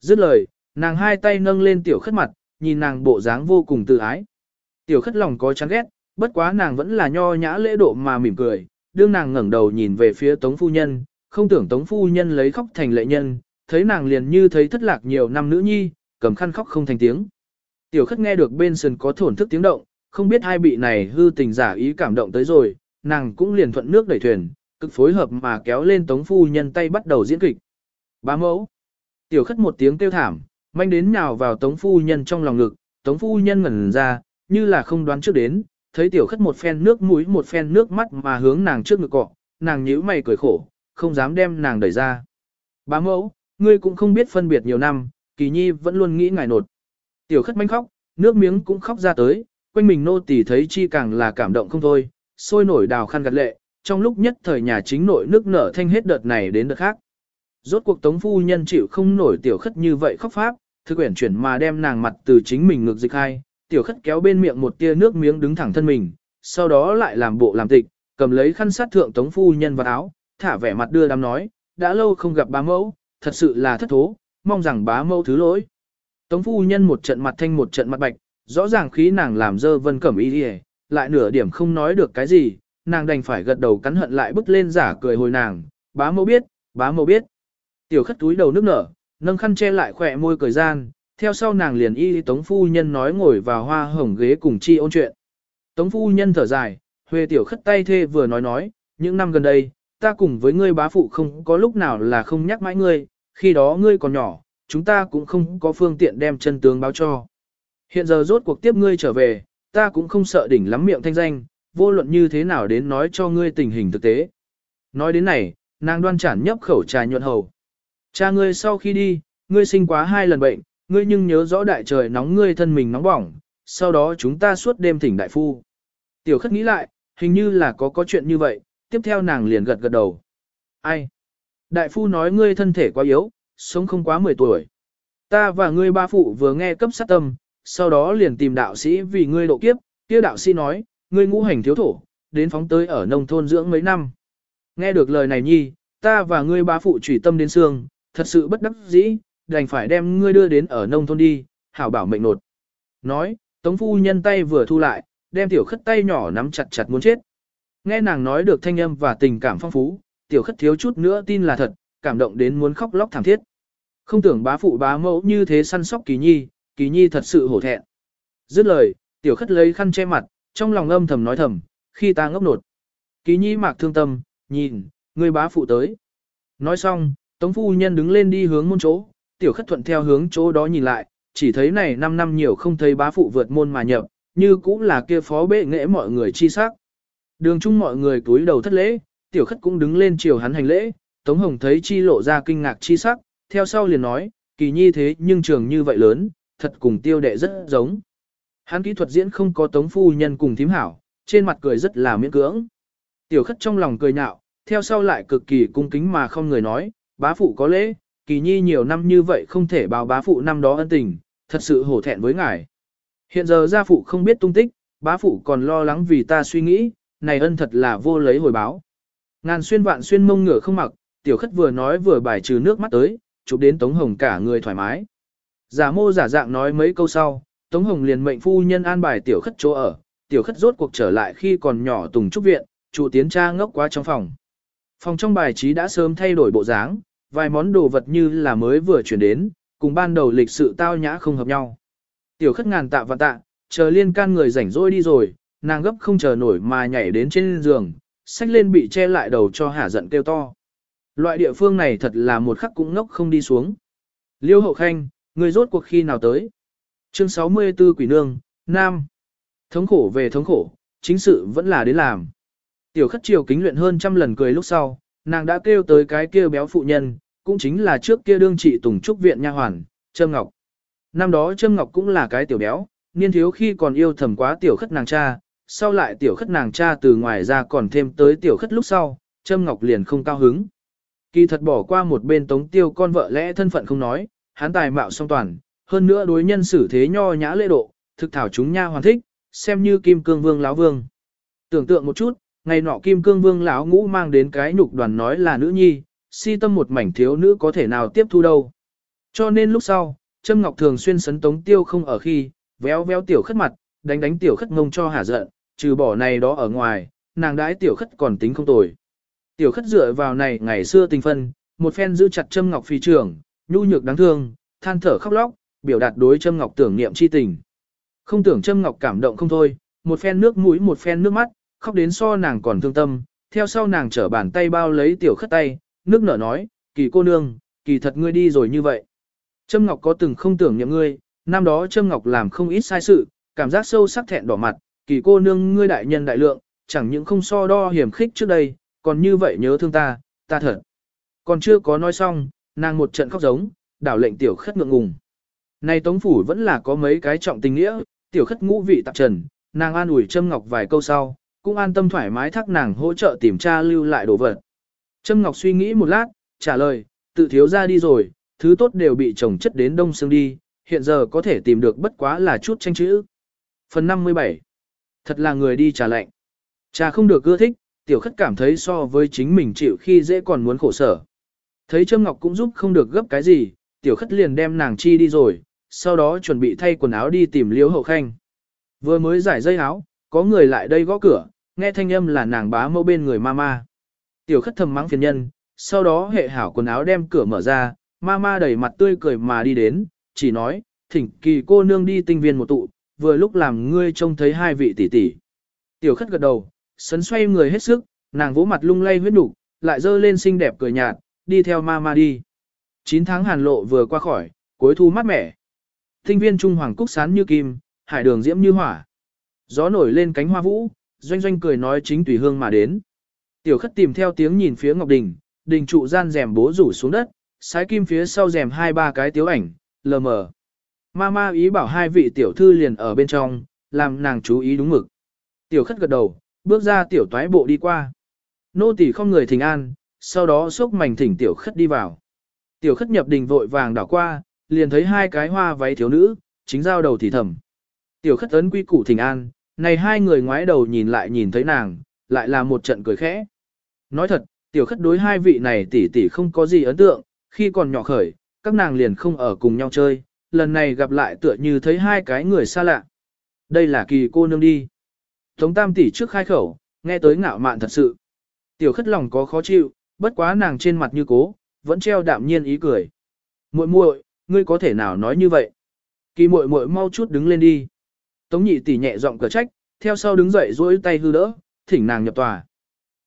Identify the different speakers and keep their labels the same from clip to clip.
Speaker 1: Dứt lời, nàng hai tay nâng lên tiểu khất mặt, nhìn nàng bộ dáng vô cùng tự ái. Tiểu khất lòng có chán ghét, bất quá nàng vẫn là nho nhã lễ độ mà mỉm cười, đương nàng ngẩng đầu nhìn về phía tống phu nhân, không tưởng tống phu nhân lấy khóc thành lệ nhân, thấy nàng liền như thấy thất lạc nhiều năm nữ nhi, cầm khăn khóc không thành tiếng. Tiểu khất nghe được bên sườn có thổn thức tiếng động, không biết hai bị này hư tình giả ý cảm động tới rồi, nàng cũng liền thuận nước đẩy thuyền, cực phối hợp mà kéo lên tống phu nhân tay bắt đầu diễn kịch. Bá mẫu. Tiểu khất một tiếng kêu thảm, manh đến nhào vào tống phu nhân trong lòng ngực, tống phu nhân ngẩn ra, như là không đoán trước đến, thấy tiểu khất một phen nước mũi một phen nước mắt mà hướng nàng trước ngực cọ, nàng nhíu mày cười khổ, không dám đem nàng đẩy ra. Bá mẫu, ngươi cũng không biết phân biệt nhiều năm, kỳ nhi vẫn luôn nghĩ ngài nột. Tiểu khất manh khóc, nước miếng cũng khóc ra tới, quanh mình nô tỳ thấy chi càng là cảm động không thôi, sôi nổi đào khăn gật lệ, trong lúc nhất thời nhà chính nội nước nở thanh hết đợt này đến đợt khác. Rốt cuộc tống phu nhân chịu không nổi tiểu khất như vậy khóc pháp, thư quyển chuyển mà đem nàng mặt từ chính mình ngược dịch hai, tiểu khất kéo bên miệng một tia nước miếng đứng thẳng thân mình, sau đó lại làm bộ làm tịch, cầm lấy khăn sát thượng tống phu nhân vào áo, thả vẻ mặt đưa đám nói, đã lâu không gặp bá mẫu, thật sự là thất thố, mong rằng bá mẫu thứ lỗi. Tống phu nhân một trận mặt thanh một trận mặt bạch, rõ ràng khí nàng làm dơ vân cẩm y đi lại nửa điểm không nói được cái gì, nàng đành phải gật đầu cắn hận lại bước lên giả cười hồi nàng, bá mẫu biết, bá mẫu biết. Tiểu khất túi đầu nước nở, nâng khăn che lại khỏe môi cười gian, theo sau nàng liền y tống phu nhân nói ngồi vào hoa hồng ghế cùng chi ôn chuyện. Tống phu nhân thở dài, huê tiểu khất tay thê vừa nói nói, những năm gần đây, ta cùng với ngươi bá phụ không có lúc nào là không nhắc mãi ngươi, khi đó ngươi còn nhỏ, chúng ta cũng không có phương tiện đem chân tướng báo cho. Hiện giờ rốt cuộc tiếp ngươi trở về, ta cũng không sợ đỉnh lắm miệng thanh danh, vô luận như thế nào đến nói cho ngươi tình hình thực tế. Nói đến này, nàng đoan chản nhấp khẩu trà nhuận hầu. Cha ngươi sau khi đi, ngươi sinh quá hai lần bệnh, ngươi nhưng nhớ rõ đại trời nóng ngươi thân mình nóng bỏng, sau đó chúng ta suốt đêm thỉnh đại phu. Tiểu khất nghĩ lại, hình như là có có chuyện như vậy, tiếp theo nàng liền gật gật đầu. Ai? Đại phu nói ngươi thân thể quá yếu, sống không quá 10 tuổi. Ta và ngươi ba phụ vừa nghe cấp sát tâm, sau đó liền tìm đạo sĩ vì ngươi độ kiếp, kia đạo sĩ nói, ngươi ngũ hành thiếu thổ, đến phóng tới ở nông thôn dưỡng mấy năm. Nghe được lời này nhi, ta và ngươi ba phụ trùy tâm đến xương, thật sự bất đắc dĩ, đành phải đem ngươi đưa đến ở nông thôn đi, hảo bảo mệnh nột. Nói, tống phu nhân tay vừa thu lại, đem tiểu khất tay nhỏ nắm chặt chặt muốn chết. Nghe nàng nói được thanh âm và tình cảm phong phú, tiểu khất thiếu chút nữa tin là thật, cảm động đến muốn khóc lóc thảm thiết. Không tưởng bá phụ bá mẫu như thế săn sóc kỳ nhi, kỳ nhi thật sự hổ thẹn. Dứt lời, tiểu khất lấy khăn che mặt, trong lòng âm thầm nói thầm, khi ta ngốc nột. Kỳ nhi mạc thương tâm, nhìn, người bá phụ tới. Nói xong, tống phu nhân đứng lên đi hướng môn chỗ, tiểu khất thuận theo hướng chỗ đó nhìn lại, chỉ thấy này 5 năm nhiều không thấy bá phụ vượt môn mà nhập, như cũng là kia phó bệ nghệ mọi người chi sắc. Đường chung mọi người túi đầu thất lễ, tiểu khất cũng đứng lên chiều hắn hành lễ, Tống Hồng thấy chi lộ ra kinh ngạc chi sắc, theo sau liền nói, kỳ nhi thế nhưng trường như vậy lớn, thật cùng tiêu đệ rất giống. Hắn kỹ thuật diễn không có tống phu nhân cùng thím hảo, trên mặt cười rất là miễn cưỡng. Tiểu khất trong lòng cười nhạo, theo sau lại cực kỳ cung kính mà không người nói, bá phụ có lễ, kỳ nhi nhiều năm như vậy không thể báo bá phụ năm đó ân tình, thật sự hổ thẹn với ngài. Hiện giờ gia phụ không biết tung tích, bá phụ còn lo lắng vì ta suy nghĩ, này ân thật là vô lấy hồi báo. Ngàn xuyên vạn xuyên mông ngửa không mặc, tiểu khất vừa nói vừa bài trừ nước mắt tới, chụp đến Tống Hồng cả người thoải mái. Giả mô giả dạng nói mấy câu sau, Tống Hồng liền mệnh phu nhân an bài tiểu khất chỗ ở, tiểu khất rốt cuộc trở lại khi còn nhỏ tùng trúc viện, trụ tiến cha ngốc quá trong phòng. Phòng trong bài trí đã sớm thay đổi bộ dáng, vài món đồ vật như là mới vừa chuyển đến, cùng ban đầu lịch sự tao nhã không hợp nhau. Tiểu khất ngàn tạ và tạ, chờ liên can người rảnh rỗi đi rồi, nàng gấp không chờ nổi mà nhảy đến trên giường, xách lên bị che lại đầu cho hả giận kêu to. Loại địa phương này thật là một khắc cũng ngốc không đi xuống. Liêu hậu khanh, người rốt cuộc khi nào tới? Chương 64 Quỷ Nương, Nam. Thống khổ về thống khổ, chính sự vẫn là đến làm. Tiểu khất triều kính luyện hơn trăm lần cười lúc sau, nàng đã kêu tới cái kia béo phụ nhân, cũng chính là trước kia đương trị tùng trúc viện nha hoàn, Trâm Ngọc. Năm đó Trâm Ngọc cũng là cái tiểu béo, niên thiếu khi còn yêu thầm quá tiểu khất nàng cha, sau lại tiểu khất nàng cha từ ngoài ra còn thêm tới tiểu khất lúc sau, Trâm Ngọc liền không cao hứng. Kỳ thật bỏ qua một bên tống tiêu con vợ lẽ thân phận không nói, hắn tài mạo song toàn, hơn nữa đối nhân xử thế nho nhã lễ độ, thực thảo chúng nha hoàn thích, xem như kim cương vương láo vương. Tưởng tượng một chút, ngày nọ kim cương vương lão ngũ mang đến cái nhục đoàn nói là nữ nhi, si tâm một mảnh thiếu nữ có thể nào tiếp thu đâu. Cho nên lúc sau, Trâm Ngọc thường xuyên sấn Tống Tiêu không ở khi, véo véo tiểu khất mặt, đánh đánh tiểu khất ngông cho hả giận, trừ bỏ này đó ở ngoài, nàng đãi tiểu khất còn tính không tồi. Tiểu khất dựa vào này ngày xưa tình phân, một phen giữ chặt Trâm Ngọc phi trưởng, nhu nhược đáng thương, than thở khóc lóc, biểu đạt đối Trâm Ngọc tưởng niệm chi tình. Không tưởng Trâm Ngọc cảm động không thôi, một phen nước mũi một phen nước mắt, khóc đến so nàng còn thương tâm, theo sau nàng trở bàn tay bao lấy tiểu khất tay, nước nở nói, kỳ cô nương, kỳ thật ngươi đi rồi như vậy. Trâm Ngọc có từng không tưởng niệm ngươi, năm đó Trâm Ngọc làm không ít sai sự, cảm giác sâu sắc thẹn đỏ mặt, kỳ cô nương ngươi đại nhân đại lượng, chẳng những không so đo hiểm khích trước đây, còn như vậy nhớ thương ta, ta thật. Còn chưa có nói xong, nàng một trận khóc giống, đảo lệnh tiểu khất ngượng ngùng. Này Tống Phủ vẫn là có mấy cái trọng tình nghĩa, tiểu khất ngũ vị tạp trần, nàng an ủi Trâm Ngọc vài câu sau, cũng an tâm thoải mái thắc nàng hỗ trợ tìm tra lưu lại đồ vật. Trâm Ngọc suy nghĩ một lát, trả lời, tự thiếu ra đi rồi, thứ tốt đều bị chồng chất đến đông xương đi, hiện giờ có thể tìm được bất quá là chút tranh chữ. Phần 57 Thật là người đi trà lạnh, trà không được ưa thích, tiểu khất cảm thấy so với chính mình chịu khi dễ còn muốn khổ sở. Thấy Trâm Ngọc cũng giúp không được gấp cái gì, tiểu khất liền đem nàng chi đi rồi, sau đó chuẩn bị thay quần áo đi tìm liễu hậu khanh. Vừa mới giải dây áo, có người lại đây gõ cửa, nghe thanh âm là nàng bá mẫu bên người mama. Tiểu khất thầm mắng phiền nhân, sau đó hệ hảo quần áo đem cửa mở ra, mama đẩy mặt tươi cười mà đi đến, chỉ nói, thỉnh kỳ cô nương đi tinh viên một tụ, vừa lúc làm ngươi trông thấy hai vị tỷ tỷ. Tiểu khất gật đầu, sấn xoay người hết sức, nàng vỗ mặt lung lay huyết đủ, lại dơ lên xinh đẹp cười nhạt, đi theo mama đi. 9 tháng hàn lộ vừa qua khỏi, cuối thu mát mẻ. Tinh viên trung hoàng cúc sán như kim, hải đường diễm như hỏa. Gió nổi lên cánh hoa vũ, doanh doanh cười nói chính tùy hương mà đến. Tiểu khất tìm theo tiếng nhìn phía ngọc đình, đình trụ gian rèm bố rủ xuống đất, sái kim phía sau rèm hai ba cái tiếu ảnh, lờ mờ. Mama ý bảo hai vị tiểu thư liền ở bên trong, làm nàng chú ý đúng mực. Tiểu khất gật đầu, bước ra tiểu toái bộ đi qua. Nô tỳ không người thỉnh an, sau đó xúc mảnh thỉnh tiểu khất đi vào. Tiểu khất nhập đình vội vàng đảo qua, liền thấy hai cái hoa váy thiếu nữ, chính giao đầu thì thầm. Tiểu khất ấn quy củ thỉnh an, này hai người ngoái đầu nhìn lại nhìn thấy nàng, lại là một trận cười khẽ. Nói thật, tiểu khất đối hai vị này tỷ tỷ không có gì ấn tượng, khi còn nhỏ khởi, các nàng liền không ở cùng nhau chơi, lần này gặp lại tựa như thấy hai cái người xa lạ. Đây là kỳ cô nương đi. Tống tam tỷ trước khai khẩu, nghe tới ngạo mạn thật sự. Tiểu khất lòng có khó chịu, bất quá nàng trên mặt như cố, vẫn treo đạm nhiên ý cười. muội muội, ngươi có thể nào nói như vậy? Kỳ muội muội mau chút đứng lên đi. Tống nhị tỷ nhẹ giọng cờ trách, theo sau đứng dậy duỗi tay hư đỡ, thỉnh nàng nhập tòa.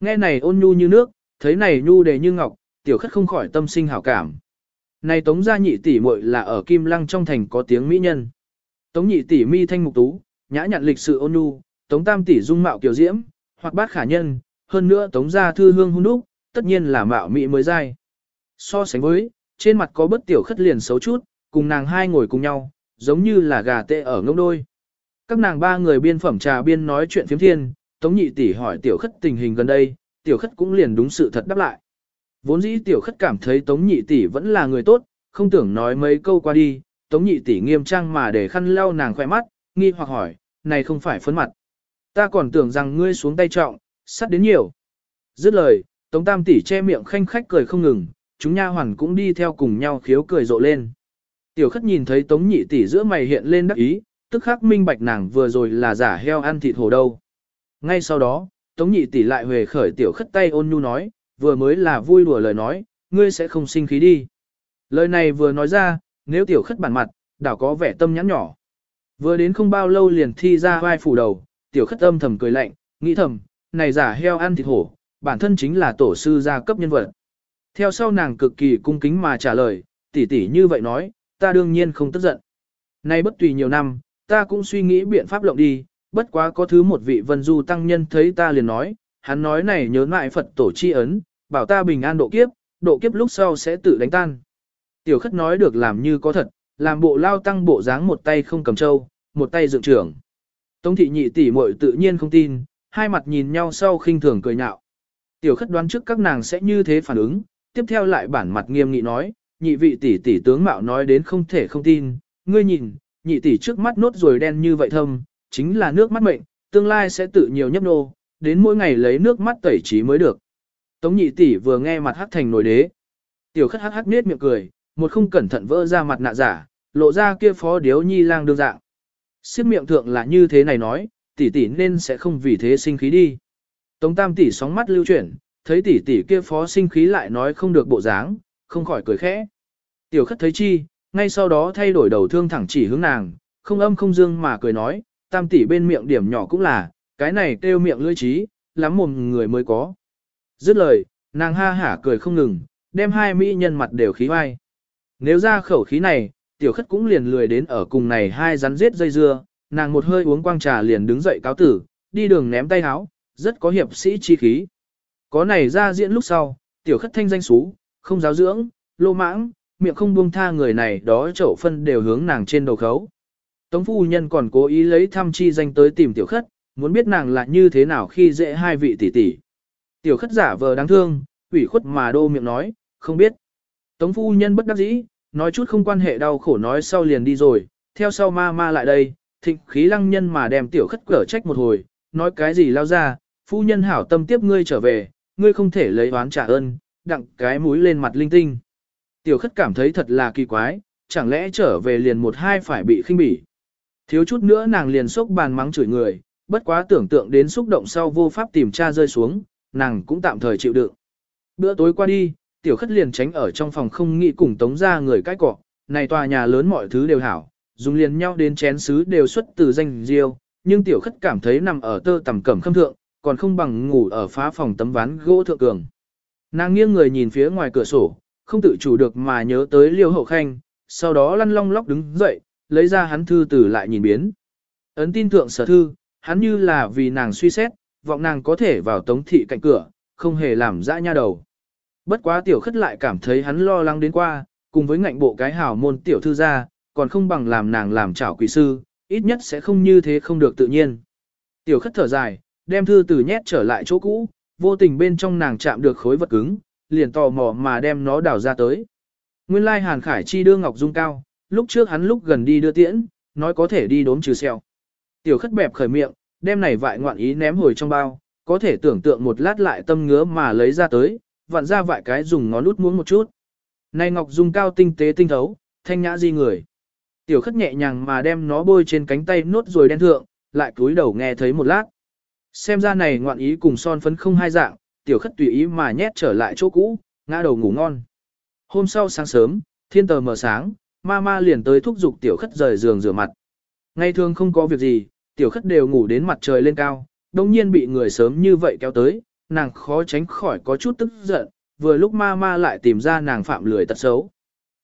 Speaker 1: Nghe này ôn nhu như nước, thấy này nhu đề như ngọc, tiểu khất không khỏi tâm sinh hảo cảm. Này tống gia nhị tỷ muội là ở Kim Lăng trong thành có tiếng mỹ nhân. Tống nhị tỷ mi thanh mục tú, nhã nhặn lịch sự ôn nhu, tống tam tỷ dung mạo kiều diễm, hoặc bát khả nhân, hơn nữa tống gia thư hương hung đúc, tất nhiên là mạo mỹ mới dai. So sánh với, trên mặt có bất tiểu khất liền xấu chút, cùng nàng hai ngồi cùng nhau, giống như là gà tệ ở ngông đôi. Các nàng ba người biên phẩm trà biên nói chuyện phiếm thiên, Tống nhị tỷ hỏi tiểu khất tình hình gần đây, tiểu khất cũng liền đúng sự thật đáp lại. Vốn dĩ tiểu khất cảm thấy Tống nhị tỷ vẫn là người tốt, không tưởng nói mấy câu qua đi, Tống nhị tỷ nghiêm trang mà để khăn lau nàng khỏe mắt, nghi hoặc hỏi, này không phải phấn mặt. Ta còn tưởng rằng ngươi xuống tay trọng, sắt đến nhiều. Dứt lời, Tống tam tỷ che miệng khanh khách cười không ngừng, chúng nha hoàn cũng đi theo cùng nhau khiếu cười rộ lên. Tiểu khất nhìn thấy Tống nhị tỷ giữa mày hiện lên đắc ý, tức khắc minh bạch nàng vừa rồi là giả heo ăn thịt hổ đâu. Ngay sau đó, Tống nhị tỷ lại huề khởi tiểu khất tay ôn nhu nói, vừa mới là vui đùa lời nói, ngươi sẽ không sinh khí đi. Lời này vừa nói ra, nếu tiểu khất bản mặt, đảo có vẻ tâm nhắn nhỏ. Vừa đến không bao lâu liền thi ra vai phủ đầu, tiểu khất âm thầm cười lạnh, nghĩ thầm, này giả heo ăn thịt hổ, bản thân chính là tổ sư gia cấp nhân vật. Theo sau nàng cực kỳ cung kính mà trả lời, tỷ tỷ như vậy nói, ta đương nhiên không tức giận. Nay bất tùy nhiều năm, ta cũng suy nghĩ biện pháp lộng đi, bất quá có thứ một vị vân du tăng nhân thấy ta liền nói, hắn nói này nhớ lại Phật tổ chi ấn, bảo ta bình an độ kiếp, độ kiếp lúc sau sẽ tự đánh tan. Tiểu khất nói được làm như có thật, làm bộ lao tăng bộ dáng một tay không cầm trâu, một tay dựng trưởng. Tống thị nhị tỷ muội tự nhiên không tin, hai mặt nhìn nhau sau khinh thường cười nhạo. Tiểu khất đoán trước các nàng sẽ như thế phản ứng, tiếp theo lại bản mặt nghiêm nghị nói, nhị vị tỷ tỷ tướng mạo nói đến không thể không tin, ngươi nhìn, nhị tỷ trước mắt nốt rồi đen như vậy thâm, chính là nước mắt mệnh, tương lai sẽ tự nhiều nhấp nô, đến mỗi ngày lấy nước mắt tẩy trí mới được. Tống nhị tỷ vừa nghe mặt hắc thành nổi đế. Tiểu khất hắc hắc nết miệng cười, một không cẩn thận vỡ ra mặt nạ giả, lộ ra kia phó điếu nhi lang đương dạng. Siết miệng thượng là như thế này nói, tỷ tỷ nên sẽ không vì thế sinh khí đi. Tống tam tỷ sóng mắt lưu chuyển, thấy tỷ tỷ kia phó sinh khí lại nói không được bộ dáng, không khỏi cười khẽ. Tiểu khất thấy chi, ngay sau đó thay đổi đầu thương thẳng chỉ hướng nàng, không âm không dương mà cười nói, tam tỷ bên miệng điểm nhỏ cũng là, cái này kêu miệng lưỡi trí, lắm một người mới có. Dứt lời, nàng ha hả cười không ngừng, đem hai mỹ nhân mặt đều khí vai. Nếu ra khẩu khí này, tiểu khất cũng liền lười đến ở cùng này hai rắn giết dây dưa, nàng một hơi uống quang trà liền đứng dậy cáo tử, đi đường ném tay háo, rất có hiệp sĩ chi khí. Có này ra diễn lúc sau, tiểu khất thanh danh xú, không giáo dưỡng, lô mãng, miệng không buông tha người này đó chậu phân đều hướng nàng trên đầu khấu. Tống phu nhân còn cố ý lấy thăm chi danh tới tìm tiểu khất, muốn biết nàng là như thế nào khi dễ hai vị tỷ tỷ. Tiểu khất giả vờ đáng thương, ủy khuất mà đô miệng nói, không biết. Tống phu nhân bất đắc dĩ, nói chút không quan hệ đau khổ nói sau liền đi rồi, theo sau ma ma lại đây, thịnh khí lăng nhân mà đem tiểu khất cở trách một hồi, nói cái gì lao ra, phu nhân hảo tâm tiếp ngươi trở về, ngươi không thể lấy oán trả ơn, đặng cái mũi lên mặt linh tinh. Tiểu khất cảm thấy thật là kỳ quái, chẳng lẽ trở về liền một hai phải bị khinh bỉ. Thiếu chút nữa nàng liền sốc bàn mắng chửi người, bất quá tưởng tượng đến xúc động sau vô pháp tìm tra rơi xuống, nàng cũng tạm thời chịu đựng. Bữa tối qua đi, tiểu khất liền tránh ở trong phòng không nghĩ cùng tống ra người cách cọ, này tòa nhà lớn mọi thứ đều hảo, dùng liền nhau đến chén sứ đều xuất từ danh riêu, nhưng tiểu khất cảm thấy nằm ở tơ tầm cẩm khâm thượng, còn không bằng ngủ ở phá phòng tấm ván gỗ thượng cường. Nàng nghiêng người nhìn phía ngoài cửa sổ, không tự chủ được mà nhớ tới liêu hậu khanh, sau đó lăn long lóc đứng dậy, lấy ra hắn thư từ lại nhìn biến. Ấn tin thượng sở thư, hắn như là vì nàng suy xét, vọng nàng có thể vào tống thị cạnh cửa, không hề làm dã nha đầu. Bất quá tiểu khất lại cảm thấy hắn lo lắng đến qua, cùng với ngạnh bộ cái hào môn tiểu thư ra, còn không bằng làm nàng làm trảo quỷ sư, ít nhất sẽ không như thế không được tự nhiên. Tiểu khất thở dài, đem thư từ nhét trở lại chỗ cũ, vô tình bên trong nàng chạm được khối vật cứng, liền tò mò mà đem nó đào ra tới. Nguyên lai Hàn Khải Chi đưa Ngọc Dung cao, lúc trước hắn lúc gần đi đưa tiễn, nói có thể đi đốm trừ xeo. Tiểu khất bẹp khởi miệng, đem này vại ngoạn ý ném hồi trong bao, có thể tưởng tượng một lát lại tâm ngứa mà lấy ra tới, vặn ra vại cái dùng ngón út muỗng một chút. Này Ngọc dùng cao tinh tế tinh thấu, thanh nhã di người. Tiểu khất nhẹ nhàng mà đem nó bôi trên cánh tay nốt rồi đen thượng, lại cúi đầu nghe thấy một lát. Xem ra này ngoạn ý cùng son phấn không hai dạng, tiểu khất tùy ý mà nhét trở lại chỗ cũ, ngã đầu ngủ ngon. Hôm sau sáng sớm, thiên tờ mở sáng, ma ma liền tới thúc giục tiểu khất rời giường rửa mặt. Ngày thường không có việc gì, tiểu khất đều ngủ đến mặt trời lên cao, đồng nhiên bị người sớm như vậy kéo tới, nàng khó tránh khỏi có chút tức giận, vừa lúc ma ma lại tìm ra nàng phạm lười tật xấu.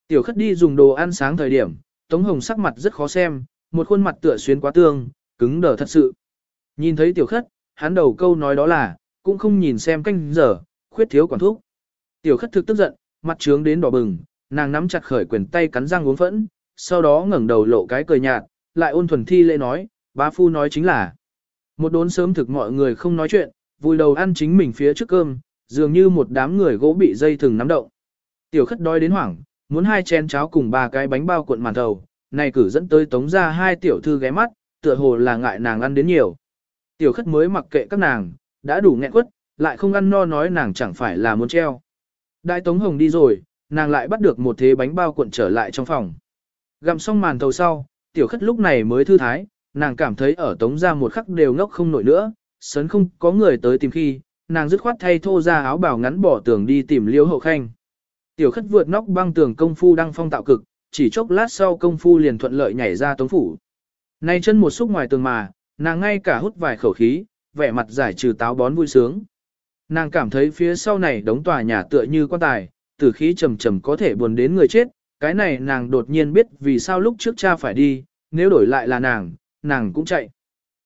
Speaker 1: Tiểu khất đi dùng đồ ăn sáng thời điểm, Tống Hồng sắc mặt rất khó xem, một khuôn mặt tựa xuyên quá tương, cứng đờ thật sự. Nhìn thấy tiểu khất, hắn đầu câu nói đó là, cũng không nhìn xem canh giờ, khuyết thiếu quản thúc. Tiểu khất thực tức giận, mặt trướng đến đỏ bừng, nàng nắm chặt khởi quyền tay cắn răng uống phẫn, sau đó ngẩng đầu lộ cái cười nhạt, lại ôn thuần thi lễ nói, bá phu nói chính là. Một đốn sớm thực mọi người không nói chuyện, vui đầu ăn chính mình phía trước cơm, dường như một đám người gỗ bị dây thừng nắm động. Tiểu khất đói đến hoảng, muốn hai chén cháo cùng ba cái bánh bao cuộn màn thầu, này cử dẫn tới tống ra hai tiểu thư ghé mắt, tựa hồ là ngại nàng ăn đến nhiều. Tiểu khất mới mặc kệ các nàng, đã đủ nghẹn quất, lại không ăn no nói nàng chẳng phải là muốn treo. Đại tống hồng đi rồi, nàng lại bắt được một thế bánh bao cuộn trở lại trong phòng. Gặm xong màn thầu sau, tiểu khất lúc này mới thư thái, nàng cảm thấy ở tống ra một khắc đều ngốc không nổi nữa, sớn không có người tới tìm khi, nàng dứt khoát thay thô ra áo bào ngắn bỏ tường đi tìm liễu hậu khanh. Tiểu khất vượt nóc băng tường công phu đang phong tạo cực, chỉ chốc lát sau công phu liền thuận lợi nhảy ra tống phủ. Nay chân một xúc ngoài tường mà, nàng ngay cả hút vài khẩu khí, vẻ mặt giải trừ táo bón vui sướng. Nàng cảm thấy phía sau này đống tòa nhà tựa như quan tài, tử khí trầm trầm có thể buồn đến người chết, cái này nàng đột nhiên biết vì sao lúc trước cha phải đi, nếu đổi lại là nàng, nàng cũng chạy.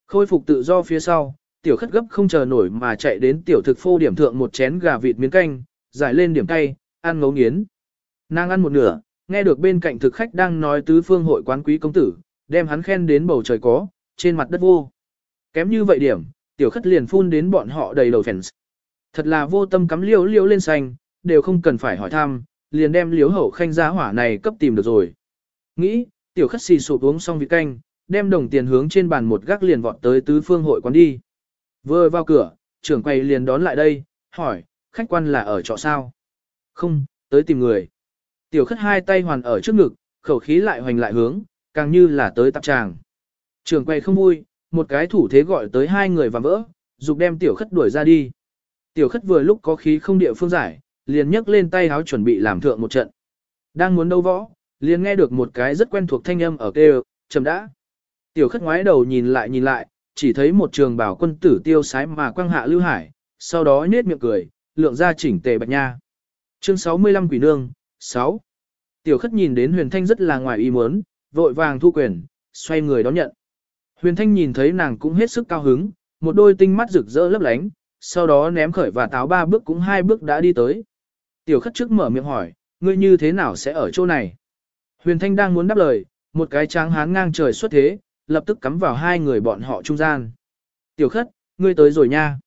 Speaker 1: Khôi phục tự do phía sau, tiểu khất gấp không chờ nổi mà chạy đến tiểu thực phô điểm thượng một chén gà vịt miếng canh, giải lên điểm cay, ăn ngấu nghiến. Nàng ăn một nửa, nghe được bên cạnh thực khách đang nói tứ phương hội quán quý công tử, đem hắn khen đến bầu trời có, trên mặt đất vô. Kém như vậy điểm, tiểu khất liền phun đến bọn họ đầy đầu fans. Thật là vô tâm cắm liêu liêu lên xanh, đều không cần phải hỏi thăm, liền đem liếu hậu khanh giá hỏa này cấp tìm được rồi. Nghĩ, tiểu khất xì sụp uống xong vị canh, đem đồng tiền hướng trên bàn một gác liền vọt tới tứ phương hội quán đi. Vừa vào cửa, trưởng quầy liền đón lại đây, hỏi, khách quan là ở trọ sao? Không, tới tìm người. Tiểu khất hai tay hoàn ở trước ngực, khẩu khí lại hoành lại hướng, càng như là tới tạp tràng. Trường quầy không vui, một cái thủ thế gọi tới hai người và vỡ, dục đem tiểu khất đuổi ra đi. Tiểu khất vừa lúc có khí không địa phương giải, liền nhấc lên tay háo chuẩn bị làm thượng một trận. Đang muốn đấu võ, liền nghe được một cái rất quen thuộc thanh âm ở kêu, chầm đã. Tiểu khất ngoái đầu nhìn lại nhìn lại, chỉ thấy một trường bảo quân tử tiêu sái mà quang hạ lưu hải, sau đó nết miệng cười, lượng ra chỉnh tề bạch nha. Chương 65 Quỷ Nương, 6. Tiểu khất nhìn đến huyền thanh rất là ngoài ý muốn, vội vàng thu quyền, xoay người đón nhận. Huyền thanh nhìn thấy nàng cũng hết sức cao hứng, một đôi tinh mắt rực rỡ lấp lánh, sau đó ném khởi và táo ba bước cũng hai bước đã đi tới. Tiểu khất trước mở miệng hỏi, ngươi như thế nào sẽ ở chỗ này? Huyền thanh đang muốn đáp lời, một cái tráng hán ngang trời xuất thế, lập tức cắm vào hai người bọn họ trung gian. Tiểu khất, ngươi tới rồi nha.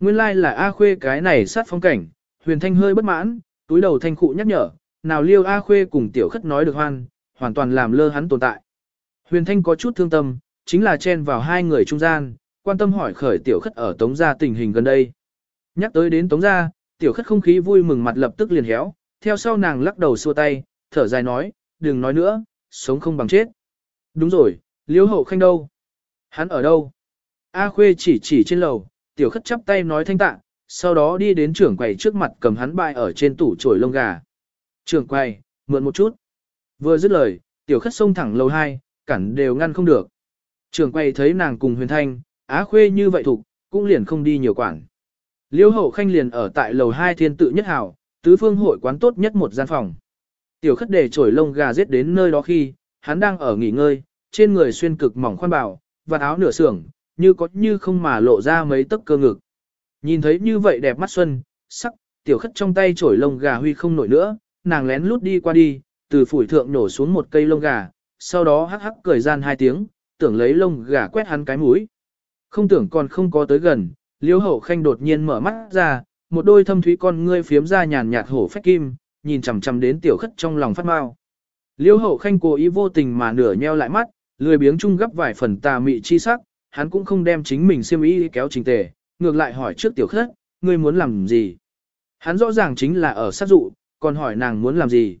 Speaker 1: Nguyên lai like là A Khuê cái này sát phong cảnh, huyền thanh hơi bất mãn, túi đầu thanh khụ nhắc nhở, nào liêu A Khuê cùng tiểu khất nói được hoan, hoàn toàn làm lơ hắn tồn tại. Huyền thanh có chút thương tâm, chính là chen vào hai người trung gian, quan tâm hỏi khởi tiểu khất ở tống gia tình hình gần đây. Nhắc tới đến tống gia, tiểu khất không khí vui mừng mặt lập tức liền héo, theo sau nàng lắc đầu xua tay, thở dài nói, đừng nói nữa, sống không bằng chết. Đúng rồi, Liễu hậu khanh đâu? Hắn ở đâu? A khuê chỉ chỉ trên lầu, tiểu khất chắp tay nói thanh tạ, sau đó đi đến trưởng quầy trước mặt cầm hắn bại ở trên tủ trổi lông gà. Trưởng quầy, mượn một chút. Vừa dứt lời, tiểu khất xông thẳng lầu hai, cản đều ngăn không được. Trưởng quầy thấy nàng cùng huyền thanh, á khuê như vậy thục, cũng liền không đi nhiều quản. Liêu hậu khanh liền ở tại lầu 2 thiên tự nhất hảo, tứ phương hội quán tốt nhất một gian phòng. Tiểu khất để trổi lông gà giết đến nơi đó khi, hắn đang ở nghỉ ngơi, trên người xuyên cực mỏng khoan bảo, và áo nửa sưởng, như có như không mà lộ ra mấy tấc cơ ngực. Nhìn thấy như vậy đẹp mắt xuân, sắc, tiểu khất trong tay trổi lông gà huy không nổi nữa, nàng lén lút đi qua đi, từ phủi thượng nổ xuống một cây lông gà, sau đó hắc hắc cười gian hai tiếng, tưởng lấy lông gà quét hắn cái mũi. Không tưởng còn không có tới gần, liêu hậu khanh đột nhiên mở mắt ra, một đôi thâm thúy con ngươi phiếm ra nhàn nhạt hổ phách kim, nhìn chằm chằm đến tiểu khất trong lòng phát mau. Liêu hậu khanh cố ý vô tình mà nửa nheo lại mắt, lười biếng chung gấp vài phần tà mị chi sắc, hắn cũng không đem chính mình xiêm y kéo trình tề, ngược lại hỏi trước tiểu khất, ngươi muốn làm gì? Hắn rõ ràng chính là ở sát dụ, còn hỏi nàng muốn làm gì?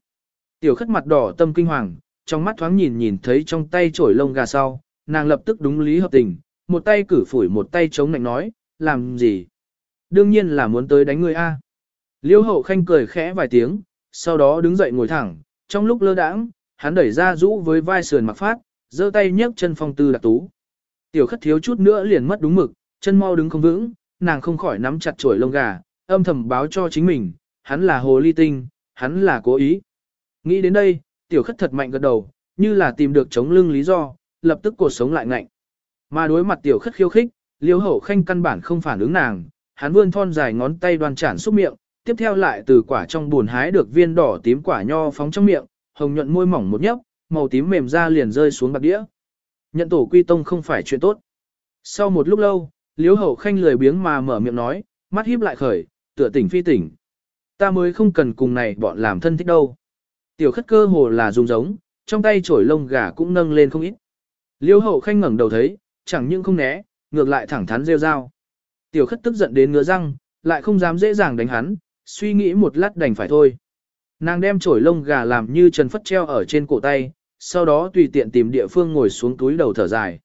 Speaker 1: Tiểu khất mặt đỏ tâm kinh hoàng, trong mắt thoáng nhìn nhìn thấy trong tay chổi lông gà sau, nàng lập tức đúng lý hợp tình, một tay cử phủi một tay chống nạnh nói, làm gì? Đương nhiên là muốn tới đánh ngươi A. Liêu hậu khanh cười khẽ vài tiếng, sau đó đứng dậy ngồi thẳng, trong lúc lơ đãng, hắn đẩy ra rũ với vai sườn mặc phát, giơ tay nhấc chân phong tư đặc tú. Tiểu khất thiếu chút nữa liền mất đúng mực, chân mau đứng không vững, nàng không khỏi nắm chặt chổi lông gà, âm thầm báo cho chính mình, hắn là hồ ly tinh, hắn là cố ý. Nghĩ đến đây, tiểu khất thật mạnh gật đầu, như là tìm được chống lưng lý do, lập tức cuộc sống lại ngạnh. Mà đối mặt tiểu khất khiêu khích, liêu hậu khanh căn bản không phản ứng nàng, hắn vươn thon dài ngón tay đoan chản xúc miệng, tiếp theo lại từ quả trong buồn hái được viên đỏ tím quả nho phóng trong miệng, hồng nhuận môi mỏng một nhấp, màu tím mềm ra liền rơi xuống bạc đĩa. Nhận tổ quy tông không phải chuyện tốt. Sau một lúc lâu, liêu hậu khanh lười biếng mà mở miệng nói, mắt híp lại khởi, tựa tỉnh phi tỉnh. Ta mới không cần cùng này bọn làm thân thích đâu. Tiểu khất cơ hồ là dùng giống, trong tay chổi lông gà cũng nâng lên không ít. Liêu hậu khanh ngẩng đầu thấy, chẳng những không né, ngược lại thẳng thắn rêu rao. Tiểu khất tức giận đến ngứa răng, lại không dám dễ dàng đánh hắn, suy nghĩ một lát đành phải thôi. Nàng đem chổi lông gà làm như trần phất treo ở trên cổ tay, sau đó tùy tiện tìm địa phương ngồi xuống túi đầu thở dài.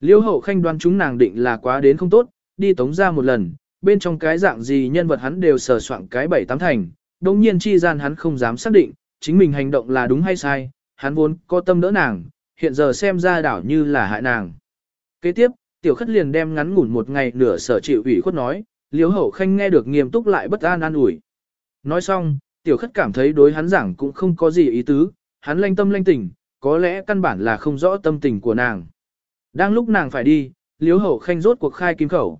Speaker 1: Liêu hậu khanh đoán chúng nàng định là quá đến không tốt, đi tống ra một lần, bên trong cái dạng gì nhân vật hắn đều sờ soạn cái bảy tám thành, đồng nhiên chi gian hắn không dám xác định, chính mình hành động là đúng hay sai, hắn vốn có tâm đỡ nàng, hiện giờ xem ra đảo như là hại nàng. Kế tiếp, tiểu khất liền đem ngắn ngủn một ngày nửa sở chịu ủy khuất nói, liếu hậu khanh nghe được nghiêm túc lại bất an an ủi. Nói xong, tiểu khất cảm thấy đối hắn giảng cũng không có gì ý tứ, hắn lanh tâm lanh tình, có lẽ căn bản là không rõ tâm tình của nàng. Đang lúc nàng phải đi, liếu hậu khanh rốt cuộc khai kim khẩu.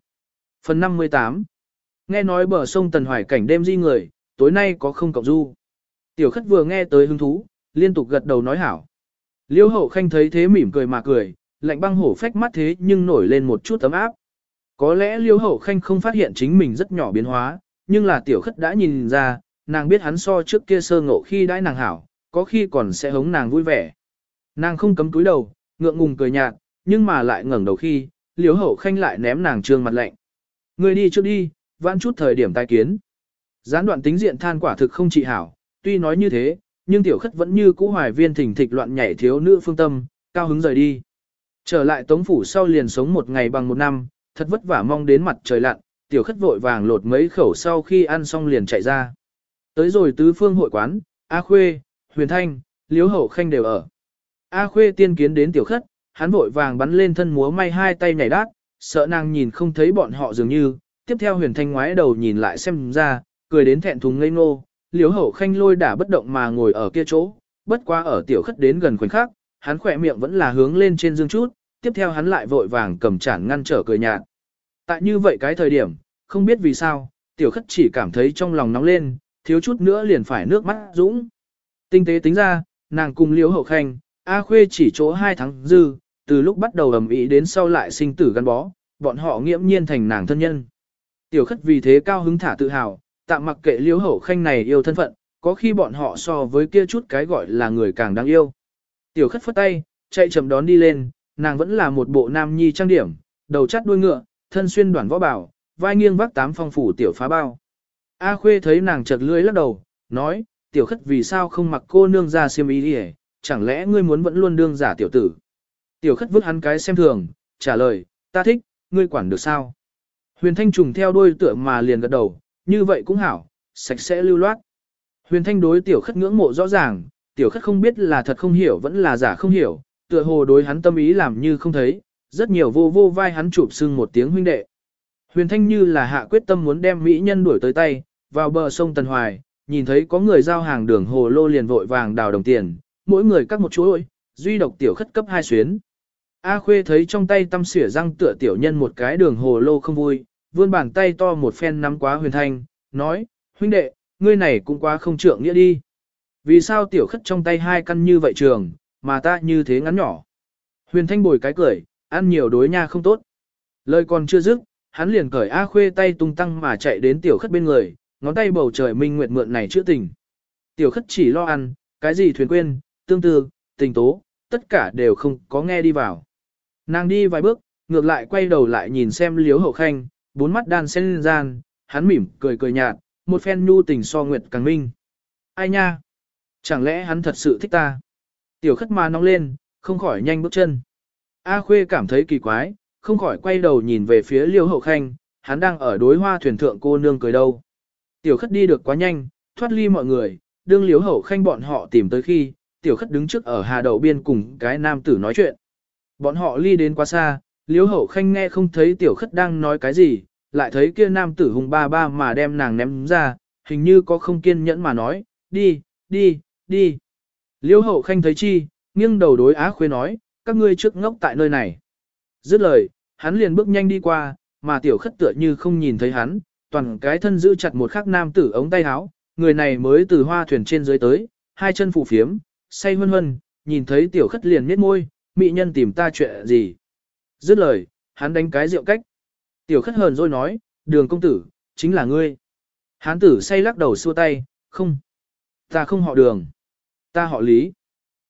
Speaker 1: Phần 58 Nghe nói bờ sông Tần Hoài cảnh đêm di người, tối nay có không cộng du. Tiểu khất vừa nghe tới hứng thú, liên tục gật đầu nói hảo. Liêu hậu khanh thấy thế mỉm cười mà cười, lạnh băng hổ phách mắt thế nhưng nổi lên một chút ấm áp. Có lẽ liêu hậu khanh không phát hiện chính mình rất nhỏ biến hóa, nhưng là tiểu khất đã nhìn ra, nàng biết hắn so trước kia sơ ngộ khi đãi nàng hảo, có khi còn sẽ hống nàng vui vẻ. Nàng không cấm túi đầu, ngượng ngùng cười nhạt, nhưng mà lại ngẩng đầu khi, liêu hậu khanh lại ném nàng trương mặt lạnh. Người đi trước đi, vãn chút thời điểm tai kiến. Gián đoạn tính diện than quả thực không trị hảo, tuy nói như thế, nhưng tiểu khất vẫn như cũ hoài viên thỉnh thịch loạn nhảy thiếu nữ phương tâm, cao hứng rời đi. Trở lại tống phủ sau liền sống một ngày bằng một năm, thật vất vả mong đến mặt trời lặn, tiểu khất vội vàng lột mấy khẩu sau khi ăn xong liền chạy ra. Tới rồi tứ phương hội quán, A Khuê, Huyền Thanh, Liễu Hậu Khanh đều ở. A Khuê tiên kiến đến tiểu khất, hắn vội vàng bắn lên thân múa may hai tay nhảy đát, sợ nàng nhìn không thấy bọn họ dường như, tiếp theo Huyền Thanh ngoái đầu nhìn lại xem ra, cười đến thẹn thùng ngây ngô, Liễu Hậu Khanh lôi đả bất động mà ngồi ở kia chỗ, bất quá ở tiểu khất đến gần khoảnh khắc, hắn khỏe miệng vẫn là hướng lên trên dương chút, tiếp theo hắn lại vội vàng cầm chản ngăn trở cười nhạt. Tại như vậy cái thời điểm, không biết vì sao, tiểu khất chỉ cảm thấy trong lòng nóng lên, thiếu chút nữa liền phải nước mắt dũng. Tinh tế tính ra, nàng cùng liễu hậu khanh, A Khuê chỉ chỗ hai tháng dư, từ lúc bắt đầu ầm ĩ đến sau lại sinh tử gắn bó, bọn họ nghiễm nhiên thành nàng thân nhân. Tiểu khất vì thế cao hứng thả tự hào, tạm mặc kệ liễu hậu khanh này yêu thân phận, có khi bọn họ so với kia chút cái gọi là người càng đáng yêu. Tiểu khất phất tay, chạy chậm đón đi lên, nàng vẫn là một bộ nam nhi trang điểm, đầu chắt đuôi ngựa, thân xuyên đoàn võ bảo, vai nghiêng vác tám phong phủ tiểu phá bao. A Khuê thấy nàng chật lưỡi lắc đầu, nói, tiểu khất vì sao không mặc cô nương ra xiêm y đi chẳng lẽ ngươi muốn vẫn luôn đương giả tiểu tử. Tiểu khất vứt hắn cái xem thường, trả lời, ta thích, ngươi quản được sao. Huyền Thanh trùng theo đuôi tựa mà liền gật đầu, như vậy cũng hảo, sạch sẽ lưu loát. Huyền Thanh đối tiểu khất ngưỡng mộ rõ ràng, tiểu khất không biết là thật không hiểu vẫn là giả không hiểu, tựa hồ đối hắn tâm ý làm như không thấy, rất nhiều vô vô vai hắn chụp sưng một tiếng huynh đệ. Huyền Thanh như là hạ quyết tâm muốn đem mỹ nhân đuổi tới tay, vào bờ sông Tần Hoài, nhìn thấy có người giao hàng đường hồ lô liền vội vàng đào đồng tiền, mỗi người cắt một chuỗi, duy độc tiểu khất cấp hai xuyến. A Khuê thấy trong tay tâm xỉa răng tựa tiểu nhân một cái đường hồ lô không vui, vươn bàn tay to một phen nắm quá Huyền Thanh, nói, huynh đệ, ngươi này cũng quá không trượng nghĩa đi. Vì sao tiểu khất trong tay hai căn như vậy trường, mà ta như thế ngắn nhỏ. Huyền Thanh bồi cái cười, ăn nhiều đối nha không tốt. Lời còn chưa dứt, hắn liền cởi A Khuê tay tung tăng mà chạy đến tiểu khất bên người, ngón tay bầu trời minh nguyệt mượn này chữa tình. Tiểu khất chỉ lo ăn, cái gì thuyền quên, tương tư, tình tố, tất cả đều không có nghe đi vào. Nàng đi vài bước, ngược lại quay đầu lại nhìn xem liếu hậu khanh, bốn mắt đan xen gian, hắn mỉm cười cười nhạt, một phen nhu tình so nguyệt càng minh. Ai nha? Chẳng lẽ hắn thật sự thích ta? Tiểu khất mà nóng lên, không khỏi nhanh bước chân. A Khuê cảm thấy kỳ quái, không khỏi quay đầu nhìn về phía liêu hậu khanh, hắn đang ở đối hoa thuyền thượng cô nương cười đâu. Tiểu khất đi được quá nhanh, thoát ly mọi người, đương liêu hậu khanh bọn họ tìm tới khi, tiểu khất đứng trước ở hà đầu biên cùng cái nam tử nói chuyện. Bọn họ ly đến quá xa, liêu hậu khanh nghe không thấy tiểu khất đang nói cái gì, lại thấy kia nam tử hùng ba ba mà đem nàng ném ra, hình như có không kiên nhẫn mà nói, đi, đi, đi. Liêu hậu khanh thấy chi, nghiêng đầu đối á khuê nói, các ngươi trước ngốc tại nơi này. Dứt lời, hắn liền bước nhanh đi qua, mà tiểu khất tựa như không nhìn thấy hắn, toàn cái thân giữ chặt một khắc nam tử ống tay áo, người này mới từ hoa thuyền trên dưới tới, hai chân phủ phiếm, say hân hân, nhìn thấy tiểu khất liền miết môi, mỹ nhân tìm ta chuyện gì. Dứt lời, hắn đánh cái rượu cách. Tiểu khất hờn rồi nói, đường công tử, chính là ngươi. Hán tử say lắc đầu xua tay, không. Ta không họ đường. Ta họ lý.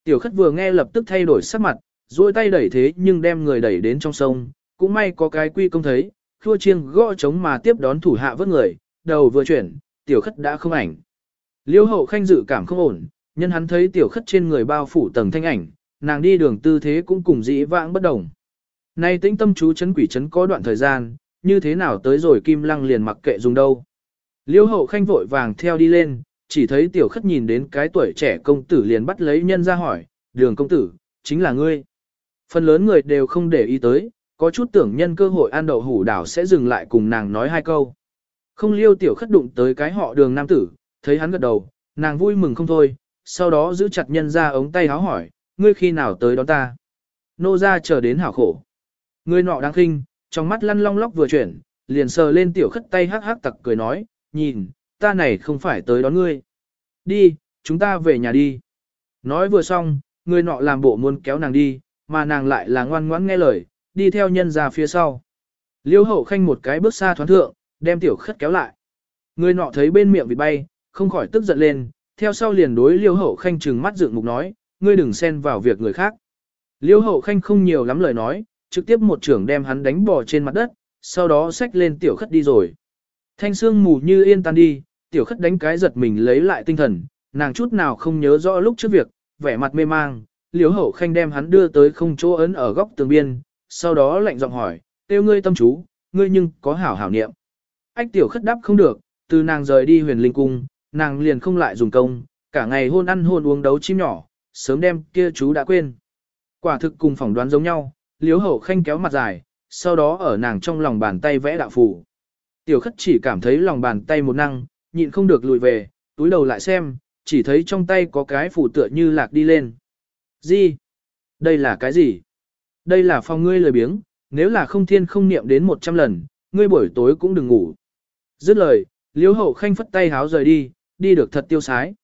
Speaker 1: Tiểu khất vừa nghe lập tức thay đổi sắc mặt, duỗi tay đẩy thế nhưng đem người đẩy đến trong sông, cũng may có cái quy công thấy, khua chiêng gõ trống mà tiếp đón thủ hạ vớt người, đầu vừa chuyển, tiểu khất đã không ảnh. Liêu hậu khanh dự cảm không ổn, nhân hắn thấy tiểu khất trên người bao phủ tầng thanh ảnh, nàng đi đường tư thế cũng cùng dĩ vãng bất đồng. Nay tĩnh tâm chú chấn quỷ chấn có đoạn thời gian, như thế nào tới rồi kim lăng liền mặc kệ dùng đâu. Liêu hậu khanh vội vàng theo đi lên, chỉ thấy tiểu khất nhìn đến cái tuổi trẻ công tử liền bắt lấy nhân ra hỏi, đường công tử, chính là ngươi. Phần lớn người đều không để ý tới, có chút tưởng nhân cơ hội ăn đậu hủ đảo sẽ dừng lại cùng nàng nói hai câu. Không liêu tiểu khất đụng tới cái họ đường nam tử, thấy hắn gật đầu, nàng vui mừng không thôi, sau đó giữ chặt nhân ra ống tay háo hỏi, ngươi khi nào tới đón ta. Nô ra chờ đến hảo khổ. Ngươi nọ đang khinh, trong mắt lăn long lóc vừa chuyển, liền sờ lên tiểu khất tay hắc hắc tặc cười nói, nhìn, ta này không phải tới đón ngươi. Đi, chúng ta về nhà đi. Nói vừa xong, người nọ làm bộ muốn kéo nàng đi, mà nàng lại là ngoan ngoãn nghe lời, đi theo nhân ra phía sau. Liêu hậu khanh một cái bước xa thoáng thượng, đem tiểu khất kéo lại. Người nọ thấy bên miệng vịt bay, không khỏi tức giận lên, theo sau liền đối liêu hậu khanh trừng mắt dựng mục nói, ngươi đừng xen vào việc người khác. Liêu hậu khanh không nhiều lắm lời nói, trực tiếp một trưởng đem hắn đánh bỏ trên mặt đất, sau đó xách lên tiểu khất đi rồi. Thanh xương mù như yên tan đi, tiểu khất đánh cái giật mình lấy lại tinh thần, nàng chút nào không nhớ rõ lúc trước việc, vẻ mặt mê mang, liếu hậu khanh đem hắn đưa tới không chỗ ấn ở góc tường biên, sau đó lạnh giọng hỏi, tiêu ngươi tâm chú, ngươi nhưng có hảo hảo niệm. Ách tiểu khất đáp không được, từ nàng rời đi huyền linh cung, nàng liền không lại dùng công, cả ngày hôn ăn hôn uống đấu chim nhỏ, sớm đem kia chú đã quên. Quả thực cùng phỏng đoán giống nhau, liếu hậu khanh kéo mặt dài, sau đó ở nàng trong lòng bàn tay vẽ đạo phù. Tiểu khất chỉ cảm thấy lòng bàn tay một năng, nhịn không được lùi về, túi đầu lại xem, chỉ thấy trong tay có cái phủ tựa như lạc đi lên. Gì? Đây là cái gì? Đây là phòng ngươi lười biếng, nếu là không thiên không niệm đến 100 lần, ngươi buổi tối cũng đừng ngủ. Dứt lời, liếu hậu khanh phất tay háo rời đi, đi được thật tiêu sái.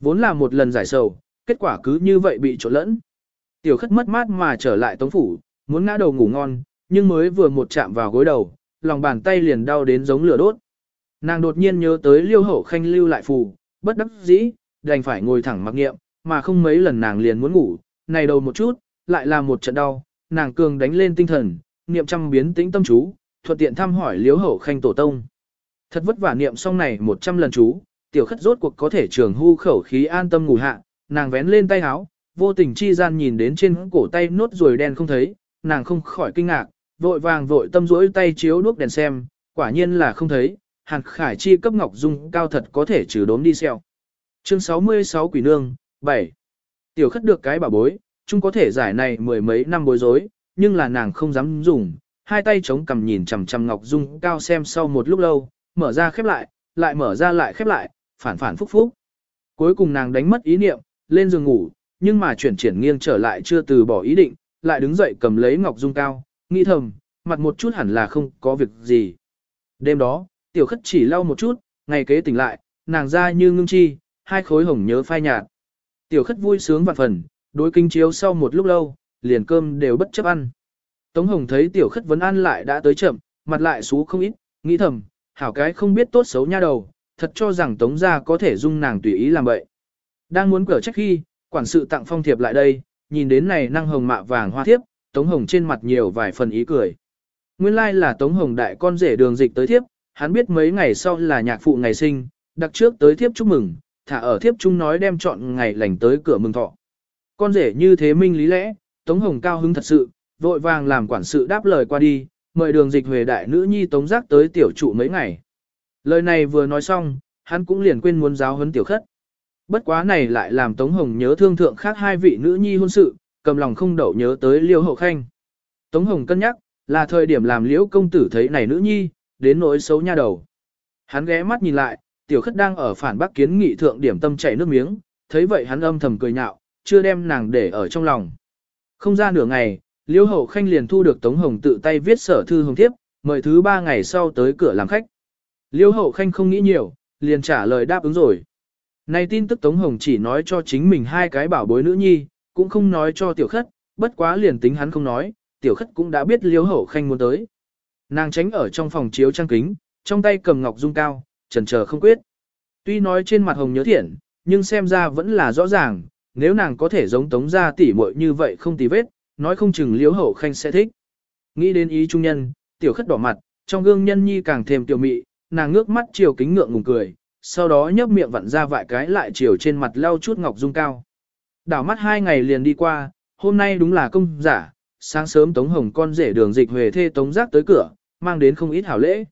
Speaker 1: Vốn là một lần giải sầu, kết quả cứ như vậy bị trộn lẫn. Tiểu khất mất mát mà trở lại tống phủ, muốn ngã đầu ngủ ngon, nhưng mới vừa một chạm vào gối đầu, lòng bàn tay liền đau đến giống lửa đốt. Nàng đột nhiên nhớ tới liêu hậu khanh lưu lại phù, bất đắc dĩ, đành phải ngồi thẳng mặc nghiệm, mà không mấy lần nàng liền muốn ngủ, này đầu một chút, lại là một trận đau, nàng cường đánh lên tinh thần, niệm trăm biến tĩnh tâm chú, thuận tiện thăm hỏi Liêu hậu khanh tổ tông. Thật vất vả niệm xong này một trăm lần chú, tiểu khất rốt cuộc có thể trường hưu khẩu khí an tâm ngủ hạ, nàng vén lên tay áo, vô tình chi gian nhìn đến trên cổ tay nốt ruồi đen không thấy, nàng không khỏi kinh ngạc, vội vàng vội tâm rỗi tay chiếu đuốc đèn xem, quả nhiên là không thấy, hàn khải chi cấp ngọc dung cao thật có thể trừ đốm đi xeo. Chương 66 Quỷ Nương, 7. Tiểu khất được cái bảo bối, chung có thể giải này mười mấy năm bối rối, nhưng là nàng không dám dùng, hai tay chống cầm nhìn chằm chằm ngọc dung cao xem sau một lúc lâu, mở ra khép lại, lại mở ra lại khép lại, phản phản phúc phúc. Cuối cùng nàng đánh mất ý niệm, lên giường ngủ, nhưng mà chuyển chuyển nghiêng trở lại chưa từ bỏ ý định, lại đứng dậy cầm lấy ngọc dung cao, nghĩ thầm, mặt một chút hẳn là không có việc gì. Đêm đó, tiểu khất chỉ lau một chút, ngày kế tỉnh lại, nàng ra như ngưng chi, hai khối hồng nhớ phai nhạt. Tiểu khất vui sướng vạn phần, đối kinh chiếu sau một lúc lâu, liền cơm đều bất chấp ăn. Tống hồng thấy tiểu khất vấn ăn lại đã tới chậm, mặt lại xú không ít, nghĩ thầm, hảo cái không biết tốt xấu nha đầu, thật cho rằng tống gia có thể dung nàng tùy ý làm vậy. Đang muốn cửa trách khi, quản sự tặng phong thiệp lại đây, nhìn đến này năng hồng mạ vàng hoa thiếp, tống hồng trên mặt nhiều vài phần ý cười. Nguyên lai like là tống hồng đại con rể đường dịch tới thiếp, hắn biết mấy ngày sau là nhạc phụ ngày sinh, đặc trước tới thiếp chúc mừng, thả ở thiếp chung nói đem chọn ngày lành tới cửa mừng thọ. Con rể như thế minh lý lẽ, Tống Hồng cao hứng thật sự, vội vàng làm quản sự đáp lời qua đi, mời đường dịch về đại nữ nhi Tống Giác tới tiểu trụ mấy ngày. Lời này vừa nói xong, hắn cũng liền quên muốn giáo huấn tiểu khất. Bất quá này lại làm Tống Hồng nhớ thương thượng khác hai vị nữ nhi hôn sự, cầm lòng không đậu nhớ tới Liêu Hậu Khanh. Tống Hồng cân nhắc, là thời điểm làm Liễu công tử thấy này nữ nhi, đến nỗi xấu nha đầu. Hắn ghé mắt nhìn lại, tiểu khất đang ở phản bác kiến nghị thượng điểm tâm chảy nước miếng, thấy vậy hắn âm thầm cười nhạo, chưa đem nàng để ở trong lòng. Không ra nửa ngày, Liêu Hậu Khanh liền thu được Tống Hồng tự tay viết sở thư hồng thiếp, mời thứ ba ngày sau tới cửa làm khách. Liêu Hậu Khanh không nghĩ nhiều, liền trả lời đáp ứng rồi. Này tin tức Tống Hồng chỉ nói cho chính mình hai cái bảo bối nữ nhi, cũng không nói cho tiểu khất, bất quá liền tính hắn không nói, tiểu khất cũng đã biết Liêu Hậu Khanh muốn tới. Nàng tránh ở trong phòng chiếu trang kính, trong tay cầm ngọc dung cao, chần chờ không quyết. Tuy nói trên mặt hồng nhớ thiện, nhưng xem ra vẫn là rõ ràng, nếu nàng có thể giống tống gia tỷ muội như vậy không tì vết, nói không chừng liếu hậu khanh sẽ thích. Nghĩ đến ý trung nhân, tiểu khất đỏ mặt, trong gương nhân nhi càng thêm tiểu mị, nàng ngước mắt chiều kính ngượng ngùng cười, sau đó nhấp miệng vặn ra vài cái lại chiều trên mặt lau chút ngọc dung cao. Đảo mắt hai ngày liền đi qua, hôm nay đúng là công giả, sáng sớm tống hồng con rể đường dịch về thê tống giác tới cửa, mang đến không ít hảo lễ.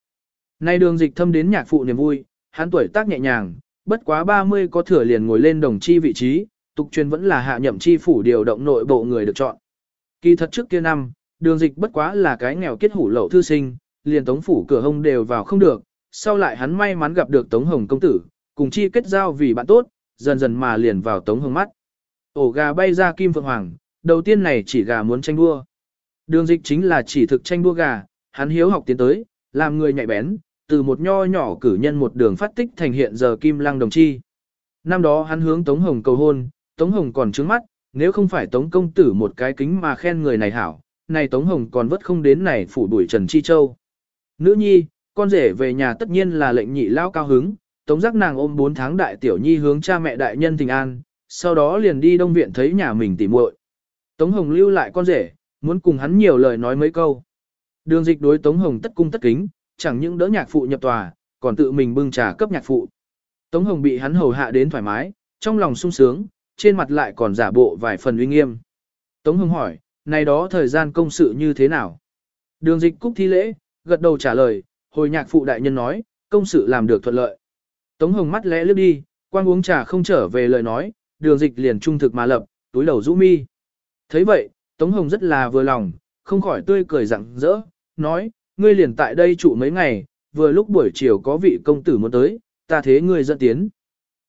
Speaker 1: Nay đường dịch thâm đến nhạc phụ niềm vui, hắn tuổi tác nhẹ nhàng, bất quá 30 có thừa liền ngồi lên đồng chi vị trí, tục truyền vẫn là hạ nhậm chi phủ điều động nội bộ người được chọn. Kỳ thật trước kia năm, đường dịch bất quá là cái nghèo kết hủ lậu thư sinh, liền tống phủ cửa hông đều vào không được, sau lại hắn may mắn gặp được tống hồng công tử, cùng chi kết giao vì bạn tốt, dần dần mà liền vào tống hồng mắt. Ổ gà bay ra kim phượng hoàng, đầu tiên này chỉ gà muốn tranh đua. Đường dịch chính là chỉ thực tranh đua gà, hắn hiếu học tiến tới, làm người nhạy bén, từ một nho nhỏ cử nhân một đường phát tích thành hiện giờ kim lăng đồng chi. Năm đó hắn hướng Tống Hồng cầu hôn, Tống Hồng còn trướng mắt, nếu không phải Tống công tử một cái kính mà khen người này hảo, này Tống Hồng còn vất không đến này phủ đuổi Trần Chi Châu. Nữ nhi, con rể về nhà tất nhiên là lệnh nhị lao cao hứng, Tống giác nàng ôm 4 tháng đại tiểu nhi hướng cha mẹ đại nhân tình an, sau đó liền đi đông viện thấy nhà mình tỉ muội. Tống Hồng lưu lại con rể, muốn cùng hắn nhiều lời nói mấy câu. Đường dịch đối Tống Hồng tất cung tất kính, chẳng những đỡ nhạc phụ nhập tòa, còn tự mình bưng trà cấp nhạc phụ. Tống Hồng bị hắn hầu hạ đến thoải mái, trong lòng sung sướng, trên mặt lại còn giả bộ vài phần uy nghiêm. Tống Hồng hỏi, này đó thời gian công sự như thế nào? Đường dịch cúc thi lễ, gật đầu trả lời, hồi nhạc phụ đại nhân nói, công sự làm được thuận lợi. Tống Hồng mắt lẽ lướt đi, quang uống trà không trở về lời nói, đường dịch liền trung thực mà lập, túi đầu rũ mi. thấy vậy, Tống Hồng rất là vừa lòng, không khỏi tươi cười rặng rỡ, nói, ngươi liền tại đây trụ mấy ngày, vừa lúc buổi chiều có vị công tử muốn tới, ta thế ngươi dẫn tiến.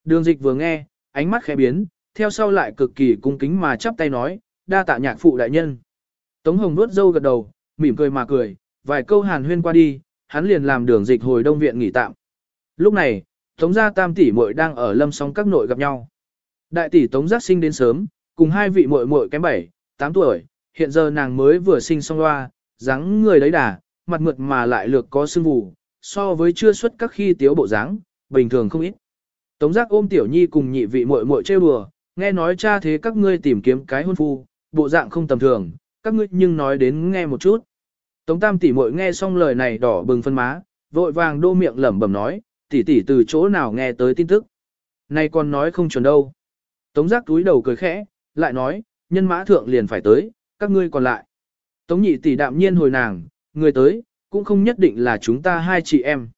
Speaker 1: Đường dịch vừa nghe, ánh mắt khẽ biến, theo sau lại cực kỳ cung kính mà chắp tay nói, đa tạ nhạc phụ đại nhân. Tống Hồng nuốt dâu gật đầu, mỉm cười mà cười, vài câu hàn huyên qua đi, hắn liền làm đường dịch hồi đông viện nghỉ tạm. Lúc này, Tống gia tam tỷ muội đang ở lâm sóng các nội gặp nhau. Đại tỷ Tống giác sinh đến sớm, cùng hai vị muội muội kém 7, 8 tuổi, hiện giờ nàng mới vừa sinh xong loa, dáng người đấy đà, mặt mượt mà lại lược có sương vụ, so với chưa xuất các khi tiếu bộ dáng, bình thường không ít. Tống giác ôm tiểu nhi cùng nhị vị muội muội trêu đùa, nghe nói cha thế các ngươi tìm kiếm cái hôn phu, bộ dạng không tầm thường, các ngươi nhưng nói đến nghe một chút. Tống tam tỷ muội nghe xong lời này đỏ bừng phân má, vội vàng đô miệng lẩm bẩm nói, tỷ tỷ từ chỗ nào nghe tới tin tức. Này còn nói không chuẩn đâu. Tống giác túi đầu cười khẽ, lại nói, nhân mã thượng liền phải tới, các ngươi còn lại. Tống nhị tỷ đạm nhiên hồi nàng, người tới, cũng không nhất định là chúng ta hai chị em.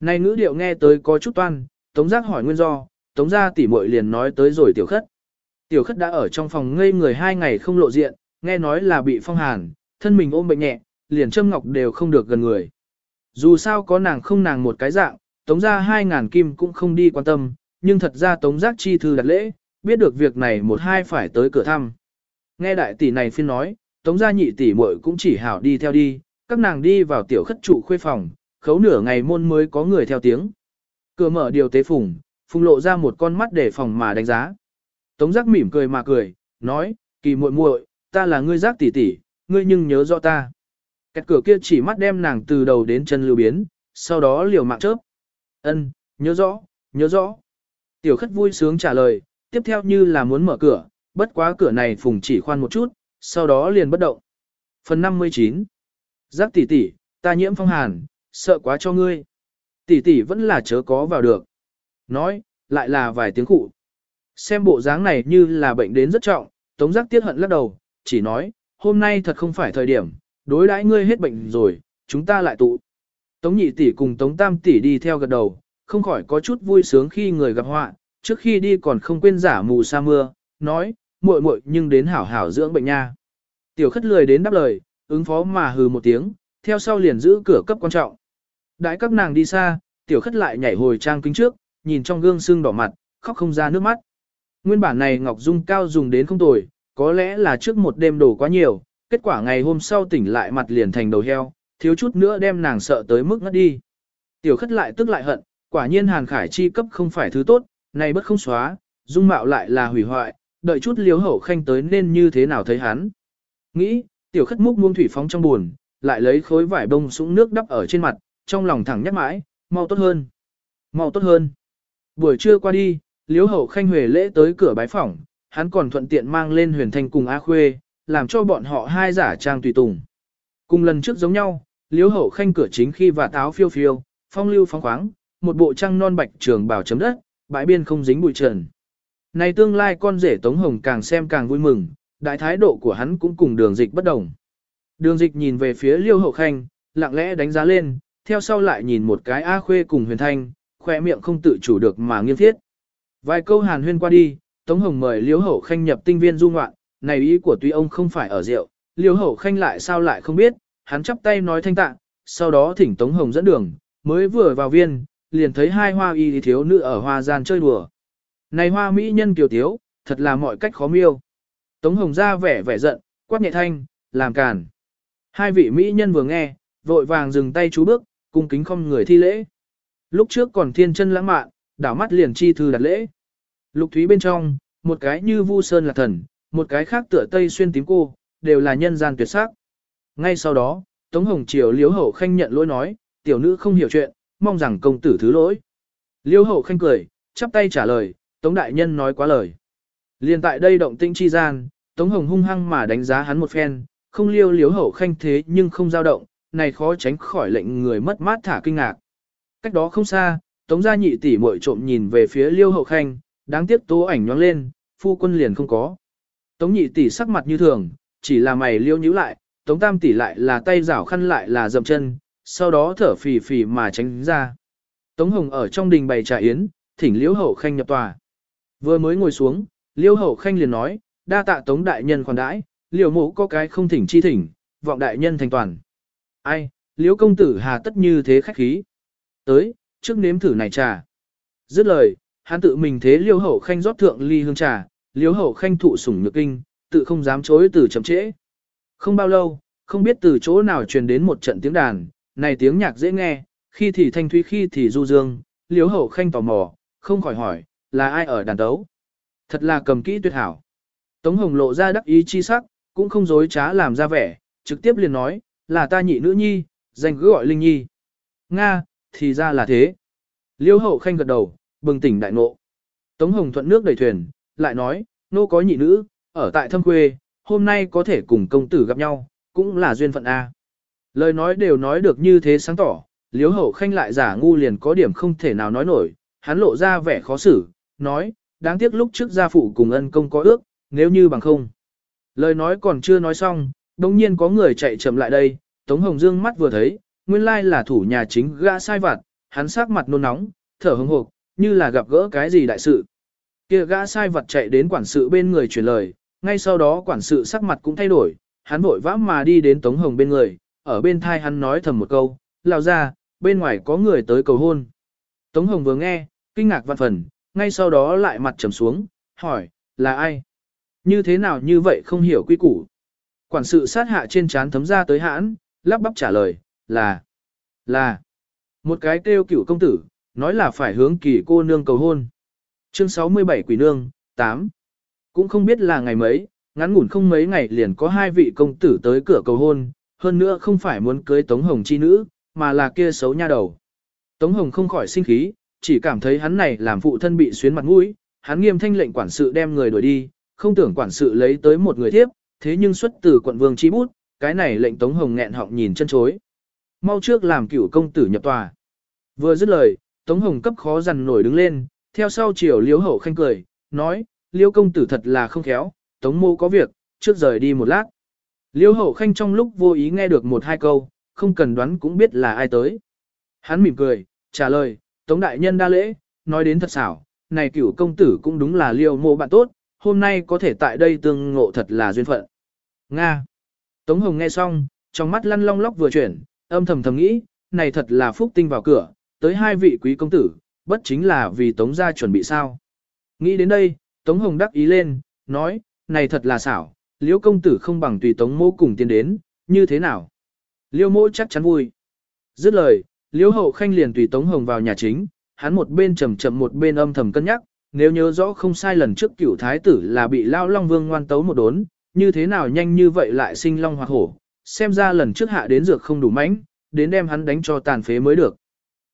Speaker 1: Này ngữ điệu nghe tới có chút toan, Tống giác hỏi nguyên do, Tống gia tỷ muội liền nói tới rồi tiểu khất. Tiểu khất đã ở trong phòng ngây người hai ngày không lộ diện, nghe nói là bị phong hàn, thân mình ôm bệnh nhẹ, liền châm ngọc đều không được gần người. Dù sao có nàng không nàng một cái dạng, tống gia hai ngàn kim cũng không đi quan tâm, nhưng thật ra tống giác chi thư đặt lễ, biết được việc này một hai phải tới cửa thăm. Nghe đại tỷ này phiên nói, tống gia nhị tỷ muội cũng chỉ hảo đi theo đi, các nàng đi vào tiểu khất trụ khuê phòng, khấu nửa ngày môn mới có người theo tiếng. Cửa mở điều tế phùng, phùng lộ ra một con mắt để phòng mà đánh giá. Tống giác mỉm cười mà cười, nói, kỳ muội muội, ta là ngươi giác tỷ tỷ, ngươi nhưng nhớ rõ ta. Kẹt cửa kia chỉ mắt đem nàng từ đầu đến chân lưu biến, sau đó liều mạng chớp. Ân, nhớ rõ, nhớ rõ. Tiểu khất vui sướng trả lời, tiếp theo như là muốn mở cửa, bất quá cửa này phùng chỉ khoan một chút, sau đó liền bất động. Phần 59 Giác tỷ tỷ, ta nhiễm phong hàn, sợ quá cho ngươi. Tỷ tỷ vẫn là chớ có vào được. Nói, lại là vài tiếng cụ. Xem bộ dáng này như là bệnh đến rất trọng, tống giác tiết hận lắc đầu, chỉ nói, hôm nay thật không phải thời điểm, đối đãi ngươi hết bệnh rồi, chúng ta lại tụ. Tống nhị tỷ cùng tống tam tỷ đi theo gật đầu, không khỏi có chút vui sướng khi người gặp họa, trước khi đi còn không quên giả mù sa mưa, nói, muội muội nhưng đến hảo hảo dưỡng bệnh nha. Tiểu khất lười đến đáp lời, ứng phó mà hừ một tiếng, theo sau liền giữ cửa cấp quan trọng. Đãi các nàng đi xa, tiểu khất lại nhảy hồi trang kính trước, nhìn trong gương sưng đỏ mặt, khóc không ra nước mắt. Nguyên bản này Ngọc Dung cao dùng đến không tồi, có lẽ là trước một đêm đổ quá nhiều, kết quả ngày hôm sau tỉnh lại mặt liền thành đầu heo, thiếu chút nữa đem nàng sợ tới mức ngất đi. Tiểu khất lại tức lại hận, quả nhiên Hàn Khải chi cấp không phải thứ tốt, này bất không xóa, dung mạo lại là hủy hoại, đợi chút liếu hậu khanh tới nên như thế nào thấy hắn. Nghĩ, tiểu khất múc muông thủy phóng trong buồn, lại lấy khối vải bông súng nước đắp ở trên mặt, trong lòng thẳng nhắc mãi, mau tốt hơn, mau tốt hơn. Buổi trưa qua đi, liếu hậu khanh huề lễ tới cửa bái phỏng, hắn còn thuận tiện mang lên huyền thanh cùng A Khuê, làm cho bọn họ hai giả trang tùy tùng. Cùng lần trước giống nhau, liếu hậu khanh cửa chính khi và táo phiêu phiêu, phong lưu phóng khoáng, một bộ trăng non bạch trường bảo chấm đất, bãi biên không dính bụi trần. Này tương lai con rể Tống Hồng càng xem càng vui mừng, đại thái độ của hắn cũng cùng đường dịch bất đồng. Đường dịch nhìn về phía liêu hậu khanh, lặng lẽ đánh giá lên, theo sau lại nhìn một cái A Khuê cùng huyền thanh, khoe miệng không tự chủ được mà nghiêng thiết. Vài câu hàn huyên qua đi, Tống Hồng mời liêu hậu khanh nhập tinh viên du ngoạn, này ý của tuy ông không phải ở rượu, liêu hậu khanh lại sao lại không biết, hắn chắp tay nói thanh tạng, sau đó thỉnh Tống Hồng dẫn đường, mới vừa vào viên, liền thấy hai hoa y thiếu nữ ở hoa gian chơi đùa. Này hoa mỹ nhân kiều tiếu, thật là mọi cách khó miêu. Tống Hồng ra vẻ vẻ giận, quát nhẹ thanh, làm càn. Hai vị mỹ nhân vừa nghe, vội vàng dừng tay chú bước, cung kính không người thi lễ. Lúc trước còn thiên chân lãng mạn, đảo mắt liền chi thư đặt lễ. Lục thúy bên trong, một cái như vu sơn là thần, một cái khác tựa tây xuyên tím cô, đều là nhân gian tuyệt sắc. Ngay sau đó, Tống Hồng Triều Liễu Hậu Khanh nhận lỗi nói, tiểu nữ không hiểu chuyện, mong rằng công tử thứ lỗi. Liễu Hậu Khanh cười, chắp tay trả lời, Tống Đại Nhân nói quá lời. Liên tại đây động tĩnh chi gian, Tống Hồng hung hăng mà đánh giá hắn một phen, không liêu liếu Hậu Khanh thế nhưng không dao động, này khó tránh khỏi lệnh người mất mát thả kinh ngạc. Cách đó không xa, Tống gia nhị tỷ muội trộm nhìn về phía Liêu Hậu Khanh, đáng tiếc tố ảnh nhoáng lên, phu quân liền không có. Tống nhị tỷ sắc mặt như thường, chỉ là mày liêu nhíu lại, tống tam tỷ lại là tay rảo khăn lại là dậm chân, sau đó thở phì phì mà tránh ra. Tống hồng ở trong đình bày trà yến, thỉnh liễu hậu khanh nhập tòa. Vừa mới ngồi xuống, liêu hậu khanh liền nói, đa tạ tống đại nhân khoản đãi, liều mộ có cái không thỉnh chi thỉnh, vọng đại nhân thành toàn. Ai, liêu công tử hà tất như thế khách khí. Tới, trước nếm thử này trà. Dứt lời, hắn tự mình thế liêu hậu khanh rót thượng ly hương trà, liêu hậu khanh thụ sủng nhược kinh, tự không dám chối từ chậm trễ. Không bao lâu, không biết từ chỗ nào truyền đến một trận tiếng đàn, này tiếng nhạc dễ nghe, khi thì thanh thúy khi thì du dương, liêu hậu khanh tò mò, không khỏi hỏi, là ai ở đàn tấu? Thật là cầm kỹ tuyệt hảo. Tống Hồng lộ ra đắc ý chi sắc, cũng không dối trá làm ra vẻ, trực tiếp liền nói, là ta nhị nữ nhi, danh cứ gọi Linh Nhi. Nga, thì ra là thế. Liêu hậu khanh gật đầu, bừng tỉnh đại ngộ. Tống Hồng thuận nước đẩy thuyền, lại nói, nô có nhị nữ, ở tại thâm quê, hôm nay có thể cùng công tử gặp nhau, cũng là duyên phận A. Lời nói đều nói được như thế sáng tỏ, liếu hậu khanh lại giả ngu liền có điểm không thể nào nói nổi, hắn lộ ra vẻ khó xử, nói, đáng tiếc lúc trước gia phụ cùng ân công có ước, nếu như bằng không. Lời nói còn chưa nói xong, đồng nhiên có người chạy chậm lại đây, Tống Hồng Dương mắt vừa thấy, nguyên lai là thủ nhà chính gã sai vặt, hắn sắc mặt nôn nóng, thở hồng hộc, như là gặp gỡ cái gì đại sự. Kia gã sai vật chạy đến quản sự bên người truyền lời, ngay sau đó quản sự sắc mặt cũng thay đổi, hắn vội vã mà đi đến Tống Hồng bên người, ở bên thai hắn nói thầm một câu, lao ra, bên ngoài có người tới cầu hôn. Tống Hồng vừa nghe, kinh ngạc vạn phần, ngay sau đó lại mặt trầm xuống, hỏi, là ai? Như thế nào như vậy không hiểu quy củ? Quản sự sát hạ trên trán thấm ra tới hãn, lắp bắp trả lời, là, là, một cái kêu cửu công tử, nói là phải hướng kỳ cô nương cầu hôn. Chương 67 Quỷ Nương, 8. Cũng không biết là ngày mấy, ngắn ngủn không mấy ngày liền có hai vị công tử tới cửa cầu hôn, hơn nữa không phải muốn cưới Tống Hồng chi nữ, mà là kia xấu nha đầu. Tống Hồng không khỏi sinh khí, chỉ cảm thấy hắn này làm phụ thân bị xuyến mặt mũi, hắn nghiêm thanh lệnh quản sự đem người đuổi đi, không tưởng quản sự lấy tới một người tiếp, thế nhưng xuất từ quận vương chi bút, cái này lệnh Tống Hồng nghẹn họng nhìn chân chối. Mau trước làm cửu công tử nhập tòa. Vừa dứt lời, Tống Hồng cấp khó dằn nổi đứng lên, theo sau chiều liễu hậu khanh cười, nói, liễu công tử thật là không khéo, Tống mô có việc, trước rời đi một lát. liễu hậu khanh trong lúc vô ý nghe được một hai câu, không cần đoán cũng biết là ai tới. Hắn mỉm cười, trả lời, Tống đại nhân đa lễ, nói đến thật xảo, này cửu công tử cũng đúng là liêu mộ bạn tốt, hôm nay có thể tại đây tương ngộ thật là duyên phận. Nga. Tống Hồng nghe xong, trong mắt lăn long lóc vừa chuyển, âm thầm thầm nghĩ, này thật là phúc tinh vào cửa, tới hai vị quý công tử, bất chính là vì Tống gia chuẩn bị sao. Nghĩ đến đây, Tống Hồng đắc ý lên, nói, này thật là xảo, liêu công tử không bằng tùy Tống mô cùng tiến đến, như thế nào? Liêu mô chắc chắn vui. Dứt lời, liễu hậu khanh liền tùy Tống Hồng vào nhà chính, hắn một bên chậm chậm một bên âm thầm cân nhắc, nếu nhớ rõ không sai lần trước cửu thái tử là bị lao long vương ngoan tấu một đốn, như thế nào nhanh như vậy lại sinh long hoặc hổ, xem ra lần trước hạ đến dược không đủ mãnh, đến đem hắn đánh cho tàn phế mới được.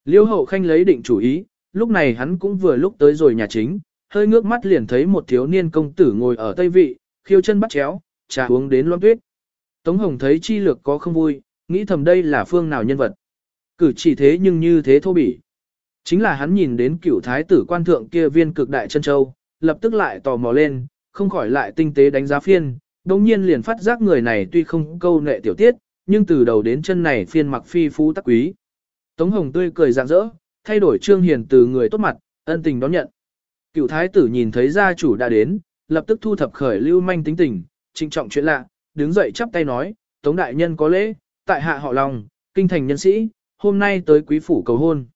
Speaker 1: Liêu hậu khanh lấy định chủ ý, lúc này hắn cũng vừa lúc tới rồi nhà chính, hơi ngước mắt liền thấy một thiếu niên công tử ngồi ở tây vị, khiêu chân bắt chéo, trà uống đến loãng tuyết. Tống Hồng thấy chi lược có không vui, nghĩ thầm đây là phương nào nhân vật. Cử chỉ thế nhưng như thế thô bỉ. Chính là hắn nhìn đến cựu thái tử quan thượng kia viên cực đại chân châu, lập tức lại tò mò lên, không khỏi lại tinh tế đánh giá phiên, đồng nhiên liền phát giác người này tuy không câu nệ tiểu tiết, nhưng từ đầu đến chân này phiên mặc phi phú tắc quý. Tống Hồng tươi cười rạng rỡ, thay đổi trương hiền từ người tốt mặt, ân tình đón nhận. Cựu thái tử nhìn thấy gia chủ đã đến, lập tức thu thập khởi lưu manh tính tình, trinh trọng chuyện lạ, đứng dậy chắp tay nói, Tống đại nhân có lễ, tại hạ họ lòng, kinh thành nhân sĩ, hôm nay tới quý phủ cầu hôn.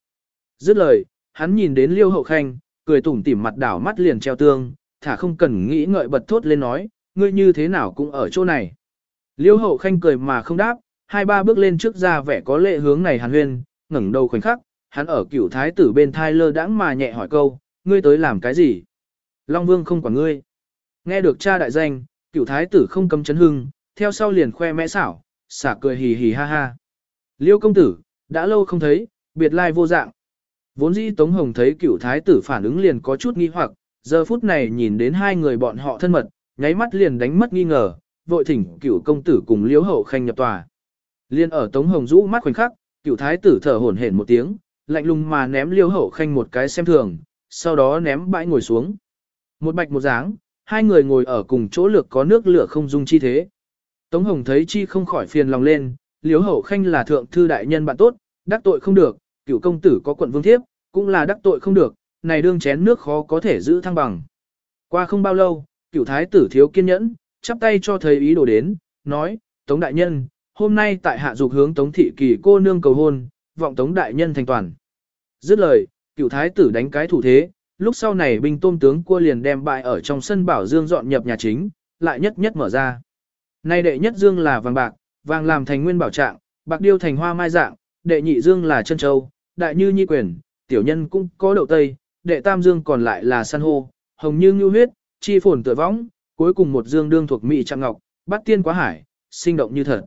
Speaker 1: Dứt lời, hắn nhìn đến liêu hậu khanh, cười tủm tỉm mặt đảo mắt liền treo tương, thả không cần nghĩ ngợi bật thốt lên nói, ngươi như thế nào cũng ở chỗ này. Liêu hậu khanh cười mà không đáp, hai ba bước lên trước ra vẻ có lệ hướng này hàn huyên, ngẩng đầu khoảnh khắc, hắn ở cửu thái tử bên thai lơ đãng mà nhẹ hỏi câu, ngươi tới làm cái gì? Long vương không quản ngươi. Nghe được cha đại danh, cửu thái tử không cấm chấn hưng, theo sau liền khoe mẽ xảo, xả cười hì hì ha ha. Liêu công tử, đã lâu không thấy, biệt lai vô dạng. Vốn dĩ Tống Hồng thấy cửu thái tử phản ứng liền có chút nghi hoặc, giờ phút này nhìn đến hai người bọn họ thân mật, nháy mắt liền đánh mất nghi ngờ, vội thỉnh cửu công tử cùng liễu hậu khanh nhập tòa. Liên ở Tống Hồng rũ mắt khoảnh khắc, cửu thái tử thở hổn hển một tiếng, lạnh lùng mà ném liễu hậu khanh một cái xem thường, sau đó ném bãi ngồi xuống. Một bạch một dáng, hai người ngồi ở cùng chỗ lược có nước lửa không dung chi thế. Tống Hồng thấy chi không khỏi phiền lòng lên, liếu hậu khanh là thượng thư đại nhân bạn tốt, đắc tội không được, cựu công tử có quận vương thiếp, cũng là đắc tội không được, này đương chén nước khó có thể giữ thăng bằng. Qua không bao lâu, cựu thái tử thiếu kiên nhẫn, chắp tay cho thầy ý đồ đến, nói, Tống đại nhân, hôm nay tại hạ dục hướng Tống thị kỳ cô nương cầu hôn, vọng Tống đại nhân thành toàn. Dứt lời, cựu thái tử đánh cái thủ thế, lúc sau này binh tôm tướng cua liền đem bại ở trong sân bảo dương dọn nhập nhà chính, lại nhất nhất mở ra. Nay đệ nhất dương là vàng bạc, vàng làm thành nguyên bảo trạng, bạc điêu thành hoa mai dạng, đệ nhị dương là chân châu, đại như nhi quyền, tiểu nhân cũng có đậu tây, đệ tam dương còn lại là san hô, hồng như ngưu huyết, chi phồn tựa võng, cuối cùng một dương đương thuộc mỹ trạng ngọc, bắt tiên quá hải, sinh động như thật.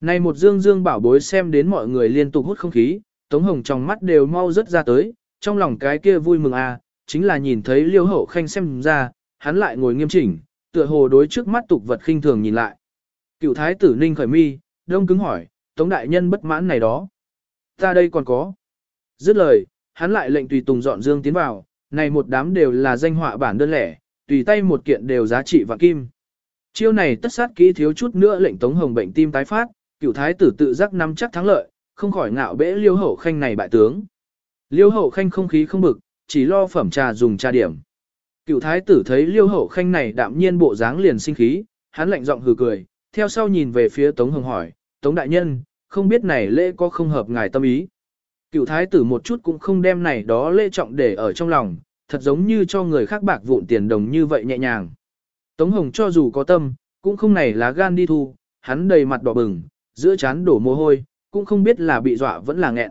Speaker 1: Này một dương dương bảo bối xem đến mọi người liên tục hút không khí, Tống Hồng trong mắt đều mau rớt ra tới, trong lòng cái kia vui mừng à, chính là nhìn thấy liêu hậu khanh xem ra, hắn lại ngồi nghiêm chỉnh, tựa hồ đối trước mắt tục vật khinh thường nhìn lại. Cựu thái tử ninh khởi mi, đông cứng hỏi, Tống đại nhân bất mãn này đó. Ta đây còn có. Dứt lời, hắn lại lệnh tùy tùng dọn dương tiến vào, này một đám đều là danh họa bản đơn lẻ, tùy tay một kiện đều giá trị vạn kim. Chiêu này tất sát kỹ thiếu chút nữa lệnh Tống Hồng bệnh tim tái phát, cựu thái tử tự giác nắm chắc thắng lợi, không khỏi ngạo bẽ liêu hậu khanh này bại tướng. Liêu hậu khanh không khí không bực, chỉ lo phẩm trà dùng trà điểm. Cựu thái tử thấy liêu hậu khanh này đạm nhiên bộ dáng liền sinh khí, hắn lạnh giọng hừ cười, theo sau nhìn về phía Tống Hồng hỏi, Tống Đại Nhân, không biết này lễ có không hợp ngài tâm ý. Cựu thái tử một chút cũng không đem này đó lễ trọng để ở trong lòng, thật giống như cho người khác bạc vụn tiền đồng như vậy nhẹ nhàng. Tống Hồng cho dù có tâm, cũng không này lá gan đi thu, hắn đầy mặt đỏ bừng, giữa chán đổ mồ hôi, cũng không biết là bị dọa vẫn là nghẹn.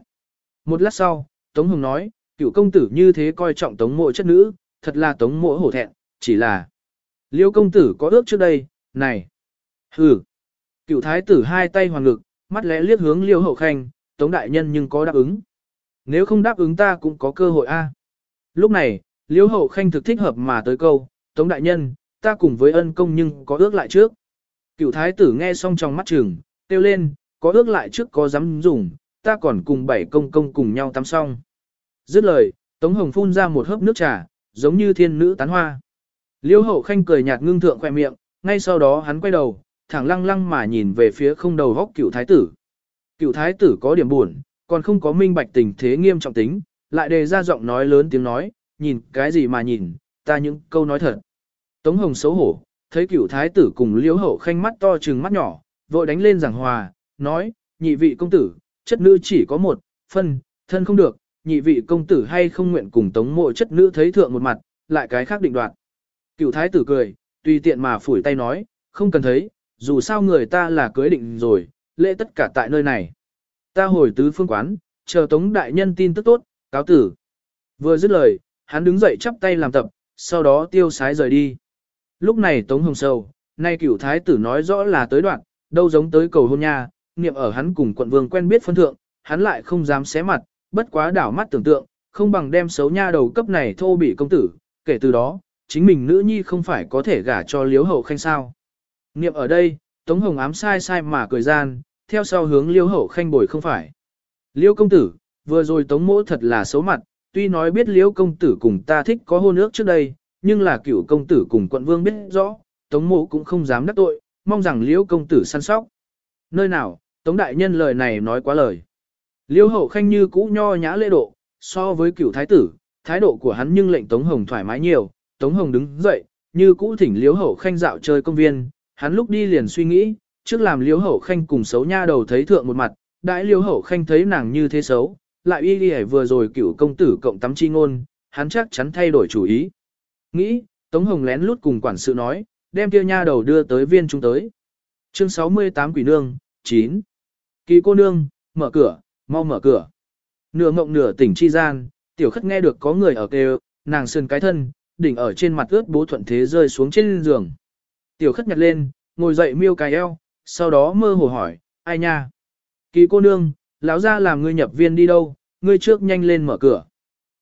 Speaker 1: Một lát sau, Tống Hồng nói, cựu công tử như thế coi trọng Tống mộ chất nữ, thật là Tống mộ hổ thẹn, chỉ là Liêu công tử có ước trước đây, này. Hừ. Cựu thái tử hai tay hoàng ngực, mắt lẽ liếc hướng Liêu hậu khanh, Tống đại nhân nhưng có đáp ứng. Nếu không đáp ứng ta cũng có cơ hội a. Lúc này, Liêu hậu khanh thực thích hợp mà tới câu, Tống đại nhân, ta cùng với ân công nhưng có ước lại trước. Cựu thái tử nghe xong trong mắt trường, kêu lên, có ước lại trước có dám dùng, ta còn cùng bảy công công cùng nhau tắm xong. Dứt lời, Tống Hồng phun ra một hớp nước trà, giống như thiên nữ tán hoa. Liêu hậu khanh cười nhạt ngưng thượng khoe miệng, ngay sau đó hắn quay đầu, thẳng lăng lăng mà nhìn về phía không đầu góc cựu thái tử. Cựu thái tử có điểm buồn, còn không có minh bạch tình thế nghiêm trọng tính, lại đề ra giọng nói lớn tiếng nói, nhìn cái gì mà nhìn, ta những câu nói thật. Tống Hồng xấu hổ, thấy cựu thái tử cùng liễu hậu khanh mắt to trừng mắt nhỏ, vội đánh lên giảng hòa, nói, nhị vị công tử, chất nữ chỉ có một, phân, thân không được, nhị vị công tử hay không nguyện cùng tống mộ chất nữ thấy thượng một mặt, lại cái khác định đoạt. Cựu thái tử cười, tùy tiện mà phủi tay nói, không cần thấy, dù sao người ta là cưới định rồi, lễ tất cả tại nơi này. Ta hồi tứ phương quán, chờ tống đại nhân tin tức tốt, cáo tử. Vừa dứt lời, hắn đứng dậy chắp tay làm tập, sau đó tiêu sái rời đi. Lúc này Tống Hồng Sâu, nay cửu thái tử nói rõ là tới đoạn, đâu giống tới cầu hôn nha, niệm ở hắn cùng quận vương quen biết phân thượng, hắn lại không dám xé mặt, bất quá đảo mắt tưởng tượng, không bằng đem xấu nha đầu cấp này thô bị công tử, kể từ đó, chính mình nữ nhi không phải có thể gả cho liếu hậu khanh sao. Niệm ở đây, Tống Hồng ám sai sai mà cười gian, theo sau hướng liêu hậu khanh bồi không phải. Liêu công tử, vừa rồi Tống mỗ thật là xấu mặt, tuy nói biết liêu công tử cùng ta thích có hôn ước trước đây, nhưng là cựu công tử cùng quận vương biết rõ, Tống mỗ cũng không dám đắc tội, mong rằng liêu công tử săn sóc. Nơi nào, Tống đại nhân lời này nói quá lời. Liêu hậu khanh như cũ nho nhã lễ độ, so với cựu thái tử, thái độ của hắn nhưng lệnh Tống Hồng thoải mái nhiều, Tống Hồng đứng dậy, như cũ thỉnh Liêu hậu khanh dạo chơi công viên, hắn lúc đi liền suy nghĩ, trước làm liếu hậu khanh cùng xấu nha đầu thấy thượng một mặt, đại liếu hậu khanh thấy nàng như thế xấu, lại y đi vừa rồi cựu công tử cộng tắm chi ngôn, hắn chắc chắn thay đổi chủ ý. Nghĩ, Tống Hồng lén lút cùng quản sự nói, đem kia nha đầu đưa tới viên trung tới. Chương 68 Quỷ Nương, 9. Kỳ cô nương, mở cửa, mau mở cửa. Nửa mộng nửa tỉnh chi gian, tiểu khất nghe được có người ở kêu, nàng sườn cái thân, đỉnh ở trên mặt ướt bố thuận thế rơi xuống trên giường. Tiểu khất nhặt lên, ngồi dậy miêu cài eo, sau đó mơ hồ hỏi, ai nha? Kỳ cô nương, lão ra làm ngươi nhập viên đi đâu, ngươi trước nhanh lên mở cửa.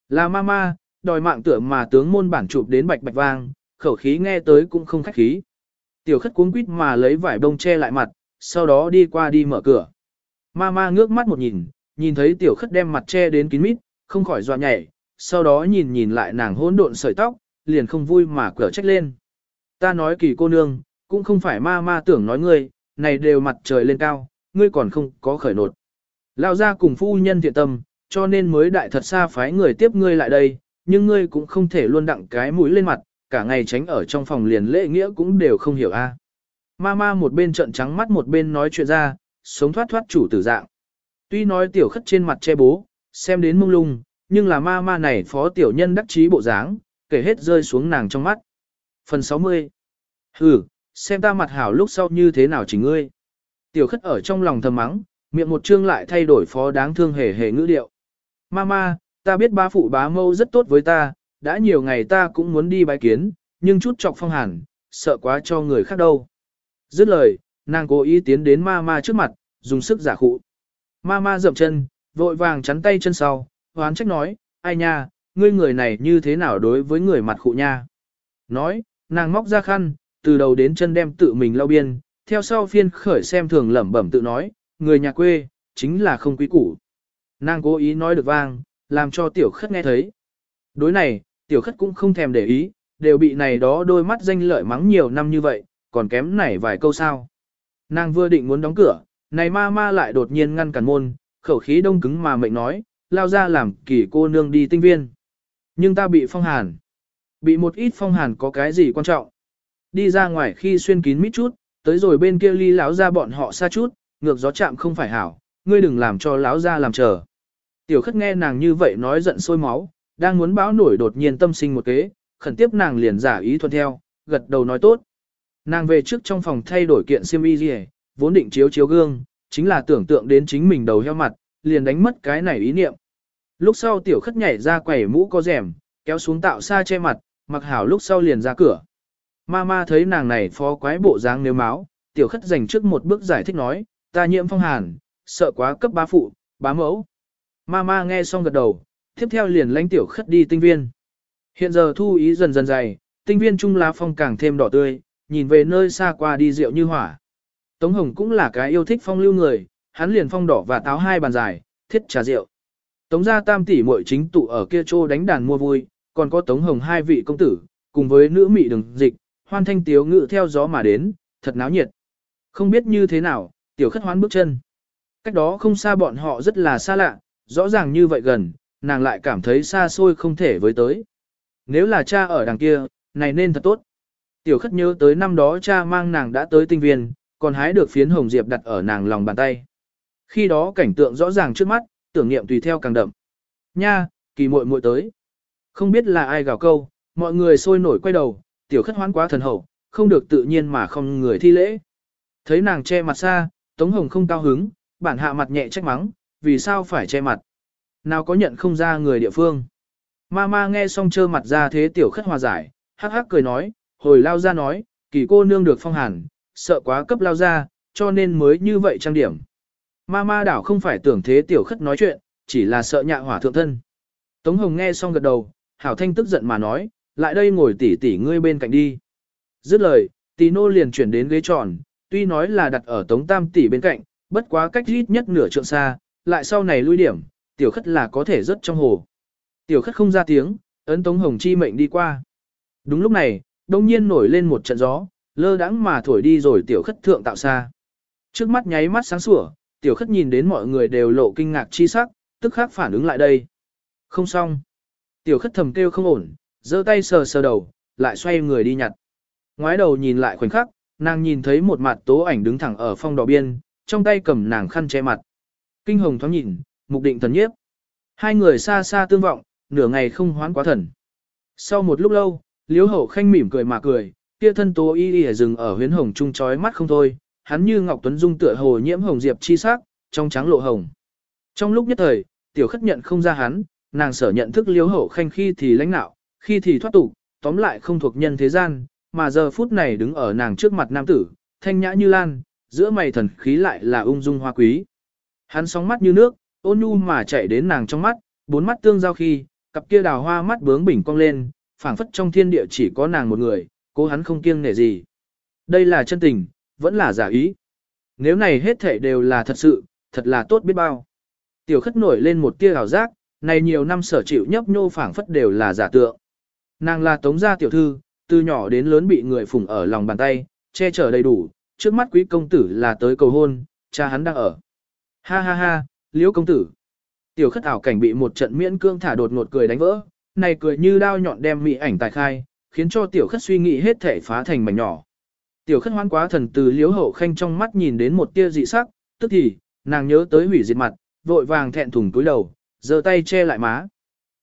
Speaker 1: Là mama, đòi mạng tựa mà tướng môn bản chụp đến bạch bạch vang, khẩu khí nghe tới cũng không khách khí. Tiểu khất cuống quýt mà lấy vải bông che lại mặt, sau đó đi qua đi mở cửa. Ma ma ngước mắt một nhìn, nhìn thấy tiểu khất đem mặt che đến kín mít, không khỏi dọa nhảy, sau đó nhìn nhìn lại nàng hỗn độn sợi tóc, liền không vui mà cửa trách lên. Ta nói kỳ cô nương, cũng không phải ma ma tưởng nói ngươi, này đều mặt trời lên cao, ngươi còn không có khởi nột. Lao ra cùng phu nhân thiện tâm, cho nên mới đại thật xa phái người tiếp ngươi lại đây, nhưng ngươi cũng không thể luôn đặng cái mũi lên mặt, cả ngày tránh ở trong phòng liền lễ nghĩa cũng đều không hiểu a. À. Ma ma một bên trợn trắng mắt một bên nói chuyện ra, sống thoát thoát chủ tử dạng. Tuy nói tiểu khất trên mặt che bố, xem đến mông lung, nhưng là ma ma này phó tiểu nhân đắc chí bộ dáng, kể hết rơi xuống nàng trong mắt. Phần 60 Hừ, xem ta mặt hảo lúc sau như thế nào chỉ ngươi. Tiểu khất ở trong lòng thầm mắng, miệng một chương lại thay đổi phó đáng thương hề hề ngữ điệu. Mama, ta biết ba phụ bá mâu rất tốt với ta, đã nhiều ngày ta cũng muốn đi bái kiến, nhưng chút chọc phong hàn, sợ quá cho người khác đâu. Dứt lời, nàng cố ý tiến đến Mama trước mặt, dùng sức giả khụ. Mama dậm chân, vội vàng chắn tay chân sau, hoán trách nói, ai nha, ngươi người này như thế nào đối với người mặt khụ nha. Nói, nàng móc ra khăn, từ đầu đến chân đem tự mình lau biên, theo sau phiên khởi xem thường lẩm bẩm tự nói, người nhà quê, chính là không quý củ. Nàng cố ý nói được vang, làm cho tiểu khất nghe thấy. Đối này, tiểu khất cũng không thèm để ý, đều bị này đó đôi mắt danh lợi mắng nhiều năm như vậy, còn kém này vài câu sao. Nàng vừa định muốn đóng cửa, này ma ma lại đột nhiên ngăn cản môn, khẩu khí đông cứng mà mệnh nói, lao ra làm kỳ cô nương đi tinh viên. Nhưng ta bị phong hàn. Bị một ít phong hàn có cái gì quan trọng. Đi ra ngoài khi xuyên kín mít chút, tới rồi bên kia ly lão ra bọn họ xa chút, ngược gió chạm không phải hảo, ngươi đừng làm cho lão ra làm chờ. Tiểu khất nghe nàng như vậy nói giận sôi máu, đang muốn báo nổi đột nhiên tâm sinh một kế, khẩn tiếp nàng liền giả ý thuận theo, gật đầu nói tốt. Nàng về trước trong phòng thay đổi kiện xiêm y gì, vốn định chiếu chiếu gương, chính là tưởng tượng đến chính mình đầu heo mặt, liền đánh mất cái này ý niệm. Lúc sau tiểu khất nhảy ra quẩy mũ có rèm, kéo xuống tạo xa che mặt, mặc hảo lúc sau liền ra cửa. Mama thấy nàng này phó quái bộ dáng nếu máu, tiểu khất dành trước một bước giải thích nói, ta nhiễm phong hàn, sợ quá cấp bá phụ, bá mẫu. Mama nghe xong gật đầu, tiếp theo liền lãnh tiểu khất đi tinh viên. Hiện giờ thu ý dần dần dày, tinh viên trung lá phong càng thêm đỏ tươi, nhìn về nơi xa qua đi rượu như hỏa. Tống Hồng cũng là cái yêu thích phong lưu người, hắn liền phong đỏ và táo hai bàn dài, thiết trà rượu. Tống gia tam tỷ muội chính tụ ở kia trô đánh đàn mua vui, còn có Tống Hồng hai vị công tử, cùng với nữ mị đường dịch, hoan thanh tiếu ngự theo gió mà đến, thật náo nhiệt. Không biết như thế nào, tiểu khất hoán bước chân. Cách đó không xa bọn họ rất là xa lạ, rõ ràng như vậy gần, nàng lại cảm thấy xa xôi không thể với tới. Nếu là cha ở đằng kia, này nên thật tốt. Tiểu khất nhớ tới năm đó cha mang nàng đã tới tinh viên, còn hái được phiến hồng diệp đặt ở nàng lòng bàn tay. Khi đó cảnh tượng rõ ràng trước mắt, tưởng niệm tùy theo càng đậm. Nha, kỳ muội muội tới. Không biết là ai gào câu, mọi người sôi nổi quay đầu, tiểu khất hoán quá thần hậu, không được tự nhiên mà không người thi lễ. Thấy nàng che mặt xa, Tống Hồng không cao hứng, bản hạ mặt nhẹ trách mắng, vì sao phải che mặt. Nào có nhận không ra người địa phương. Mama nghe xong trơ mặt ra thế tiểu khất hòa giải, hắc hắc cười nói, hồi lao ra nói, kỳ cô nương được phong hàn, sợ quá cấp lao ra, cho nên mới như vậy trang điểm. Mama đảo không phải tưởng thế tiểu khất nói chuyện, chỉ là sợ nhạ hỏa thượng thân. Tống Hồng nghe xong gật đầu, hảo thanh tức giận mà nói, lại đây ngồi tỉ tỉ ngươi bên cạnh đi. Dứt lời, tì nô liền chuyển đến ghế tròn, tuy nói là đặt ở tống tam tỷ bên cạnh, bất quá cách ít nhất nửa trượng xa, lại sau này lui điểm, tiểu khất là có thể rất trong hồ. Tiểu khất không ra tiếng, ấn tống hồng chi mệnh đi qua. Đúng lúc này, đông nhiên nổi lên một trận gió, lơ đãng mà thổi đi rồi tiểu khất thượng tạo xa. Trước mắt nháy mắt sáng sủa, tiểu khất nhìn đến mọi người đều lộ kinh ngạc chi sắc, tức khắc phản ứng lại đây. Không xong. Tiểu khất thầm kêu không ổn, giơ tay sờ sờ đầu, lại xoay người đi nhặt. Ngoái đầu nhìn lại khoảnh khắc, nàng nhìn thấy một mặt tố ảnh đứng thẳng ở phong đỏ biên, trong tay cầm nàng khăn che mặt. Kinh hồng thoáng nhìn, mục định thần nhiếp. Hai người xa xa tương vọng, nửa ngày không hoán quá thần. Sau một lúc lâu, liếu hậu khanh mỉm cười mà cười, kia thân tố y y dừng ở huyến hồng trung chói mắt không thôi, hắn như ngọc tuấn dung tựa hồ nhiễm hồng diệp chi sắc, trong trắng lộ hồng. Trong lúc nhất thời, tiểu khất nhận không ra hắn, nàng sở nhận thức liếu hậu khanh khi thì lãnh nạo, khi thì thoát tục, tóm lại không thuộc nhân thế gian, mà giờ phút này đứng ở nàng trước mặt nam tử, thanh nhã như lan, giữa mày thần khí lại là ung dung hoa quý. Hắn sóng mắt như nước, ôn nhu mà chạy đến nàng trong mắt, bốn mắt tương giao khi, cặp kia đào hoa mắt bướng bỉnh cong lên, phảng phất trong thiên địa chỉ có nàng một người, cố hắn không kiêng nể gì. Đây là chân tình, vẫn là giả ý. Nếu này hết thể đều là thật sự, thật là tốt biết bao. Tiểu khất nổi lên một tia hào giác, này nhiều năm sở chịu nhấp nhô phảng phất đều là giả tượng. Nàng là tống gia tiểu thư, từ nhỏ đến lớn bị người phụng ở lòng bàn tay, che chở đầy đủ, trước mắt quý công tử là tới cầu hôn, cha hắn đang ở. Ha ha ha, liễu công tử. Tiểu khất ảo cảnh bị một trận miễn cương thả đột ngột cười đánh vỡ, này cười như đao nhọn đem mị ảnh tài khai, khiến cho tiểu khất suy nghĩ hết thể phá thành mảnh nhỏ. Tiểu khất hoan quá thần từ liễu hậu khanh trong mắt nhìn đến một tia dị sắc, tức thì, nàng nhớ tới hủy diệt mặt, vội vàng thẹn thùng túi đầu, giơ tay che lại má.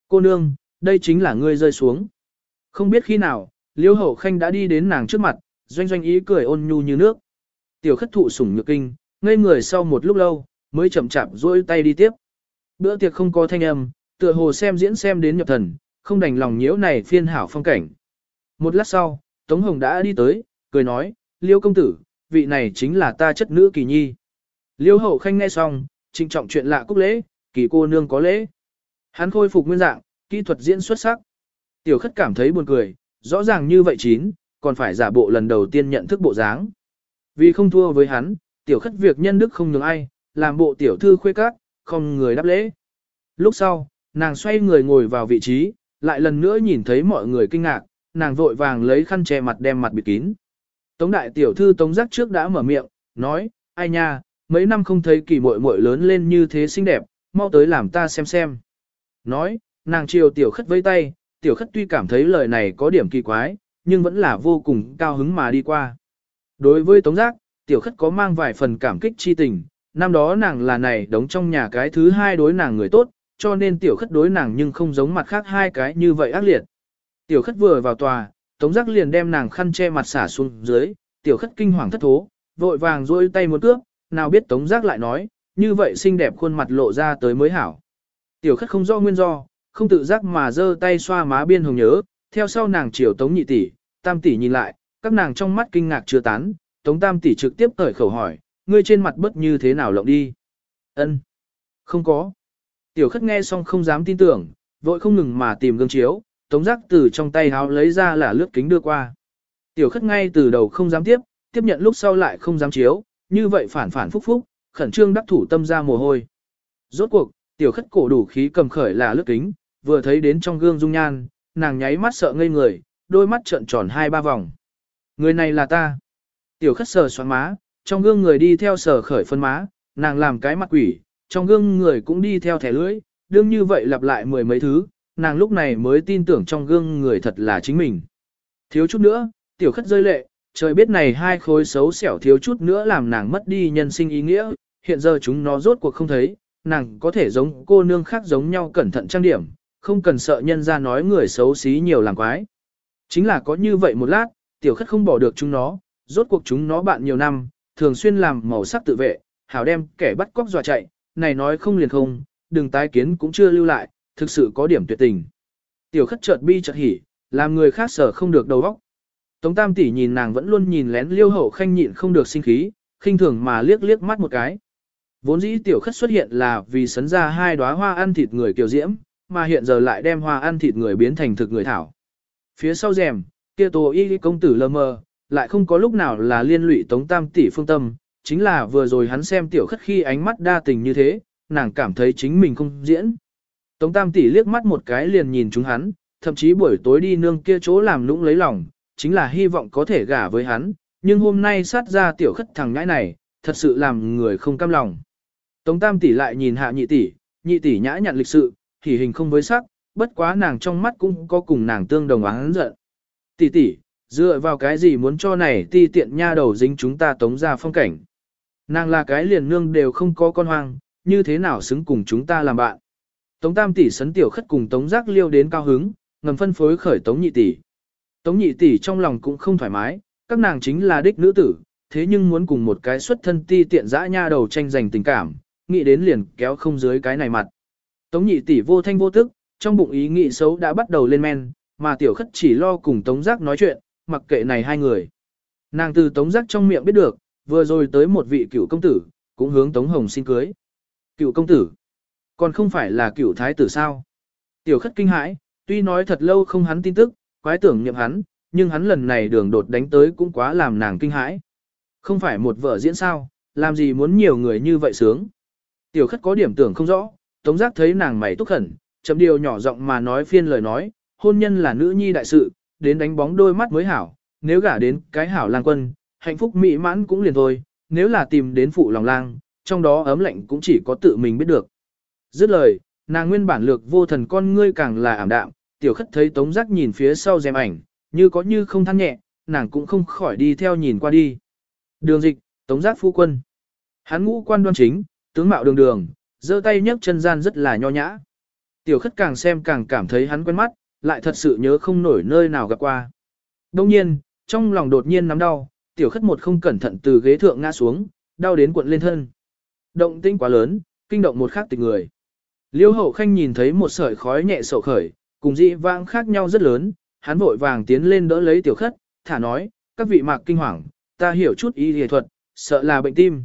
Speaker 1: Cô nương, đây chính là ngươi rơi xuống. Không biết khi nào, liêu hậu khanh đã đi đến nàng trước mặt, doanh doanh ý cười ôn nhu như nước. Tiểu khất thụ sủng nhược kinh, ngây người sau một lúc lâu, mới chậm chạp duỗi tay đi tiếp. Bữa tiệc không có thanh âm, tựa hồ xem diễn xem đến nhập thần, không đành lòng nhiễu này phiên hảo phong cảnh. Một lát sau, Tống Hồng đã đi tới, cười nói, Liêu công tử, vị này chính là ta chất nữ kỳ nhi. Liêu hậu khanh nghe xong, trinh trọng chuyện lạ cúc lễ, kỳ cô nương có lễ. Hắn khôi phục nguyên dạng, kỹ thuật diễn xuất sắc. Tiểu khất cảm thấy buồn cười, rõ ràng như vậy chín, còn phải giả bộ lần đầu tiên nhận thức bộ dáng. Vì không thua với hắn, tiểu khất việc nhân đức không nhường ai, làm bộ tiểu thư khuê các, không người đáp lễ. Lúc sau, nàng xoay người ngồi vào vị trí, lại lần nữa nhìn thấy mọi người kinh ngạc, nàng vội vàng lấy khăn che mặt đem mặt bịt kín. Tống đại tiểu thư tống giác trước đã mở miệng, nói, ai nha, mấy năm không thấy kỳ muội muội lớn lên như thế xinh đẹp, mau tới làm ta xem xem. Nói, nàng chiều tiểu khất với tay, tiểu khất tuy cảm thấy lời này có điểm kỳ quái, nhưng vẫn là vô cùng cao hứng mà đi qua. Đối với tống giác, tiểu khất có mang vài phần cảm kích chi tình, năm đó nàng là này đóng trong nhà cái thứ hai đối nàng người tốt, cho nên tiểu khất đối nàng nhưng không giống mặt khác hai cái như vậy ác liệt. Tiểu khất vừa vào tòa, tống giác liền đem nàng khăn che mặt xả xuống dưới, tiểu khất kinh hoàng thất thố, vội vàng duỗi tay một cướp, nào biết tống giác lại nói, như vậy xinh đẹp khuôn mặt lộ ra tới mới hảo. Tiểu khất không do nguyên do, không tự giác mà giơ tay xoa má biên hồng nhớ, theo sau nàng chiều tống nhị tỷ, tam tỷ nhìn lại, các nàng trong mắt kinh ngạc chưa tán, tống tam tỷ trực tiếp cởi khẩu hỏi, ngươi trên mặt bất như thế nào lộng đi. Ân, Không có. Tiểu khất nghe xong không dám tin tưởng, vội không ngừng mà tìm gương chiếu, tống giác từ trong tay háo lấy ra là lướt kính đưa qua. Tiểu khất ngay từ đầu không dám tiếp, tiếp nhận lúc sau lại không dám chiếu, như vậy phản phản phúc phúc, khẩn trương đắc thủ tâm ra mồ hôi. Rốt cuộc, tiểu khất cổ đủ khí cầm khởi là lướt kính, vừa thấy đến trong gương dung nhan, nàng nháy mắt sợ ngây người, đôi mắt trợn tròn hai ba vòng. Người này là ta. Tiểu khất sờ xoắn má, trong gương người đi theo sờ khởi phân má, nàng làm cái mặt quỷ, trong gương người cũng đi theo thẻ lưỡi, đương như vậy lặp lại mười mấy thứ, nàng lúc này mới tin tưởng trong gương người thật là chính mình. Thiếu chút nữa, tiểu khất rơi lệ, trời biết này hai khối xấu xẻo thiếu chút nữa làm nàng mất đi nhân sinh ý nghĩa, hiện giờ chúng nó rốt cuộc không thấy, nàng có thể giống cô nương khác giống nhau cẩn thận trang điểm, không cần sợ nhân ra nói người xấu xí nhiều làm quái. Chính là có như vậy một lát, tiểu khất không bỏ được chúng nó, rốt cuộc chúng nó bạn nhiều năm, thường xuyên làm màu sắc tự vệ, hảo đem kẻ bắt cóc dọa chạy, này nói không liền không, đừng tái kiến cũng chưa lưu lại, thực sự có điểm tuyệt tình. Tiểu khất chợt bi chợt hỉ, làm người khác sở không được đầu óc. Tống Tam tỷ nhìn nàng vẫn luôn nhìn lén Liêu Hậu Khanh nhịn không được sinh khí, khinh thường mà liếc liếc mắt một cái. Vốn dĩ tiểu khất xuất hiện là vì sấn ra hai đóa hoa ăn thịt người kiều diễm, mà hiện giờ lại đem hoa ăn thịt người biến thành thực người thảo. Phía sau rèm, kia tổ y công tử lơ mơ, lại không có lúc nào là liên lụy Tống Tam tỷ phương tâm, chính là vừa rồi hắn xem tiểu khất khi ánh mắt đa tình như thế, nàng cảm thấy chính mình không diễn. Tống Tam tỷ liếc mắt một cái liền nhìn chúng hắn, thậm chí buổi tối đi nương kia chỗ làm lũng lấy lòng, chính là hy vọng có thể gả với hắn, nhưng hôm nay sát ra tiểu khất thằng nhãi này, thật sự làm người không cam lòng. Tống Tam tỷ lại nhìn hạ nhị tỷ, nhị tỷ nhã nhặn lịch sự, thì hình không với sắc, bất quá nàng trong mắt cũng có cùng nàng tương đồng oán giận. Tỷ tỷ, dựa vào cái gì muốn cho này ti tiện nha đầu dính chúng ta tống ra phong cảnh. Nàng là cái liền nương đều không có con hoang, như thế nào xứng cùng chúng ta làm bạn. Tống tam tỷ sấn tiểu khất cùng tống giác liêu đến cao hứng, ngầm phân phối khởi tống nhị tỷ. Tống nhị tỷ trong lòng cũng không thoải mái, các nàng chính là đích nữ tử, thế nhưng muốn cùng một cái xuất thân ti tiện dã nha đầu tranh giành tình cảm, nghĩ đến liền kéo không dưới cái này mặt. Tống nhị tỷ vô thanh vô tức, trong bụng ý nghĩ xấu đã bắt đầu lên men, mà tiểu khất chỉ lo cùng tống giác nói chuyện, mặc kệ này hai người. Nàng từ tống giác trong miệng biết được, vừa rồi tới một vị cựu công tử, cũng hướng tống hồng xin cưới. Cựu công tử, còn không phải là cựu thái tử sao? Tiểu khất kinh hãi, tuy nói thật lâu không hắn tin tức, quái tưởng nhậm hắn, nhưng hắn lần này đường đột đánh tới cũng quá làm nàng kinh hãi. Không phải một vợ diễn sao, làm gì muốn nhiều người như vậy sướng. Tiểu khất có điểm tưởng không rõ, tống giác thấy nàng mày túc khẩn, chấm điều nhỏ giọng mà nói phiên lời nói, hôn nhân là nữ nhi đại sự, đến đánh bóng đôi mắt mới hảo, nếu gả đến cái hảo lang quân, hạnh phúc mỹ mãn cũng liền thôi, nếu là tìm đến phụ lòng lang, trong đó ấm lạnh cũng chỉ có tự mình biết được. Dứt lời, nàng nguyên bản lược vô thần con ngươi càng là ảm đạm, tiểu khất thấy tống giác nhìn phía sau dèm ảnh, như có như không than nhẹ, nàng cũng không khỏi đi theo nhìn qua đi. Đường dịch, tống giác phu quân. Hắn ngũ quan đoan chính, tướng mạo đường đường, giơ tay nhấc chân gian rất là nho nhã. Tiểu khất càng xem càng cảm thấy hắn quen mắt, lại thật sự nhớ không nổi nơi nào gặp qua. Đông nhiên, trong lòng đột nhiên nắm đau, tiểu khất một không cẩn thận từ ghế thượng ngã xuống, đau đến cuộn lên thân. Động tinh quá lớn, kinh động một khác tịch người. Liêu hậu khanh nhìn thấy một sợi khói nhẹ sầu khởi, cùng dị vãng khác nhau rất lớn, hắn vội vàng tiến lên đỡ lấy tiểu khất, thả nói, các vị mạc kinh hoàng, ta hiểu chút y y thuật, sợ là bệnh tim.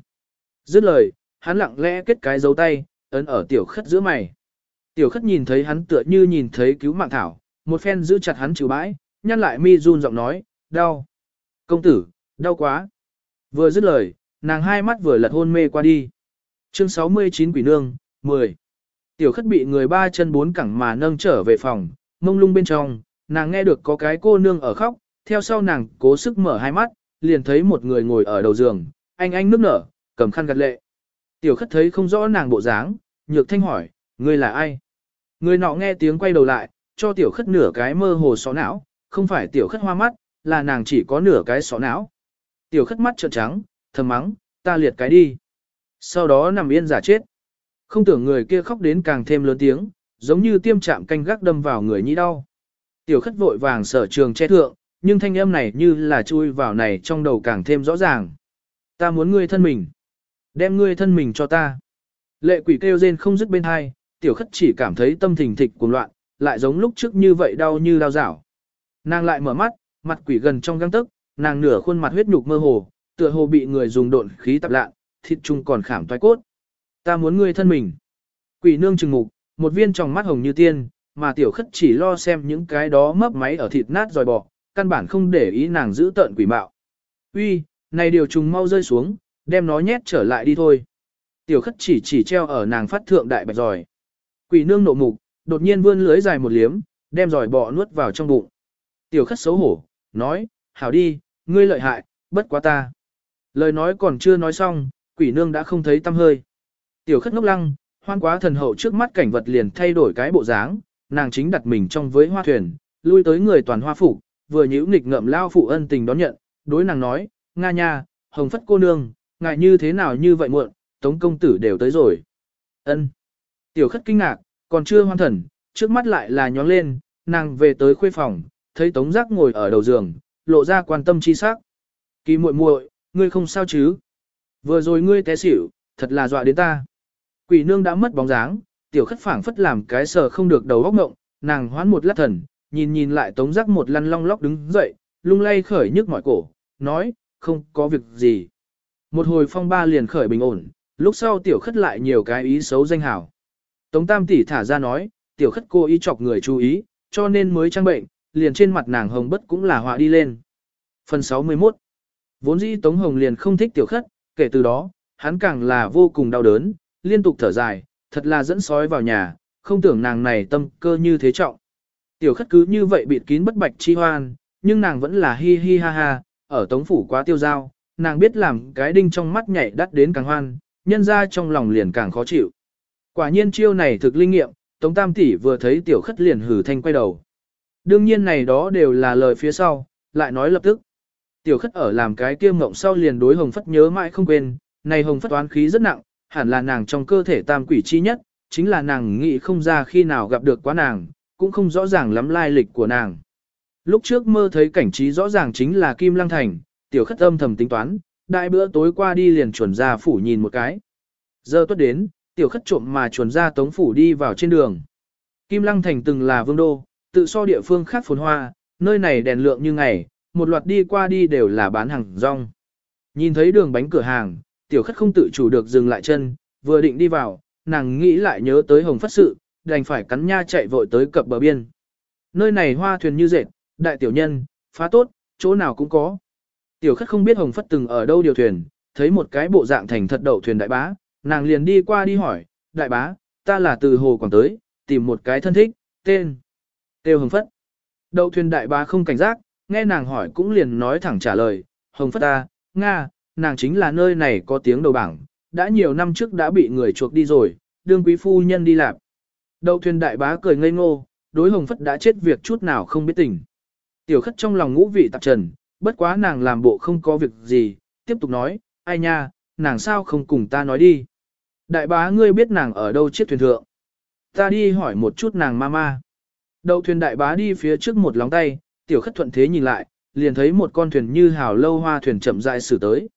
Speaker 1: Dứt lời, hắn lặng lẽ kết cái dấu tay, ấn ở tiểu khất giữa mày. Tiểu khất nhìn thấy hắn tựa như nhìn thấy cứu mạng thảo, một phen giữ chặt hắn chịu bãi, nhăn lại mi run giọng nói, đau. Công tử, đau quá. Vừa dứt lời, nàng hai mắt vừa lật hôn mê qua đi. Chương 69 Quỷ Nương, 10. Tiểu khất bị người ba chân bốn cẳng mà nâng trở về phòng, mông lung bên trong, nàng nghe được có cái cô nương ở khóc, theo sau nàng cố sức mở hai mắt, liền thấy một người ngồi ở đầu giường, anh anh nước nở, cầm khăn gạt lệ. Tiểu khất thấy không rõ nàng bộ dáng, nhược thanh hỏi, người là ai? Người nọ nghe tiếng quay đầu lại, cho tiểu khất nửa cái mơ hồ xó não, không phải tiểu khất hoa mắt, là nàng chỉ có nửa cái xó não. Tiểu khất mắt trợn trắng, thầm mắng, ta liệt cái đi. Sau đó nằm yên giả chết. Không tưởng người kia khóc đến càng thêm lớn tiếng, giống như tiêm chạm canh gác đâm vào người nhĩ đau. Tiểu khất vội vàng sở trường che thượng, nhưng thanh âm này như là chui vào này trong đầu càng thêm rõ ràng. Ta muốn ngươi thân mình. Đem ngươi thân mình cho ta. Lệ quỷ kêu rên không dứt bên hai, tiểu khất chỉ cảm thấy tâm thình thịch cuồng loạn, lại giống lúc trước như vậy đau như lao dảo. Nàng lại mở mắt, mặt quỷ gần trong găng tức, nàng nửa khuôn mặt huyết nhục mơ hồ, tựa hồ bị người dùng độn khí tập lạ, thịt chung còn khảm toái cốt. Ta muốn ngươi thân mình. Quỷ nương trừng mục, một viên tròng mắt hồng như tiên, mà tiểu khất chỉ lo xem những cái đó mấp máy ở thịt nát dòi bò, căn bản không để ý nàng giữ tợn quỷ mạo. Uy, này điều trùng mau rơi xuống, đem nó nhét trở lại đi thôi. Tiểu khất chỉ chỉ treo ở nàng phát thượng đại bạch giỏi. Quỷ nương nộ mục, đột nhiên vươn lưới dài một liếm, đem giỏi bỏ nuốt vào trong bụng. Tiểu khất xấu hổ, nói, hảo đi, ngươi lợi hại, bất quá ta. Lời nói còn chưa nói xong, quỷ nương đã không thấy tâm hơi. Tiểu khất ngốc lăng, hoan quá thần hậu trước mắt cảnh vật liền thay đổi cái bộ dáng, nàng chính đặt mình trong với hoa thuyền, lui tới người toàn hoa phủ, vừa nhíu nghịch ngậm lao phụ ân tình đón nhận, đối nàng nói, Nga nha, hồng phất cô nương, ngại như thế nào như vậy muộn, tống công tử đều tới rồi. ân Tiểu khất kinh ngạc, còn chưa hoan thần, trước mắt lại là nhóng lên, nàng về tới khuê phòng, thấy tống giác ngồi ở đầu giường, lộ ra quan tâm chi sắc. Kỳ muội muội, ngươi không sao chứ? Vừa rồi ngươi té xỉu, thật là dọa đến ta. Quỷ nương đã mất bóng dáng, tiểu khất phảng phất làm cái sờ không được đầu óc ngộng, nàng hoán một lát thần, nhìn nhìn lại tống giác một lăn long lóc đứng dậy, lung lay khởi nhức mỏi cổ, nói, không có việc gì. Một hồi phong ba liền khởi bình ổn, lúc sau tiểu khất lại nhiều cái ý xấu danh hảo. Tống tam tỷ thả ra nói, tiểu khất cô ý chọc người chú ý, cho nên mới trang bệnh, liền trên mặt nàng hồng bất cũng là họa đi lên. Phần 61 Vốn dĩ Tống Hồng liền không thích tiểu khất, kể từ đó, hắn càng là vô cùng đau đớn, liên tục thở dài, thật là dẫn sói vào nhà, không tưởng nàng này tâm cơ như thế trọng. Tiểu khất cứ như vậy bịt kín bất bạch chi hoan, nhưng nàng vẫn là hi hi ha ha, ở tống phủ quá tiêu giao, nàng biết làm cái đinh trong mắt nhảy đắt đến càng hoan, nhân ra trong lòng liền càng khó chịu. Quả nhiên chiêu này thực linh nghiệm, tống tam tỷ vừa thấy tiểu khất liền hử thanh quay đầu. Đương nhiên này đó đều là lời phía sau, lại nói lập tức. Tiểu khất ở làm cái kia mộng sau liền đối hồng phất nhớ mãi không quên, này hồng phất toán khí rất nặng, hẳn là nàng trong cơ thể tam quỷ chi nhất, chính là nàng nghĩ không ra khi nào gặp được quá nàng, cũng không rõ ràng lắm lai lịch của nàng. Lúc trước mơ thấy cảnh trí rõ ràng chính là Kim Lăng Thành, tiểu khất âm thầm tính toán, đại bữa tối qua đi liền chuẩn ra phủ nhìn một cái. Giờ tuất đến, tiểu khất trộm mà chuẩn ra tống phủ đi vào trên đường. Kim Lăng Thành từng là vương đô, tự so địa phương khác phồn hoa, nơi này đèn lượng như ngày, một loạt đi qua đi đều là bán hàng rong. Nhìn thấy đường bánh cửa hàng, tiểu khất không tự chủ được dừng lại chân, vừa định đi vào, nàng nghĩ lại nhớ tới hồng phất sự, đành phải cắn nha chạy vội tới cập bờ biên. Nơi này hoa thuyền như dệt, đại tiểu nhân, phá tốt, chỗ nào cũng có. Tiểu khất không biết hồng phất từng ở đâu điều thuyền, thấy một cái bộ dạng thành thật đậu thuyền đại bá, nàng liền đi qua đi hỏi, đại bá, ta là từ hồ quảng tới, tìm một cái thân thích, tên, tiêu hồng phất. Đậu thuyền đại bá không cảnh giác, nghe nàng hỏi cũng liền nói thẳng trả lời, Hồng Phất ta, Nga, nàng chính là nơi này có tiếng đầu bảng, đã nhiều năm trước đã bị người chuộc đi rồi, đương quý phu nhân đi làm. Đậu thuyền đại bá cười ngây ngô, đối Hồng Phất đã chết việc chút nào không biết tình. Tiểu khất trong lòng ngũ vị tạp trần, bất quá nàng làm bộ không có việc gì, tiếp tục nói, ai nha, nàng sao không cùng ta nói đi. Đại bá ngươi biết nàng ở đâu chiếc thuyền thượng. Ta đi hỏi một chút nàng mama. Đậu thuyền đại bá đi phía trước một lóng tay, tiểu khất thuận thế nhìn lại, liền thấy một con thuyền như hào lâu hoa thuyền chậm rãi xử tới.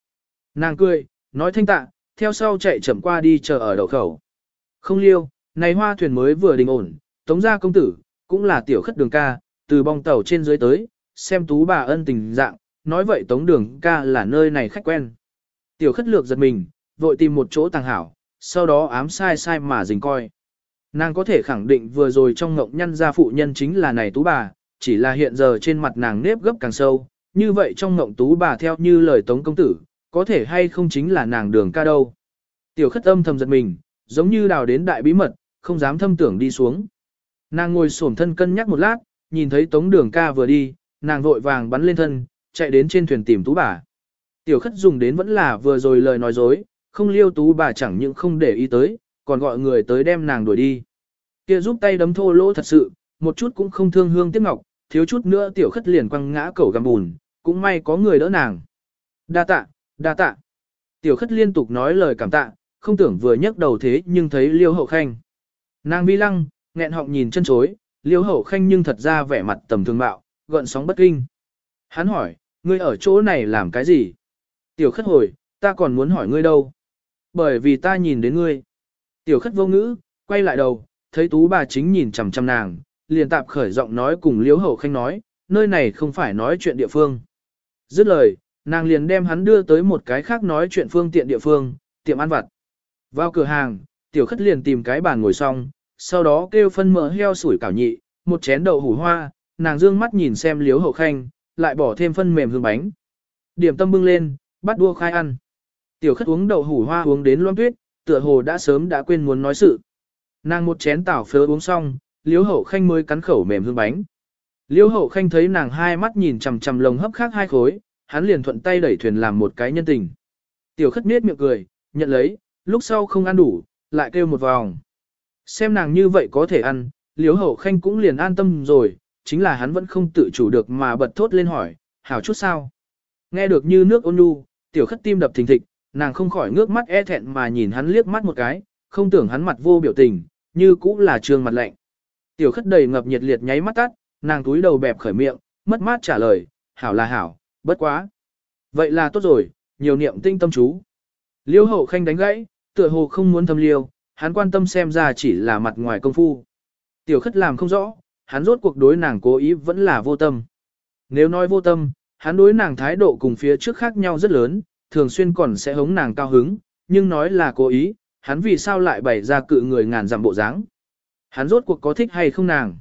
Speaker 1: Nàng cười, nói thanh tạ, theo sau chạy chậm qua đi chờ ở đầu khẩu. Không liêu, này hoa thuyền mới vừa đình ổn, tống gia công tử, cũng là tiểu khất đường ca, từ bong tàu trên dưới tới, xem tú bà ân tình dạng, nói vậy tống đường ca là nơi này khách quen. Tiểu khất lược giật mình, vội tìm một chỗ tàng hảo, sau đó ám sai sai mà dình coi. Nàng có thể khẳng định vừa rồi trong ngộng nhân gia phụ nhân chính là này tú bà, chỉ là hiện giờ trên mặt nàng nếp gấp càng sâu, như vậy trong ngộng tú bà theo như lời tống công tử, có thể hay không chính là nàng đường ca đâu. Tiểu khất âm thầm giật mình, giống như đào đến đại bí mật, không dám thâm tưởng đi xuống. Nàng ngồi xổm thân cân nhắc một lát, nhìn thấy tống đường ca vừa đi, nàng vội vàng bắn lên thân, chạy đến trên thuyền tìm tú bà. Tiểu khất dùng đến vẫn là vừa rồi lời nói dối, không liêu tú bà chẳng những không để ý tới, còn gọi người tới đem nàng đuổi đi. Kia giúp tay đấm thô lỗ thật sự, một chút cũng không thương hương tiếc ngọc, thiếu chút nữa tiểu khất liền quăng ngã cẩu gầm bùn, cũng may có người đỡ nàng. Đa tạ, đa tạ. Tiểu khất liên tục nói lời cảm tạ, không tưởng vừa nhấc đầu thế nhưng thấy liêu hậu khanh. Nàng vi lăng, nghẹn họng nhìn chân chối, liêu hậu khanh nhưng thật ra vẻ mặt tầm thường bạo, gợn sóng bất kinh. Hắn hỏi, ngươi ở chỗ này làm cái gì? Tiểu khất hồi, ta còn muốn hỏi ngươi đâu? Bởi vì ta nhìn đến ngươi. Tiểu khất vô ngữ, quay lại đầu, thấy tú bà chính nhìn chằm chằm nàng, liền tạp khởi giọng nói cùng liêu hậu khanh nói, nơi này không phải nói chuyện địa phương. Dứt lời, nàng liền đem hắn đưa tới một cái khác nói chuyện phương tiện địa phương, tiệm ăn vặt. Vào cửa hàng, tiểu khất liền tìm cái bàn ngồi xong, sau đó kêu phân mỡ heo sủi cảo nhị, một chén đậu hủ hoa, nàng dương mắt nhìn xem liếu hậu khanh, lại bỏ thêm phân mềm hương bánh. Điểm tâm bưng lên, bắt đua khai ăn. Tiểu khất uống đậu hủ hoa uống đến loang tuyết, tựa hồ đã sớm đã quên muốn nói sự. Nàng một chén tảo phớ uống xong, liếu hậu khanh mới cắn khẩu mềm hương bánh. Liêu hậu khanh thấy nàng hai mắt nhìn chằm chằm lồng hấp khác hai khối, hắn liền thuận tay đẩy thuyền làm một cái nhân tình. Tiểu khất nết miệng cười, nhận lấy, lúc sau không ăn đủ, lại kêu một vòng. Xem nàng như vậy có thể ăn, liếu hậu khanh cũng liền an tâm rồi, chính là hắn vẫn không tự chủ được mà bật thốt lên hỏi, hảo chút sao. Nghe được như nước ôn nhu, tiểu khất tim đập thình thịch, nàng không khỏi ngước mắt e thẹn mà nhìn hắn liếc mắt một cái, không tưởng hắn mặt vô biểu tình, như cũng là trường mặt lạnh. Tiểu khất đầy ngập nhiệt liệt nháy mắt tắt, nàng túi đầu bẹp khởi miệng, mất mát trả lời, hảo là hảo, bất quá. Vậy là tốt rồi, nhiều niệm tinh tâm chú. Liêu hậu khanh đánh gãy, tựa hồ không muốn thâm liêu, hắn quan tâm xem ra chỉ là mặt ngoài công phu. Tiểu khất làm không rõ, hắn rốt cuộc đối nàng cố ý vẫn là vô tâm. Nếu nói vô tâm, hắn đối nàng thái độ cùng phía trước khác nhau rất lớn, thường xuyên còn sẽ hống nàng cao hứng, nhưng nói là cố ý, hắn vì sao lại bày ra cự người ngàn dặm bộ dáng. Hắn rốt cuộc có thích hay không nàng.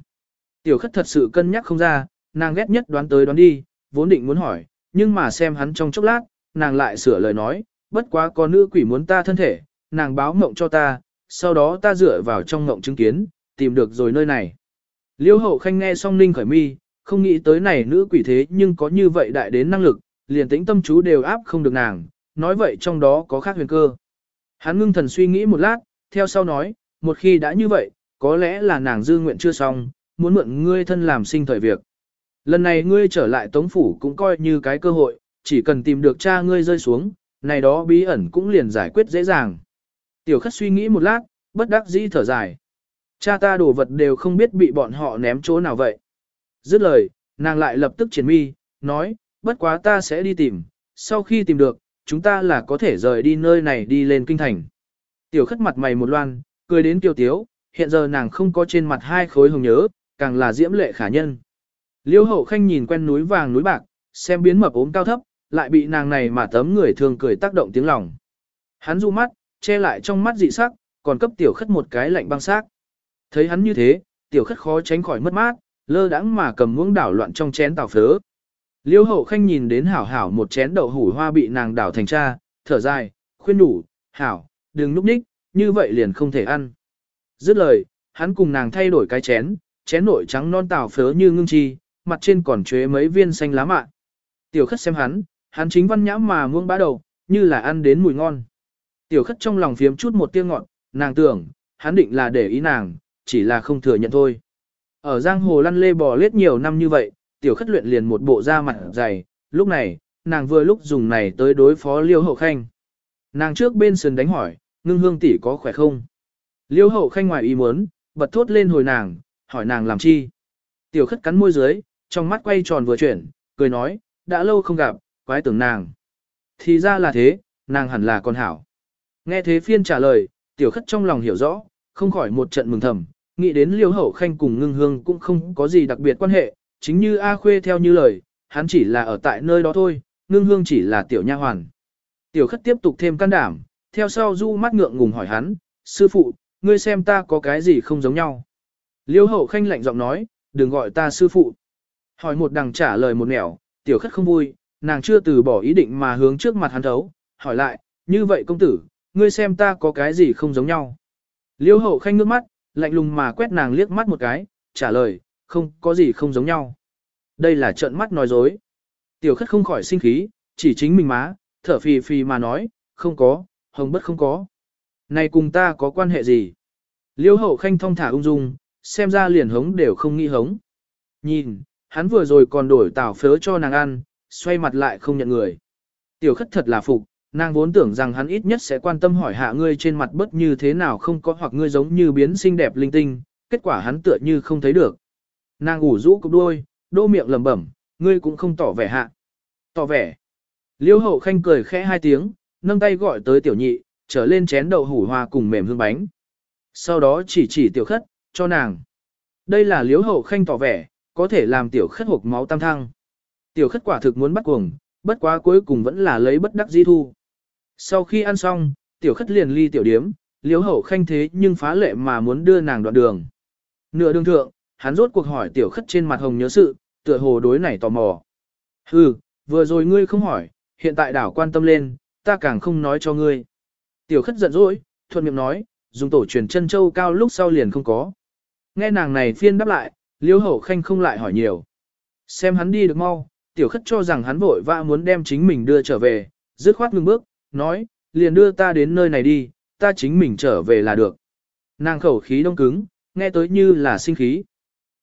Speaker 1: Tiểu khất thật sự cân nhắc không ra, nàng ghét nhất đoán tới đoán đi, vốn định muốn hỏi, nhưng mà xem hắn trong chốc lát, nàng lại sửa lời nói, bất quá có nữ quỷ muốn ta thân thể, nàng báo mộng cho ta, sau đó ta dựa vào trong mộng chứng kiến, tìm được rồi nơi này. Liêu hậu khanh nghe xong ninh khởi mi, không nghĩ tới này nữ quỷ thế nhưng có như vậy đại đến năng lực, liền tĩnh tâm chú đều áp không được nàng, nói vậy trong đó có khác huyền cơ. Hắn ngưng thần suy nghĩ một lát, theo sau nói, một khi đã như vậy, có lẽ là nàng dư nguyện chưa xong, muốn mượn ngươi thân làm sinh thời việc. Lần này ngươi trở lại tống phủ cũng coi như cái cơ hội, chỉ cần tìm được cha ngươi rơi xuống, này đó bí ẩn cũng liền giải quyết dễ dàng. Tiểu khất suy nghĩ một lát, bất đắc dĩ thở dài. Cha ta đồ vật đều không biết bị bọn họ ném chỗ nào vậy. Dứt lời, nàng lại lập tức triển mi, nói, bất quá ta sẽ đi tìm, sau khi tìm được, chúng ta là có thể rời đi nơi này đi lên kinh thành. Tiểu khất mặt mày một loan, cười đến kiều tiếu, hiện giờ nàng không có trên mặt hai khối hồng nhớ, càng là diễm lệ khả nhân. Liêu hậu khanh nhìn quen núi vàng núi bạc, xem biến mập ốm cao thấp, lại bị nàng này mà tấm người thường cười tác động tiếng lòng. Hắn du mắt, che lại trong mắt dị sắc, còn cấp tiểu khất một cái lạnh băng sắc. Thấy hắn như thế, tiểu khất khó tránh khỏi mất mát, lơ đãng mà cầm muỗng đảo loạn trong chén tàu phớ. Liêu hậu khanh nhìn đến hảo hảo một chén đậu hủ hoa bị nàng đảo thành cha, thở dài, khuyên đủ, hảo, đừng núp ních, như vậy liền không thể ăn. Dứt lời, hắn cùng nàng thay đổi cái chén, chén nội trắng non tảo phớ như ngưng chi, mặt trên còn chế mấy viên xanh lá mạ. Tiểu khất xem hắn, hắn chính văn nhã mà muông bã đầu, như là ăn đến mùi ngon. Tiểu khất trong lòng phiếm chút một tiếng ngọn, nàng tưởng, hắn định là để ý nàng, chỉ là không thừa nhận thôi. Ở giang hồ lăn lê bò lết nhiều năm như vậy, tiểu khất luyện liền một bộ da mặt dày, lúc này, nàng vừa lúc dùng này tới đối phó liêu hậu khanh. Nàng trước bên sườn đánh hỏi, ngưng hương tỷ có khỏe không? Liêu hậu khanh ngoài ý muốn, bật thốt lên hồi nàng, hỏi nàng làm chi? Tiểu khất cắn môi dưới, trong mắt quay tròn vừa chuyển, cười nói, đã lâu không gặp, quái tưởng nàng. Thì ra là thế, nàng hẳn là con hảo. Nghe thế phiên trả lời, tiểu khất trong lòng hiểu rõ, không khỏi một trận mừng thầm, nghĩ đến liêu hậu khanh cùng ngưng hương cũng không có gì đặc biệt quan hệ, chính như A Khuê theo như lời, hắn chỉ là ở tại nơi đó thôi, ngưng hương chỉ là tiểu nha hoàn. Tiểu khất tiếp tục thêm can đảm, theo sau du mắt ngượng ngùng hỏi hắn, sư phụ, ngươi xem ta có cái gì không giống nhau. Liêu hậu khanh lạnh giọng nói, đừng gọi ta sư phụ. Hỏi một đằng trả lời một nẻo, tiểu khất không vui, nàng chưa từ bỏ ý định mà hướng trước mặt hắn thấu, hỏi lại, như vậy công tử, ngươi xem ta có cái gì không giống nhau. Liêu hậu khanh ngước mắt, lạnh lùng mà quét nàng liếc mắt một cái, trả lời, không có gì không giống nhau. Đây là trận mắt nói dối. Tiểu khất không khỏi sinh khí, chỉ chính mình má, thở phì phì mà nói, không có, hồng bất không có. Này cùng ta có quan hệ gì? Liêu hậu khanh thong thả ung dung, xem ra liền hống đều không nghĩ hống. Nhìn, hắn vừa rồi còn đổi tảo phớ cho nàng ăn, xoay mặt lại không nhận người. Tiểu khất thật là phục, nàng vốn tưởng rằng hắn ít nhất sẽ quan tâm hỏi hạ ngươi trên mặt bất như thế nào không có hoặc ngươi giống như biến xinh đẹp linh tinh, kết quả hắn tựa như không thấy được. Nàng ủ rũ cục đuôi, đô miệng lẩm bẩm, ngươi cũng không tỏ vẻ hạ. Tỏ vẻ. Liêu hậu khanh cười khẽ hai tiếng, nâng tay gọi tới tiểu nhị, trở lên chén đậu hủ hoa cùng mềm hương bánh. Sau đó chỉ chỉ tiểu khất, cho nàng. Đây là liêu hậu khanh tỏ vẻ, có thể làm tiểu khất hộp máu tam thăng. Tiểu khất quả thực muốn bắt cuồng, bất quá cuối cùng vẫn là lấy bất đắc di thu. Sau khi ăn xong, tiểu khất liền ly tiểu điếm, liếu hậu khanh thế nhưng phá lệ mà muốn đưa nàng đoạn đường. Nửa đường thượng, hắn rốt cuộc hỏi tiểu khất trên mặt hồng nhớ sự, tựa hồ đối này tò mò. Hừ, vừa rồi ngươi không hỏi, hiện tại đảo quan tâm lên, ta càng không nói cho ngươi. Tiểu khất giận dỗi, thuận miệng nói, dùng tổ truyền chân châu cao lúc sau liền không có. Nghe nàng này phiên đáp lại, liêu hậu khanh không lại hỏi nhiều. Xem hắn đi được mau, tiểu khất cho rằng hắn vội vã muốn đem chính mình đưa trở về, dứt khoát ngừng bước, nói, liền đưa ta đến nơi này đi, ta chính mình trở về là được. Nàng khẩu khí đông cứng, nghe tới như là sinh khí.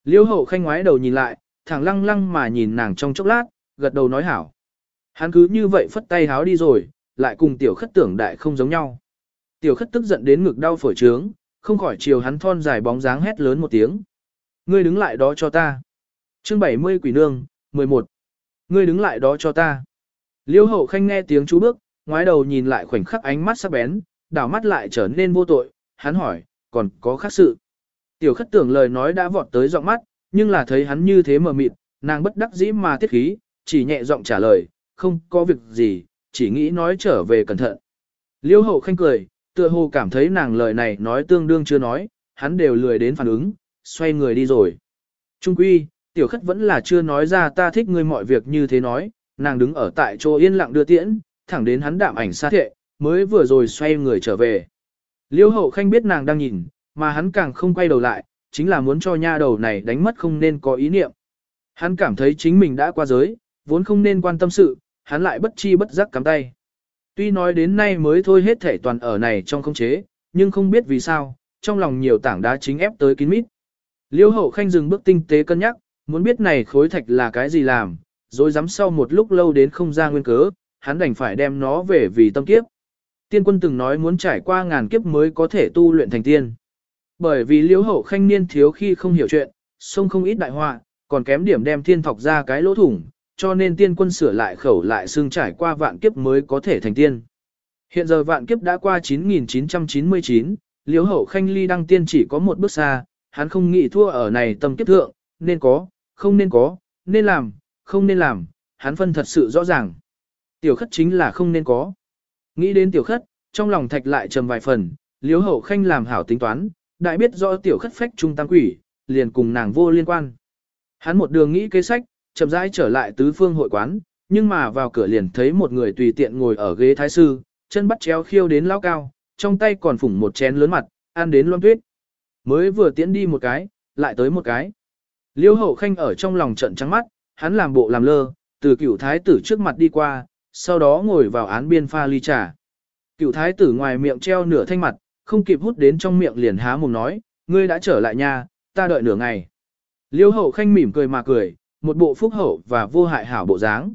Speaker 1: Liêu hậu khanh ngoái đầu nhìn lại, thẳng lăng lăng mà nhìn nàng trong chốc lát, gật đầu nói hảo. Hắn cứ như vậy phất tay háo đi rồi, lại cùng tiểu khất tưởng đại không giống nhau. Tiểu khất tức giận đến ngực đau phổi trướng, không khỏi chiều hắn thon dài bóng dáng hét lớn một tiếng. Ngươi đứng lại đó cho ta. Chương 70 Quỷ Nương, 11. Ngươi đứng lại đó cho ta. Liêu hậu khanh nghe tiếng chú bước, ngoái đầu nhìn lại khoảnh khắc ánh mắt sắc bén, đảo mắt lại trở nên vô tội, hắn hỏi, còn có khác sự. Tiểu khất tưởng lời nói đã vọt tới giọng mắt, nhưng là thấy hắn như thế mờ mịt, nàng bất đắc dĩ mà tiết khí, chỉ nhẹ giọng trả lời, không có việc gì, chỉ nghĩ nói trở về cẩn thận. Liêu hậu khanh cười, tựa hồ cảm thấy nàng lời này nói tương đương chưa nói, hắn đều lười đến phản ứng, xoay người đi rồi. Trung quy, tiểu khất vẫn là chưa nói ra ta thích ngươi mọi việc như thế nói, nàng đứng ở tại chỗ yên lặng đưa tiễn, thẳng đến hắn đạm ảnh xa thệ, mới vừa rồi xoay người trở về. Liêu hậu khanh biết nàng đang nhìn, mà hắn càng không quay đầu lại, chính là muốn cho nha đầu này đánh mất không nên có ý niệm. Hắn cảm thấy chính mình đã qua giới, vốn không nên quan tâm sự, hắn lại bất chi bất giác cắm tay. Tuy nói đến nay mới thôi hết thể toàn ở này trong không chế, nhưng không biết vì sao, trong lòng nhiều tảng đá chính ép tới kín mít. Liêu hậu khanh dừng bước tinh tế cân nhắc, muốn biết này khối thạch là cái gì làm, rồi dám sau một lúc lâu đến không ra nguyên cớ, hắn đành phải đem nó về vì tâm kiếp. Tiên quân từng nói muốn trải qua ngàn kiếp mới có thể tu luyện thành tiên. Bởi vì liễu hậu khanh niên thiếu khi không hiểu chuyện, sông không ít đại họa, còn kém điểm đem thiên thọc ra cái lỗ thủng, cho nên tiên quân sửa lại khẩu lại xương trải qua vạn kiếp mới có thể thành tiên. Hiện giờ vạn kiếp đã qua 9999, liễu hậu khanh ly đăng tiên chỉ có một bước xa, hắn không nghĩ thua ở này tâm kiếp thượng, nên có, không nên có, nên làm, không nên làm, hắn phân thật sự rõ ràng. Tiểu khất chính là không nên có. Nghĩ đến tiểu khất, trong lòng thạch lại trầm vài phần, liếu hậu khanh làm hảo tính toán, đại biết rõ tiểu khất phách trung tam quỷ, liền cùng nàng vô liên quan. Hắn một đường nghĩ kế sách, chậm rãi trở lại tứ phương hội quán, nhưng mà vào cửa liền thấy một người tùy tiện ngồi ở ghế thái sư, chân bắt chéo khiêu đến lao cao, trong tay còn phủng một chén lớn mặt, ăn đến loang tuyết. Mới vừa tiến đi một cái, lại tới một cái. Liêu hậu khanh ở trong lòng trận trắng mắt, hắn làm bộ làm lơ, từ cựu thái tử trước mặt đi qua, sau đó ngồi vào án biên pha ly trà. Cựu thái tử ngoài miệng treo nửa thanh mặt, không kịp hút đến trong miệng liền há mồm nói, ngươi đã trở lại nhà, ta đợi nửa ngày. Liêu hậu khanh mỉm cười mà cười, một bộ phúc hậu và vô hại hảo bộ dáng.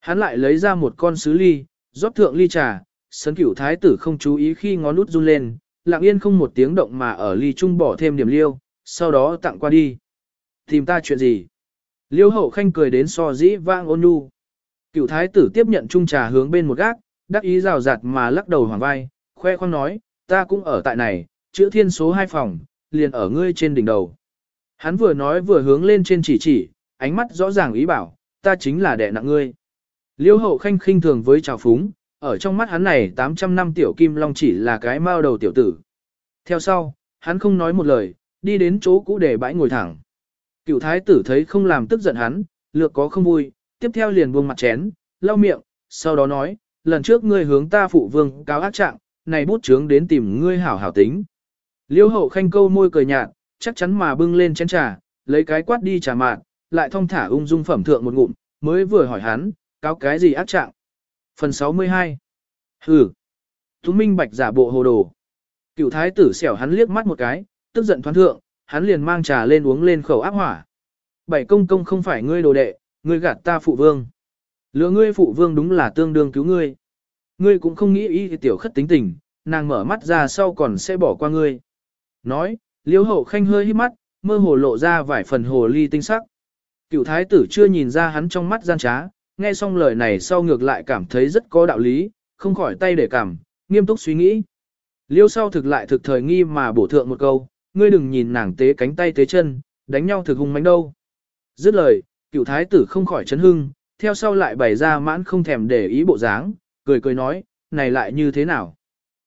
Speaker 1: Hắn lại lấy ra một con sứ ly, rót thượng ly trà, sấn cửu thái tử không chú ý khi ngón út run lên, lặng yên không một tiếng động mà ở ly trung bỏ thêm điểm liêu, sau đó tặng qua đi. Tìm ta chuyện gì? Liêu hậu khanh cười đến so dĩ vang ôn nhu. Cựu thái tử tiếp nhận chung trà hướng bên một gác, đắc ý rào rạt mà lắc đầu hoàng vai, khoe khoang nói, ta cũng ở tại này, chữ thiên số hai phòng, liền ở ngươi trên đỉnh đầu. Hắn vừa nói vừa hướng lên trên chỉ chỉ, ánh mắt rõ ràng ý bảo, ta chính là đệ nặng ngươi. Liêu hậu khanh khinh thường với trào phúng, ở trong mắt hắn này 800 năm tiểu kim long chỉ là cái mao đầu tiểu tử. Theo sau, hắn không nói một lời, đi đến chỗ cũ để bãi ngồi thẳng. Cựu thái tử thấy không làm tức giận hắn, lược có không vui, tiếp theo liền buông mặt chén, lau miệng, sau đó nói, lần trước ngươi hướng ta phụ vương cáo ác trạng, này bút chướng đến tìm ngươi hảo hảo tính. Liêu hậu khanh câu môi cười nhạt, chắc chắn mà bưng lên chén trà, lấy cái quát đi trà mạn, lại thong thả ung dung phẩm thượng một ngụm, mới vừa hỏi hắn, cáo cái gì ác trạng. Phần 62 Hừ Tú Minh Bạch giả bộ hồ đồ. Cựu thái tử xẻo hắn liếc mắt một cái, tức giận thoáng thượng, hắn liền mang trà lên uống lên khẩu áp hỏa. Bảy công công không phải ngươi đồ đệ, ngươi gạt ta phụ vương. Lừa ngươi phụ vương đúng là tương đương cứu ngươi. Ngươi cũng không nghĩ ý tiểu khất tính tình, nàng mở mắt ra sau còn sẽ bỏ qua ngươi. Nói, liễu hậu khanh hơi hít mắt, mơ hồ lộ ra vài phần hồ ly tinh sắc. Cựu thái tử chưa nhìn ra hắn trong mắt gian trá, nghe xong lời này sau ngược lại cảm thấy rất có đạo lý, không khỏi tay để cảm, nghiêm túc suy nghĩ. Liêu sau thực lại thực thời nghi mà bổ thượng một câu, ngươi đừng nhìn nàng tế cánh tay tế chân, đánh nhau thực hung mánh đâu. Dứt lời, cựu thái tử không khỏi chấn hưng, theo sau lại bày ra mãn không thèm để ý bộ dáng, cười cười nói, này lại như thế nào?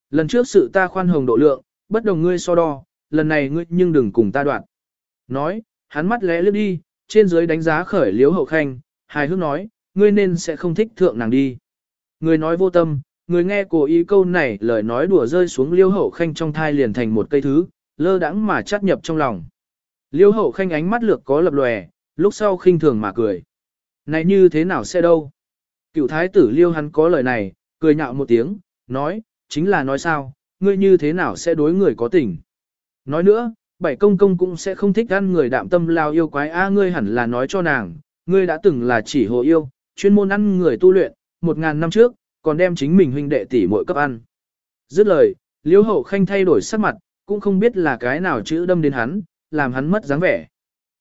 Speaker 1: Lần trước sự ta khoan hồng độ lượng, bất đồng ngươi so đo, lần này ngươi nhưng đừng cùng ta đoạn. Nói, hắn mắt lẽ lướt đi, trên dưới đánh giá khởi liếu hậu khanh, hài hước nói, ngươi nên sẽ không thích thượng nàng đi. Người nói vô tâm, người nghe cố ý câu này lời nói đùa rơi xuống liêu hậu khanh trong thai liền thành một cây thứ, lơ đãng mà chắt nhập trong lòng. Liêu hậu khanh ánh mắt lược có lập lòe, lúc sau khinh thường mà cười. Này như thế nào sẽ đâu? Cựu thái tử liêu hắn có lời này, cười nhạo một tiếng, nói, chính là nói sao, ngươi như thế nào sẽ đối người có tình. Nói nữa, bảy công công cũng sẽ không thích ăn người đạm tâm lao yêu quái a ngươi hẳn là nói cho nàng, ngươi đã từng là chỉ hồ yêu, chuyên môn ăn người tu luyện, một ngàn năm trước, còn đem chính mình huynh đệ tỷ muội cấp ăn. Dứt lời, Liễu hậu khanh thay đổi sắc mặt, cũng không biết là cái nào chữ đâm đến hắn, làm hắn mất dáng vẻ.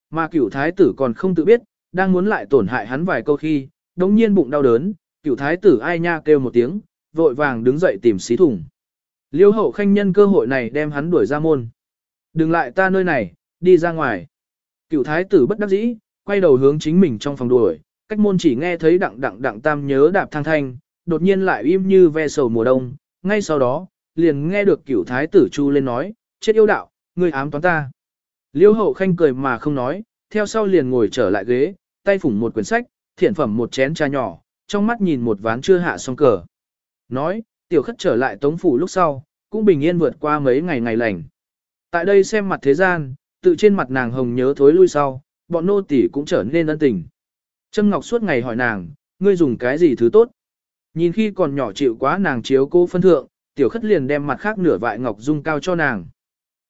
Speaker 1: Mà cửu thái tử còn không tự biết, đang muốn lại tổn hại hắn vài câu khi, đống nhiên bụng đau đớn, cửu thái tử ai nha kêu một tiếng, vội vàng đứng dậy tìm xí thủng. Liêu hậu khanh nhân cơ hội này đem hắn đuổi ra môn. Đừng lại ta nơi này, đi ra ngoài. Cửu thái tử bất đắc dĩ, quay đầu hướng chính mình trong phòng đuổi, cách môn chỉ nghe thấy đặng đặng đặng tam nhớ đạp thang thanh, đột nhiên lại im như ve sầu mùa đông, ngay sau đó, liền nghe được cửu thái tử chu lên nói, chết yêu đạo, ngươi ám toán ta. Liêu hậu khanh cười mà không nói, theo sau liền ngồi trở lại ghế, tay phủng một quyển sách, thiện phẩm một chén trà nhỏ, trong mắt nhìn một ván chưa hạ xong cờ. Nói, tiểu khất trở lại tống phủ lúc sau, cũng bình yên vượt qua mấy ngày ngày lành. Tại đây xem mặt thế gian, tự trên mặt nàng hồng nhớ thối lui sau, bọn nô tỳ cũng trở nên ân tình. Trâm Ngọc suốt ngày hỏi nàng, ngươi dùng cái gì thứ tốt? Nhìn khi còn nhỏ chịu quá nàng chiếu cô phân thượng, tiểu khất liền đem mặt khác nửa vại ngọc dung cao cho nàng.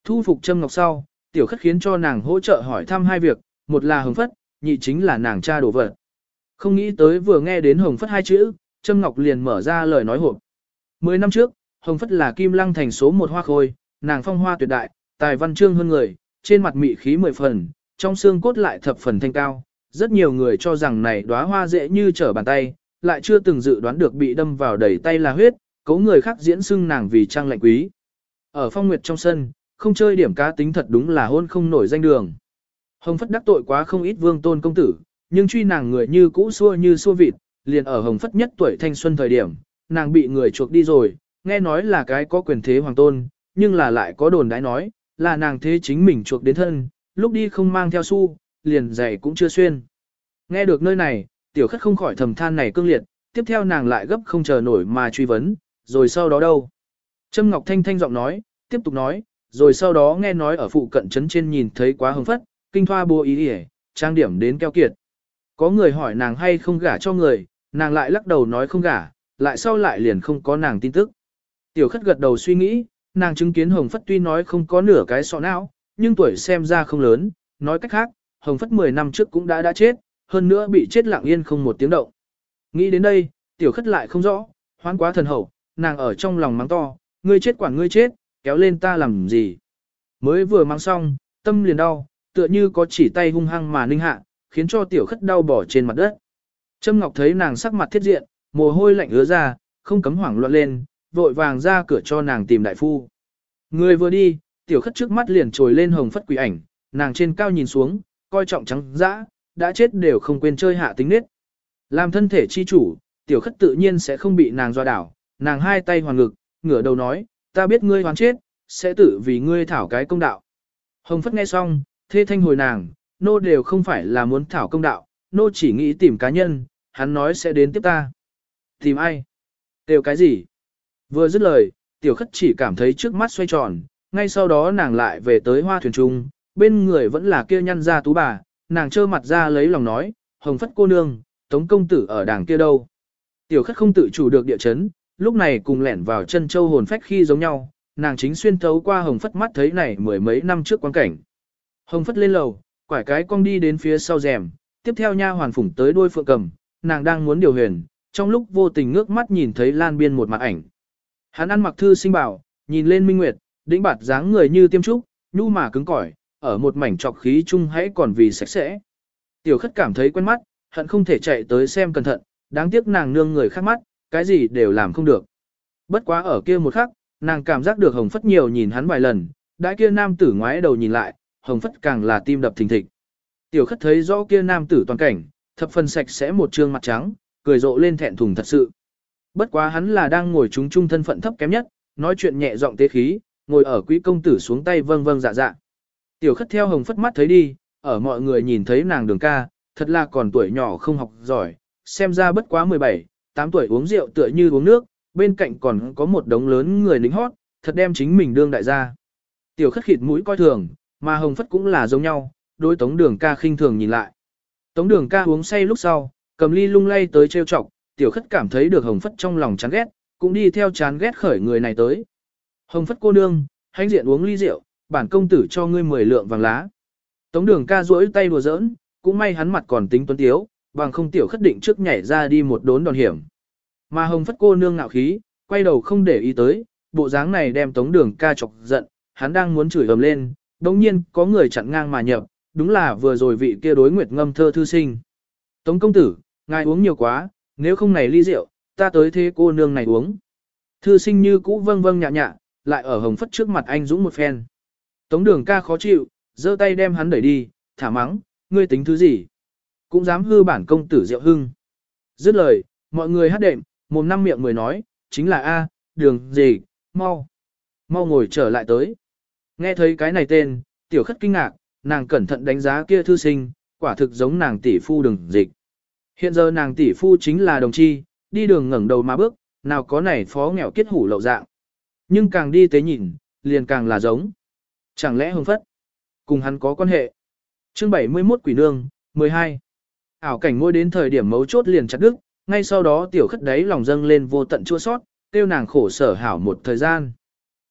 Speaker 1: Thu phục Trâm Ngọc sau, tiểu khất khiến cho nàng hỗ trợ hỏi thăm hai việc, một là hồng phất, nhị chính là nàng cha đồ vật. Không nghĩ tới vừa nghe đến hồng phất hai chữ, Trâm Ngọc liền mở ra lời nói hộp. Mười năm trước, hồng phất là kim lăng thành số một hoa khôi, nàng phong hoa tuyệt đại, tài văn chương hơn người, trên mặt mị khí mười phần, trong xương cốt lại thập phần thanh cao. Rất nhiều người cho rằng này đóa hoa dễ như trở bàn tay, lại chưa từng dự đoán được bị đâm vào đầy tay là huyết, cấu người khác diễn xưng nàng vì trang lạnh quý. Ở phong nguyệt trong sân, không chơi điểm cá tính thật đúng là hôn không nổi danh đường. Hồng Phất đắc tội quá không ít vương tôn công tử, nhưng truy nàng người như cũ xua như xua vịt, liền ở Hồng Phất nhất tuổi thanh xuân thời điểm, nàng bị người chuộc đi rồi, nghe nói là cái có quyền thế hoàng tôn, nhưng là lại có đồn đãi nói, là nàng thế chính mình chuộc đến thân, lúc đi không mang theo xu, liền giày cũng chưa xuyên. Nghe được nơi này, tiểu khất không khỏi thầm than này cương liệt, tiếp theo nàng lại gấp không chờ nổi mà truy vấn, rồi sau đó đâu? Trâm Ngọc Thanh thanh giọng nói, tiếp tục nói, rồi sau đó nghe nói ở phụ cận trấn trên nhìn thấy quá hưng phất, kinh thoa bùa ý ỉa, trang điểm đến keo kiệt. Có người hỏi nàng hay không gả cho người, nàng lại lắc đầu nói không gả, lại sau lại liền không có nàng tin tức. Tiểu khất gật đầu suy nghĩ, nàng chứng kiến Hồng Phất tuy nói không có nửa cái sọ não, nhưng tuổi xem ra không lớn, nói cách khác, Hồng Phất 10 năm trước cũng đã đã chết, hơn nữa bị chết lặng yên không một tiếng động. Nghĩ đến đây, tiểu khất lại không rõ, hoán quá thần hậu, nàng ở trong lòng mắng to, ngươi chết quản ngươi chết, kéo lên ta làm gì. Mới vừa mắng xong, tâm liền đau, tựa như có chỉ tay hung hăng mà ninh hạ, khiến cho tiểu khất đau bỏ trên mặt đất. Trâm Ngọc thấy nàng sắc mặt thiết diện, mồ hôi lạnh ứa ra, không cấm hoảng loạn lên, vội vàng ra cửa cho nàng tìm đại phu. Người vừa đi, tiểu khất trước mắt liền trồi lên hồng phất quỷ ảnh, nàng trên cao nhìn xuống, coi trọng trắng dã, đã chết đều không quên chơi hạ tính nết. Làm thân thể chi chủ, tiểu khất tự nhiên sẽ không bị nàng doa đảo, nàng hai tay hoàn ngực, ngửa đầu nói, ta biết ngươi hoàn chết, sẽ tự vì ngươi thảo cái công đạo. Hồng phất nghe xong, thê thanh hồi nàng, nô đều không phải là muốn thảo công đạo, nô chỉ nghĩ tìm cá nhân, hắn nói sẽ đến tiếp ta. Tìm ai? Đều cái gì? Vừa dứt lời, tiểu khất chỉ cảm thấy trước mắt xoay tròn, ngay sau đó nàng lại về tới hoa thuyền trung, bên người vẫn là kia nhăn ra tú bà, nàng trơ mặt ra lấy lòng nói, hồng phất cô nương, tống công tử ở đàng kia đâu. Tiểu khất không tự chủ được địa chấn, lúc này cùng lẻn vào chân châu hồn phách khi giống nhau, nàng chính xuyên thấu qua hồng phất mắt thấy này mười mấy năm trước quan cảnh. Hồng phất lên lầu, quải cái cong đi đến phía sau rèm, tiếp theo nha hoàn phủng tới đôi phượng cầm, nàng đang muốn điều huyền, trong lúc vô tình ngước mắt nhìn thấy lan biên một mặt ảnh. Hắn ăn mặc thư sinh bảo, nhìn lên minh nguyệt, đĩnh bạt dáng người như tiêm trúc, nhu mà cứng cỏi, ở một mảnh trọc khí chung hãy còn vì sạch sẽ. Tiểu khất cảm thấy quen mắt, hận không thể chạy tới xem cẩn thận, đáng tiếc nàng nương người khác mắt, cái gì đều làm không được. Bất quá ở kia một khắc, nàng cảm giác được hồng phất nhiều nhìn hắn vài lần, đã kia nam tử ngoái đầu nhìn lại, hồng phất càng là tim đập thình thịch. Tiểu khất thấy rõ kia nam tử toàn cảnh, thập phần sạch sẽ một trương mặt trắng, cười rộ lên thẹn thùng thật sự. Bất quá hắn là đang ngồi chúng trung thân phận thấp kém nhất, nói chuyện nhẹ giọng tế khí, ngồi ở quý công tử xuống tay vâng vâng dạ dạ. Tiểu khất theo hồng phất mắt thấy đi, ở mọi người nhìn thấy nàng đường ca, thật là còn tuổi nhỏ không học giỏi, xem ra bất quá 17, 8 tuổi uống rượu tựa như uống nước, bên cạnh còn có một đống lớn người lính hót, thật đem chính mình đương đại gia. Tiểu khất khịt mũi coi thường, mà hồng phất cũng là giống nhau, đối tống đường ca khinh thường nhìn lại. Tống đường ca uống say lúc sau, cầm ly lung lay tới trêu chọc, tiểu khất cảm thấy được hồng phất trong lòng chán ghét, cũng đi theo chán ghét khởi người này tới. Hồng phất cô nương, hãnh diện uống ly rượu, bản công tử cho ngươi 10 lượng vàng lá. Tống đường ca duỗi tay đùa giỡn, cũng may hắn mặt còn tính tuấn tiếu, bằng không tiểu khất định trước nhảy ra đi một đốn đòn hiểm. Mà hồng phất cô nương ngạo khí, quay đầu không để ý tới, bộ dáng này đem tống đường ca chọc giận, hắn đang muốn chửi ầm lên, đồng nhiên có người chặn ngang mà nhập, đúng là vừa rồi vị kia đối nguyệt ngâm thơ thư sinh. Tống công tử, ngài uống nhiều quá, nếu không này ly rượu, ta tới thế cô nương này uống. Thư sinh như cũ vâng vâng nhạ nhạ, lại ở hồng phất trước mặt anh dũng một phen. Tống đường ca khó chịu, giơ tay đem hắn đẩy đi, thả mắng, ngươi tính thứ gì? Cũng dám hư bản công tử Diệu hưng. Dứt lời, mọi người hát đệm, mồm năm miệng mười nói, chính là A, đường gì, mau. Mau ngồi trở lại tới. Nghe thấy cái này tên, tiểu khất kinh ngạc, nàng cẩn thận đánh giá kia thư sinh, quả thực giống nàng tỷ phu đường dịch. Hiện giờ nàng tỷ phu chính là đồng chi, đi đường ngẩng đầu mà bước, nào có này phó nghèo kết hủ lậu dạng. Nhưng càng đi tế nhìn, liền càng là giống. Chẳng lẽ hưng phất? Cùng hắn có quan hệ. Chương 71 Quỷ Nương, 12. Ảo cảnh ngôi đến thời điểm mấu chốt liền chặt đức, ngay sau đó tiểu khất đấy lòng dâng lên vô tận chua sót, tiêu nàng khổ sở hảo một thời gian.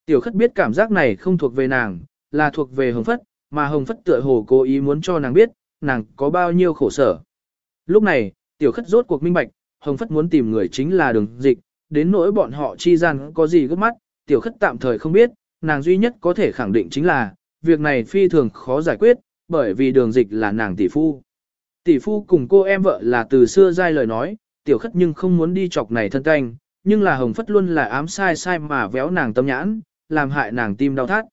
Speaker 1: Tiểu khất biết cảm giác này không thuộc về nàng, là thuộc về hồng phất, mà hồng phất tựa hồ cố ý muốn cho nàng biết, nàng có bao nhiêu khổ sở. Lúc này, tiểu khất rốt cuộc minh bạch, hồng phất muốn tìm người chính là đường dịch, đến nỗi bọn họ chi gian có gì gấp mắt, tiểu khất tạm thời không biết, nàng duy nhất có thể khẳng định chính là, việc này phi thường khó giải quyết, bởi vì đường dịch là nàng tỷ phu. Tỷ phu cùng cô em vợ là từ xưa dai lời nói, tiểu khất nhưng không muốn đi chọc này thân canh, nhưng là hồng phất luôn là ám sai sai mà véo nàng tâm nhãn, làm hại nàng tim đau thắt.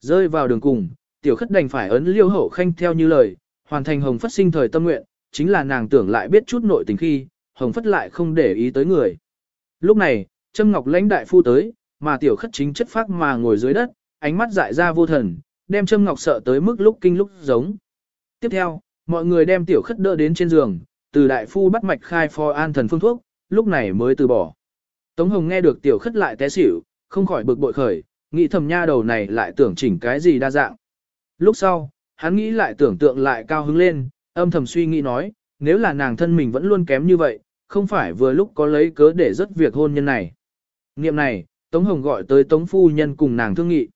Speaker 1: Rơi vào đường cùng, tiểu khất đành phải ấn liêu hậu khanh theo như lời, hoàn thành hồng phất sinh thời tâm nguyện, chính là nàng tưởng lại biết chút nội tình khi, hồng phất lại không để ý tới người. Lúc này, Trâm Ngọc lãnh đại phu tới, mà tiểu khất chính chất phác mà ngồi dưới đất, ánh mắt dại ra vô thần, đem Trâm Ngọc sợ tới mức lúc kinh lúc giống. Tiếp theo, mọi người đem tiểu khất đỡ đến trên giường, từ đại phu bắt mạch khai phò an thần phương thuốc, lúc này mới từ bỏ. Tống Hồng nghe được tiểu khất lại té xỉu, không khỏi bực bội khởi, nghĩ thầm nha đầu này lại tưởng chỉnh cái gì đa dạng. Lúc sau, hắn nghĩ lại tưởng tượng lại cao hứng lên, âm thầm suy nghĩ nói, nếu là nàng thân mình vẫn luôn kém như vậy, không phải vừa lúc có lấy cớ để rất việc hôn nhân này. Niệm này, Tống Hồng gọi tới Tống Phu Nhân cùng nàng thương nghị.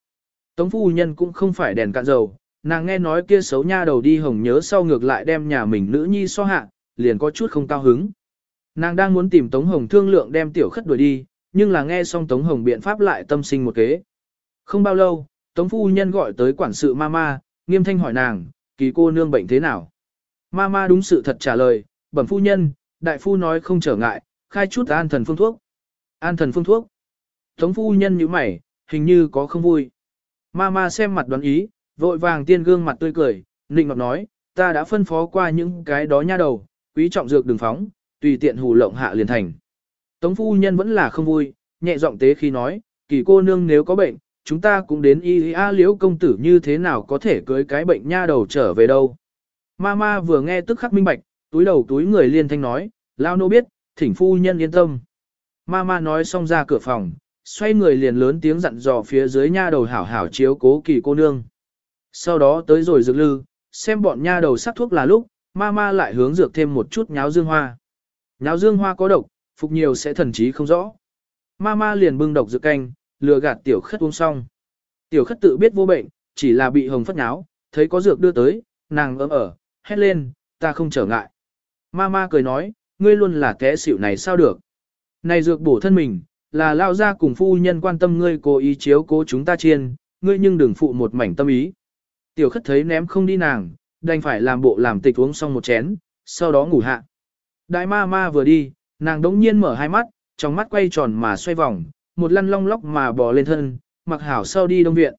Speaker 1: Tống Phu Nhân cũng không phải đèn cạn dầu, nàng nghe nói kia xấu nha đầu đi hồng nhớ sau ngược lại đem nhà mình nữ nhi so hạ, liền có chút không cao hứng. Nàng đang muốn tìm Tống Hồng thương lượng đem tiểu khất đuổi đi, nhưng là nghe xong Tống Hồng biện pháp lại tâm sinh một kế. Không bao lâu, Tống Phu Nhân gọi tới quản sự Mama, nghiêm thanh hỏi nàng, kỳ cô nương bệnh thế nào? Mama đúng sự thật trả lời, bẩm phu nhân, đại phu nói không trở ngại, khai chút an thần phương thuốc. An thần phương thuốc. Tống phu nhân như mày, hình như có không vui. Mama xem mặt đoán ý, vội vàng tiên gương mặt tươi cười, nịnh ngọt nói, ta đã phân phó qua những cái đó nha đầu, quý trọng dược đừng phóng, tùy tiện hù lộng hạ liền thành. Tống phu nhân vẫn là không vui, nhẹ giọng tế khi nói, kỳ cô nương nếu có bệnh, chúng ta cũng đến y a liễu công tử như thế nào có thể cưới cái bệnh nha đầu trở về đâu. Mama vừa nghe tức khắc minh bạch, túi đầu túi người liên thanh nói, lao nô biết, thỉnh phu nhân yên tâm. Mama nói xong ra cửa phòng, xoay người liền lớn tiếng dặn dò phía dưới nha đầu hảo hảo chiếu cố kỳ cô nương. Sau đó tới rồi dược lư, xem bọn nha đầu sắc thuốc là lúc, ma ma lại hướng dược thêm một chút nháo dương hoa. Nháo dương hoa có độc, phục nhiều sẽ thần trí không rõ. Ma ma liền bưng độc dược canh, lừa gạt tiểu khất uống xong. Tiểu khất tự biết vô bệnh, chỉ là bị hồng phất nháo, thấy có dược đưa tới, nàng ấm ở, hét lên, ta không trở ngại. Ma ma cười nói, ngươi luôn là té xỉu này sao được. Này dược bổ thân mình, là lao ra cùng phu nhân quan tâm ngươi cố ý chiếu cố chúng ta chiên, ngươi nhưng đừng phụ một mảnh tâm ý. Tiểu khất thấy ném không đi nàng, đành phải làm bộ làm tịch uống xong một chén, sau đó ngủ hạ. Đại ma ma vừa đi, nàng đống nhiên mở hai mắt, trong mắt quay tròn mà xoay vòng, một lăn long lóc mà bò lên thân, mặc hảo sau đi đông viện.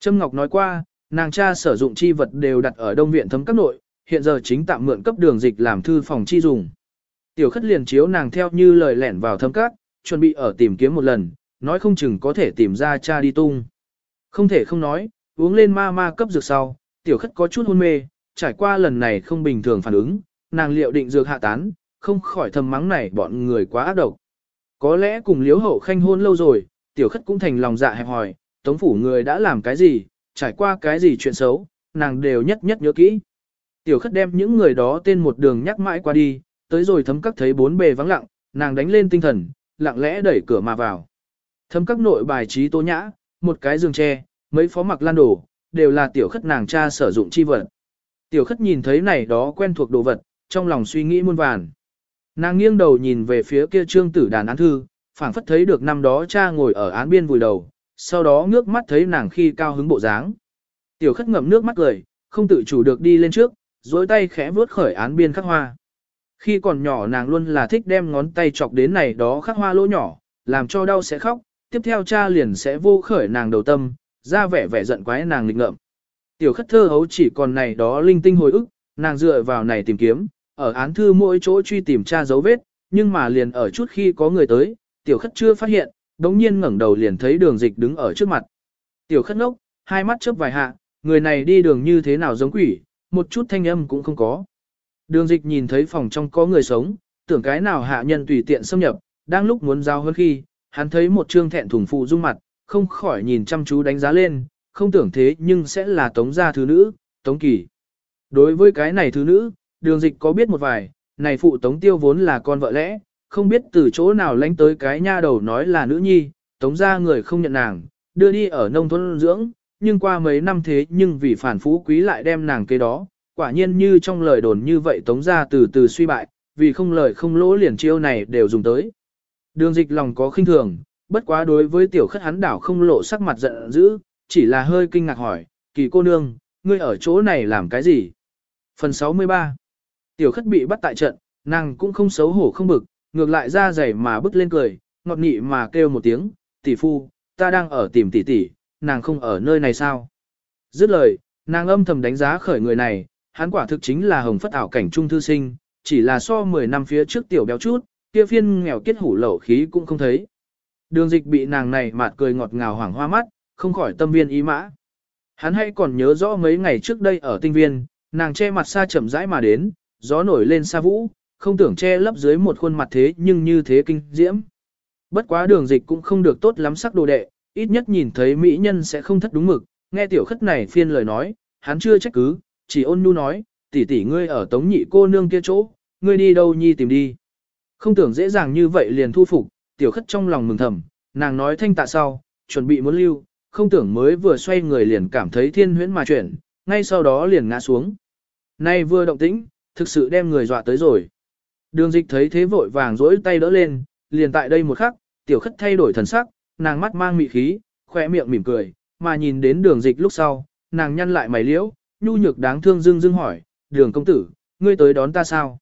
Speaker 1: Trâm Ngọc nói qua, nàng cha sử dụng chi vật đều đặt ở đông viện thấm các nội, hiện giờ chính tạm mượn cấp đường dịch làm thư phòng chi dùng. Tiểu khất liền chiếu nàng theo như lời lẻn vào thấm các, chuẩn bị ở tìm kiếm một lần, nói không chừng có thể tìm ra cha đi tung. Không thể không nói, uống lên ma ma cấp dược sau, tiểu khất có chút hôn mê, trải qua lần này không bình thường phản ứng, nàng liệu định dược hạ tán, không khỏi thầm mắng này bọn người quá ác độc. Có lẽ cùng liếu hậu khanh hôn lâu rồi, tiểu khất cũng thành lòng dạ hẹp hỏi, tống phủ người đã làm cái gì, trải qua cái gì chuyện xấu, nàng đều nhất nhất nhớ kỹ. Tiểu khất đem những người đó tên một đường nhắc mãi qua đi, tới rồi thấm các thấy bốn bề vắng lặng, nàng đánh lên tinh thần, lặng lẽ đẩy cửa mà vào. Thấm các nội bài trí tố nhã, một cái giường tre, mấy phó mặc lan đổ, đều là tiểu khất nàng cha sử dụng chi vật. Tiểu khất nhìn thấy này đó quen thuộc đồ vật, trong lòng suy nghĩ muôn vàn. Nàng nghiêng đầu nhìn về phía kia trương tử đàn án thư, phảng phất thấy được năm đó cha ngồi ở án biên vùi đầu, sau đó ngước mắt thấy nàng khi cao hứng bộ dáng. Tiểu khất ngậm nước mắt cười, không tự chủ được đi lên trước, dối tay khẽ vuốt khởi án biên khắc hoa. Khi còn nhỏ nàng luôn là thích đem ngón tay chọc đến này đó khắc hoa lỗ nhỏ, làm cho đau sẽ khóc, tiếp theo cha liền sẽ vô khởi nàng đầu tâm, ra vẻ vẻ giận quái nàng nghịch ngợm. Tiểu khất thơ hấu chỉ còn này đó linh tinh hồi ức, nàng dựa vào này tìm kiếm, ở án thư mỗi chỗ truy tìm tra dấu vết, nhưng mà liền ở chút khi có người tới, tiểu khất chưa phát hiện, đống nhiên ngẩng đầu liền thấy đường dịch đứng ở trước mặt. Tiểu khất ngốc, hai mắt chớp vài hạ, người này đi đường như thế nào giống quỷ, một chút thanh âm cũng không có. Đường dịch nhìn thấy phòng trong có người sống, tưởng cái nào hạ nhân tùy tiện xâm nhập, đang lúc muốn giao hơn khi, hắn thấy một trương thẹn thùng phụ dung mặt, không khỏi nhìn chăm chú đánh giá lên, không tưởng thế nhưng sẽ là tống gia thứ nữ, tống kỳ. Đối với cái này thứ nữ, đường dịch có biết một vài, này phụ tống tiêu vốn là con vợ lẽ, không biết từ chỗ nào lánh tới cái nha đầu nói là nữ nhi, tống gia người không nhận nàng, đưa đi ở nông thôn dưỡng, nhưng qua mấy năm thế nhưng vì phản phú quý lại đem nàng kế đó, quả nhiên như trong lời đồn như vậy tống gia từ từ suy bại, vì không lời không lỗ liền chiêu này đều dùng tới. Đường dịch lòng có khinh thường, bất quá đối với tiểu khất hắn đảo không lộ sắc mặt giận dữ, chỉ là hơi kinh ngạc hỏi, kỳ cô nương, ngươi ở chỗ này làm cái gì? Phần 63 Tiểu khất bị bắt tại trận, nàng cũng không xấu hổ không bực, ngược lại ra giày mà bước lên cười, ngọt nị mà kêu một tiếng, tỷ phu, ta đang ở tìm tỷ tỷ, nàng không ở nơi này sao? Dứt lời, nàng âm thầm đánh giá khởi người này, hắn quả thực chính là hồng phất ảo cảnh trung thư sinh, chỉ là so 10 năm phía trước tiểu béo chút, kia phiên nghèo kết hủ lẩu khí cũng không thấy. Đường dịch bị nàng này mạt cười ngọt ngào hoảng hoa mắt, không khỏi tâm viên ý mã. Hắn hay còn nhớ rõ mấy ngày trước đây ở tinh viên, nàng che mặt xa chậm rãi mà đến, gió nổi lên xa vũ, không tưởng che lấp dưới một khuôn mặt thế nhưng như thế kinh diễm. Bất quá đường dịch cũng không được tốt lắm sắc đồ đệ, ít nhất nhìn thấy mỹ nhân sẽ không thất đúng mực, nghe tiểu khất này phiên lời nói, hắn chưa trách cứ, chỉ ôn nhu nói, tỷ tỷ ngươi ở tống nhị cô nương kia chỗ, ngươi đi đâu nhi tìm đi. Không tưởng dễ dàng như vậy liền thu phục, tiểu khất trong lòng mừng thầm, nàng nói thanh tạ sau, chuẩn bị muốn lưu, không tưởng mới vừa xoay người liền cảm thấy thiên huyễn mà chuyển, ngay sau đó liền ngã xuống. Nay vừa động tĩnh, thực sự đem người dọa tới rồi. Đường dịch thấy thế vội vàng rỗi tay đỡ lên, liền tại đây một khắc, tiểu khất thay đổi thần sắc, nàng mắt mang mị khí, khỏe miệng mỉm cười, mà nhìn đến đường dịch lúc sau, nàng nhăn lại mày liễu, nhu nhược đáng thương dưng dưng hỏi, đường công tử, ngươi tới đón ta sao?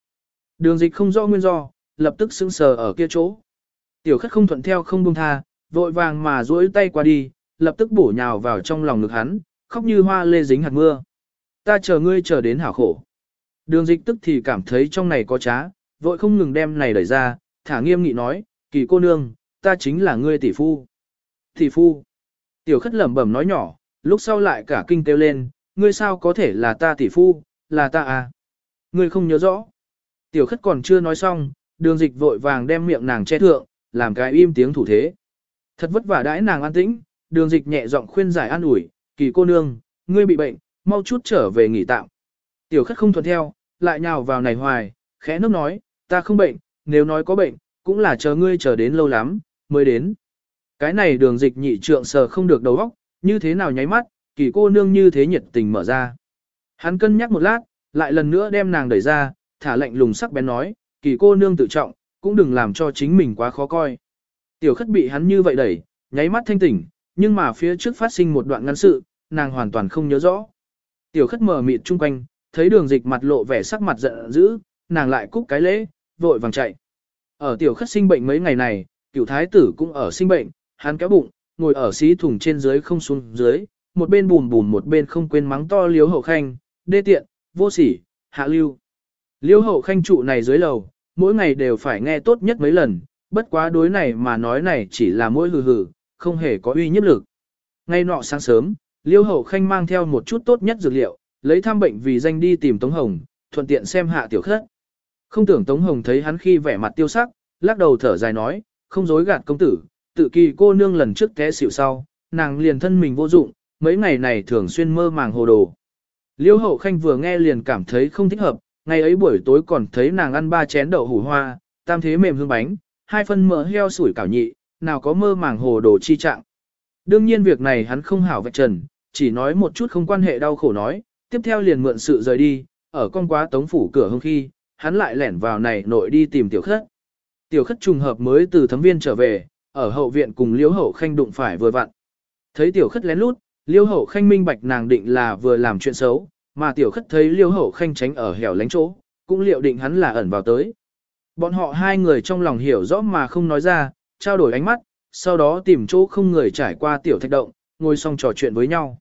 Speaker 1: Đường dịch không rõ nguyên do, lập tức sững sờ ở kia chỗ. Tiểu khất không thuận theo không buông tha, vội vàng mà duỗi tay qua đi, lập tức bổ nhào vào trong lòng ngực hắn, khóc như hoa lê dính hạt mưa. Ta chờ ngươi chờ đến hảo khổ. Đường dịch tức thì cảm thấy trong này có trá, vội không ngừng đem này đẩy ra, thả nghiêm nghị nói, kỳ cô nương, ta chính là ngươi tỷ phu. Tỷ phu. Tiểu khất lẩm bẩm nói nhỏ, lúc sau lại cả kinh kêu lên, ngươi sao có thể là ta tỷ phu, là ta à. Ngươi không nhớ rõ. Tiểu khất còn chưa nói xong, đường dịch vội vàng đem miệng nàng che thượng, làm cái im tiếng thủ thế. Thật vất vả đãi nàng an tĩnh, đường dịch nhẹ giọng khuyên giải an ủi, kỳ cô nương, ngươi bị bệnh, mau chút trở về nghỉ tạm. Tiểu khất không thuận theo, lại nhào vào này hoài, khẽ nước nói, ta không bệnh, nếu nói có bệnh, cũng là chờ ngươi chờ đến lâu lắm, mới đến. Cái này đường dịch nhị trượng sờ không được đầu óc, như thế nào nháy mắt, kỳ cô nương như thế nhiệt tình mở ra. Hắn cân nhắc một lát, lại lần nữa đem nàng đẩy ra, thả lệnh lùng sắc bén nói, kỳ cô nương tự trọng, cũng đừng làm cho chính mình quá khó coi. Tiểu khất bị hắn như vậy đẩy, nháy mắt thanh tỉnh, nhưng mà phía trước phát sinh một đoạn ngắn sự, nàng hoàn toàn không nhớ rõ. Tiểu khất mở mịt chung quanh, thấy đường dịch mặt lộ vẻ sắc mặt giận dữ, nàng lại cúc cái lễ, vội vàng chạy. Ở tiểu khất sinh bệnh mấy ngày này, cựu thái tử cũng ở sinh bệnh, hắn kéo bụng, ngồi ở xí thùng trên dưới không xuống dưới, một bên bùn bùn một bên không quên mắng to liếu hậu khanh, đê tiện, vô sỉ, hạ lưu. Liêu hậu khanh trụ này dưới lầu, mỗi ngày đều phải nghe tốt nhất mấy lần, bất quá đối này mà nói này chỉ là mỗi hừ hừ, không hề có uy nhiếp lực. Ngay nọ sáng sớm, Liêu hậu khanh mang theo một chút tốt nhất dược liệu, lấy thăm bệnh vì danh đi tìm Tống Hồng, thuận tiện xem hạ tiểu khất. Không tưởng Tống Hồng thấy hắn khi vẻ mặt tiêu sắc, lắc đầu thở dài nói, không dối gạt công tử, tự kỳ cô nương lần trước té xỉu sau, nàng liền thân mình vô dụng, mấy ngày này thường xuyên mơ màng hồ đồ. Liêu hậu khanh vừa nghe liền cảm thấy không thích hợp, ngày ấy buổi tối còn thấy nàng ăn ba chén đậu hủ hoa, tam thế mềm hương bánh, hai phân mỡ heo sủi cảo nhị, nào có mơ màng hồ đồ chi trạng. Đương nhiên việc này hắn không hảo vạch trần, chỉ nói một chút không quan hệ đau khổ nói, tiếp theo liền mượn sự rời đi, ở con quá tống phủ cửa hôm khi, hắn lại lẻn vào này nội đi tìm tiểu khất. Tiểu khất trùng hợp mới từ thấm viên trở về, ở hậu viện cùng liễu hậu khanh đụng phải vừa vặn. Thấy tiểu khất lén lút, Liêu hậu khanh minh bạch nàng định là vừa làm chuyện xấu, mà tiểu khất thấy Liêu hậu khanh tránh ở hẻo lánh chỗ, cũng liệu định hắn là ẩn vào tới. Bọn họ hai người trong lòng hiểu rõ mà không nói ra, trao đổi ánh mắt, sau đó tìm chỗ không người trải qua tiểu thạch động, ngồi xong trò chuyện với nhau.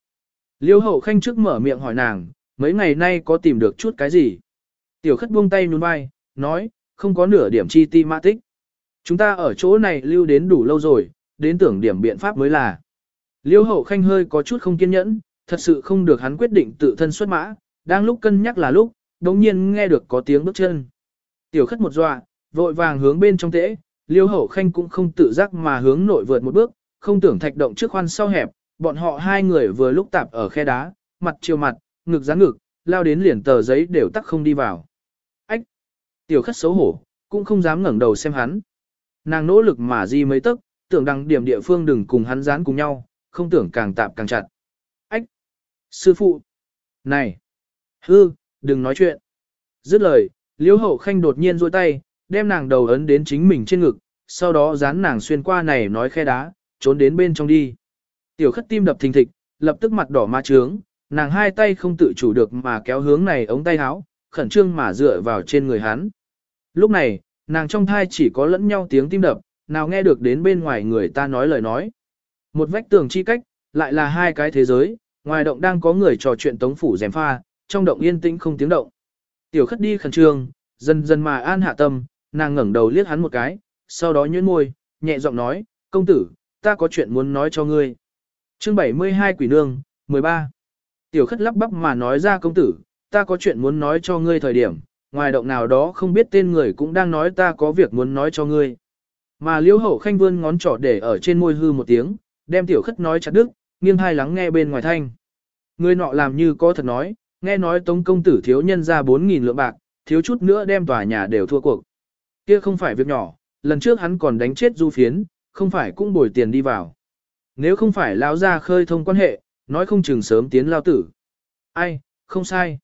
Speaker 1: Liêu hậu khanh trước mở miệng hỏi nàng, mấy ngày nay có tìm được chút cái gì? Tiểu khất buông tay nhún vai, nói, không có nửa điểm chi ti mã tích. Chúng ta ở chỗ này lưu đến đủ lâu rồi, đến tưởng điểm biện pháp mới là. Liêu hậu khanh hơi có chút không kiên nhẫn, thật sự không được hắn quyết định tự thân xuất mã, đang lúc cân nhắc là lúc, đồng nhiên nghe được có tiếng bước chân. Tiểu khất một dọa, vội vàng hướng bên trong tễ, liêu hậu khanh cũng không tự giác mà hướng nội vượt một bước, không tưởng thạch động trước khoan sau hẹp, bọn họ hai người vừa lúc tạp ở khe đá, mặt chiều mặt, ngực dán ngực, lao đến liền tờ giấy đều tắc không đi vào. Ách! Tiểu khất xấu hổ, cũng không dám ngẩng đầu xem hắn. Nàng nỗ lực mà di mấy tức, tưởng đằng điểm địa phương đừng cùng hắn dán cùng nhau, không tưởng càng tạp càng chặt. Ách! Sư phụ! Này! Hư! Đừng nói chuyện! Dứt lời, liễu hậu khanh đột nhiên rôi tay, đem nàng đầu ấn đến chính mình trên ngực, sau đó dán nàng xuyên qua này nói khe đá, trốn đến bên trong đi. Tiểu khất tim đập thình thịch, lập tức mặt đỏ ma trướng, nàng hai tay không tự chủ được mà kéo hướng này ống tay áo, khẩn trương mà dựa vào trên người hắn. Lúc này, nàng trong thai chỉ có lẫn nhau tiếng tim đập, nào nghe được đến bên ngoài người ta nói lời nói. Một vách tường chi cách, lại là hai cái thế giới, ngoài động đang có người trò chuyện tống phủ rèm pha, trong động yên tĩnh không tiếng động. Tiểu khất đi khẩn trương, dần dần mà an hạ tâm, nàng ngẩng đầu liếc hắn một cái, sau đó nhuyễn môi, nhẹ giọng nói, công tử, ta có chuyện muốn nói cho ngươi. Chương 72 Quỷ Nương, 13. Tiểu khất lắp bắp mà nói ra công tử, ta có chuyện muốn nói cho ngươi thời điểm, ngoài động nào đó không biết tên người cũng đang nói ta có việc muốn nói cho ngươi. Mà liễu hậu khanh vươn ngón trỏ để ở trên môi hư một tiếng, đem tiểu khất nói chặt đứt, nghiêng hai lắng nghe bên ngoài thanh. Người nọ làm như có thật nói, nghe nói tống công tử thiếu nhân ra 4.000 lượng bạc, thiếu chút nữa đem tòa nhà đều thua cuộc. Kia không phải việc nhỏ, lần trước hắn còn đánh chết du phiến, không phải cũng bồi tiền đi vào. Nếu không phải lão ra khơi thông quan hệ, nói không chừng sớm tiến lao tử. Ai, không sai.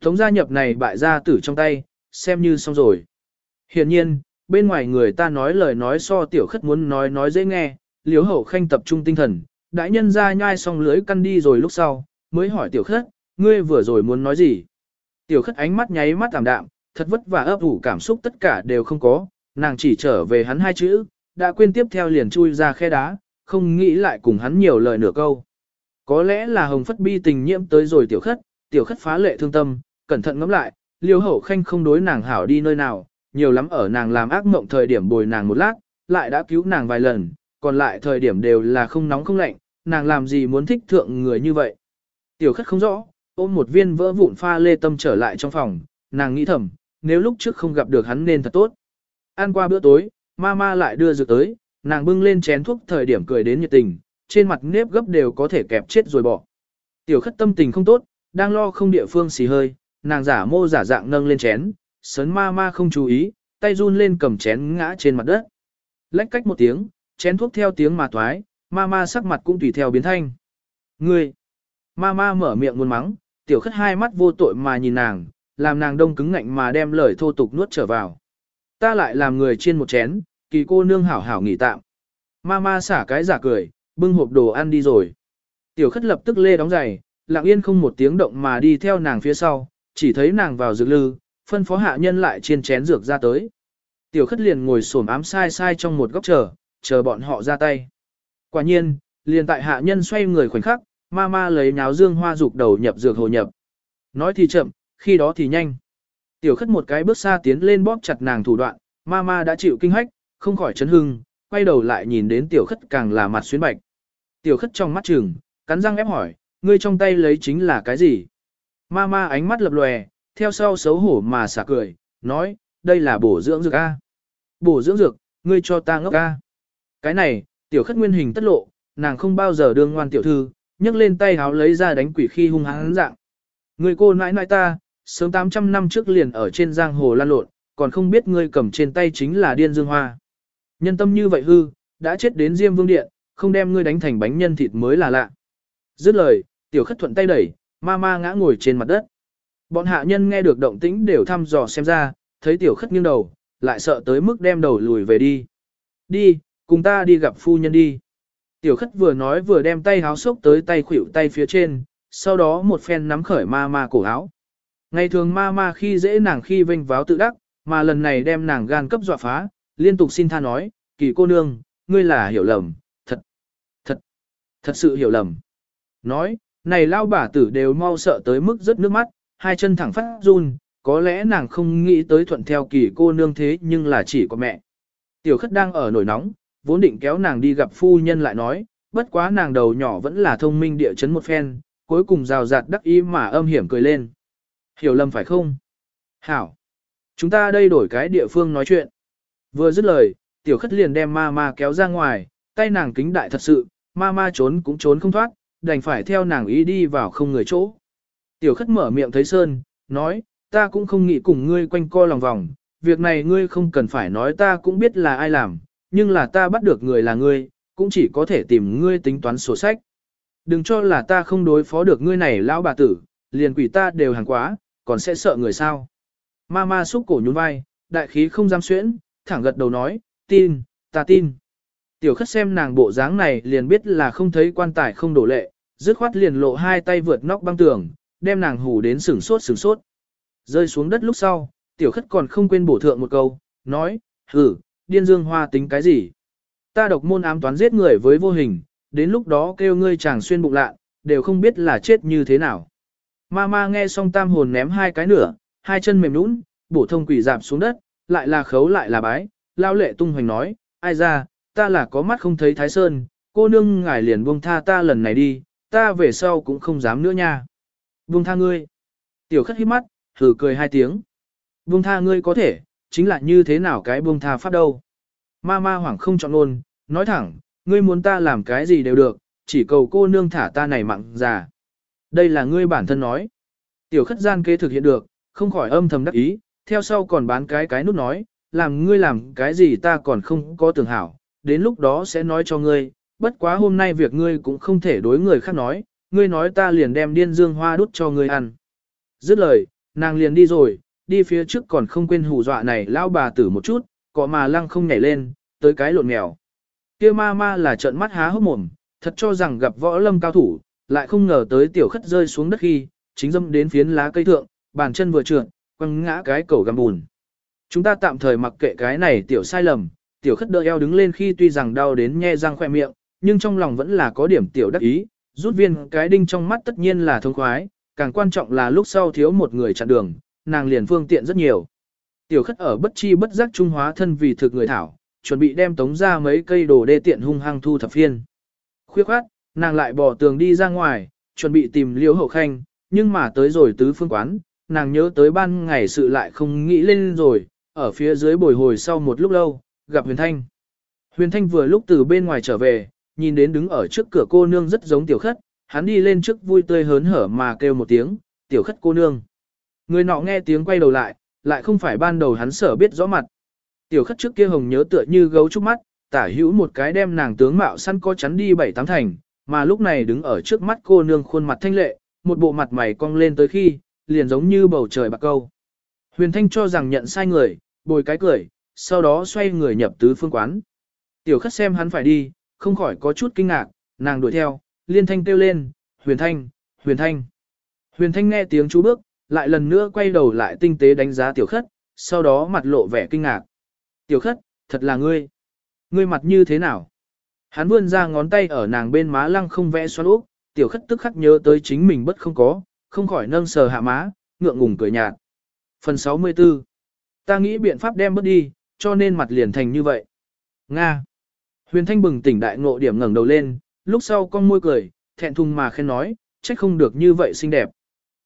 Speaker 1: Tống gia nhập này bại gia tử trong tay, xem như xong rồi. Hiện nhiên, bên ngoài người ta nói lời nói so tiểu khất muốn nói nói dễ nghe, liếu hậu khanh tập trung tinh thần, đại nhân ra nhai xong lưới căn đi rồi lúc sau, mới hỏi tiểu khất, ngươi vừa rồi muốn nói gì? Tiểu khất ánh mắt nháy mắt tạm đạm, thật vất vả ấp ủ cảm xúc tất cả đều không có, nàng chỉ trở về hắn hai chữ, đã quên tiếp theo liền chui ra khe đá, không nghĩ lại cùng hắn nhiều lời nửa câu. Có lẽ là hồng phất bi tình nhiễm tới rồi tiểu khất, tiểu khất phá lệ thương tâm, cẩn thận ngẫm lại, liêu hậu khanh không đối nàng hảo đi nơi nào, nhiều lắm ở nàng làm ác mộng thời điểm bồi nàng một lát, lại đã cứu nàng vài lần, còn lại thời điểm đều là không nóng không lạnh, nàng làm gì muốn thích thượng người như vậy. Tiểu khất không rõ, ôm một viên vỡ vụn pha lê tâm trở lại trong phòng, nàng nghĩ thầm, nếu lúc trước không gặp được hắn nên thật tốt. Ăn qua bữa tối, mama lại đưa dược tới, nàng bưng lên chén thuốc thời điểm cười đến nhiệt tình, trên mặt nếp gấp đều có thể kẹp chết rồi bỏ. Tiểu khất tâm tình không tốt, đang lo không địa phương xì hơi, nàng giả mô giả dạng nâng lên chén, sấn ma ma không chú ý, tay run lên cầm chén ngã trên mặt đất. Lách cách một tiếng, chén thuốc theo tiếng mà toái, ma ma sắc mặt cũng tùy theo biến thanh. Ngươi! Ma ma mở miệng muốn mắng, tiểu khất hai mắt vô tội mà nhìn nàng, làm nàng đông cứng ngạnh mà đem lời thô tục nuốt trở vào. Ta lại làm người chiên một chén, kỳ cô nương hảo hảo nghỉ tạm. Ma ma xả cái giả cười, bưng hộp đồ ăn đi rồi. Tiểu khất lập tức lê đóng giày, lặng yên không một tiếng động mà đi theo nàng phía sau, chỉ thấy nàng vào dược lư, phân phó hạ nhân lại chiên chén dược ra tới. Tiểu khất liền ngồi xổm ám sai sai trong một góc chờ, chờ bọn họ ra tay. Quả nhiên, liền tại hạ nhân xoay người khoảnh khắc, ma ma lấy nháo dương hoa dục đầu nhập dược hồ nhập. Nói thì chậm, khi đó thì nhanh. Tiểu khất một cái bước xa tiến lên bóp chặt nàng thủ đoạn, ma ma đã chịu kinh hách, không khỏi chấn hưng, quay đầu lại nhìn đến tiểu khất càng là mặt xuyến bạch. Tiểu khất trong mắt trừng, cắn răng ép hỏi, ngươi trong tay lấy chính là cái gì? Ma ma ánh mắt lập lòe, theo sau xấu hổ mà xả cười, nói, đây là bổ dưỡng dược A. Bổ dưỡng dược, ngươi cho ta ngốc A. Cái này, tiểu khất nguyên hình tất lộ, nàng không bao giờ đương ngoan tiểu thư, nhấc lên tay háo lấy ra đánh quỷ khi hung hăng dạng. Người cô nãi nãi ta, sớm 800 năm trước liền ở trên giang hồ lan lộn, còn không biết ngươi cầm trên tay chính là điên dương hoa. Nhân tâm như vậy hư, đã chết đến Diêm Vương Điện, không đem ngươi đánh thành bánh nhân thịt mới là lạ. Dứt lời, tiểu khất thuận tay đẩy, ma ma ngã ngồi trên mặt đất. Bọn hạ nhân nghe được động tĩnh đều thăm dò xem ra, thấy tiểu khất nghiêng đầu, lại sợ tới mức đem đầu lùi về đi. Đi, cùng ta đi gặp phu nhân đi. Tiểu khất vừa nói vừa đem tay háo sốc tới tay khuỷu tay phía trên, sau đó một phen nắm khởi ma ma cổ áo. Ngày thường ma ma khi dễ nàng khi vênh váo tự đắc, mà lần này đem nàng gan cấp dọa phá, liên tục xin tha nói, kỳ cô nương, ngươi là hiểu lầm, thật, thật, thật sự hiểu lầm. Nói, này lao bà tử đều mau sợ tới mức rất nước mắt, hai chân thẳng phát run, có lẽ nàng không nghĩ tới thuận theo kỳ cô nương thế nhưng là chỉ có mẹ. Tiểu khất đang ở nổi nóng, vốn định kéo nàng đi gặp phu nhân lại nói, bất quá nàng đầu nhỏ vẫn là thông minh địa chấn một phen, cuối cùng rào rạt đắc ý mà âm hiểm cười lên. Hiểu lầm phải không? Hảo! Chúng ta đây đổi cái địa phương nói chuyện. Vừa dứt lời, tiểu khất liền đem ma ma kéo ra ngoài, tay nàng kính đại thật sự, ma ma trốn cũng trốn không thoát, đành phải theo nàng ý đi vào không người chỗ. Tiểu khất mở miệng thấy Sơn, nói, ta cũng không nghĩ cùng ngươi quanh co lòng vòng, việc này ngươi không cần phải nói ta cũng biết là ai làm, nhưng là ta bắt được người là ngươi, cũng chỉ có thể tìm ngươi tính toán sổ sách. Đừng cho là ta không đối phó được ngươi này lão bà tử, liền quỷ ta đều hàng quá, còn sẽ sợ người sao. Ma ma xúc cổ nhún vai, đại khí không dám xuyễn, thẳng gật đầu nói, tin, ta tin. Tiểu khất xem nàng bộ dáng này liền biết là không thấy quan tài không đổ lệ, dứt khoát liền lộ hai tay vượt nóc băng tường, đem nàng hù đến sửng sốt sửng sốt. Rơi xuống đất lúc sau, tiểu khất còn không quên bổ thượng một câu, nói, hử, điên dương hoa tính cái gì? Ta độc môn ám toán giết người với vô hình, đến lúc đó kêu ngươi chàng xuyên bụng lạ, đều không biết là chết như thế nào. Ma ma nghe xong tam hồn ném hai cái nửa, hai chân mềm nũng, bổ thông quỷ dạp xuống đất, lại là khấu lại là bái, lao lệ tung hoành nói, ai ra, ta là có mắt không thấy thái sơn, cô nương ngài liền buông tha ta lần này đi, ta về sau cũng không dám nữa nha. Buông tha ngươi. Tiểu khất hít mắt, thử cười hai tiếng. Buông tha ngươi có thể, chính là như thế nào cái buông tha pháp đâu. Ma ma hoảng không chọn luôn, nói thẳng, ngươi muốn ta làm cái gì đều được, chỉ cầu cô nương thả ta này mặn già. Đây là ngươi bản thân nói. Tiểu khất gian kế thực hiện được, không khỏi âm thầm đắc ý, theo sau còn bán cái cái nút nói, làm ngươi làm cái gì ta còn không có tưởng hảo, đến lúc đó sẽ nói cho ngươi, bất quá hôm nay việc ngươi cũng không thể đối người khác nói, ngươi nói ta liền đem điên dương hoa đút cho ngươi ăn. Dứt lời, nàng liền đi rồi, đi phía trước còn không quên hù dọa này lão bà tử một chút, cọ mà lăng không nhảy lên, tới cái lộn mèo. kia ma ma là trợn mắt há hốc mồm, thật cho rằng gặp võ lâm cao thủ, lại không ngờ tới tiểu khất rơi xuống đất khi, chính dâm đến phiến lá cây thượng, bàn chân vừa trượt, quăng ngã cái cầu găm bùn. Chúng ta tạm thời mặc kệ cái này tiểu sai lầm, tiểu khất đỡ eo đứng lên khi tuy rằng đau đến nhe răng khoe miệng, nhưng trong lòng vẫn là có điểm tiểu đắc ý, rút viên cái đinh trong mắt tất nhiên là thông khoái, càng quan trọng là lúc sau thiếu một người chặn đường, nàng liền phương tiện rất nhiều. Tiểu khất ở bất chi bất giác trung hóa thân vì thực người thảo, chuẩn bị đem tống ra mấy cây đồ đê tiện hung hăng thu thập phiên. Khuyết khoát, nàng lại bỏ tường đi ra ngoài, chuẩn bị tìm liêu hậu khanh, nhưng mà tới rồi tứ phương quán, nàng nhớ tới ban ngày sự lại không nghĩ lên rồi, ở phía dưới bồi hồi sau một lúc lâu, gặp huyền thanh. Huyền thanh vừa lúc từ bên ngoài trở về, nhìn đến đứng ở trước cửa cô nương rất giống tiểu khất, hắn đi lên trước vui tươi hớn hở mà kêu một tiếng, tiểu khất cô nương. Người nọ nghe tiếng quay đầu lại, lại không phải ban đầu hắn sở biết rõ mặt. Tiểu khất trước kia hồng nhớ tựa như gấu trúc mắt, tả hữu một cái đem nàng tướng mạo săn co chắn đi bảy tám thành, mà lúc này đứng ở trước mắt cô nương khuôn mặt thanh lệ, một bộ mặt mày cong lên tới khi, liền giống như bầu trời bạc câu. Huyền Thanh cho rằng nhận sai người, bồi cái cười, sau đó xoay người nhập tứ phương quán. Tiểu khất xem hắn phải đi, không khỏi có chút kinh ngạc, nàng đuổi theo, liên thanh kêu lên, Huyền Thanh, Huyền Thanh. Huyền Thanh nghe tiếng chú bước, lại lần nữa quay đầu lại tinh tế đánh giá tiểu khất, sau đó mặt lộ vẻ kinh ngạc. Tiểu khất, thật là ngươi. Ngươi mặt như thế nào? Hắn vươn ra ngón tay ở nàng bên má lăng không vẽ xoắn úp, tiểu khất tức khắc nhớ tới chính mình bất không có, không khỏi nâng sờ hạ má, ngượng ngùng cười nhạt. Phần 64 Ta nghĩ biện pháp đem bớt đi, cho nên mặt liền thành như vậy. Nga Huyền Thanh bừng tỉnh đại ngộ điểm ngẩng đầu lên, lúc sau con môi cười, thẹn thùng mà khen nói, trách không được như vậy xinh đẹp.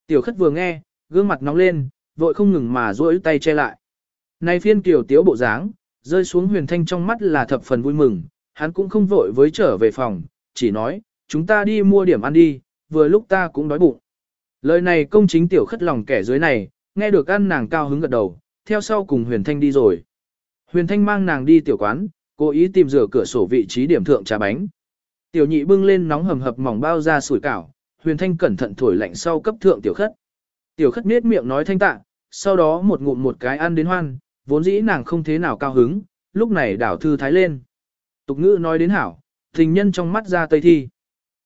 Speaker 1: Tiểu khất vừa nghe, gương mặt nóng lên, vội không ngừng mà duỗi tay che lại. Này phiên tiểu tiếu bộ dáng, rơi xuống huyền thanh trong mắt là thập phần vui mừng, hắn cũng không vội với trở về phòng, chỉ nói, chúng ta đi mua điểm ăn đi, vừa lúc ta cũng đói bụng. Lời này công chính tiểu khất lòng kẻ dưới này, nghe được ăn nàng cao hứng gật đầu, theo sau cùng huyền thanh đi rồi. Huyền thanh mang nàng đi tiểu quán, cố ý tìm rửa cửa sổ vị trí điểm thượng trà bánh. Tiểu nhị bưng lên nóng hầm hập mỏng bao ra sủi cảo, huyền thanh cẩn thận thổi lạnh sau cấp thượng tiểu khất. Tiểu khất nết miệng nói thanh tạ, sau đó một ngụm một cái ăn đến hoan, vốn dĩ nàng không thế nào cao hứng, lúc này đảo thư thái lên. Tục ngữ nói đến hảo, tình nhân trong mắt ra tây thi.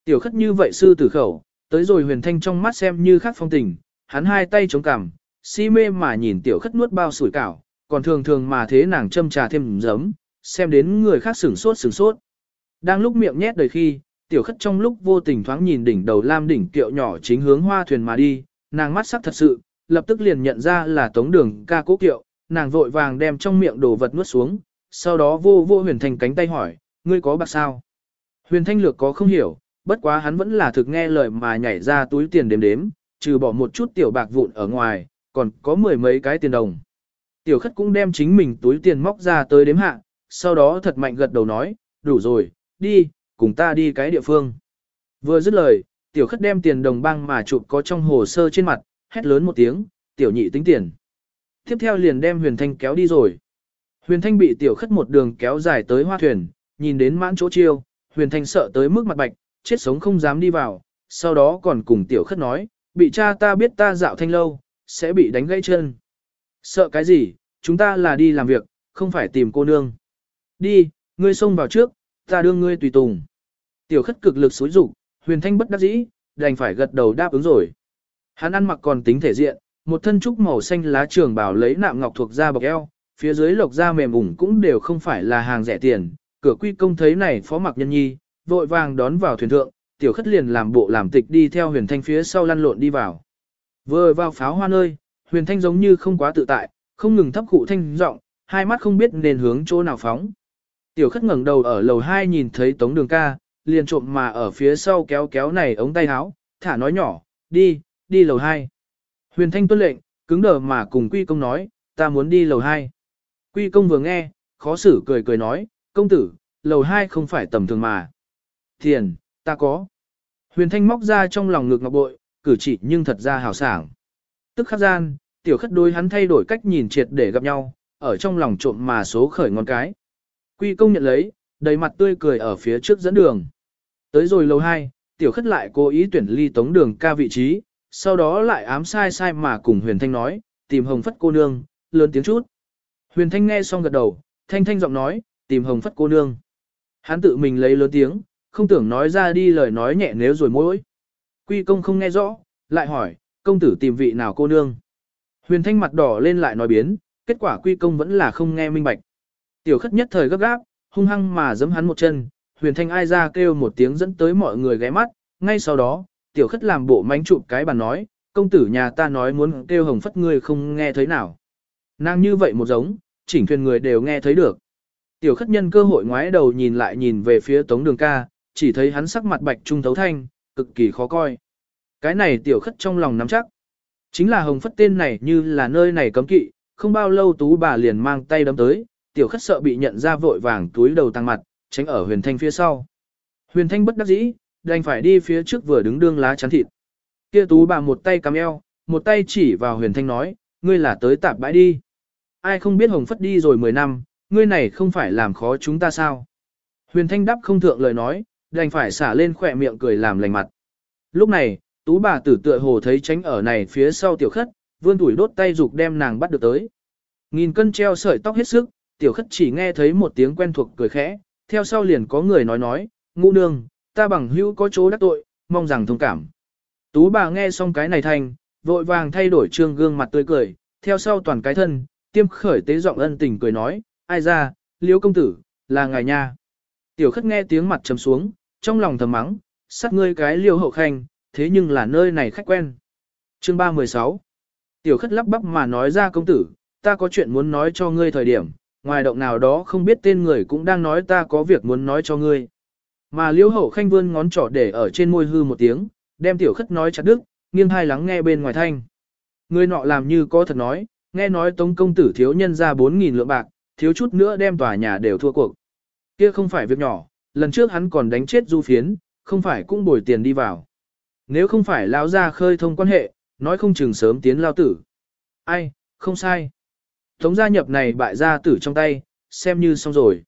Speaker 1: Tiểu khất như vậy sư tử khẩu, tới rồi huyền thanh trong mắt xem như khác phong tình, hắn hai tay chống cằm, si mê mà nhìn tiểu khất nuốt bao sủi cảo, còn thường thường mà thế nàng châm trà thêm giấm, xem đến người khác sửng sốt sửng sốt. Đang lúc miệng nhét đời khi, tiểu khất trong lúc vô tình thoáng nhìn đỉnh đầu lam đỉnh kiệu nhỏ chính hướng hoa thuyền mà đi, nàng mắt sắc thật sự, lập tức liền nhận ra là tống đường ca cố kiệu, nàng vội vàng đem trong miệng đồ vật nuốt xuống, sau đó vô vô huyền thanh cánh tay hỏi, ngươi có bạc sao? Huyền thanh lược có không hiểu, bất quá hắn vẫn là thực nghe lời mà nhảy ra túi tiền đếm đếm, trừ bỏ một chút tiểu bạc vụn ở ngoài, còn có mười mấy cái tiền đồng. Tiểu khất cũng đem chính mình túi tiền móc ra tới đếm hạ, sau đó thật mạnh gật đầu nói, đủ rồi, đi, cùng ta đi cái địa phương. Vừa dứt lời, tiểu khất đem tiền đồng băng mà chụp có trong hồ sơ trên mặt, hét lớn một tiếng, tiểu nhị tính tiền. Tiếp theo liền đem huyền thanh kéo đi rồi. Huyền thanh bị tiểu khất một đường kéo dài tới hoa thuyền, nhìn đến mãn chỗ chiêu, huyền thanh sợ tới mức mặt bạch, chết sống không dám đi vào, sau đó còn cùng tiểu khất nói, bị cha ta biết ta dạo thanh lâu, sẽ bị đánh gãy chân. Sợ cái gì, chúng ta là đi làm việc, không phải tìm cô nương. Đi, ngươi xông vào trước, ta đưa ngươi tùy tùng. Tiểu khất cực lực xối rụng, huyền thanh bất đắc dĩ, đành phải gật đầu đáp ứng rồi. Hắn ăn mặc còn tính thể diện, một thân trúc màu xanh lá trường bảo lấy nạm ngọc thuộc da bọc eo, phía dưới lộc da mềm ủng cũng đều không phải là hàng rẻ tiền. Cửa quy công thấy này phó mặc nhân nhi, vội vàng đón vào thuyền thượng, tiểu khất liền làm bộ làm tịch đi theo huyền thanh phía sau lăn lộn đi vào. Vừa vào pháo hoa nơi, huyền thanh giống như không quá tự tại, không ngừng thấp cụ thanh giọng, hai mắt không biết nên hướng chỗ nào phóng. Tiểu khất ngẩng đầu ở lầu 2 nhìn thấy tống đường ca, liền trộm mà ở phía sau kéo kéo này ống tay áo, thả nói nhỏ, đi, đi lầu 2. Huyền thanh tuân lệnh, cứng đờ mà cùng quy công nói, ta muốn đi lầu 2. Quy công vừa nghe, khó xử cười cười nói, công tử, lầu 2 không phải tầm thường mà. Tiền, ta có. Huyền thanh móc ra trong lòng ngực ngọc bội, cử chỉ nhưng thật ra hào sảng. Tức khắc gian, tiểu khất đối hắn thay đổi cách nhìn triệt để gặp nhau, ở trong lòng trộm mà số khởi ngón cái. Quy công nhận lấy, đầy mặt tươi cười ở phía trước dẫn đường. Tới rồi lầu 2, tiểu khất lại cố ý tuyển ly tống đường ca vị trí, sau đó lại ám sai sai mà cùng huyền thanh nói, tìm hồng phất cô nương, lớn tiếng chút. Huyền thanh nghe xong gật đầu, thanh thanh giọng nói, tìm hồng phất cô nương. Hắn tự mình lấy lớn tiếng, không tưởng nói ra đi lời nói nhẹ nếu rồi mỗi. Quy công không nghe rõ, lại hỏi, công tử tìm vị nào cô nương. Huyền thanh mặt đỏ lên lại nói biến, kết quả quy công vẫn là không nghe minh bạch. Tiểu khất nhất thời gấp gáp, hung hăng mà giẫm hắn một chân, huyền thanh ai ra kêu một tiếng dẫn tới mọi người ghé mắt, ngay sau đó, tiểu khất làm bộ mánh chụp cái bàn nói, công tử nhà ta nói muốn kêu hồng phất ngươi không nghe thấy nào. Nàng như vậy một giống, chỉnh thuyền người đều nghe thấy được. Tiểu khất nhân cơ hội ngoái đầu nhìn lại nhìn về phía tống đường ca, chỉ thấy hắn sắc mặt bạch trung thấu thanh, cực kỳ khó coi. Cái này tiểu khất trong lòng nắm chắc. Chính là hồng phất tên này như là nơi này cấm kỵ, không bao lâu tú bà liền mang tay đấm tới, tiểu khất sợ bị nhận ra vội vàng túi đầu tăng mặt, tránh ở huyền thanh phía sau. Huyền thanh bất đắc dĩ, đành phải đi phía trước vừa đứng đương lá chắn thịt. Kia tú bà một tay cắm eo, một tay chỉ vào huyền thanh nói, ngươi là tới tạp bãi đi. Ai không biết hồng phất đi rồi 10 năm, ngươi này không phải làm khó chúng ta sao. Huyền thanh đáp không thượng lời nói, đành phải xả lên khỏe miệng cười làm lành mặt. Lúc này, tú bà tử tựa hồ thấy tránh ở này phía sau tiểu khất, vươn tuổi đốt tay dục đem nàng bắt được tới. Nghìn cân treo sợi tóc hết sức, tiểu khất chỉ nghe thấy một tiếng quen thuộc cười khẽ, theo sau liền có người nói nói, ngũ nương, ta bằng hữu có chỗ đắc tội, mong rằng thông cảm. Tú bà nghe xong cái này thành, vội vàng thay đổi trương gương mặt tươi cười, theo sau toàn cái thân, tiêm khởi tế giọng ân tình cười nói, ai ra, liễu công tử, là ngài nha. Tiểu khất nghe tiếng mặt trầm xuống, trong lòng thầm mắng, sát ngươi cái liêu hậu khanh, thế nhưng là nơi này khách quen. Chương 316 Tiểu khất lắp bắp mà nói ra công tử, ta có chuyện muốn nói cho ngươi thời điểm, ngoài động nào đó không biết tên người cũng đang nói ta có việc muốn nói cho ngươi. Mà liễu hậu khanh vươn ngón trỏ để ở trên môi hư một tiếng, đem tiểu khất nói chặt đứt, nghiêng hai lắng nghe bên ngoài thanh. Người nọ làm như có thật nói, nghe nói tống công tử thiếu nhân ra 4.000 lượng bạc, thiếu chút nữa đem tòa nhà đều thua cuộc. Kia không phải việc nhỏ, lần trước hắn còn đánh chết du phiến, không phải cũng bồi tiền đi vào. Nếu không phải lão ra khơi thông quan hệ, nói không chừng sớm tiến lao tử. Ai, không sai. Tống gia nhập này bại gia tử trong tay, xem như xong rồi.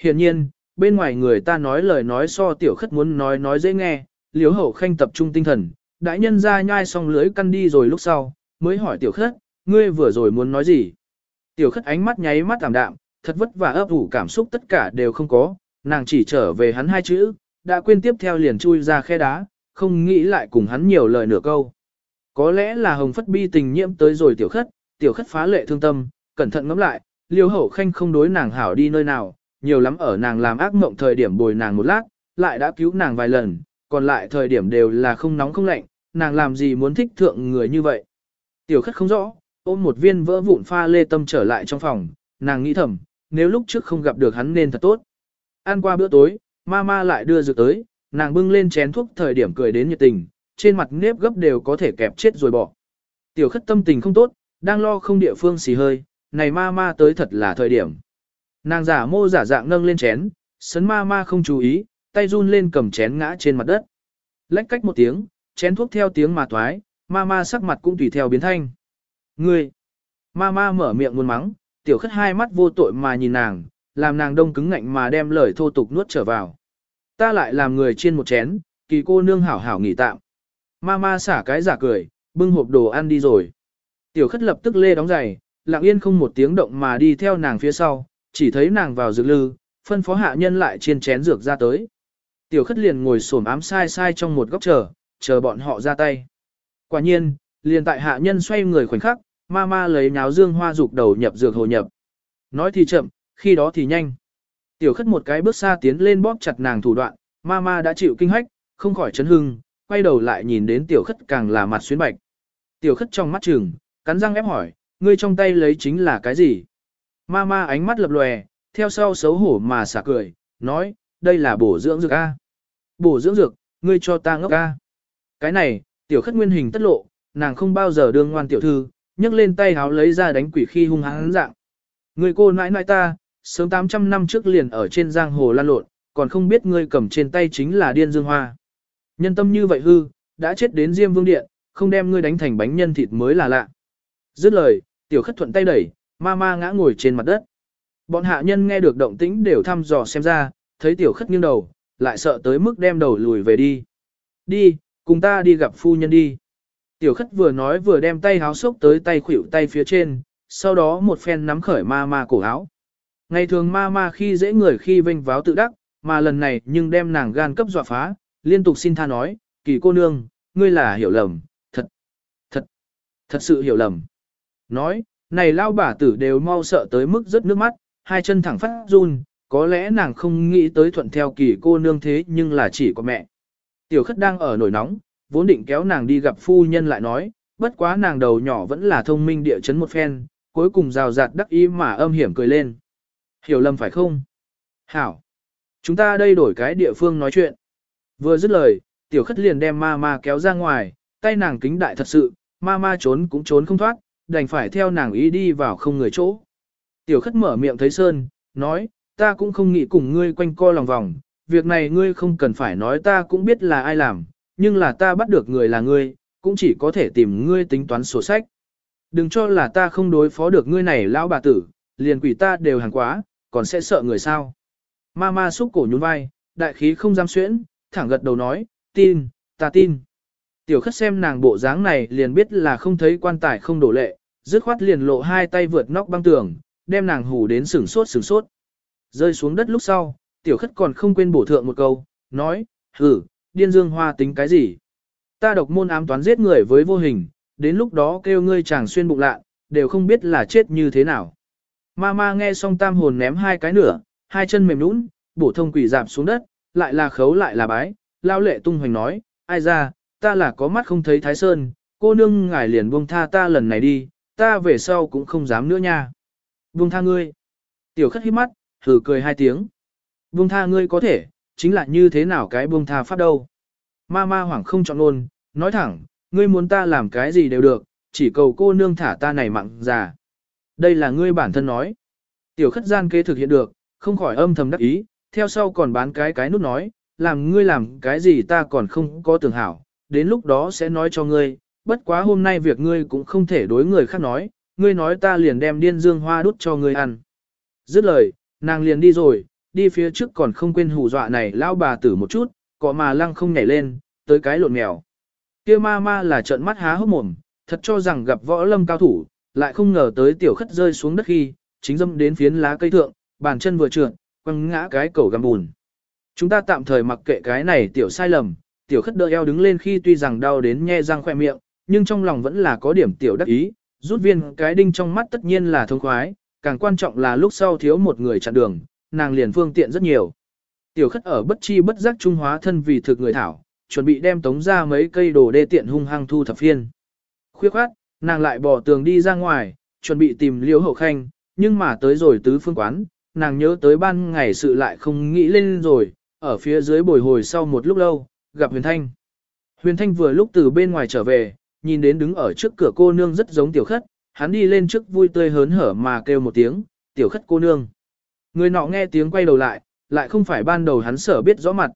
Speaker 1: Hiển nhiên, bên ngoài người ta nói lời nói so tiểu khất muốn nói nói dễ nghe, liếu hậu khanh tập trung tinh thần, đại nhân ra nhai xong lưới căn đi rồi lúc sau, mới hỏi tiểu khất, ngươi vừa rồi muốn nói gì? Tiểu khất ánh mắt nháy mắt tạm đạm, thật vất vả ấp ủ cảm xúc tất cả đều không có, nàng chỉ trở về hắn hai chữ, đã quên tiếp theo liền chui ra khe đá, không nghĩ lại cùng hắn nhiều lời nửa câu. Có lẽ là hồng phất bi tình nhiễm tới rồi tiểu khất, tiểu khất phá lệ thương tâm, cẩn thận ngẫm lại, liêu hậu khanh không đối nàng hảo đi nơi nào, nhiều lắm ở nàng làm ác mộng thời điểm bồi nàng một lát, lại đã cứu nàng vài lần, còn lại thời điểm đều là không nóng không lạnh, nàng làm gì muốn thích thượng người như vậy. Tiểu khất không rõ, ôm một viên vỡ vụn pha lê tâm trở lại trong phòng, nàng nghĩ thầm, nếu lúc trước không gặp được hắn nên thật tốt. Ăn qua bữa tối, mama lại đưa dược tới, nàng bưng lên chén thuốc thời điểm cười đến nhiệt tình, trên mặt nếp gấp đều có thể kẹp chết rồi bỏ. Tiểu khất tâm tình không tốt, đang lo không địa phương xì hơi, này ma ma tới thật là thời điểm. Nàng giả mô giả dạng nâng lên chén, sấn ma ma không chú ý, tay run lên cầm chén ngã trên mặt đất. Lách cách một tiếng, chén thuốc theo tiếng mà toái, ma ma sắc mặt cũng tùy theo biến thanh. Ngươi! Ma ma mở miệng muốn mắng, tiểu khất hai mắt vô tội mà nhìn nàng, làm nàng đông cứng ngạnh mà đem lời thô tục nuốt trở vào. Ta lại làm người chiên một chén, kỳ cô nương hảo hảo nghỉ tạm. Ma ma xả cái giả cười, bưng hộp đồ ăn đi rồi. Tiểu khất lập tức lê đóng giày, lặng yên không một tiếng động mà đi theo nàng phía sau, chỉ thấy nàng vào dược lư, phân phó hạ nhân lại chiên chén dược ra tới. Tiểu khất liền ngồi xổm ám sai sai trong một góc chờ, chờ bọn họ ra tay. Quả nhiên, liền tại hạ nhân xoay người khoảnh khắc, ma ma lấy nháo dương hoa dục đầu nhập dược hồ nhập. Nói thì chậm, khi đó thì nhanh. Tiểu khất một cái bước xa tiến lên bóp chặt nàng thủ đoạn, ma ma đã chịu kinh hách, không khỏi chấn hưng, quay đầu lại nhìn đến tiểu khất càng là mặt xuyến bạch. Tiểu khất trong mắt trừng, cắn răng ép hỏi, ngươi trong tay lấy chính là cái gì? Ma ma ánh mắt lập lòe, theo sau xấu hổ mà xả cười, nói, đây là bổ dưỡng dược A. Bổ dưỡng dược, ngươi cho ta ngốc A. Cái này, tiểu khất nguyên hình tất lộ, nàng không bao giờ đương ngoan tiểu thư, nhấc lên tay háo lấy ra đánh quỷ khi hung hãn dạng. Người cô nãi nãi ta, sớm 800 năm trước liền ở trên giang hồ lan lộn, còn không biết ngươi cầm trên tay chính là điên dương hoa. Nhân tâm như vậy hư, đã chết đến Diêm Vương Điện, không đem ngươi đánh thành bánh nhân thịt mới là lạ. Dứt lời, tiểu khất thuận tay đẩy, ma ma ngã ngồi trên mặt đất. Bọn hạ nhân nghe được động tĩnh đều thăm dò xem ra, thấy tiểu khất nghiêng đầu, lại sợ tới mức đem đầu lùi về đi. Đi, cùng ta đi gặp phu nhân đi. Tiểu khất vừa nói vừa đem tay háo xốc tới tay khuỷu tay phía trên, sau đó một phen nắm khởi ma ma cổ áo. Ngày thường ma ma khi dễ người khi vênh váo tự đắc, mà lần này nhưng đem nàng gan cấp dọa phá, liên tục xin tha nói, kỳ cô nương, ngươi là hiểu lầm, thật, thật, thật sự hiểu lầm. Nói, này lao bà tử đều mau sợ tới mức rớt nước mắt, hai chân thẳng phát run, có lẽ nàng không nghĩ tới thuận theo kỳ cô nương thế nhưng là chỉ có mẹ. Tiểu khất đang ở nổi nóng, vốn định kéo nàng đi gặp phu nhân lại nói, bất quá nàng đầu nhỏ vẫn là thông minh địa chấn một phen, cuối cùng rào rạt đắc ý mà âm hiểm cười lên. Hiểu lầm phải không? Hảo! Chúng ta đây đổi cái địa phương nói chuyện. Vừa dứt lời, tiểu khất liền đem ma ma kéo ra ngoài, tay nàng kính đại thật sự, ma ma trốn cũng trốn không thoát, đành phải theo nàng ý đi vào không người chỗ. Tiểu khất mở miệng thấy Sơn, nói, ta cũng không nghĩ cùng ngươi quanh co lòng vòng, việc này ngươi không cần phải nói ta cũng biết là ai làm, nhưng là ta bắt được người là ngươi, cũng chỉ có thể tìm ngươi tính toán sổ sách. Đừng cho là ta không đối phó được ngươi này lão bà tử, liền quỷ ta đều hàng quá, còn sẽ sợ người sao. Ma ma xúc cổ nhún vai, đại khí không dám xuyễn, thẳng gật đầu nói, tin, ta tin. Tiểu khất xem nàng bộ dáng này liền biết là không thấy quan tài không đổ lệ, dứt khoát liền lộ hai tay vượt nóc băng tường, đem nàng hù đến sửng sốt sửng sốt. Rơi xuống đất lúc sau, tiểu khất còn không quên bổ thượng một câu, nói, hử, điên dương hoa tính cái gì? Ta độc môn ám toán giết người với vô hình, đến lúc đó kêu ngươi chàng xuyên bụng lạ, đều không biết là chết như thế nào. Ma ma nghe xong tam hồn ném hai cái nửa, hai chân mềm nũng, bổ thông quỷ dạp xuống đất, lại là khấu lại là bái, lao lệ tung hoành nói, ai ra, ta là có mắt không thấy thái sơn, cô nương ngài liền buông tha ta lần này đi, ta về sau cũng không dám nữa nha. Buông tha ngươi. Tiểu khất hít mắt, thử cười hai tiếng. Buông tha ngươi có thể, chính là như thế nào cái buông tha pháp đâu. Ma ma hoảng không chọn luôn, nói thẳng, ngươi muốn ta làm cái gì đều được, chỉ cầu cô nương thả ta này mặn già. Đây là ngươi bản thân nói. Tiểu khất gian kế thực hiện được, không khỏi âm thầm đắc ý, theo sau còn bán cái cái nút nói, làm ngươi làm cái gì ta còn không có tưởng hảo, đến lúc đó sẽ nói cho ngươi, bất quá hôm nay việc ngươi cũng không thể đối người khác nói, ngươi nói ta liền đem điên dương hoa đút cho ngươi ăn. Dứt lời, nàng liền đi rồi, đi phía trước còn không quên hù dọa này lao bà tử một chút, có mà lăng không nhảy lên, tới cái lộn mèo. Kia ma ma là trợn mắt há hốc mồm, thật cho rằng gặp võ lâm cao thủ, lại không ngờ tới tiểu khất rơi xuống đất khi, chính dâm đến phiến lá cây thượng, bàn chân vừa trượt, quăng ngã cái cầu găm bùn. Chúng ta tạm thời mặc kệ cái này tiểu sai lầm, tiểu khất đỡ eo đứng lên khi tuy rằng đau đến nhe răng khoe miệng, nhưng trong lòng vẫn là có điểm tiểu đắc ý, rút viên cái đinh trong mắt tất nhiên là thông khoái, càng quan trọng là lúc sau thiếu một người chặn đường, nàng liền phương tiện rất nhiều. Tiểu khất ở bất chi bất giác trung hóa thân vì thực người thảo, chuẩn bị đem tống ra mấy cây đồ đê tiện hung hăng thu thập phiên. Khuyết khoát, nàng lại bỏ tường đi ra ngoài, chuẩn bị tìm liễu hậu khanh, nhưng mà tới rồi tứ phương quán, nàng nhớ tới ban ngày sự lại không nghĩ lên rồi, ở phía dưới bồi hồi sau một lúc lâu, gặp huyền thanh. Huyền thanh vừa lúc từ bên ngoài trở về, nhìn đến đứng ở trước cửa cô nương rất giống tiểu khất, hắn đi lên trước vui tươi hớn hở mà kêu một tiếng, tiểu khất cô nương. Người nọ nghe tiếng quay đầu lại, lại không phải ban đầu hắn sở biết rõ mặt.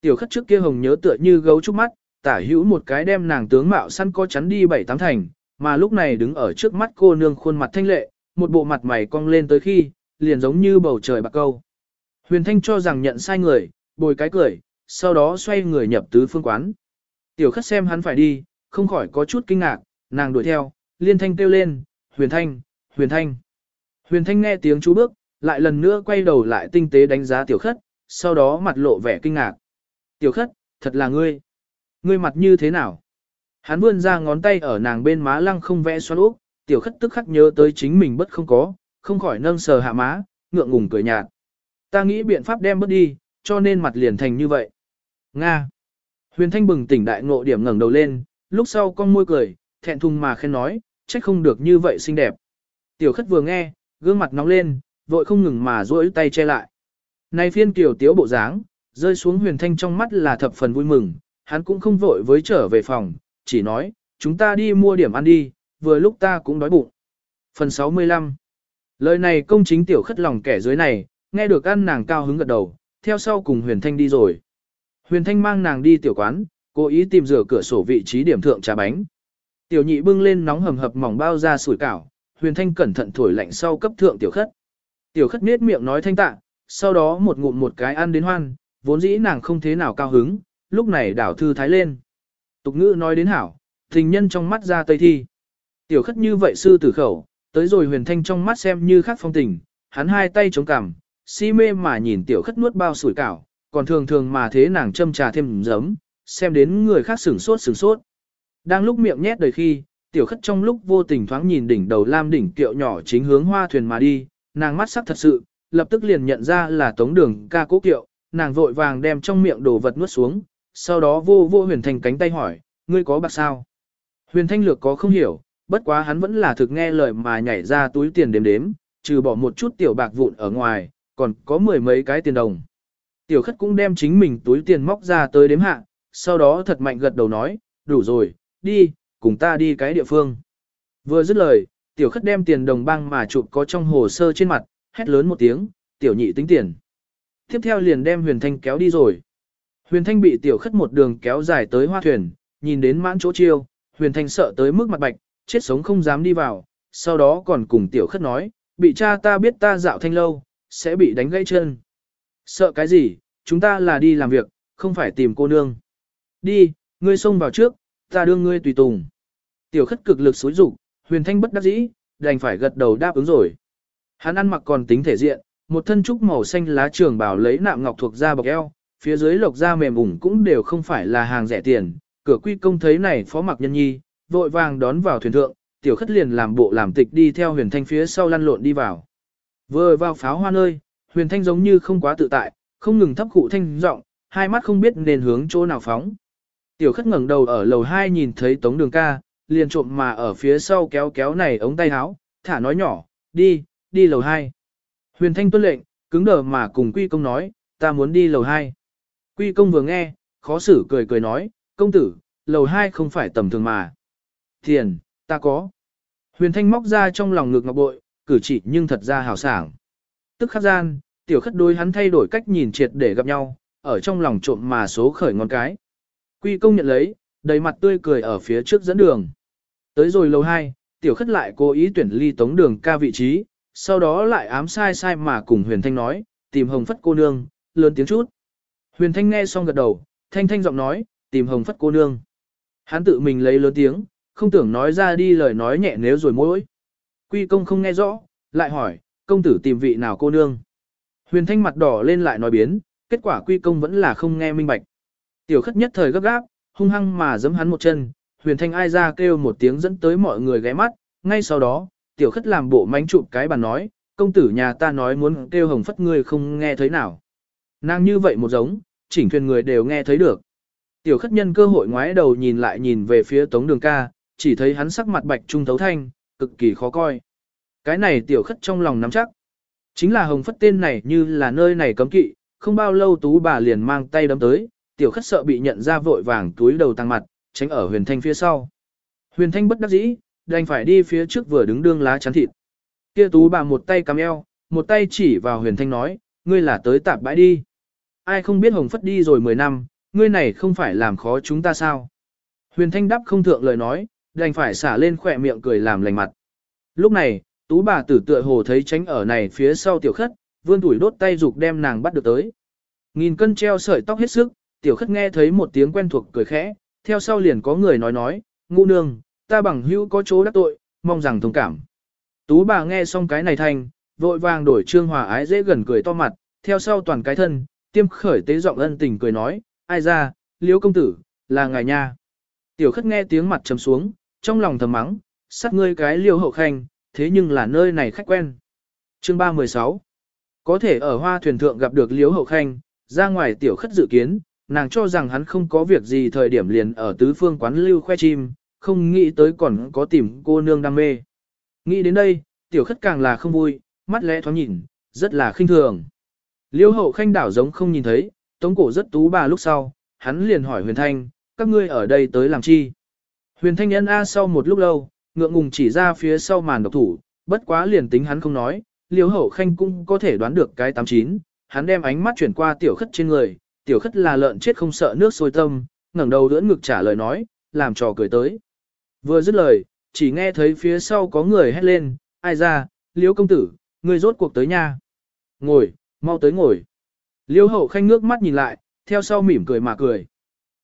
Speaker 1: Tiểu khất trước kia hồng nhớ tựa như gấu trúc mắt, tả hữu một cái đem nàng tướng mạo săn co chắn đi bảy tám thành, mà lúc này đứng ở trước mắt cô nương khuôn mặt thanh lệ, một bộ mặt mày cong lên tới khi, liền giống như bầu trời bạc câu. Huyền Thanh cho rằng nhận sai người, bồi cái cười, sau đó xoay người nhập tứ phương quán. Tiểu khất xem hắn phải đi, không khỏi có chút kinh ngạc, nàng đuổi theo, liên thanh kêu lên, Huyền Thanh, Huyền Thanh. Huyền Thanh nghe tiếng chú bước, lại lần nữa quay đầu lại tinh tế đánh giá tiểu khất, sau đó mặt lộ vẻ kinh ngạc. Tiểu khất, thật là ngươi. Ngươi mặt như thế nào? Hắn vươn ra ngón tay ở nàng bên má lăng không vẽ xoắn úp, tiểu khất tức khắc nhớ tới chính mình bất không có, không khỏi nâng sờ hạ má, ngượng ngùng cười nhạt. Ta nghĩ biện pháp đem bớt đi, cho nên mặt liền thành như vậy. Nga. Huyền Thanh bừng tỉnh đại ngộ điểm ngẩng đầu lên, lúc sau con môi cười, thẹn thùng mà khen nói, trách không được như vậy xinh đẹp. Tiểu khất vừa nghe, gương mặt nóng lên, vội không ngừng mà duỗi tay che lại. Này phiên tiểu tiếu bộ dáng, rơi xuống huyền thanh trong mắt là thập phần vui mừng, hắn cũng không vội với trở về phòng, chỉ nói, chúng ta đi mua điểm ăn đi, vừa lúc ta cũng đói bụng. Phần 65 Lời này công chính tiểu khất lòng kẻ dưới này, nghe được ăn nàng cao hứng gật đầu, theo sau cùng huyền thanh đi rồi. Huyền thanh mang nàng đi tiểu quán, Cố ý tìm rửa cửa sổ vị trí điểm thượng trà bánh. Tiểu nhị bưng lên nóng hầm hập mỏng bao ra sủi cảo, huyền thanh cẩn thận thổi lạnh sau cấp thượng tiểu khất. Tiểu khất nết miệng nói thanh tạ, sau đó một ngụm một cái ăn đến hoan, vốn dĩ nàng không thế nào cao hứng, lúc này đảo thư thái lên. Tục ngữ nói đến hảo, tình nhân trong mắt ra tây thi. Tiểu khất như vậy sư tử khẩu, tới rồi huyền thanh trong mắt xem như khác phong tình, hắn hai tay chống cằm, si mê mà nhìn tiểu khất nuốt bao sủi cảo, còn thường thường mà thế nàng châm trà thêm giấm, xem đến người khác sửng sốt sửng sốt. Đang lúc miệng nhét đầy khi, tiểu khất trong lúc vô tình thoáng nhìn đỉnh đầu lam đỉnh kiệu nhỏ chính hướng hoa thuyền mà đi, nàng mắt sắc thật sự, lập tức liền nhận ra là tống đường ca cố kiệu, nàng vội vàng đem trong miệng đồ vật nuốt xuống, sau đó vô vô huyền thanh cánh tay hỏi, ngươi có bạc sao? Huyền thanh lược có không hiểu, bất quá hắn vẫn là thực nghe lời mà nhảy ra túi tiền đếm đếm, trừ bỏ một chút tiểu bạc vụn ở ngoài, còn có mười mấy cái tiền đồng. Tiểu khất cũng đem chính mình túi tiền móc ra tới đếm hạ, sau đó thật mạnh gật đầu nói, đủ rồi, đi, cùng ta đi cái địa phương. Vừa dứt lời, tiểu khất đem tiền đồng băng mà chụp có trong hồ sơ trên mặt, hét lớn một tiếng, tiểu nhị tính tiền. Tiếp theo liền đem huyền thanh kéo đi rồi. Huyền thanh bị tiểu khất một đường kéo dài tới hoa thuyền, nhìn đến mãn chỗ chiêu, huyền thanh sợ tới mức mặt bạch, chết sống không dám đi vào, sau đó còn cùng tiểu khất nói, bị cha ta biết ta dạo thanh lâu, sẽ bị đánh gãy chân. Sợ cái gì, chúng ta là đi làm việc, không phải tìm cô nương. Đi, ngươi xông vào trước, ta đưa ngươi tùy tùng. Tiểu khất cực lực xối rụng, huyền thanh bất đắc dĩ, đành phải gật đầu đáp ứng rồi. Hắn ăn mặc còn tính thể diện, một thân trúc màu xanh lá trường bảo lấy nạm ngọc thuộc da bọc eo, phía dưới lộc da mềm ủng cũng đều không phải là hàng rẻ tiền. Cửa quy công thấy này phó mặc nhân nhi, vội vàng đón vào thuyền thượng, tiểu khất liền làm bộ làm tịch đi theo huyền thanh phía sau lăn lộn đi vào. Vừa vào pháo hoa nơi, huyền thanh giống như không quá tự tại, không ngừng thấp cụ thanh giọng, hai mắt không biết nên hướng chỗ nào phóng. Tiểu khất ngẩng đầu ở lầu 2 nhìn thấy tống đường ca, liền trộm mà ở phía sau kéo kéo này ống tay áo, thả nói nhỏ, đi, đi lầu 2. Huyền thanh tuân lệnh, cứng đờ mà cùng quy công nói, ta muốn đi lầu 2. Quy công vừa nghe, khó xử cười cười nói, công tử, lầu 2 không phải tầm thường mà. Tiền, ta có. Huyền thanh móc ra trong lòng ngực ngọc bội, cử chỉ nhưng thật ra hào sảng. Tức khắc gian, tiểu khất đối hắn thay đổi cách nhìn triệt để gặp nhau, ở trong lòng trộm mà số khởi ngón cái. Quy công nhận lấy, đầy mặt tươi cười ở phía trước dẫn đường. Tới rồi lầu 2, tiểu khất lại cố ý tuyển ly tống đường ca vị trí, sau đó lại ám sai sai mà cùng huyền thanh nói, tìm hồng phất cô nương, lớn tiếng chút. Huyền thanh nghe xong gật đầu, thanh thanh giọng nói, tìm hồng phất cô nương. Hắn tự mình lấy lớn tiếng, không tưởng nói ra đi lời nói nhẹ nếu rồi mỗi. Quy công không nghe rõ, lại hỏi, công tử tìm vị nào cô nương. Huyền thanh mặt đỏ lên lại nói biến, kết quả quy công vẫn là không nghe minh bạch. Tiểu khất nhất thời gấp gáp, hung hăng mà giẫm hắn một chân, huyền thanh ai ra kêu một tiếng dẫn tới mọi người ghé mắt, ngay sau đó, tiểu khất làm bộ mánh chụp cái bàn nói, công tử nhà ta nói muốn kêu hồng phất ngươi không nghe thấy nào. Nàng như vậy một giống, chỉnh thuyền người đều nghe thấy được. Tiểu khất nhân cơ hội ngoái đầu nhìn lại nhìn về phía tống đường ca, chỉ thấy hắn sắc mặt bạch trung thấu thanh, cực kỳ khó coi. Cái này tiểu khất trong lòng nắm chắc. Chính là hồng phất tên này như là nơi này cấm kỵ, không bao lâu tú bà liền mang tay đấm tới, tiểu khất sợ bị nhận ra vội vàng túi đầu tăng mặt, tránh ở huyền thanh phía sau. Huyền thanh bất đắc dĩ, đành phải đi phía trước vừa đứng đương lá chắn thịt. Kia tú bà một tay cắm eo, một tay chỉ vào huyền thanh nói, ngươi là tới tạp bãi đi. Ai không biết hồng phất đi rồi 10 năm, ngươi này không phải làm khó chúng ta sao. Huyền thanh đáp không thượng lời nói, đành phải xả lên khỏe miệng cười làm lành mặt. Lúc này, tú bà tử tựa hồ thấy tránh ở này phía sau tiểu khất, vươn tuổi đốt tay dục đem nàng bắt được tới. Nghìn cân treo sợi tóc hết sức, tiểu khất nghe thấy một tiếng quen thuộc cười khẽ, theo sau liền có người nói nói, ngũ nương, ta bằng hữu có chỗ đắc tội, mong rằng thông cảm. Tú bà nghe xong cái này thành, vội vàng đổi trương hòa ái dễ gần cười to mặt, theo sau toàn cái thân, tiêm khởi tế giọng ân tình cười nói, ai ra, liễu công tử, là ngài nha. Tiểu khất nghe tiếng mặt trầm xuống, trong lòng thầm mắng, sát ngươi cái liêu hậu khanh, thế nhưng là nơi này khách quen. Chương 316 Có thể ở hoa thuyền thượng gặp được liếu hậu khanh, ra ngoài tiểu khất dự kiến, nàng cho rằng hắn không có việc gì thời điểm liền ở tứ phương quán lưu khoe chim, không nghĩ tới còn có tìm cô nương đam mê. Nghĩ đến đây, tiểu khất càng là không vui, mắt lẽ thoáng nhìn, rất là khinh thường. Liêu hậu khanh đảo giống không nhìn thấy, tống cổ rất tú bà lúc sau, hắn liền hỏi huyền thanh, các ngươi ở đây tới làm chi? Huyền thanh nhân A sau một lúc lâu, ngượng ngùng chỉ ra phía sau màn độc thủ, bất quá liền tính hắn không nói, liêu hậu khanh cũng có thể đoán được cái 89, hắn đem ánh mắt chuyển qua tiểu khất trên người, tiểu khất là lợn chết không sợ nước sôi tâm, ngẩng đầu đỡ ngực trả lời nói, làm trò cười tới. Vừa dứt lời, chỉ nghe thấy phía sau có người hét lên, ai ra, liễu công tử, người rốt cuộc tới nha. Ngồi, mau tới ngồi. Liễu hậu khanh ngước mắt nhìn lại, theo sau mỉm cười mà cười.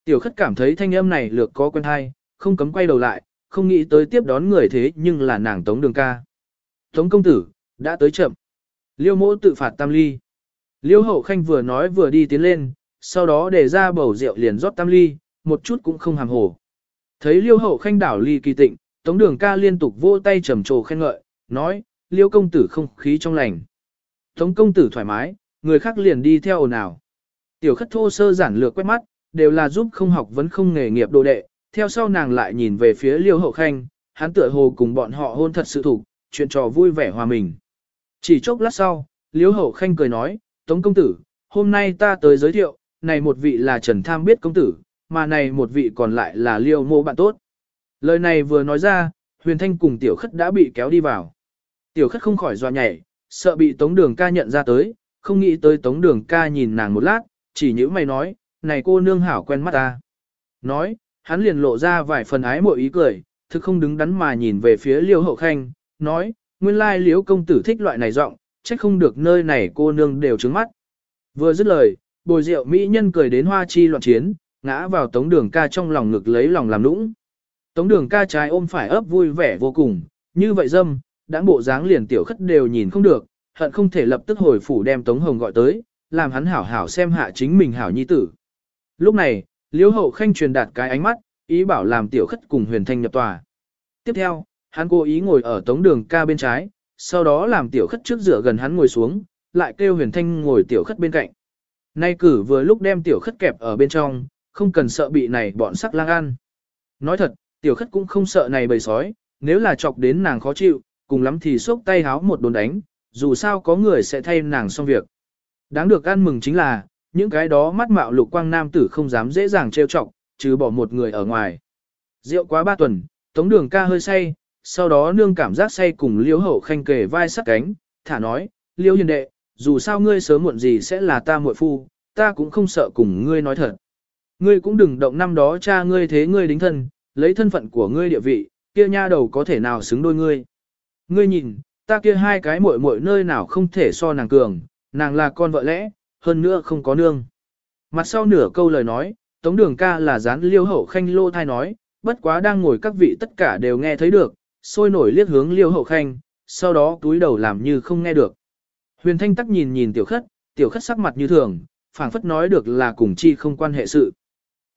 Speaker 1: Tiểu khất cảm thấy thanh âm này lược có quen hay, không cấm quay đầu lại, không nghĩ tới tiếp đón người thế nhưng là nàng tống đường ca. Tống công tử, đã tới chậm. Liêu mỗ tự phạt tam ly. Liêu hậu khanh vừa nói vừa đi tiến lên, sau đó để ra bầu rượu liền rót tam ly, một chút cũng không hàm hồ. Thấy liêu hậu khanh đảo ly kỳ tịnh, tống đường ca liên tục vỗ tay trầm trồ khen ngợi, nói, liêu công tử không khí trong lành. Tống công tử thoải mái, người khác liền đi theo ồn ào. Tiểu khất thô sơ giản lược quét mắt, đều là giúp không học vẫn không nghề nghiệp đồ đệ, theo sau nàng lại nhìn về phía liêu hậu khanh, hắn tựa hồ cùng bọn họ hôn thật sự thủ, chuyện trò vui vẻ hòa mình. Chỉ chốc lát sau, liêu hậu khanh cười nói, Tống công tử, hôm nay ta tới giới thiệu, này một vị là Trần Tham biết công tử, mà này một vị còn lại là liêu mô bạn tốt. Lời này vừa nói ra, huyền thanh cùng tiểu khất đã bị kéo đi vào. Tiểu khất không khỏi dọa nhảy, sợ bị tống đường ca nhận ra tới, không nghĩ tới tống đường ca nhìn nàng một lát, chỉ nhữ mày nói, này cô nương hảo quen mắt ta. Nói, hắn liền lộ ra vài phần ái mội ý cười, thực không đứng đắn mà nhìn về phía liêu hậu khanh, nói, nguyên lai Liêu công tử thích loại này giọng, trách không được nơi này cô nương đều trứng mắt. Vừa dứt lời, bồi rượu mỹ nhân cười đến hoa chi loạn chiến, ngã vào tống đường ca trong lòng ngực lấy lòng làm nũng. Tống đường ca trái ôm phải ấp vui vẻ vô cùng, như vậy dâm, đã bộ dáng liền tiểu khất đều nhìn không được, hận không thể lập tức hồi phủ đem Tống Hồng gọi tới, làm hắn hảo hảo xem hạ chính mình hảo nhi tử. Lúc này, Liễu Hậu Khanh truyền đạt cái ánh mắt, ý bảo làm tiểu khất cùng huyền thanh nhập tòa. Tiếp theo, hắn cố ý ngồi ở tống đường ca bên trái, sau đó làm tiểu khất trước rửa gần hắn ngồi xuống, lại kêu huyền thanh ngồi tiểu khất bên cạnh. Nay cử vừa lúc đem tiểu khất kẹp ở bên trong, không cần sợ bị này bọn sắc lang ăn. Nói thật, tiểu khất cũng không sợ này bầy sói, nếu là chọc đến nàng khó chịu, cùng lắm thì xốc tay háo một đồn đánh, dù sao có người sẽ thay nàng xong việc. Đáng được ăn mừng chính là, những cái đó mắt mạo lục quang nam tử không dám dễ dàng trêu chọc, trừ bỏ một người ở ngoài. Rượu quá ba tuần, tống đường ca hơi say, sau đó nương cảm giác say cùng liễu hậu khanh kề vai sát cánh, thả nói, liễu hiền đệ, dù sao ngươi sớm muộn gì sẽ là ta muội phu, ta cũng không sợ cùng ngươi nói thật. Ngươi cũng đừng động năm đó cha ngươi thế ngươi đính thân, lấy thân phận của ngươi địa vị, kia nha đầu có thể nào xứng đôi ngươi. Ngươi nhìn, ta kia hai cái muội muội nơi nào không thể so nàng cường, nàng là con vợ lẽ, hơn nữa không có nương. Mặt sau nửa câu lời nói, Tống Đường ca là dán liêu hậu khanh lô thai nói, bất quá đang ngồi các vị tất cả đều nghe thấy được, sôi nổi liếc hướng liêu hậu khanh, sau đó túi đầu làm như không nghe được. Huyền thanh tắc nhìn nhìn tiểu khất, tiểu khất sắc mặt như thường, phảng phất nói được là cùng chi không quan hệ sự.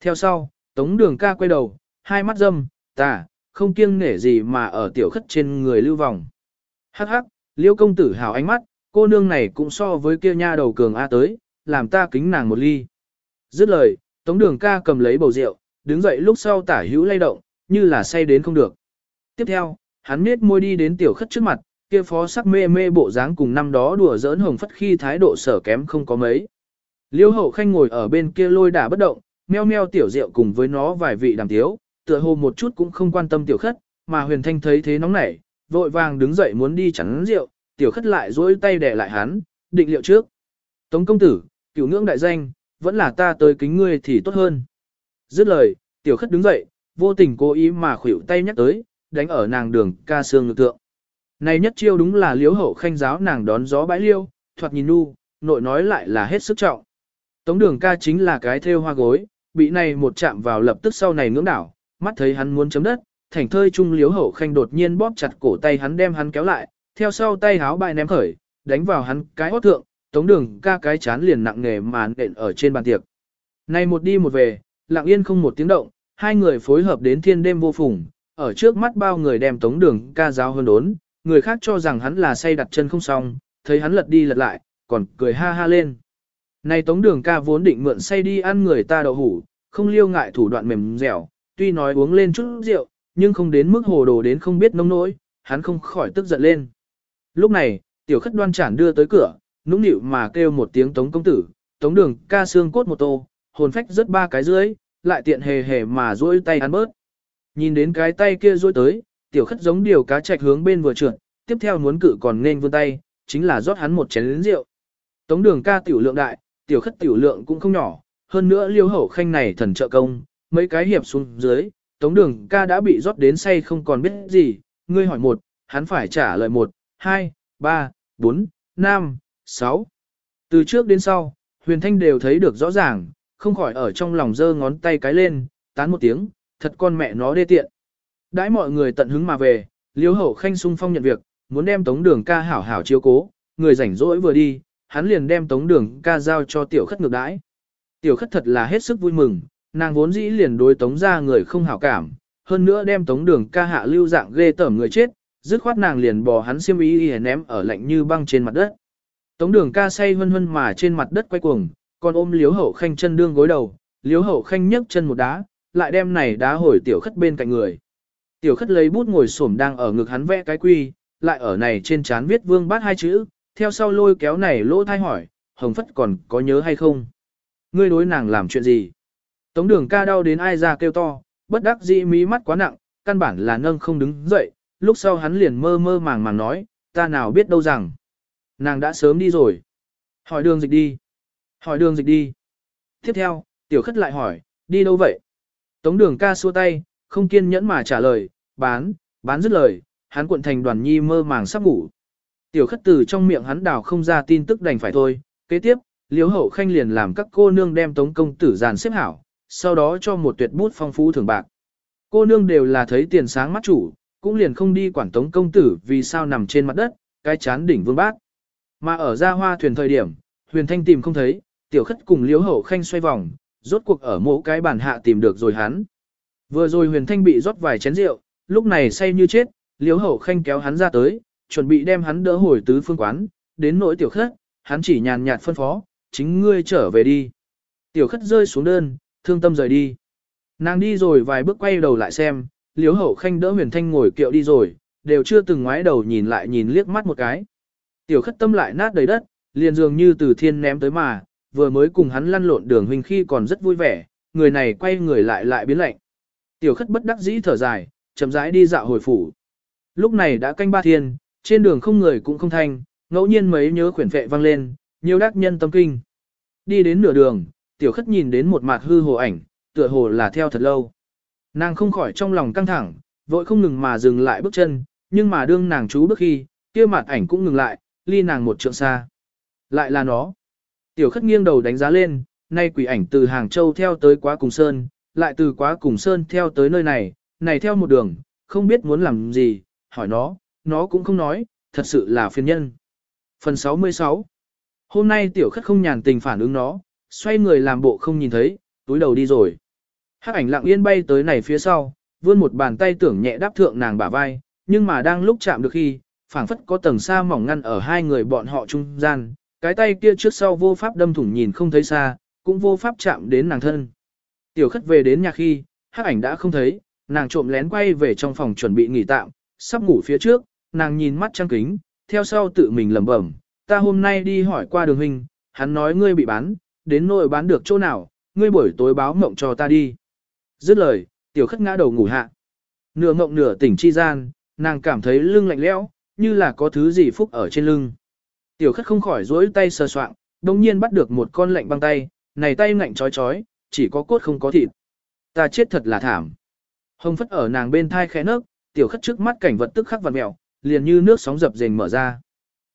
Speaker 1: Theo sau, tống đường ca quay đầu, hai mắt dâm, ta, không kiêng nể gì mà ở tiểu khất trên người lưu vòng. Hắc hắc, liêu công tử hào ánh mắt, cô nương này cũng so với kia nha đầu cường A tới, làm ta kính nàng một ly. Dứt lời, tống đường ca cầm lấy bầu rượu, đứng dậy lúc sau tả hữu lay động, như là say đến không được. Tiếp theo, hắn miết môi đi đến tiểu khất trước mặt, kia phó sắc mê mê bộ dáng cùng năm đó đùa giỡn hồng phất khi thái độ sở kém không có mấy. Liêu hậu khanh ngồi ở bên kia lôi đả bất động, meo meo tiểu rượu cùng với nó vài vị đàm tiếu, tựa hồ một chút cũng không quan tâm tiểu khất, mà huyền thanh thấy thế nóng nảy, vội vàng đứng dậy muốn đi chắn rượu, tiểu khất lại dối tay đè lại hắn, định liệu trước. Tống công tử, cửu ngưỡng đại danh, vẫn là ta tới kính ngươi thì tốt hơn. Dứt lời, tiểu khất đứng dậy, vô tình cố ý mà khuỷu tay nhắc tới, đánh ở nàng đường ca xương ngực tượng. Này nhất chiêu đúng là liếu hậu khanh giáo nàng đón gió bãi liêu, thoạt nhìn nu, nội nói lại là hết sức trọng. Tống đường ca chính là cái theo hoa gối, bị này một chạm vào lập tức sau này ngưỡng đảo, mắt thấy hắn muốn chấm đất, thành thơi trung liếu hậu khanh đột nhiên bóp chặt cổ tay hắn đem hắn kéo lại, theo sau tay háo bại ném khởi, đánh vào hắn cái hót thượng, tống đường ca cái chán liền nặng nghề màn nện ở trên bàn tiệc. Này một đi một về, lặng yên không một tiếng động, hai người phối hợp đến thiên đêm vô phùng, ở trước mắt bao người đem tống đường ca giáo hơn đốn, người khác cho rằng hắn là say đặt chân không xong, thấy hắn lật đi lật lại, còn cười ha ha lên. Này tống đường ca vốn định mượn say đi ăn người ta đậu hủ, không liêu ngại thủ đoạn mềm dẻo, tuy nói uống lên chút rượu, nhưng không đến mức hồ đồ đến không biết nông nỗi, hắn không khỏi tức giận lên. Lúc này, tiểu khất đoan chản đưa tới cửa, nũng nịu mà kêu một tiếng tống công tử, tống đường ca xương cốt một tô, hồn phách rất ba cái dưới, lại tiện hề hề mà duỗi tay ăn bớt. Nhìn đến cái tay kia duỗi tới, tiểu khất giống điều cá trạch hướng bên vừa trượt, tiếp theo muốn cự còn nên vươn tay, chính là rót hắn một chén lớn rượu. Tống đường ca tiểu lượng đại, tiểu khất tiểu lượng cũng không nhỏ, hơn nữa liêu hậu khanh này thần trợ công, mấy cái hiệp xuống dưới, tống đường ca đã bị rót đến say không còn biết gì, ngươi hỏi một, hắn phải trả lời một, hai, ba, bốn, năm, sáu. Từ trước đến sau, huyền thanh đều thấy được rõ ràng, không khỏi ở trong lòng giơ ngón tay cái lên, tán một tiếng, thật con mẹ nó đê tiện. Đãi mọi người tận hứng mà về, liếu hậu khanh sung phong nhận việc, muốn đem tống đường ca hảo hảo chiếu cố, người rảnh rỗi vừa đi, hắn liền đem tống đường ca giao cho tiểu khất ngược đãi. Tiểu khất thật là hết sức vui mừng, nàng vốn dĩ liền đối tống ra người không hảo cảm, hơn nữa đem tống đường ca hạ lưu dạng ghê tởm người chết, dứt khoát nàng liền bò hắn xiêm y y ném ở lạnh như băng trên mặt đất. Tống đường ca say hân hân mà trên mặt đất quay cuồng, còn ôm liếu hậu khanh chân đương gối đầu, liếu hậu khanh nhấc chân một đá, lại đem này đá hồi tiểu khất bên cạnh người. Tiểu khất lấy bút ngồi xổm đang ở ngực hắn vẽ cái quy, lại ở này trên trán viết vương bát hai chữ, theo sau lôi kéo này lỗ thai hỏi, hồng phất còn có nhớ hay không? Ngươi đối nàng làm chuyện gì? Tống đường ca đau đến ai ra kêu to, bất đắc dĩ mí mắt quá nặng, căn bản là nâng không đứng dậy, lúc sau hắn liền mơ mơ màng màng nói, ta nào biết đâu rằng. Nàng đã sớm đi rồi. Hỏi đường dịch đi. Hỏi đường dịch đi. Tiếp theo, tiểu khất lại hỏi, đi đâu vậy? Tống đường ca xua tay, không kiên nhẫn mà trả lời, bán, bán dứt lời, hắn cuộn thành đoàn nhi mơ màng sắp ngủ. Tiểu khất từ trong miệng hắn đào không ra tin tức đành phải thôi. Kế tiếp, liếu hậu khanh liền làm các cô nương đem tống công tử dàn xếp hảo, sau đó cho một tuyệt bút phong phú thưởng bạc. Cô nương đều là thấy tiền sáng mắt chủ, cũng liền không đi quản tống công tử vì sao nằm trên mặt đất, cái chán đỉnh vương bác. Mà ở ra hoa thuyền thời điểm, huyền thanh tìm không thấy, tiểu khất cùng liếu hậu khanh xoay vòng, rốt cuộc ở mỗi cái bản hạ tìm được rồi hắn. Vừa rồi huyền thanh bị rót vài chén rượu, lúc này say như chết, liếu hậu khanh kéo hắn ra tới, chuẩn bị đem hắn đỡ hồi tứ phương quán, đến nỗi tiểu khất, hắn chỉ nhàn nhạt phân phó, chính ngươi trở về đi. Tiểu khất rơi xuống đơn, thương tâm rời đi. Nàng đi rồi vài bước quay đầu lại xem, liếu hậu khanh đỡ huyền thanh ngồi kiệu đi rồi, đều chưa từng ngoái đầu nhìn lại nhìn liếc mắt một cái. Tiểu khất tâm lại nát đầy đất, liền dường như từ thiên ném tới mà, vừa mới cùng hắn lăn lộn đường huynh khi còn rất vui vẻ, người này quay người lại lại biến lạnh. Tiểu khất bất đắc dĩ thở dài, chậm rãi đi dạo hồi phủ. Lúc này đã canh ba thiên, trên đường không người cũng không thanh, ngẫu nhiên mấy nhớ khuyển vệ vang lên, nhiều đắc nhân tâm kinh. Đi đến nửa đường, tiểu khất nhìn đến một mặt hư hồ ảnh, tựa hồ là theo thật lâu. Nàng không khỏi trong lòng căng thẳng, vội không ngừng mà dừng lại bước chân, nhưng mà đương nàng chú bước khi, kia mặt ảnh cũng ngừng lại, ly nàng một trượng xa. Lại là nó. Tiểu khất nghiêng đầu đánh giá lên, nay quỷ ảnh từ Hàng Châu theo tới quá cùng sơn, lại từ quá cùng sơn theo tới nơi này, này theo một đường, không biết muốn làm gì, hỏi nó, nó cũng không nói, thật sự là phiền nhân. Phần 66 Hôm nay tiểu khất không nhàn tình phản ứng nó, xoay người làm bộ không nhìn thấy, túi đầu đi rồi. Hắc ảnh lặng yên bay tới này phía sau, vươn một bàn tay tưởng nhẹ đáp thượng nàng bả vai, nhưng mà đang lúc chạm được khi, phảng phất có tầng xa mỏng ngăn ở hai người bọn họ trung gian, cái tay kia trước sau vô pháp đâm thủng nhìn không thấy xa, cũng vô pháp chạm đến nàng thân. Tiểu khất về đến nhà khi, hắc ảnh đã không thấy, nàng trộm lén quay về trong phòng chuẩn bị nghỉ tạm, sắp ngủ phía trước, nàng nhìn mắt trăng kính, theo sau tự mình lẩm bẩm, ta hôm nay đi hỏi qua đường huynh, hắn nói ngươi bị bán, đến nỗi bán được chỗ nào, ngươi buổi tối báo mộng cho ta đi. Dứt lời, tiểu khất ngã đầu ngủ hạ. Nửa mộng nửa tỉnh chi gian, nàng cảm thấy lưng lạnh lẽo, như là có thứ gì phúc ở trên lưng. Tiểu khất không khỏi duỗi tay sờ soạng, đồng nhiên bắt được một con lạnh băng tay, này tay ngạnh chói chói, chỉ có cốt không có thịt. Ta chết thật là thảm. Hồng phất ở nàng bên thai khẽ nước, tiểu khất trước mắt cảnh vật tức khắc vặn mẹo, liền như nước sóng dập dềnh mở ra.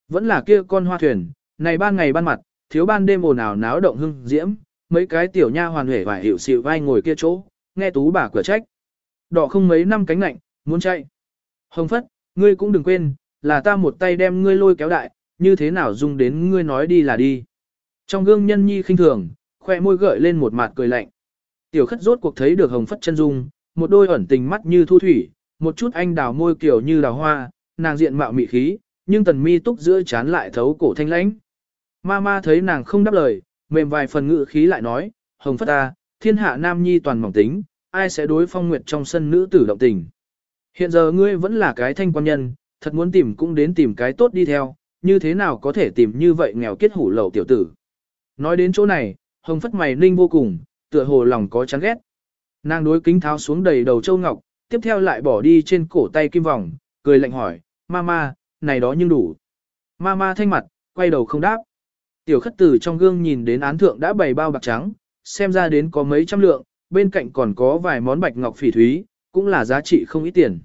Speaker 1: Vẫn là kia con hoa thuyền, này ban ngày ban mặt, thiếu ban đêm ồn ào náo động hưng diễm, mấy cái tiểu nha hoàn huệ và hiểu xịu vai ngồi kia chỗ, nghe tú bà cửa trách. Đỏ không mấy năm cánh lạnh, muốn chạy. Hồng phất, ngươi cũng đừng quên, là ta một tay đem ngươi lôi kéo đại, như thế nào dung đến ngươi nói đi là đi. Trong gương nhân nhi khinh thường, khoe môi gợi lên một mặt cười lạnh. Tiểu khất rốt cuộc thấy được hồng phất chân dung, một đôi ẩn tình mắt như thu thủy, một chút anh đào môi kiểu như đào hoa, nàng diện mạo mị khí, nhưng tần mi túc giữa chán lại thấu cổ thanh lãnh. Ma ma thấy nàng không đáp lời, mềm vài phần ngự khí lại nói, hồng phất ta, thiên hạ nam nhi toàn mỏng tính, ai sẽ đối phong nguyệt trong sân nữ tử động tình. Hiện giờ ngươi vẫn là cái thanh quan nhân, thật muốn tìm cũng đến tìm cái tốt đi theo, như thế nào có thể tìm như vậy nghèo kết hủ lậu tiểu tử. Nói đến chỗ này, hồng phất mày ninh vô cùng, tựa hồ lòng có chán ghét. Nàng đối kính tháo xuống đầy đầu châu ngọc, tiếp theo lại bỏ đi trên cổ tay kim vòng, cười lạnh hỏi, Mama, này đó nhưng đủ. Mama thanh mặt, quay đầu không đáp. Tiểu khất tử trong gương nhìn đến án thượng đã bày bao bạc trắng, xem ra đến có mấy trăm lượng, bên cạnh còn có vài món bạch ngọc phỉ thúy, cũng là giá trị không ít tiền.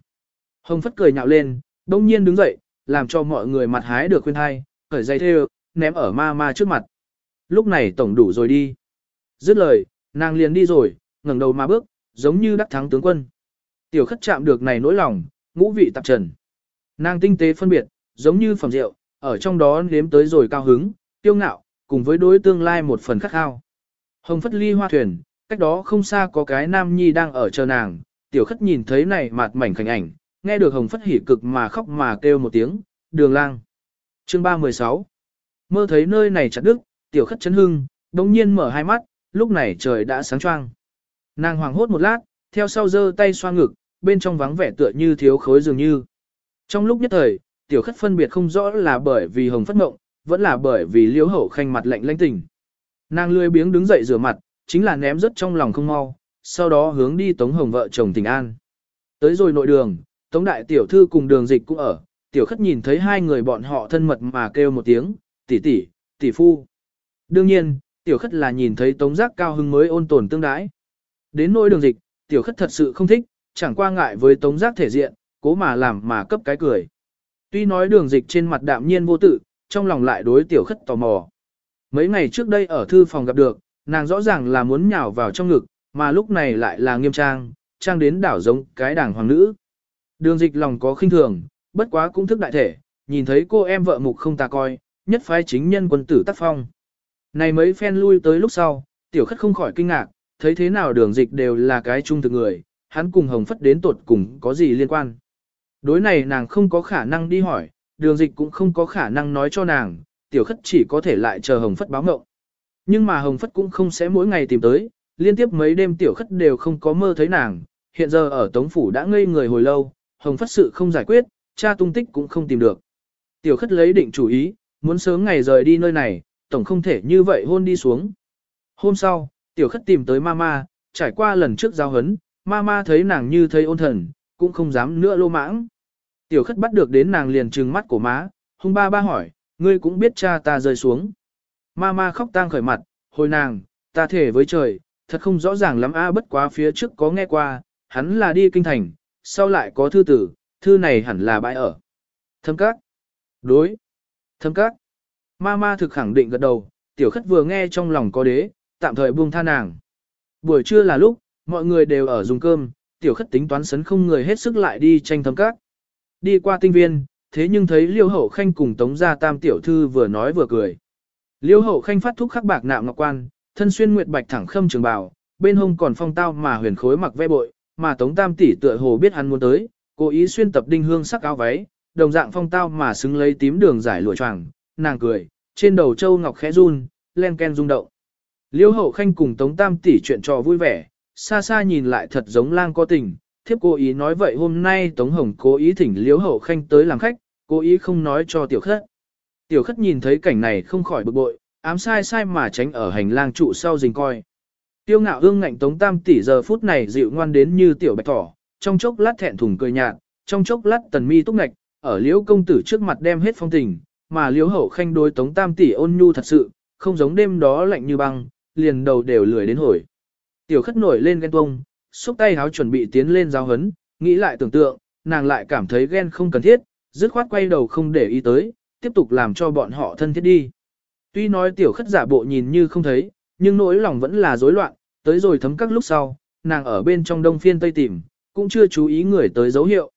Speaker 1: Hồng Phất cười nhạo lên, đông nhiên đứng dậy, làm cho mọi người mặt hái được khuyên hay, khởi dây thêu, ném ở ma ma trước mặt. Lúc này tổng đủ rồi đi. Dứt lời, nàng liền đi rồi, ngẩng đầu mà bước, giống như đắc thắng tướng quân. Tiểu khất chạm được này nỗi lòng, ngũ vị tạp trần. Nàng tinh tế phân biệt, giống như phẩm rượu, ở trong đó nếm tới rồi cao hứng, tiêu ngạo, cùng với đối tương lai một phần khắc khao. Hồng phất ly hoa thuyền, cách đó không xa có cái nam nhi đang ở chờ nàng, tiểu khất nhìn thấy này mạt mảnh khảnh ảnh, nghe được hồng phất hỉ cực mà khóc mà kêu một tiếng, đường lang. Chương 316 Mơ thấy nơi này chặt đức, tiểu khất chấn hưng, đồng nhiên mở hai mắt, lúc này trời đã sáng choang. Nàng hoàng hốt một lát, theo sau giơ tay xoa ngực, bên trong vắng vẻ tựa như thiếu khối dường như. Trong lúc nhất thời, tiểu khất phân biệt không rõ là bởi vì hồng phất ngộng, vẫn là bởi vì liễu hậu khanh mặt lạnh lãnh tình. Nàng lười biếng đứng dậy rửa mặt, chính là ném rất trong lòng không mau, sau đó hướng đi tống hồng vợ chồng tình an. Tới rồi nội đường, tống đại tiểu thư cùng đường dịch cũng ở, tiểu khất nhìn thấy hai người bọn họ thân mật mà kêu một tiếng, tỷ tỷ, tỷ phu. Đương nhiên, tiểu khất là nhìn thấy tống giác cao hưng mới ôn tồn tương đái. Đến nỗi đường dịch, tiểu khất thật sự không thích, chẳng qua ngại với tống giác thể diện, cố mà làm mà cấp cái cười. Tuy nói đường dịch trên mặt đạm nhiên vô tự, trong lòng lại đối tiểu khất tò mò. Mấy ngày trước đây ở thư phòng gặp được, nàng rõ ràng là muốn nhào vào trong ngực, mà lúc này lại là nghiêm trang, trang đến đảo giống cái đảng hoàng nữ. Đường dịch lòng có khinh thường, bất quá cũng thức đại thể, nhìn thấy cô em vợ mục không ta coi, nhất phái chính nhân quân tử tác phong. Này mấy phen lui tới lúc sau, tiểu khất không khỏi kinh ngạc, thấy thế nào đường dịch đều là cái trung thực người, hắn cùng hồng phất đến tột cùng có gì liên quan. Đối này nàng không có khả năng đi hỏi, đường dịch cũng không có khả năng nói cho nàng, tiểu khất chỉ có thể lại chờ hồng phất báo ngộng. Nhưng mà hồng phất cũng không sẽ mỗi ngày tìm tới, liên tiếp mấy đêm tiểu khất đều không có mơ thấy nàng, hiện giờ ở Tống Phủ đã ngây người hồi lâu, hồng phất sự không giải quyết, cha tung tích cũng không tìm được. Tiểu khất lấy định chủ ý, muốn sớm ngày rời đi nơi này, tổng không thể như vậy hôn đi xuống. Hôm sau, tiểu khất tìm tới mama, trải qua lần trước giao hấn, mama thấy nàng như thấy ôn thần, cũng không dám nữa lô mãng. Tiểu khất bắt được đến nàng liền trừng mắt của má, hung ba ba hỏi, ngươi cũng biết cha ta rơi xuống. Mama khóc tang khởi mặt, hồi nàng, ta thể với trời, thật không rõ ràng lắm a bất quá phía trước có nghe qua, hắn là đi kinh thành, sau lại có thư tử, thư này hẳn là bãi ở. Thâm các. Đối. Thâm các. Mama thực khẳng định gật đầu, tiểu khất vừa nghe trong lòng có đế, tạm thời buông tha nàng. Buổi trưa là lúc, mọi người đều ở dùng cơm, tiểu khất tính toán sấn không người hết sức lại đi tranh thấm các. Đi qua tinh viên, thế nhưng thấy liêu hậu khanh cùng tống gia tam tiểu thư vừa nói vừa cười. Liêu hậu khanh phát thúc khắc bạc nạm ngọc quan, thân xuyên nguyệt bạch thẳng khâm trường bào, bên hông còn phong tao mà huyền khối mặc ve bội, mà tống tam tỷ tựa hồ biết hắn muốn tới, cố ý xuyên tập đinh hương sắc áo váy, đồng dạng phong tao mà xứng lấy tím đường giải lụa choàng, nàng cười, trên đầu châu ngọc khẽ run, len ken rung động. Liêu hậu khanh cùng tống tam tỷ chuyện trò vui vẻ, xa xa nhìn lại thật giống lang có tình, thiếp cố ý nói vậy hôm nay Tống Hồng cố ý thỉnh Liễu Hậu Khanh tới làm khách, cố ý không nói cho tiểu khất. Tiểu khất nhìn thấy cảnh này không khỏi bực bội, ám sai sai mà tránh ở hành lang trụ sau rình coi. Tiêu ngạo ương ngạnh Tống Tam tỷ giờ phút này dịu ngoan đến như tiểu bạch thỏ, trong chốc lát thẹn thùng cười nhạt, trong chốc lát tần mi túc ngạch, ở Liễu công tử trước mặt đem hết phong tình, mà liếu Hậu Khanh đối Tống Tam tỷ ôn nhu thật sự, không giống đêm đó lạnh như băng, liền đầu đều lười đến hồi. Tiểu khất nổi lên ghen tuông, xúc tay háo chuẩn bị tiến lên giáo hấn, nghĩ lại tưởng tượng, nàng lại cảm thấy ghen không cần thiết, dứt khoát quay đầu không để ý tới, tiếp tục làm cho bọn họ thân thiết đi. Tuy nói tiểu khất giả bộ nhìn như không thấy, nhưng nỗi lòng vẫn là rối loạn, tới rồi thấm các lúc sau, nàng ở bên trong đông phiên tây tìm, cũng chưa chú ý người tới dấu hiệu.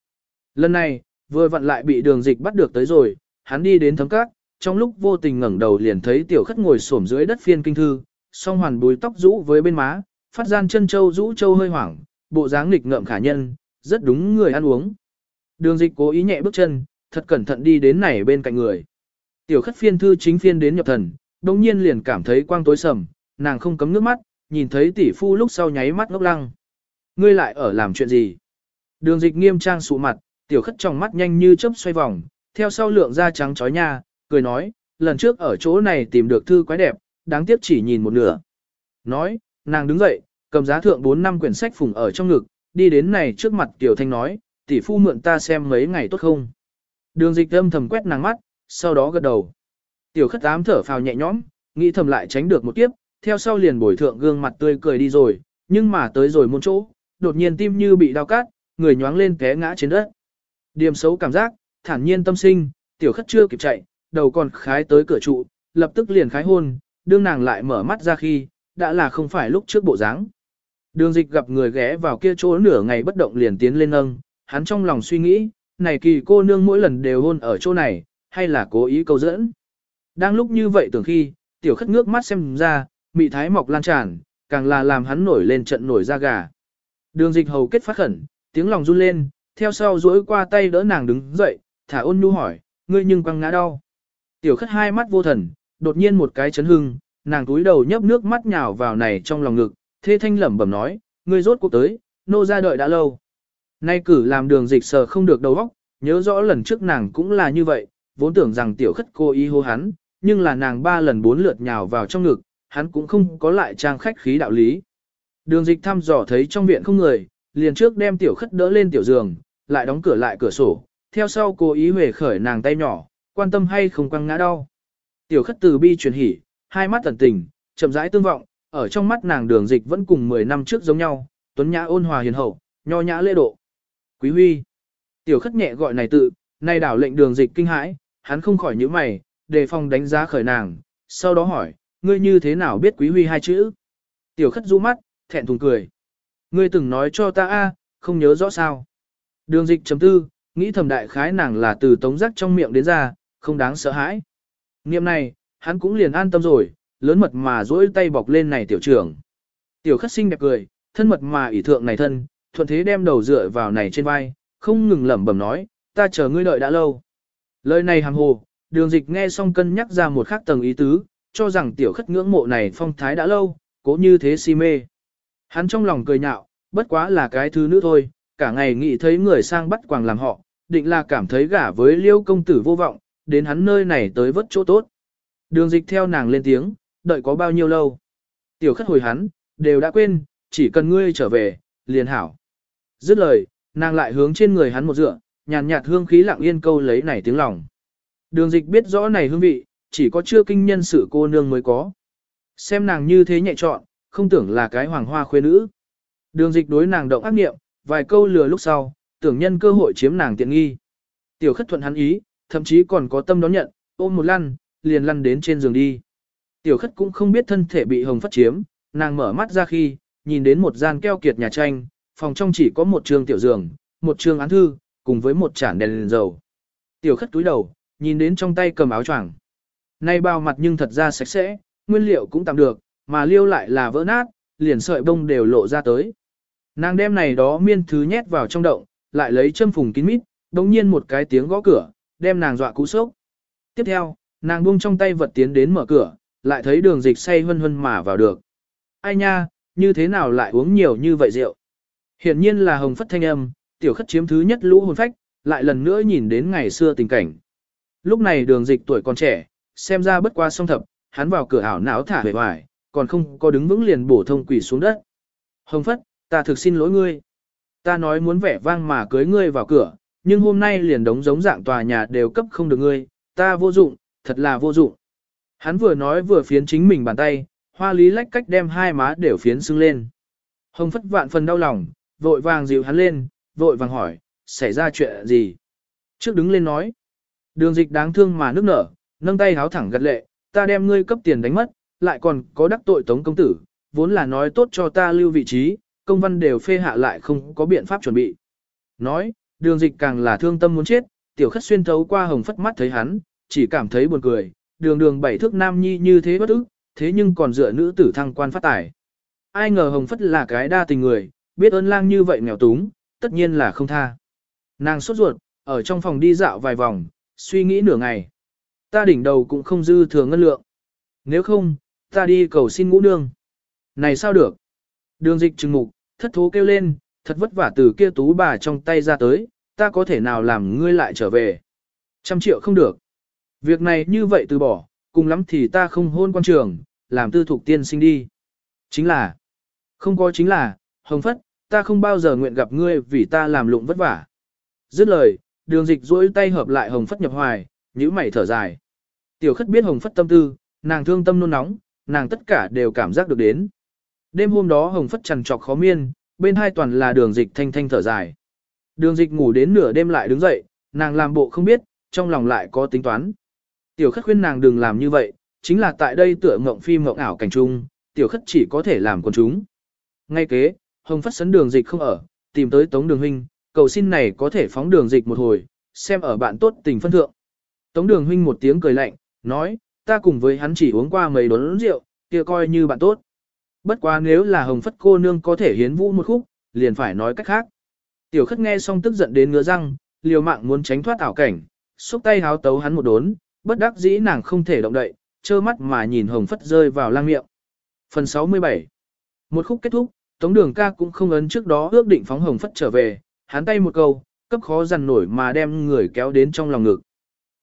Speaker 1: Lần này, vừa vặn lại bị đường dịch bắt được tới rồi, hắn đi đến thấm cát trong lúc vô tình ngẩng đầu liền thấy tiểu khất ngồi xổm dưới đất phiên kinh thư, song hoàn bùi tóc rũ với bên má, phát gian chân châu rũ châu hơi hoảng, bộ dáng nghịch ngợm khả nhân, rất đúng người ăn uống. Đường dịch cố ý nhẹ bước chân, thật cẩn thận đi đến này bên cạnh người. Tiểu khất phiên thư chính phiên đến nhập thần, đồng nhiên liền cảm thấy quang tối sầm, nàng không cấm nước mắt, nhìn thấy tỷ phu lúc sau nháy mắt ngốc lăng. Ngươi lại ở làm chuyện gì? Đường dịch nghiêm trang sụ mặt, tiểu khất trong mắt nhanh như chớp xoay vòng, theo sau lượng da trắng chói nha, cười nói, lần trước ở chỗ này tìm được thư quái đẹp, đáng tiếc chỉ nhìn một nửa. Nói, nàng đứng dậy, cầm giá thượng 4 năm quyển sách phùng ở trong ngực, đi đến này trước mặt Tiểu Thanh nói, tỷ phu mượn ta xem mấy ngày tốt không. Đường dịch âm thầm quét nàng mắt, sau đó gật đầu. Tiểu khất ám thở phào nhẹ nhõm, nghĩ thầm lại tránh được một kiếp, theo sau liền bồi thượng gương mặt tươi cười đi rồi, Nhưng mà tới rồi môn chỗ, đột nhiên tim như bị đau cắt, người nhoáng lên té ngã trên đất. Điểm xấu cảm giác, thản nhiên tâm sinh, tiểu khất chưa kịp chạy, đầu còn khái tới cửa trụ, lập tức liền khái hôn, đương nàng lại mở mắt ra khi, đã là không phải lúc trước bộ dáng. Đường dịch gặp người ghé vào kia chỗ nửa ngày bất động liền tiến lên nâng, hắn trong lòng suy nghĩ, này kỳ cô nương mỗi lần đều hôn ở chỗ này, hay là cố ý câu dẫn. Đang lúc như vậy tưởng khi, tiểu khất ngước mắt xem ra, mị thái mọc lan tràn, càng là làm hắn nổi lên trận nổi da gà. Đường dịch hầu kết phát khẩn, tiếng lòng run lên, theo sau duỗi qua tay đỡ nàng đứng dậy, thả ôn nhu hỏi, ngươi nhưng quăng ngã đau. Tiểu khất hai mắt vô thần, đột nhiên một cái chấn hưng, nàng túi đầu nhấp nước mắt nhào vào này trong lòng ngực, thê thanh lẩm bẩm nói, ngươi rốt cuộc tới, nô ra đợi đã lâu. Nay cử làm đường dịch sờ không được đầu óc, nhớ rõ lần trước nàng cũng là như vậy, vốn tưởng rằng tiểu khất cô ý hô hắn, nhưng là nàng ba lần bốn lượt nhào vào trong ngực, hắn cũng không có lại trang khách khí đạo lý. Đường dịch thăm dò thấy trong viện không người, liền trước đem tiểu khất đỡ lên tiểu giường, lại đóng cửa lại cửa sổ, theo sau cố ý huề khởi nàng tay nhỏ, quan tâm hay không quăng ngã đau. Tiểu khất từ bi truyền hỉ, hai mắt tẩn tình, chậm rãi tương vọng, ở trong mắt nàng đường dịch vẫn cùng 10 năm trước giống nhau, tuấn nhã ôn hòa hiền hậu, nho nhã lễ độ. Quý huy. Tiểu khất nhẹ gọi này tự, nay đảo lệnh đường dịch kinh hãi, hắn không khỏi nhíu mày, đề phòng đánh giá khởi nàng, sau đó hỏi, ngươi như thế nào biết quý huy hai chữ? Tiểu khất du mắt, thẹn thùng cười. Ngươi từng nói cho ta a, không nhớ rõ sao. Đường dịch chấm tư, nghĩ thầm đại khái nàng là từ tống giác trong miệng đến ra, không đáng sợ hãi. Niệm này, hắn cũng liền an tâm rồi, lớn mật mà duỗi tay bọc lên này tiểu trưởng. Tiểu khất xinh đẹp cười, thân mật mà ỷ thượng này thân, thuận thế đem đầu dựa vào này trên vai, không ngừng lẩm bẩm nói, ta chờ ngươi đợi đã lâu. Lời này hàm hồ, đường dịch nghe xong cân nhắc ra một khác tầng ý tứ, cho rằng tiểu khất ngưỡng mộ này phong thái đã lâu, cố như thế si mê. Hắn trong lòng cười nhạo, bất quá là cái thứ nữ thôi, cả ngày nghĩ thấy người sang bắt quàng làm họ, định là cảm thấy gả với liêu công tử vô vọng, đến hắn nơi này tới vất chỗ tốt. Đường dịch theo nàng lên tiếng, đợi có bao nhiêu lâu. Tiểu khất hồi hắn, đều đã quên, chỉ cần ngươi trở về, liền hảo. Dứt lời, nàng lại hướng trên người hắn một dựa, nhàn nhạt hương khí lặng yên câu lấy này tiếng lòng. Đường dịch biết rõ này hương vị, chỉ có chưa kinh nhân sự cô nương mới có. Xem nàng như thế nhẹ trọn, không tưởng là cái hoàng hoa khuê nữ. Đường dịch đối nàng động ác nghiệm, vài câu lừa lúc sau, tưởng nhân cơ hội chiếm nàng tiện nghi. Tiểu khất thuận hắn ý, thậm chí còn có tâm đón nhận, ôm một lăn, liền lăn đến trên giường đi. Tiểu khất cũng không biết thân thể bị hồng phát chiếm, nàng mở mắt ra khi, nhìn đến một gian keo kiệt nhà tranh, phòng trong chỉ có một trường tiểu giường, một trường án thư, cùng với một chản đèn, đèn dầu. Tiểu khất túi đầu, nhìn đến trong tay cầm áo choàng. Nay bao mặt nhưng thật ra sạch sẽ, nguyên liệu cũng tạm được, mà liêu lại là vỡ nát, liền sợi bông đều lộ ra tới. Nàng đem này đó miên thứ nhét vào trong động, lại lấy châm phùng kín mít, đồng nhiên một cái tiếng gõ cửa, đem nàng dọa cú sốc. Tiếp theo, nàng buông trong tay vật tiến đến mở cửa, lại thấy đường dịch say hân hân mà vào được. Ai nha, như thế nào lại uống nhiều như vậy rượu? Hiển nhiên là hồng phất thanh âm, tiểu khất chiếm thứ nhất lũ hồn phách, lại lần nữa nhìn đến ngày xưa tình cảnh. Lúc này đường dịch tuổi còn trẻ, xem ra bất qua song thập, hắn vào cửa ảo não thả về hoài, còn không có đứng vững liền bổ thông quỷ xuống đất. Hồng phất, ta thực xin lỗi ngươi. Ta nói muốn vẻ vang mà cưới ngươi vào cửa, nhưng hôm nay liền đống giống dạng tòa nhà đều cấp không được ngươi, ta vô dụng, thật là vô dụng. Hắn vừa nói vừa phiến chính mình bàn tay, hoa lý lách cách đem hai má đều phiến sưng lên. Hồng phất vạn phần đau lòng, vội vàng dịu hắn lên, vội vàng hỏi, xảy ra chuyện gì? Trước đứng lên nói, đường dịch đáng thương mà nước nở, nâng tay háo thẳng gật lệ, ta đem ngươi cấp tiền đánh mất, lại còn có đắc tội tống công tử, vốn là nói tốt cho ta lưu vị trí, công văn đều phê hạ lại không có biện pháp chuẩn bị. Nói, đường dịch càng là thương tâm muốn chết, tiểu khất xuyên thấu qua hồng phất mắt thấy hắn, chỉ cảm thấy buồn cười, đường đường bảy thước nam nhi như thế bất ức, thế nhưng còn dựa nữ tử thăng quan phát tài. Ai ngờ hồng phất là cái đa tình người, biết ơn lang như vậy nghèo túng, tất nhiên là không tha. Nàng sốt ruột, ở trong phòng đi dạo vài vòng, suy nghĩ nửa ngày. Ta đỉnh đầu cũng không dư thừa ngân lượng. Nếu không, ta đi cầu xin ngũ nương. Này sao được? Đường dịch trừng mục, thất thố kêu lên, thật vất vả từ kia tú bà trong tay ra tới, ta có thể nào làm ngươi lại trở về. Trăm triệu không được. Việc này như vậy từ bỏ, cùng lắm thì ta không hôn quan trường, làm tư thục tiên sinh đi. Chính là, không có chính là, hồng phất, ta không bao giờ nguyện gặp ngươi vì ta làm lụng vất vả. Dứt lời, đường dịch duỗi tay hợp lại hồng phất nhập hoài, nhíu mày thở dài. Tiểu khất biết hồng phất tâm tư, nàng thương tâm nôn nóng, nàng tất cả đều cảm giác được đến. Đêm hôm đó hồng phất trằn trọc khó miên, bên hai toàn là đường dịch thanh thanh thở dài. Đường dịch ngủ đến nửa đêm lại đứng dậy, nàng làm bộ không biết, trong lòng lại có tính toán. Tiểu khất khuyên nàng đừng làm như vậy, chính là tại đây tựa mộng phim mộng ảo cảnh trung, tiểu khất chỉ có thể làm con chúng. Ngay kế, hồng phất sấn đường dịch không ở, tìm tới tống đường huynh, cầu xin này có thể phóng đường dịch một hồi, xem ở bạn tốt tình phân thượng. Tống đường huynh một tiếng cười lạnh, nói, ta cùng với hắn chỉ uống qua mấy đốn rượu, kia coi như bạn tốt. Bất quá nếu là hồng phất cô nương có thể hiến vũ một khúc, liền phải nói cách khác. Tiểu khất nghe xong tức giận đến ngứa răng, liều mạng muốn tránh thoát ảo cảnh, xúc tay háo tấu hắn một đốn, bất đắc dĩ nàng không thể động đậy, trơ mắt mà nhìn hồng phất rơi vào lang miệng. Phần 67 Một khúc kết thúc, Tống Đường ca cũng không ấn trước đó ước định phóng hồng phất trở về, hắn tay một câu, cấp khó dằn nổi mà đem người kéo đến trong lòng ngực.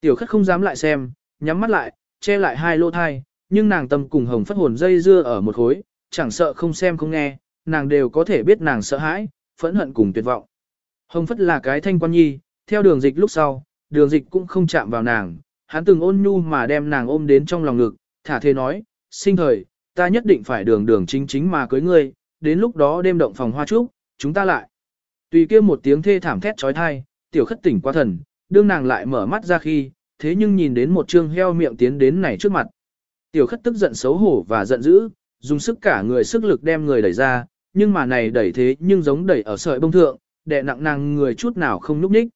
Speaker 1: Tiểu khất không dám lại xem, nhắm mắt lại, che lại hai lô thai, nhưng nàng tâm cùng hồng phất hồn dây dưa ở một khối, chẳng sợ không xem không nghe, nàng đều có thể biết nàng sợ hãi, phẫn hận cùng tuyệt vọng. Hồng phất là cái thanh quan nhi, theo đường dịch lúc sau, đường dịch cũng không chạm vào nàng, hắn từng ôn nhu mà đem nàng ôm đến trong lòng ngực, thả thế nói, sinh thời, ta nhất định phải đường đường chính chính mà cưới ngươi, đến lúc đó đêm động phòng hoa trúc, chúng ta lại. Tùy kia một tiếng thê thảm thét trói thai, tiểu khất tỉnh qua thần, đương nàng lại mở mắt ra khi, thế nhưng nhìn đến một trương heo miệng tiến đến này trước mặt. Tiểu khất tức giận xấu hổ và giận dữ, dùng sức cả người sức lực đem người đẩy ra, nhưng mà này đẩy thế nhưng giống đẩy ở sợi bông thượng, đè nặng nàng người chút nào không nhúc nhích.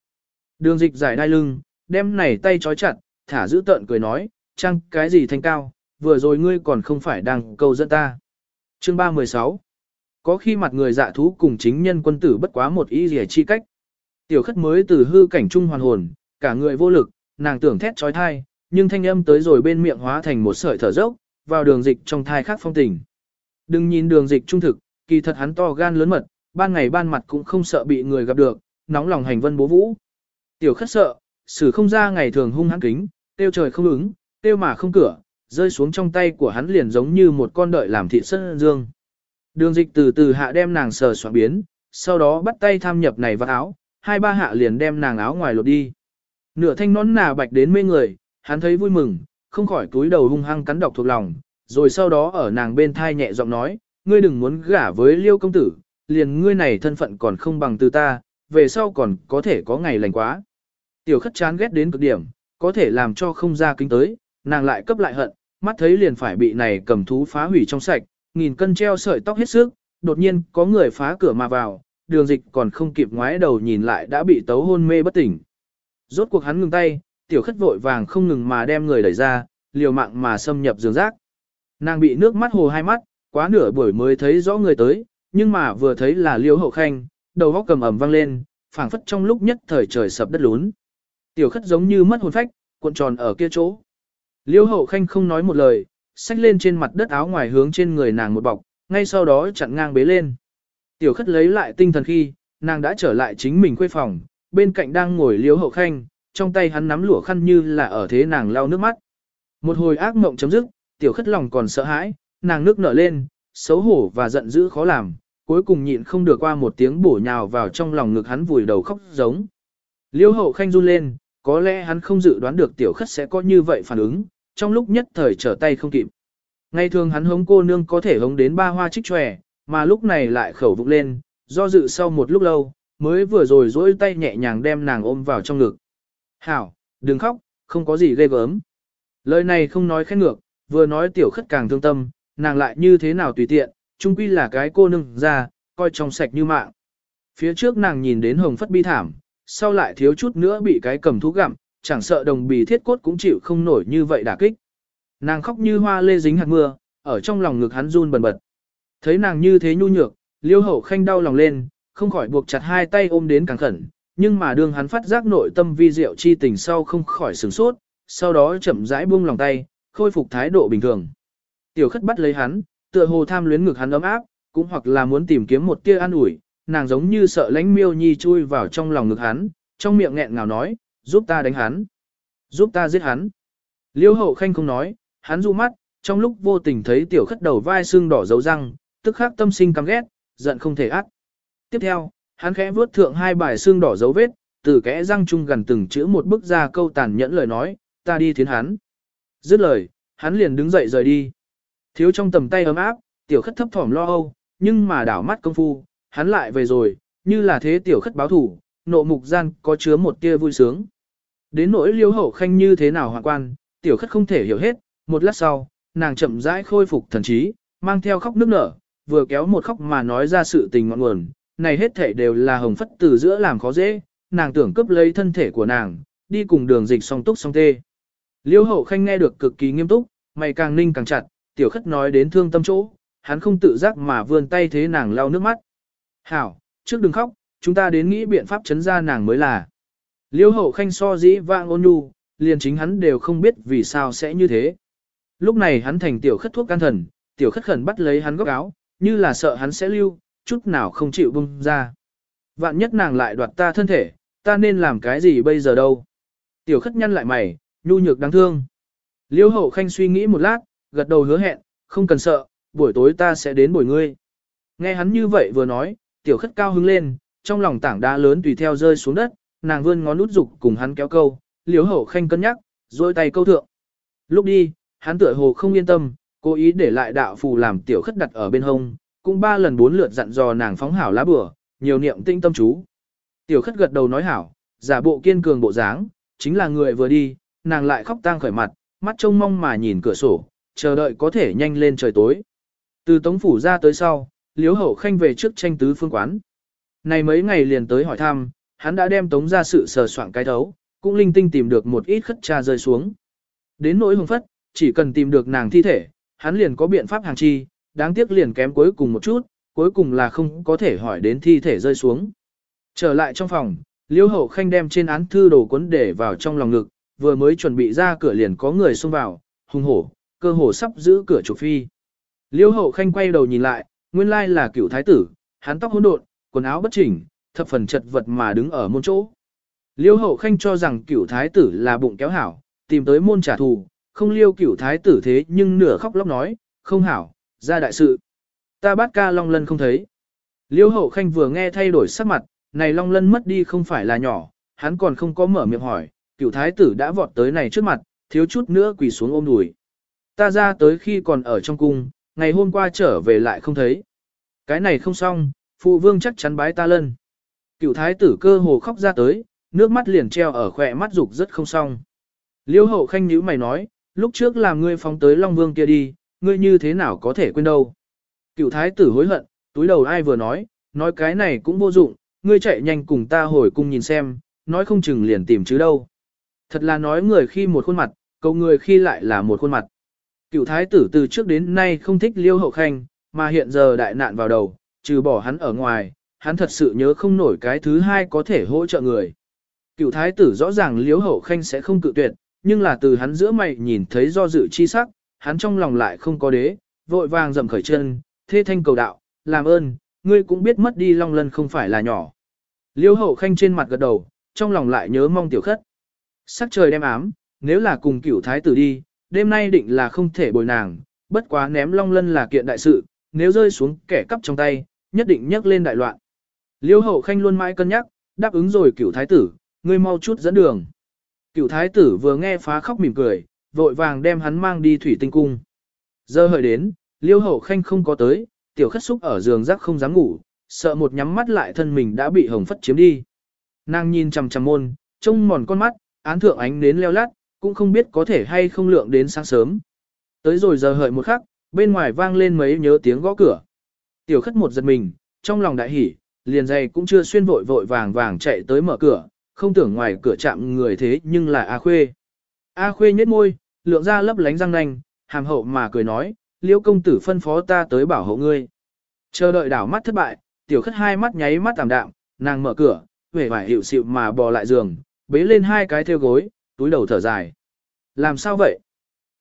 Speaker 1: Đường dịch giải đai lưng, đem này tay trói chặt, thả giữ tợn cười nói, chăng cái gì thanh cao, vừa rồi ngươi còn không phải đang câu dẫn ta. Chương 316 Có khi mặt người dạ thú cùng chính nhân quân tử bất quá một ý gì chi cách. Tiểu khất mới từ hư cảnh trung hoàn hồn, cả người vô lực, nàng tưởng thét trói thai, nhưng thanh âm tới rồi bên miệng hóa thành một sợi thở dốc, vào đường dịch trong thai khác phong tình. Đừng nhìn đường dịch trung thực, kỳ thật hắn to gan lớn mật, ban ngày ban mặt cũng không sợ bị người gặp được, nóng lòng hành vân bố vũ. Tiểu khất sợ, xử không ra ngày thường hung hăng kính, tiêu trời không ứng, tiêu mà không cửa, rơi xuống trong tay của hắn liền giống như một con đợi làm thịt sân dương. Đường dịch từ từ hạ đem nàng sờ soạn biến, sau đó bắt tay tham nhập này vào áo, hai ba hạ liền đem nàng áo ngoài lột đi. Nửa thanh nón nà bạch đến mê người, hắn thấy vui mừng, không khỏi túi đầu hung hăng cắn độc thuộc lòng, rồi sau đó ở nàng bên thai nhẹ giọng nói, ngươi đừng muốn gả với liêu công tử, liền ngươi này thân phận còn không bằng từ ta, về sau còn có thể có ngày lành quá. Tiểu khất chán ghét đến cực điểm, có thể làm cho không ra kính tới, nàng lại cấp lại hận, mắt thấy liền phải bị này cầm thú phá hủy trong sạch, nghìn cân treo sợi tóc hết sức, đột nhiên có người phá cửa mà vào, đường dịch còn không kịp ngoái đầu nhìn lại đã bị tấu hôn mê bất tỉnh. Rốt cuộc hắn ngừng tay, tiểu khất vội vàng không ngừng mà đem người đẩy ra, liều mạng mà xâm nhập giường rác. Nàng bị nước mắt hồ hai mắt, quá nửa buổi mới thấy rõ người tới, nhưng mà vừa thấy là liêu hậu khanh, đầu góc cầm ẩm vang lên, phảng phất trong lúc nhất thời trời sập đất lún. Tiểu khất giống như mất hồn phách, cuộn tròn ở kia chỗ. Liêu hậu khanh không nói một lời, xách lên trên mặt đất áo ngoài hướng trên người nàng một bọc, ngay sau đó chặn ngang bế lên. Tiểu khất lấy lại tinh thần khi, nàng đã trở lại chính mình quê phòng, bên cạnh đang ngồi liêu hậu khanh, trong tay hắn nắm lụa khăn như là ở thế nàng lau nước mắt. Một hồi ác mộng chấm dứt, tiểu khất lòng còn sợ hãi, nàng nước nở lên, xấu hổ và giận dữ khó làm, cuối cùng nhịn không được qua một tiếng bổ nhào vào trong lòng ngực hắn vùi đầu khóc giống. Liêu hậu khanh run lên, có lẽ hắn không dự đoán được tiểu khất sẽ có như vậy phản ứng, trong lúc nhất thời trở tay không kịp. Ngày thường hắn hống cô nương có thể hống đến ba hoa trích tròe, mà lúc này lại khẩu vụng lên, do dự sau một lúc lâu, mới vừa rồi dỗi tay nhẹ nhàng đem nàng ôm vào trong ngực. Hảo, đừng khóc, không có gì ghê gớm. Lời này không nói khen ngược, vừa nói tiểu khất càng thương tâm, nàng lại như thế nào tùy tiện, chung quy là cái cô nương ra, coi trong sạch như mạng. Phía trước nàng nhìn đến hồng phất bi thảm, sau lại thiếu chút nữa bị cái cầm thú gặm, chẳng sợ đồng bì thiết cốt cũng chịu không nổi như vậy đả kích. Nàng khóc như hoa lê dính hạt mưa, ở trong lòng ngực hắn run bần bật. Thấy nàng như thế nhu nhược, liêu hậu khanh đau lòng lên, không khỏi buộc chặt hai tay ôm đến càng khẩn, nhưng mà đương hắn phát giác nội tâm vi diệu chi tình sau không khỏi sửng sốt, sau đó chậm rãi buông lòng tay, khôi phục thái độ bình thường. Tiểu khất bắt lấy hắn, tựa hồ tham luyến ngực hắn ấm áp, cũng hoặc là muốn tìm kiếm một tia an ủi, nàng giống như sợ lánh miêu nhi chui vào trong lòng ngực hắn, trong miệng nghẹn ngào nói, giúp ta đánh hắn, giúp ta giết hắn. Liêu hậu khanh không nói, hắn du mắt, trong lúc vô tình thấy tiểu khất đầu vai xương đỏ dấu răng, tức khắc tâm sinh căm ghét, giận không thể ác. Tiếp theo, hắn khẽ vuốt thượng hai bài xương đỏ dấu vết, từ kẽ răng chung gần từng chữ một bức ra câu tàn nhẫn lời nói, ta đi thiến hắn. Dứt lời, hắn liền đứng dậy rời đi. Thiếu trong tầm tay ấm áp, tiểu khất thấp thỏm lo âu, nhưng mà đảo mắt công phu, hắn lại về rồi, như là thế tiểu khất báo thủ, nộ mục gian có chứa một tia vui sướng. Đến nỗi liêu hậu khanh như thế nào hoàng quan, tiểu khất không thể hiểu hết, một lát sau, nàng chậm rãi khôi phục thần trí, mang theo khóc nước nở, vừa kéo một khóc mà nói ra sự tình ngọn nguồn, này hết thể đều là hồng phất từ giữa làm khó dễ, nàng tưởng cướp lấy thân thể của nàng, đi cùng đường dịch song túc song tê. Liêu hậu khanh nghe được cực kỳ nghiêm túc, mày càng ninh càng chặt, tiểu khất nói đến thương tâm chỗ, hắn không tự giác mà vươn tay thế nàng lau nước mắt. Hảo, trước đừng khóc, chúng ta đến nghĩ biện pháp chấn ra nàng mới là. Liêu hậu khanh so dĩ vang ôn nhu, liền chính hắn đều không biết vì sao sẽ như thế. Lúc này hắn thành tiểu khất thuốc can thần, tiểu khất khẩn bắt lấy hắn góc áo, như là sợ hắn sẽ lưu, chút nào không chịu bung ra. Vạn nhất nàng lại đoạt ta thân thể, ta nên làm cái gì bây giờ đâu. Tiểu khất nhăn lại mày, nhu nhược đáng thương. Liêu hậu khanh suy nghĩ một lát, gật đầu hứa hẹn, không cần sợ, buổi tối ta sẽ đến buổi ngươi. Nghe hắn như vậy vừa nói, tiểu khất cao hứng lên, trong lòng tảng đá lớn tùy theo rơi xuống đất, nàng vươn ngón nút dục cùng hắn kéo câu, liếu hậu khanh cân nhắc, rồi tay câu thượng. Lúc đi, hắn tựa hồ không yên tâm, cố ý để lại đạo phù làm tiểu khất đặt ở bên hông, cũng ba lần bốn lượt dặn dò nàng phóng hảo lá bửa, nhiều niệm tinh tâm chú. Tiểu khất gật đầu nói hảo, giả bộ kiên cường bộ dáng, chính là người vừa đi, nàng lại khóc tang khởi mặt, mắt trông mong mà nhìn cửa sổ, chờ đợi có thể nhanh lên trời tối. Từ tống phủ ra tới sau, liếu hậu khanh về trước tranh tứ phương quán. Này mấy ngày liền tới hỏi thăm, hắn đã đem tống ra sự sờ soạn cái thấu, cũng linh tinh tìm được một ít khất cha rơi xuống. Đến nỗi hồng phất, chỉ cần tìm được nàng thi thể, hắn liền có biện pháp hàng chi, đáng tiếc liền kém cuối cùng một chút, cuối cùng là không có thể hỏi đến thi thể rơi xuống. Trở lại trong phòng, Liêu Hậu Khanh đem trên án thư đồ cuốn để vào trong lòng ngực, vừa mới chuẩn bị ra cửa liền có người xông vào, hung hổ, cơ hồ sắp giữ cửa trục phi. Liêu Hậu Khanh quay đầu nhìn lại, nguyên lai là cựu thái tử, hắn tóc hỗn độn, quần áo bất chỉnh, thập phần chật vật mà đứng ở môn chỗ. Liêu Hậu Khanh cho rằng cựu thái tử là bụng kéo hảo, tìm tới môn trả thù, không liêu cựu thái tử thế nhưng nửa khóc lóc nói, không hảo, ra đại sự. Ta bắt ca Long Lân không thấy. Liêu hậu khanh vừa nghe thay đổi sắc mặt, này Long Lân mất đi không phải là nhỏ, hắn còn không có mở miệng hỏi, cựu thái tử đã vọt tới này trước mặt, thiếu chút nữa quỳ xuống ôm đùi. Ta ra tới khi còn ở trong cung, ngày hôm qua trở về lại không thấy. Cái này không xong, phụ vương chắc chắn bái ta lân. cựu thái tử cơ hồ khóc ra tới, nước mắt liền treo ở khỏe mắt dục rất không xong. Liêu hậu khanh nhíu mày nói, lúc trước làm ngươi phóng tới Long Vương kia đi, ngươi như thế nào có thể quên đâu. Cựu thái tử hối hận, túi đầu ai vừa nói, nói cái này cũng vô dụng, ngươi chạy nhanh cùng ta hồi cung nhìn xem, nói không chừng liền tìm chứ đâu. Thật là nói người khi một khuôn mặt, cầu người khi lại là một khuôn mặt. Cựu thái tử từ trước đến nay không thích liêu hậu khanh, mà hiện giờ đại nạn vào đầu, trừ bỏ hắn ở ngoài, hắn thật sự nhớ không nổi cái thứ hai có thể hỗ trợ người. Cựu thái tử rõ ràng liêu hậu khanh sẽ không cự tuyệt, nhưng là từ hắn giữa mày nhìn thấy do dự chi sắc, hắn trong lòng lại không có đế, vội vàng dậm khởi chân, thê thanh cầu đạo, làm ơn, ngươi cũng biết mất đi long lân không phải là nhỏ. Liêu hậu khanh trên mặt gật đầu, trong lòng lại nhớ mong tiểu khất. Sắc trời đem ám, nếu là cùng cửu thái tử đi, đêm nay định là không thể bồi nàng, bất quá ném long lân là kiện đại sự, nếu rơi xuống kẻ cắp trong tay, nhất định nhấc lên đại loạn. Liêu hậu khanh luôn mãi cân nhắc, đáp ứng rồi cửu thái tử, ngươi mau chút dẫn đường. cửu thái tử vừa nghe phá khóc mỉm cười, vội vàng đem hắn mang đi thủy tinh cung. Giờ hợi đến, liêu hậu khanh không có tới, tiểu khất xúc ở giường rắc không dám ngủ, sợ một nhắm mắt lại thân mình đã bị hồng phất chiếm đi. Nàng nhìn chằm chằm môn, trông mòn con mắt, án thượng ánh đến leo lát, cũng không biết có thể hay không lượng đến sáng sớm. Tới rồi giờ hợi một khắc, bên ngoài vang lên mấy nhớ tiếng gõ cửa. Tiểu khất một giật mình, trong lòng đại hỉ, liền dày cũng chưa xuyên vội vội vàng vàng chạy tới mở cửa, không tưởng ngoài cửa chạm người thế nhưng là A Khuê. A Khuê nhếch môi, lượng ra lấp lánh răng nanh, hàm hậu mà cười nói, liễu công tử phân phó ta tới bảo hộ ngươi. Chờ đợi đảo mắt thất bại, tiểu khất hai mắt nháy mắt tạm đạm, nàng mở cửa, vẻ vải hiệu xịu mà bò lại giường, bế lên hai cái theo gối, túi đầu thở dài. Làm sao vậy?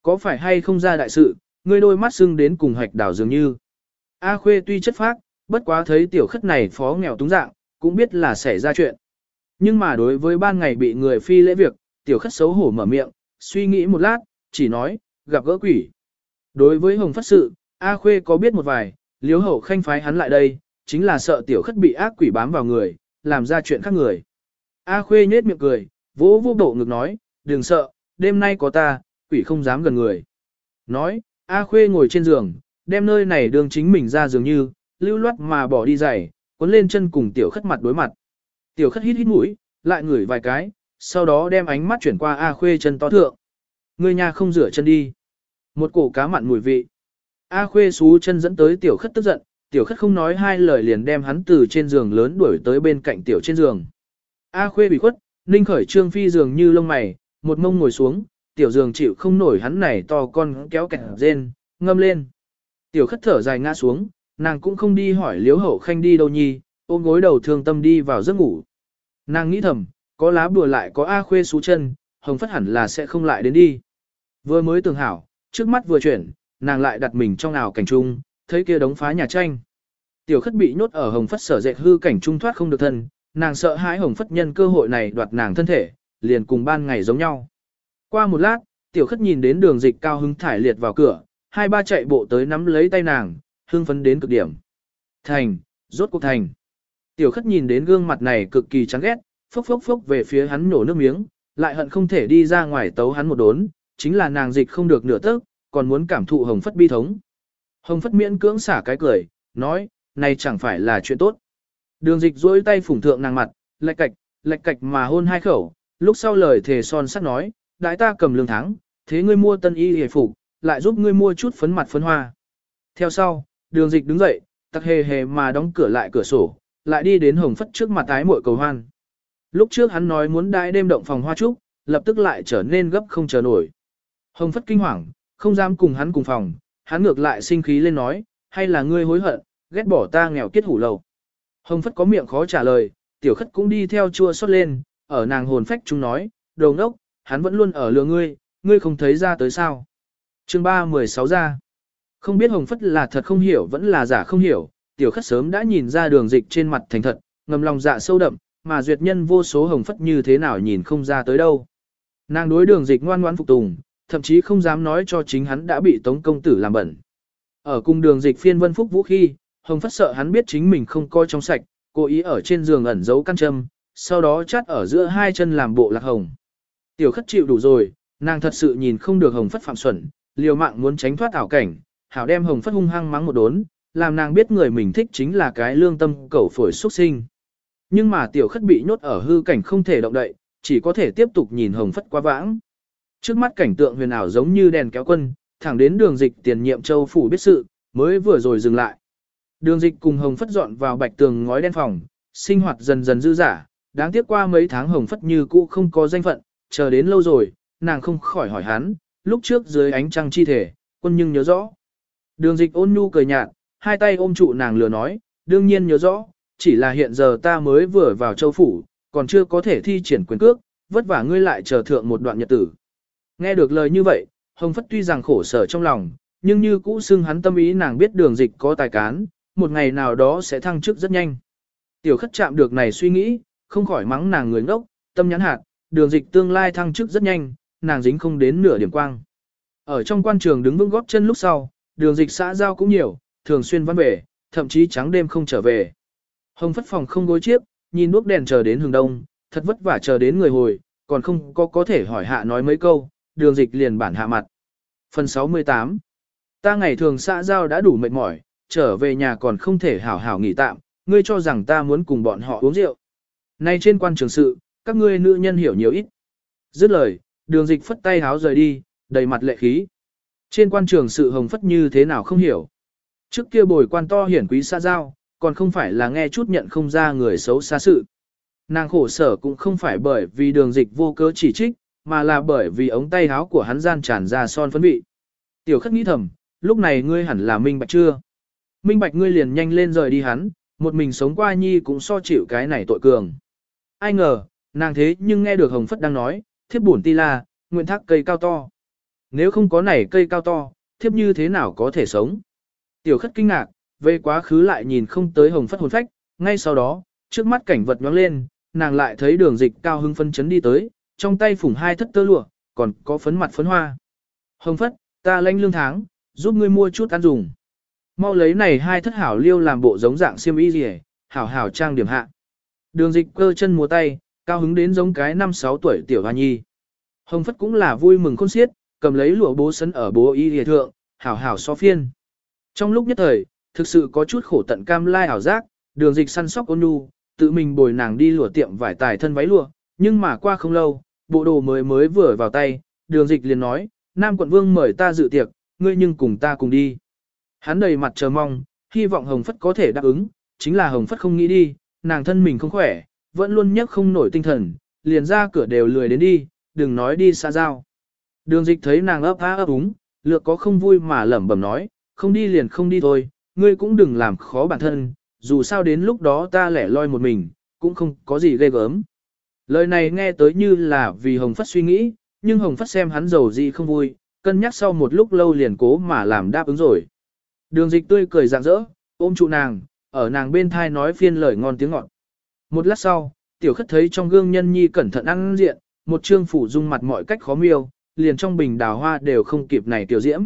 Speaker 1: Có phải hay không ra đại sự, ngươi đôi mắt sưng đến cùng hạch đảo dường như. A Khuê tuy chất phác, bất quá thấy tiểu khất này phó nghèo túng dạng, cũng biết là xảy ra chuyện. Nhưng mà đối với ban ngày bị người phi lễ việc, tiểu khất xấu hổ mở miệng, suy nghĩ một lát, chỉ nói, gặp gỡ quỷ. Đối với hồng phát sự, A Khuê có biết một vài, liếu hậu khanh phái hắn lại đây, chính là sợ tiểu khất bị ác quỷ bám vào người, làm ra chuyện khác người. A Khuê nhết miệng cười, vỗ vô bộ ngực nói, đừng sợ, đêm nay có ta, quỷ không dám gần người. Nói, A Khuê ngồi trên giường, đem nơi này đường chính mình ra dường như, lưu loát mà bỏ đi giày, cuốn lên chân cùng tiểu khất mặt đối mặt. Tiểu khất hít hít mũi, lại ngửi vài cái, sau đó đem ánh mắt chuyển qua A Khuê chân to thượng. Ngươi nhà không rửa chân đi. Một cổ cá mặn mùi vị. A Khuê xú chân dẫn tới tiểu khất tức giận, tiểu khất không nói hai lời liền đem hắn từ trên giường lớn đuổi tới bên cạnh tiểu trên giường. A Khuê bị khuất, Ninh khởi trương phi giường như lông mày, một mông ngồi xuống, tiểu giường chịu không nổi hắn này to con kéo kẹt rên, ngâm lên. Tiểu khất thở dài ngã xuống, nàng cũng không đi hỏi liếu hậu khanh đi đâu nhi, ôm gối đầu thương tâm đi vào giấc ngủ. Nàng nghĩ thầm, có lá bùa lại có A khuê xú chân, hồng phất hẳn là sẽ không lại đến đi. Vừa mới tưởng hảo, trước mắt vừa chuyển, nàng lại đặt mình trong ảo cảnh trung, thấy kia đống phá nhà tranh. Tiểu khất bị nhốt ở hồng phất sở dệt hư cảnh trung thoát không được thân, nàng sợ hãi hồng phất nhân cơ hội này đoạt nàng thân thể, liền cùng ban ngày giống nhau. Qua một lát, tiểu khất nhìn đến đường dịch cao hứng thải liệt vào cửa, hai ba chạy bộ tới nắm lấy tay nàng, hương phấn đến cực điểm. Thành, rốt cuộc thành. Tiểu khất nhìn đến gương mặt này cực kỳ chán ghét, phốc phốc phốc về phía hắn nổ nước miếng, lại hận không thể đi ra ngoài tấu hắn một đốn, chính là nàng dịch không được nửa tức, còn muốn cảm thụ hồng phất bi thống. Hồng phất miễn cưỡng xả cái cười, nói, này chẳng phải là chuyện tốt. Đường dịch duỗi tay phủng thượng nàng mặt, lạch cạch, lạch cạch mà hôn hai khẩu, lúc sau lời thề son sắt nói, đại ta cầm lương thắng, thế ngươi mua tân y hề phục, lại giúp ngươi mua chút phấn mặt phấn hoa. Theo sau, đường dịch đứng dậy, tắc hề hề mà đóng cửa lại cửa sổ, lại đi đến hồng phất trước mặt tái muội cầu hoan. Lúc trước hắn nói muốn đãi đêm động phòng hoa trúc, lập tức lại trở nên gấp không chờ nổi. Hồng phất kinh hoàng, không dám cùng hắn cùng phòng, hắn ngược lại sinh khí lên nói, hay là ngươi hối hận, ghét bỏ ta nghèo kết hủ lầu. Hồng phất có miệng khó trả lời, tiểu khất cũng đi theo chua xót lên, ở nàng hồn phách chúng nói, đồ ngốc, hắn vẫn luôn ở lừa ngươi, ngươi không thấy ra tới sao. chương 316 ra. Không biết Hồng Phất là thật không hiểu vẫn là giả không hiểu, tiểu khất sớm đã nhìn ra đường dịch trên mặt thành thật, ngầm lòng dạ sâu đậm, mà duyệt nhân vô số Hồng Phất như thế nào nhìn không ra tới đâu. Nàng đối đường dịch ngoan ngoãn phục tùng, thậm chí không dám nói cho chính hắn đã bị tống công tử làm bẩn. Ở cung đường dịch phiên vân phúc vũ khi, Hồng Phất sợ hắn biết chính mình không coi trong sạch, cố ý ở trên giường ẩn giấu căn châm, sau đó chắt ở giữa hai chân làm bộ lạc hồng. Tiểu khất chịu đủ rồi, nàng thật sự nhìn không được hồng phất phạm xuẩn, liều mạng muốn tránh thoát ảo cảnh, hảo đem hồng phất hung hăng mắng một đốn, làm nàng biết người mình thích chính là cái lương tâm cẩu phổi xuất sinh. Nhưng mà tiểu khất bị nhốt ở hư cảnh không thể động đậy, chỉ có thể tiếp tục nhìn hồng phất quá vãng. Trước mắt cảnh tượng huyền ảo giống như đèn kéo quân, thẳng đến đường dịch tiền nhiệm châu phủ biết sự, mới vừa rồi dừng lại. Đường dịch cùng hồng phất dọn vào bạch tường ngói đen phòng, sinh hoạt dần dần dư giả, đáng tiếc qua mấy tháng hồng phất như cũ không có danh phận, chờ đến lâu rồi, nàng không khỏi hỏi hắn, lúc trước dưới ánh trăng chi thể, quân nhưng nhớ rõ. Đường dịch ôn nhu cười nhạt, hai tay ôm trụ nàng lừa nói, đương nhiên nhớ rõ, chỉ là hiện giờ ta mới vừa vào châu phủ, còn chưa có thể thi triển quyền cước, vất vả ngươi lại chờ thượng một đoạn nhật tử. Nghe được lời như vậy, Hồng Phất tuy rằng khổ sở trong lòng, nhưng như cũ xưng hắn tâm ý nàng biết đường dịch có tài cán, một ngày nào đó sẽ thăng chức rất nhanh. Tiểu khất chạm được này suy nghĩ, không khỏi mắng nàng người ngốc, tâm nhắn hạt, đường dịch tương lai thăng chức rất nhanh, nàng dính không đến nửa điểm quang. Ở trong quan trường đứng vững góp chân lúc sau, đường dịch xã giao cũng nhiều, thường xuyên văn về, thậm chí trắng đêm không trở về. Hồng phất phòng không gối chiếc, nhìn đuốc đèn chờ đến hừng đông, thật vất vả chờ đến người hồi, còn không có có thể hỏi hạ nói mấy câu, đường dịch liền bản hạ mặt. Phần 68 Ta ngày thường xã giao đã đủ mệt mỏi, trở về nhà còn không thể hảo hảo nghỉ tạm, ngươi cho rằng ta muốn cùng bọn họ uống rượu. Nay trên quan trường sự, các ngươi nữ nhân hiểu nhiều ít. Dứt lời, đường dịch phất tay háo rời đi, đầy mặt lệ khí. Trên quan trường sự hồng phất như thế nào không hiểu. Trước kia bồi quan to hiển quý xa giao, còn không phải là nghe chút nhận không ra người xấu xa sự. Nàng khổ sở cũng không phải bởi vì đường dịch vô cớ chỉ trích, mà là bởi vì ống tay áo của hắn gian tràn ra son phấn vị. Tiểu khất nghĩ thầm, lúc này ngươi hẳn là minh bạch chưa? Minh bạch ngươi liền nhanh lên rời đi hắn, một mình sống qua nhi cũng so chịu cái này tội cường. Ai ngờ, nàng thế nhưng nghe được Hồng Phất đang nói, thiếp bổn ti la, nguyện thác cây cao to. Nếu không có này cây cao to, thiếp như thế nào có thể sống? Tiểu khất kinh ngạc, về quá khứ lại nhìn không tới Hồng Phất hồn phách, ngay sau đó, trước mắt cảnh vật nhóng lên, nàng lại thấy đường dịch cao hưng phân chấn đi tới, trong tay phủng hai thất tơ lụa, còn có phấn mặt phấn hoa. Hồng Phất, ta lãnh lương tháng, giúp ngươi mua chút ăn dùng. Mau lấy này hai thất hảo liêu làm bộ giống dạng xiêm y gì hảo hảo trang điểm hạ. Đường dịch cơ chân múa tay, cao hứng đến giống cái năm sáu tuổi tiểu hoa nhi. Hồng Phất cũng là vui mừng khôn xiết, cầm lấy lụa bố sấn ở bố y hề thượng, hảo hảo so phiên. Trong lúc nhất thời, thực sự có chút khổ tận cam lai ảo giác, đường dịch săn sóc ôn nhu, tự mình bồi nàng đi lụa tiệm vải tài thân váy lụa, nhưng mà qua không lâu, bộ đồ mới mới vừa vào tay, đường dịch liền nói, Nam quận vương mời ta dự tiệc, ngươi nhưng cùng ta cùng đi. Hắn đầy mặt chờ mong, hy vọng Hồng Phất có thể đáp ứng, chính là Hồng Phất không nghĩ đi, nàng thân mình không khỏe, vẫn luôn nhấc không nổi tinh thần, liền ra cửa đều lười đến đi, đừng nói đi xa giao. Đường dịch thấy nàng ấp á ấp úng, lược có không vui mà lẩm bẩm nói, không đi liền không đi thôi, ngươi cũng đừng làm khó bản thân, dù sao đến lúc đó ta lẻ loi một mình, cũng không có gì ghê gớm. Lời này nghe tới như là vì Hồng Phất suy nghĩ, nhưng Hồng Phất xem hắn giàu gì không vui, cân nhắc sau một lúc lâu liền cố mà làm đáp ứng rồi. Đường dịch tươi cười rạng rỡ, ôm trụ nàng, ở nàng bên thai nói phiên lời ngon tiếng ngọt. Một lát sau, tiểu khất thấy trong gương nhân nhi cẩn thận ăn diện, một trương phủ dung mặt mọi cách khó miêu, liền trong bình đào hoa đều không kịp này tiểu diễm.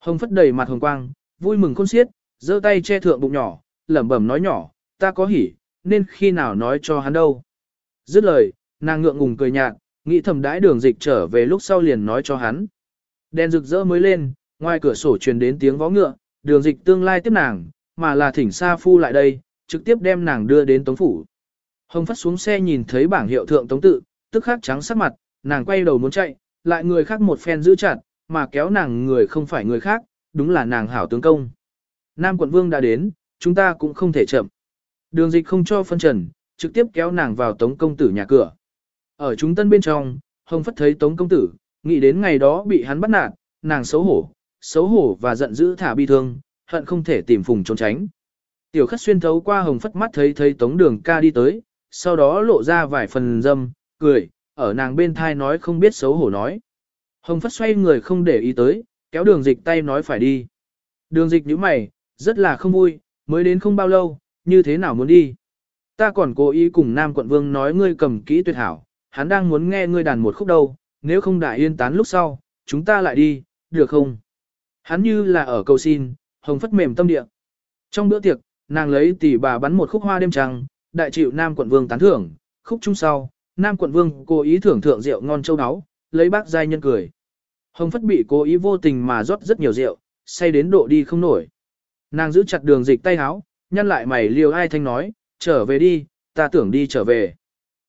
Speaker 1: Hồng phất đầy mặt hồng quang, vui mừng khôn xiết, giơ tay che thượng bụng nhỏ, lẩm bẩm nói nhỏ, ta có hỉ, nên khi nào nói cho hắn đâu. Dứt lời, nàng ngượng ngùng cười nhạt, nghĩ thầm đãi đường dịch trở về lúc sau liền nói cho hắn. Đèn rực rỡ mới lên, ngoài cửa sổ truyền đến tiếng vó ngựa, đường dịch tương lai tiếp nàng, mà là thỉnh Sa Phu lại đây, trực tiếp đem nàng đưa đến Tống Phủ. Hồng Phất xuống xe nhìn thấy bảng hiệu thượng Tống Tự, tức khắc trắng sắc mặt, nàng quay đầu muốn chạy, lại người khác một phen giữ chặt, mà kéo nàng người không phải người khác, đúng là nàng hảo tướng công. Nam quận vương đã đến, chúng ta cũng không thể chậm. Đường dịch không cho phân trần, trực tiếp kéo nàng vào Tống công tử nhà cửa. Ở chúng tân bên trong, Hồng Phất thấy Tống công tử, nghĩ đến ngày đó bị hắn bắt nạt, nàng xấu hổ, xấu hổ và giận dữ thả bi thương, hận không thể tìm phùng trốn tránh. Tiểu khất xuyên thấu qua hồng phất mắt thấy thấy tống đường ca đi tới, sau đó lộ ra vài phần dâm, cười, ở nàng bên thai nói không biết xấu hổ nói. Hồng phất xoay người không để ý tới, kéo đường dịch tay nói phải đi. Đường dịch như mày, rất là không vui, mới đến không bao lâu, như thế nào muốn đi. Ta còn cố ý cùng Nam quận vương nói ngươi cầm kỹ tuyệt hảo, hắn đang muốn nghe ngươi đàn một khúc đâu, nếu không đại yên tán lúc sau, chúng ta lại đi, được không? Hắn như là ở cầu xin, hồng phất mềm tâm địa. Trong bữa tiệc, nàng lấy tỷ bà bắn một khúc hoa đêm trăng, đại chịu Nam quận vương tán thưởng, khúc chung sau, Nam quận vương cố ý thưởng thượng rượu ngon châu áo, lấy bác giai nhân cười. Hồng phất bị cố ý vô tình mà rót rất nhiều rượu, say đến độ đi không nổi. Nàng giữ chặt đường dịch tay háo, nhăn lại mày liều ai thanh nói, trở về đi, ta tưởng đi trở về.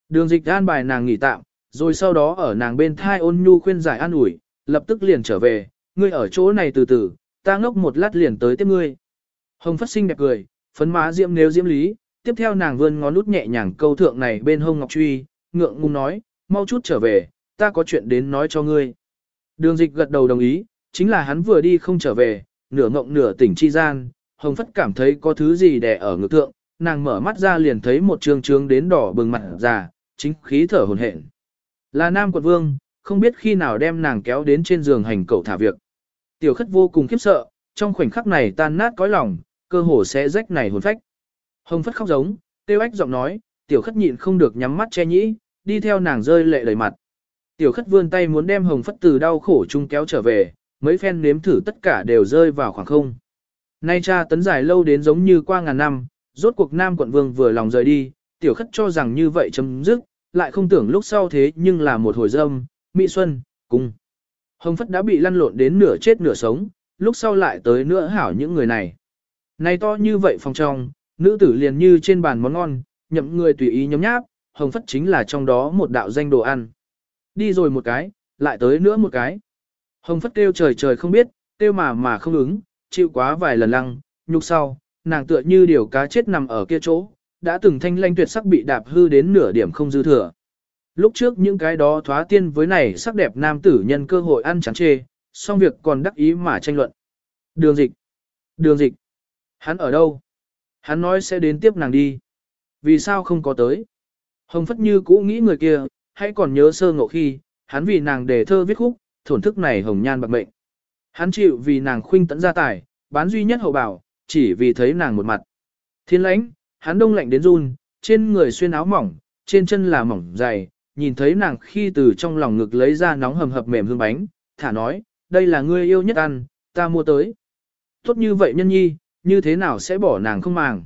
Speaker 1: Đường dịch an bài nàng nghỉ tạm, rồi sau đó ở nàng bên thai ôn nhu khuyên giải an ủi, lập tức liền trở về, ngươi ở chỗ này từ từ, ta ngốc một lát liền tới tiếp ngươi. Hồng Phất Sinh đẹp cười, phấn má diễm nếu diễm lý, tiếp theo nàng vươn ngón út nhẹ nhàng câu thượng này bên hông ngọc truy, ngượng ngùng nói, mau chút trở về, ta có chuyện đến nói cho ngươi. Đường dịch gật đầu đồng ý, chính là hắn vừa đi không trở về, nửa ngộng nửa tỉnh chi gian, Hồng Phất cảm thấy có thứ gì đè ở ngực thượng, nàng mở mắt ra liền thấy một trường trướng đến đỏ bừng mặt già, chính khí thở hồn hển. Là Nam Quận Vương, không biết khi nào đem nàng kéo đến trên giường hành cậu thả việc. Tiểu khất vô cùng khiếp sợ, trong khoảnh khắc này tan nát cõi lòng, cơ hồ sẽ rách này hồn phách. Hồng phất khóc giống, tiêu ách giọng nói, tiểu khất nhịn không được nhắm mắt che nhĩ, đi theo nàng rơi lệ đầy mặt. Tiểu khất vươn tay muốn đem hồng phất từ đau khổ chung kéo trở về, mấy phen nếm thử tất cả đều rơi vào khoảng không. Nay cha tấn dài lâu đến giống như qua ngàn năm, rốt cuộc nam quận vương vừa lòng rời đi, tiểu khất cho rằng như vậy chấm dứt, lại không tưởng lúc sau thế nhưng là một hồi dâm, mỹ xuân, cung. Hồng Phất đã bị lăn lộn đến nửa chết nửa sống, lúc sau lại tới nữa hảo những người này. Này to như vậy phòng trong, nữ tử liền như trên bàn món ngon, nhậm người tùy ý nhấm nháp, Hồng Phất chính là trong đó một đạo danh đồ ăn. Đi rồi một cái, lại tới nữa một cái. Hồng Phất kêu trời trời không biết, kêu mà mà không ứng, chịu quá vài lần lăng, nhục sau, nàng tựa như điều cá chết nằm ở kia chỗ, đã từng thanh lanh tuyệt sắc bị đạp hư đến nửa điểm không dư thừa. Lúc trước những cái đó thoá tiên với này sắc đẹp nam tử nhân cơ hội ăn chán chê, xong việc còn đắc ý mà tranh luận. Đường dịch. Đường dịch. Hắn ở đâu? Hắn nói sẽ đến tiếp nàng đi. Vì sao không có tới? Hồng Phất Như cũ nghĩ người kia, hãy còn nhớ sơ ngộ khi, hắn vì nàng để thơ viết khúc, thổn thức này hồng nhan bạc mệnh. Hắn chịu vì nàng khuynh tận gia tài, bán duy nhất hậu bảo, chỉ vì thấy nàng một mặt. Thiên lãnh, hắn đông lạnh đến run, trên người xuyên áo mỏng, trên chân là mỏng dày, nhìn thấy nàng khi từ trong lòng ngực lấy ra nóng hầm hập mềm hương bánh, thả nói, đây là ngươi yêu nhất ăn, ta mua tới. Tốt như vậy nhân nhi, như thế nào sẽ bỏ nàng không màng.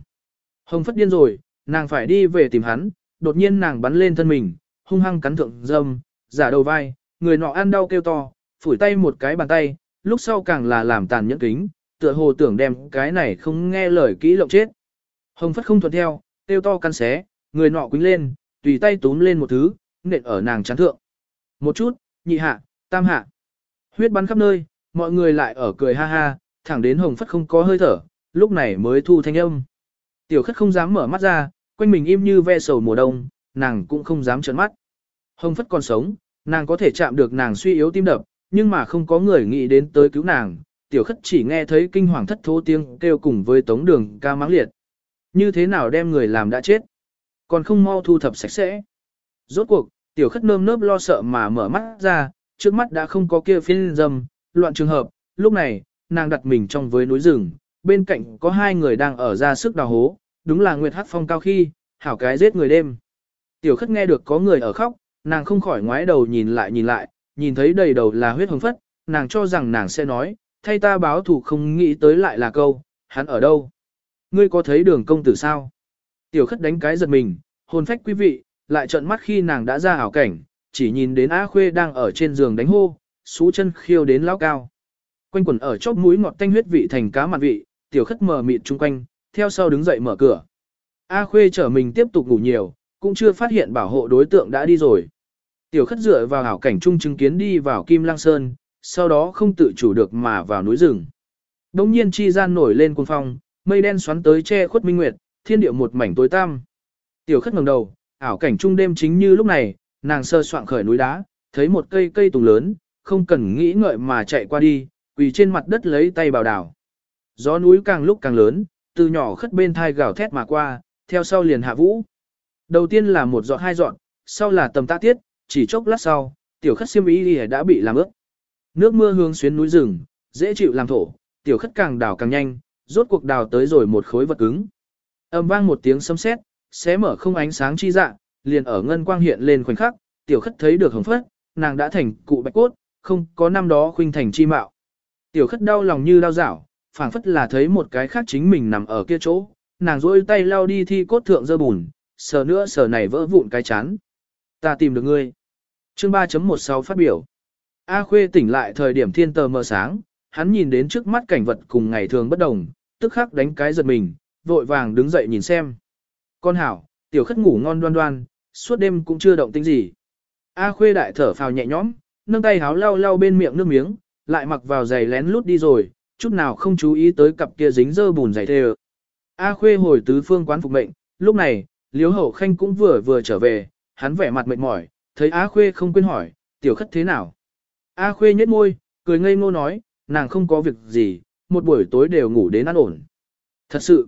Speaker 1: Hồng phất điên rồi, nàng phải đi về tìm hắn, đột nhiên nàng bắn lên thân mình, hung hăng cắn thượng dâm, giả đầu vai, người nọ ăn đau kêu to, phủi tay một cái bàn tay, lúc sau càng là làm tàn nhẫn kính, tựa hồ tưởng đem cái này không nghe lời kỹ lộng chết. Hồng phất không thuận theo, tiêu to căn xé, người nọ quýnh lên, tùy tay túm lên một thứ, nện ở nàng chán thượng. Một chút, nhị hạ, tam hạ. Huyết bắn khắp nơi, mọi người lại ở cười ha ha, thẳng đến hồng phất không có hơi thở, lúc này mới thu thanh âm. Tiểu khất không dám mở mắt ra, quanh mình im như ve sầu mùa đông, nàng cũng không dám trợn mắt. Hồng phất còn sống, nàng có thể chạm được nàng suy yếu tim đập, nhưng mà không có người nghĩ đến tới cứu nàng. Tiểu khất chỉ nghe thấy kinh hoàng thất thố tiếng kêu cùng với tống đường ca mắng liệt. Như thế nào đem người làm đã chết? Còn không mau thu thập sạch sẽ. Rốt cuộc, tiểu khất nơm nớp lo sợ mà mở mắt ra, trước mắt đã không có kia phiên dâm, loạn trường hợp. Lúc này, nàng đặt mình trong với núi rừng, bên cạnh có hai người đang ở ra sức đào hố, đúng là Nguyệt Hắc Phong cao khi, hảo cái giết người đêm. Tiểu khất nghe được có người ở khóc, nàng không khỏi ngoái đầu nhìn lại nhìn lại, nhìn thấy đầy đầu là huyết hồng phất, nàng cho rằng nàng sẽ nói, thay ta báo thủ không nghĩ tới lại là câu, hắn ở đâu? Ngươi có thấy đường công tử sao? Tiểu khất đánh cái giật mình, hồn phách quý vị, lại trợn mắt khi nàng đã ra ảo cảnh, chỉ nhìn đến A Khuê đang ở trên giường đánh hô, xú chân khiêu đến lão cao. Quanh quần ở chóp mũi ngọt tanh huyết vị thành cá mặt vị, tiểu khất mờ mịt chung quanh, theo sau đứng dậy mở cửa. A Khuê trở mình tiếp tục ngủ nhiều, cũng chưa phát hiện bảo hộ đối tượng đã đi rồi. Tiểu khất dựa vào hảo cảnh trung chứng kiến đi vào Kim Lang Sơn, sau đó không tự chủ được mà vào núi rừng. Đông nhiên chi gian nổi lên cuồng phong, mây đen xoắn tới che khuất minh nguyệt, thiên địa một mảnh tối tăm. Tiểu khất ngẩng đầu, ảo cảnh trung đêm chính như lúc này, nàng sơ soạn khởi núi đá, thấy một cây cây tùng lớn, không cần nghĩ ngợi mà chạy qua đi, quỳ trên mặt đất lấy tay bảo đảo. Gió núi càng lúc càng lớn, từ nhỏ khất bên thai gào thét mà qua, theo sau liền hạ vũ. Đầu tiên là một giọt hai giọt, sau là tầm ta tiết, chỉ chốc lát sau, tiểu khất xiêm y đã bị làm ướt. Nước mưa hướng xuyến núi rừng, dễ chịu làm thổ, tiểu khất càng đào càng nhanh, rốt cuộc đào tới rồi một khối vật cứng. Âm vang một tiếng sấm sét, xé mở không ánh sáng chi dạ, liền ở ngân quang hiện lên khoảnh khắc, tiểu khất thấy được hồng phất, nàng đã thành cụ bạch cốt, không có năm đó khuynh thành chi mạo. Tiểu khất đau lòng như đau dảo, phảng phất là thấy một cái khác chính mình nằm ở kia chỗ, nàng rôi tay lao đi thi cốt thượng dơ bùn, sờ nữa sờ này vỡ vụn cái chán. Ta tìm được ngươi. Chương 3.16 phát biểu. A Khuê tỉnh lại thời điểm thiên tờ mờ sáng, hắn nhìn đến trước mắt cảnh vật cùng ngày thường bất đồng, tức khắc đánh cái giật mình, vội vàng đứng dậy nhìn xem. Con hảo, tiểu khất ngủ ngon đoan đoan, suốt đêm cũng chưa động tính gì. A Khuê đại thở phào nhẹ nhõm, nâng tay háo lau lau bên miệng nước miếng, lại mặc vào giày lén lút đi rồi, chút nào không chú ý tới cặp kia dính dơ bùn giày thề. A Khuê hồi tứ phương quán phục mệnh, lúc này, Liễu Hậu Khanh cũng vừa vừa trở về, hắn vẻ mặt mệt mỏi, thấy A Khuê không quên hỏi, tiểu khất thế nào? A Khuê nhếch môi, cười ngây ngô nói, nàng không có việc gì, một buổi tối đều ngủ đến ăn ổn. Thật sự,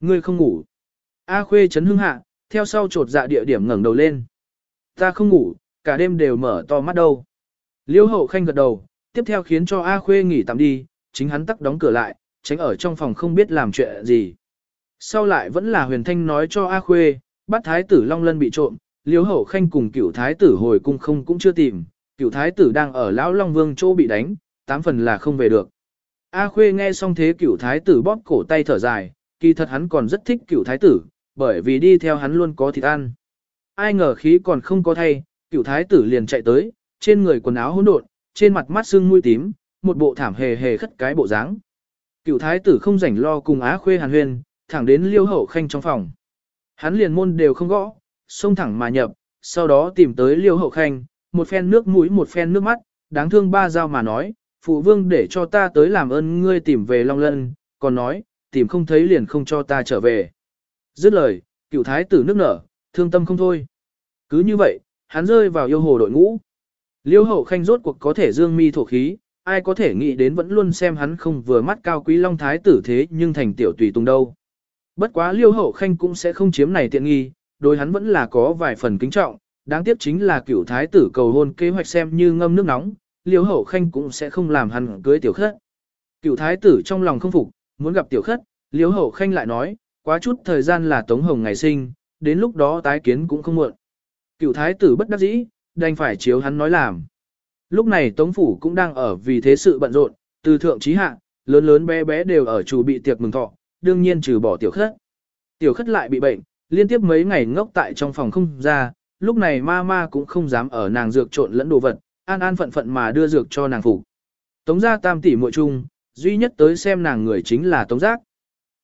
Speaker 1: ngươi không ngủ. A Khuê chấn hưng hạ, theo sau trột dạ địa điểm ngẩng đầu lên. Ta không ngủ, cả đêm đều mở to mắt đâu. Liễu Hậu Khanh gật đầu, tiếp theo khiến cho A Khuê nghỉ tạm đi, chính hắn tắt đóng cửa lại, tránh ở trong phòng không biết làm chuyện gì. Sau lại vẫn là huyền thanh nói cho A Khuê, bắt thái tử Long Lân bị trộm, liêu hậu khanh cùng Cửu thái tử hồi cung không cũng chưa tìm, cựu thái tử đang ở lão Long Vương chỗ bị đánh, tám phần là không về được. A Khuê nghe xong thế cựu thái tử bóp cổ tay thở dài, kỳ thật hắn còn rất thích cựu thái tử, bởi vì đi theo hắn luôn có thịt ăn. Ai ngờ khí còn không có thay, cựu thái tử liền chạy tới, trên người quần áo hỗn độn, trên mặt mắt sưng mũi tím, một bộ thảm hề hề khất cái bộ dáng. Cựu thái tử không rảnh lo cùng Á Khuê hàn huyên, thẳng đến liêu hậu khanh trong phòng. Hắn liền môn đều không gõ, xông thẳng mà nhập, sau đó tìm tới liêu hậu khanh, một phen nước mũi một phen nước mắt, đáng thương ba giao mà nói, phụ vương để cho ta tới làm ơn ngươi tìm về Long Lân, còn nói, tìm không thấy liền không cho ta trở về. Dứt lời, cựu thái tử nước nở, thương tâm không thôi. Cứ như vậy, hắn rơi vào yêu hồ đội ngũ. Liêu hậu khanh rốt cuộc có thể dương mi thổ khí, ai có thể nghĩ đến vẫn luôn xem hắn không vừa mắt cao quý long thái tử thế nhưng thành tiểu tùy tùng đâu. Bất quá liêu hậu khanh cũng sẽ không chiếm này tiện nghi, đối hắn vẫn là có vài phần kính trọng, đáng tiếc chính là cựu thái tử cầu hôn kế hoạch xem như ngâm nước nóng, liêu hậu khanh cũng sẽ không làm hắn cưới tiểu khất. Cựu thái tử trong lòng không phục, muốn gặp tiểu khất, liêu hậu khanh lại nói, quá chút thời gian là tống hồng ngày sinh, đến lúc đó tái kiến cũng không muộn. Cựu thái tử bất đắc dĩ, đành phải chiếu hắn nói làm. Lúc này tống phủ cũng đang ở vì thế sự bận rộn, từ thượng trí hạ, lớn lớn bé bé đều ở chủ bị tiệc mừng thọ, đương nhiên trừ bỏ tiểu khất. Tiểu khất lại bị bệnh, liên tiếp mấy ngày ngốc tại trong phòng không ra, lúc này ma ma cũng không dám ở nàng dược trộn lẫn đồ vật, an an phận phận mà đưa dược cho nàng phục. Tống gia tam tỷ muội chung, duy nhất tới xem nàng người chính là Tống Giác.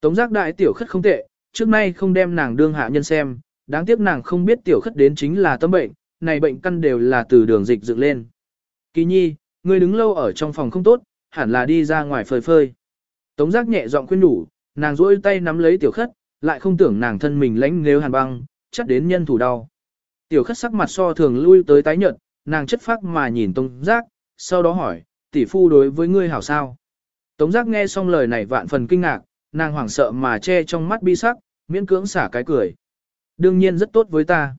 Speaker 1: Tống Giác đại tiểu khất không tệ, trước nay không đem nàng đương hạ nhân xem, đáng tiếc nàng không biết tiểu khất đến chính là tâm bệnh, này bệnh căn đều là từ đường dịch dựng lên. Kỳ nhi, ngươi đứng lâu ở trong phòng không tốt, hẳn là đi ra ngoài phơi phơi. Tống giác nhẹ giọng khuyên nhủ, nàng duỗi tay nắm lấy tiểu khất, lại không tưởng nàng thân mình lãnh nếu hàn băng, chắc đến nhân thủ đau. Tiểu khất sắc mặt so thường lui tới tái nhợt, nàng chất phác mà nhìn Tống giác, sau đó hỏi, tỷ phu đối với ngươi hảo sao. Tống giác nghe xong lời này vạn phần kinh ngạc, nàng hoảng sợ mà che trong mắt bi sắc, miễn cưỡng xả cái cười. Đương nhiên rất tốt với ta.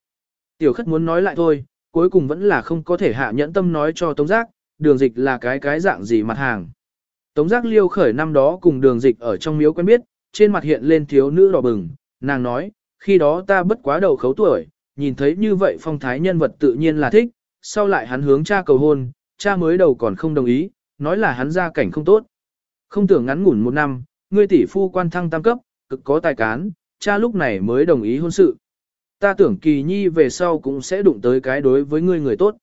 Speaker 1: Tiểu khất muốn nói lại thôi, cuối cùng vẫn là không có thể hạ nhẫn tâm nói cho Tống Giác, đường dịch là cái cái dạng gì mặt hàng. Tống Giác liêu khởi năm đó cùng đường dịch ở trong miếu quen biết, trên mặt hiện lên thiếu nữ đỏ bừng, nàng nói, khi đó ta bất quá đầu khấu tuổi, nhìn thấy như vậy phong thái nhân vật tự nhiên là thích, sau lại hắn hướng cha cầu hôn, cha mới đầu còn không đồng ý, nói là hắn gia cảnh không tốt. Không tưởng ngắn ngủn một năm, ngươi tỷ phu quan thăng tam cấp, cực có tài cán, cha lúc này mới đồng ý hôn sự. Ta tưởng kỳ nhi về sau cũng sẽ đụng tới cái đối với ngươi người tốt.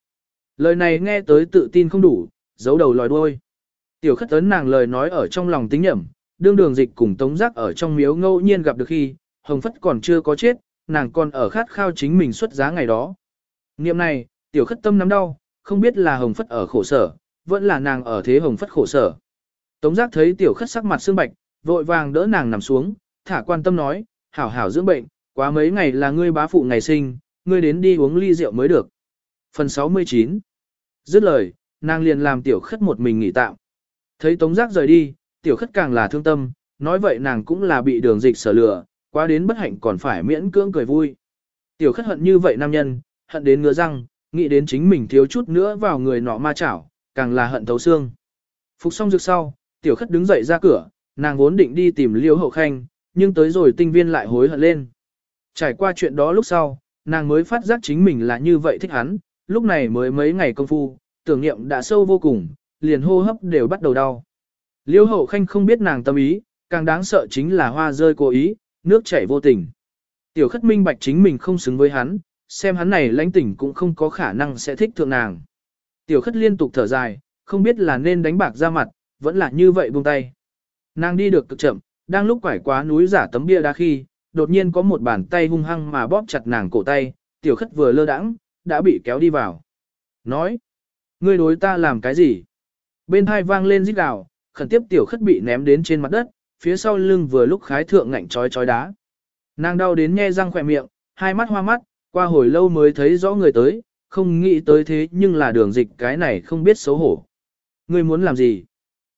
Speaker 1: Lời này nghe tới tự tin không đủ, giấu đầu lòi đuôi. Tiểu khất tấn nàng lời nói ở trong lòng tính nhẩm, đương đường dịch cùng tống giác ở trong miếu ngẫu nhiên gặp được khi, hồng phất còn chưa có chết, nàng còn ở khát khao chính mình xuất giá ngày đó. Niệm này, tiểu khất tâm nắm đau, không biết là hồng phất ở khổ sở, vẫn là nàng ở thế hồng phất khổ sở. Tống giác thấy tiểu khất sắc mặt xương bạch, vội vàng đỡ nàng nằm xuống, thả quan tâm nói, hảo hảo dưỡng bệnh, quá mấy ngày là ngươi bá phụ ngày sinh, ngươi đến đi uống ly rượu mới được. Phần 69 Dứt lời, nàng liền làm tiểu khất một mình nghỉ tạm. Thấy tống giác rời đi, tiểu khất càng là thương tâm, nói vậy nàng cũng là bị đường dịch sở lừa, quá đến bất hạnh còn phải miễn cưỡng cười vui. Tiểu khất hận như vậy nam nhân, hận đến ngứa răng, nghĩ đến chính mình thiếu chút nữa vào người nọ ma chảo, càng là hận thấu xương. Phục xong dược sau, tiểu khất đứng dậy ra cửa, nàng vốn định đi tìm liêu hậu khanh, nhưng tới rồi tinh viên lại hối hận lên. Trải qua chuyện đó lúc sau, nàng mới phát giác chính mình là như vậy thích hắn, lúc này mới mấy ngày công phu, tưởng niệm đã sâu vô cùng, liền hô hấp đều bắt đầu đau. Liêu hậu khanh không biết nàng tâm ý, càng đáng sợ chính là hoa rơi cố ý, nước chảy vô tình. Tiểu khất minh bạch chính mình không xứng với hắn, xem hắn này lãnh tỉnh cũng không có khả năng sẽ thích thượng nàng. Tiểu khất liên tục thở dài, không biết là nên đánh bạc ra mặt, vẫn là như vậy buông tay. Nàng đi được cực chậm, đang lúc quải quá núi giả tấm bia đá khi, đột nhiên có một bàn tay hung hăng mà bóp chặt nàng cổ tay, tiểu khất vừa lơ đãng, đã bị kéo đi vào. Nói, ngươi đối ta làm cái gì? Bên hai vang lên rít gào, khẩn tiếp tiểu khất bị ném đến trên mặt đất, phía sau lưng vừa lúc khái thượng ngạnh chói chói đá. Nàng đau đến nhe răng khỏe miệng, hai mắt hoa mắt, qua hồi lâu mới thấy rõ người tới, không nghĩ tới thế nhưng là đường dịch cái này không biết xấu hổ. Ngươi muốn làm gì?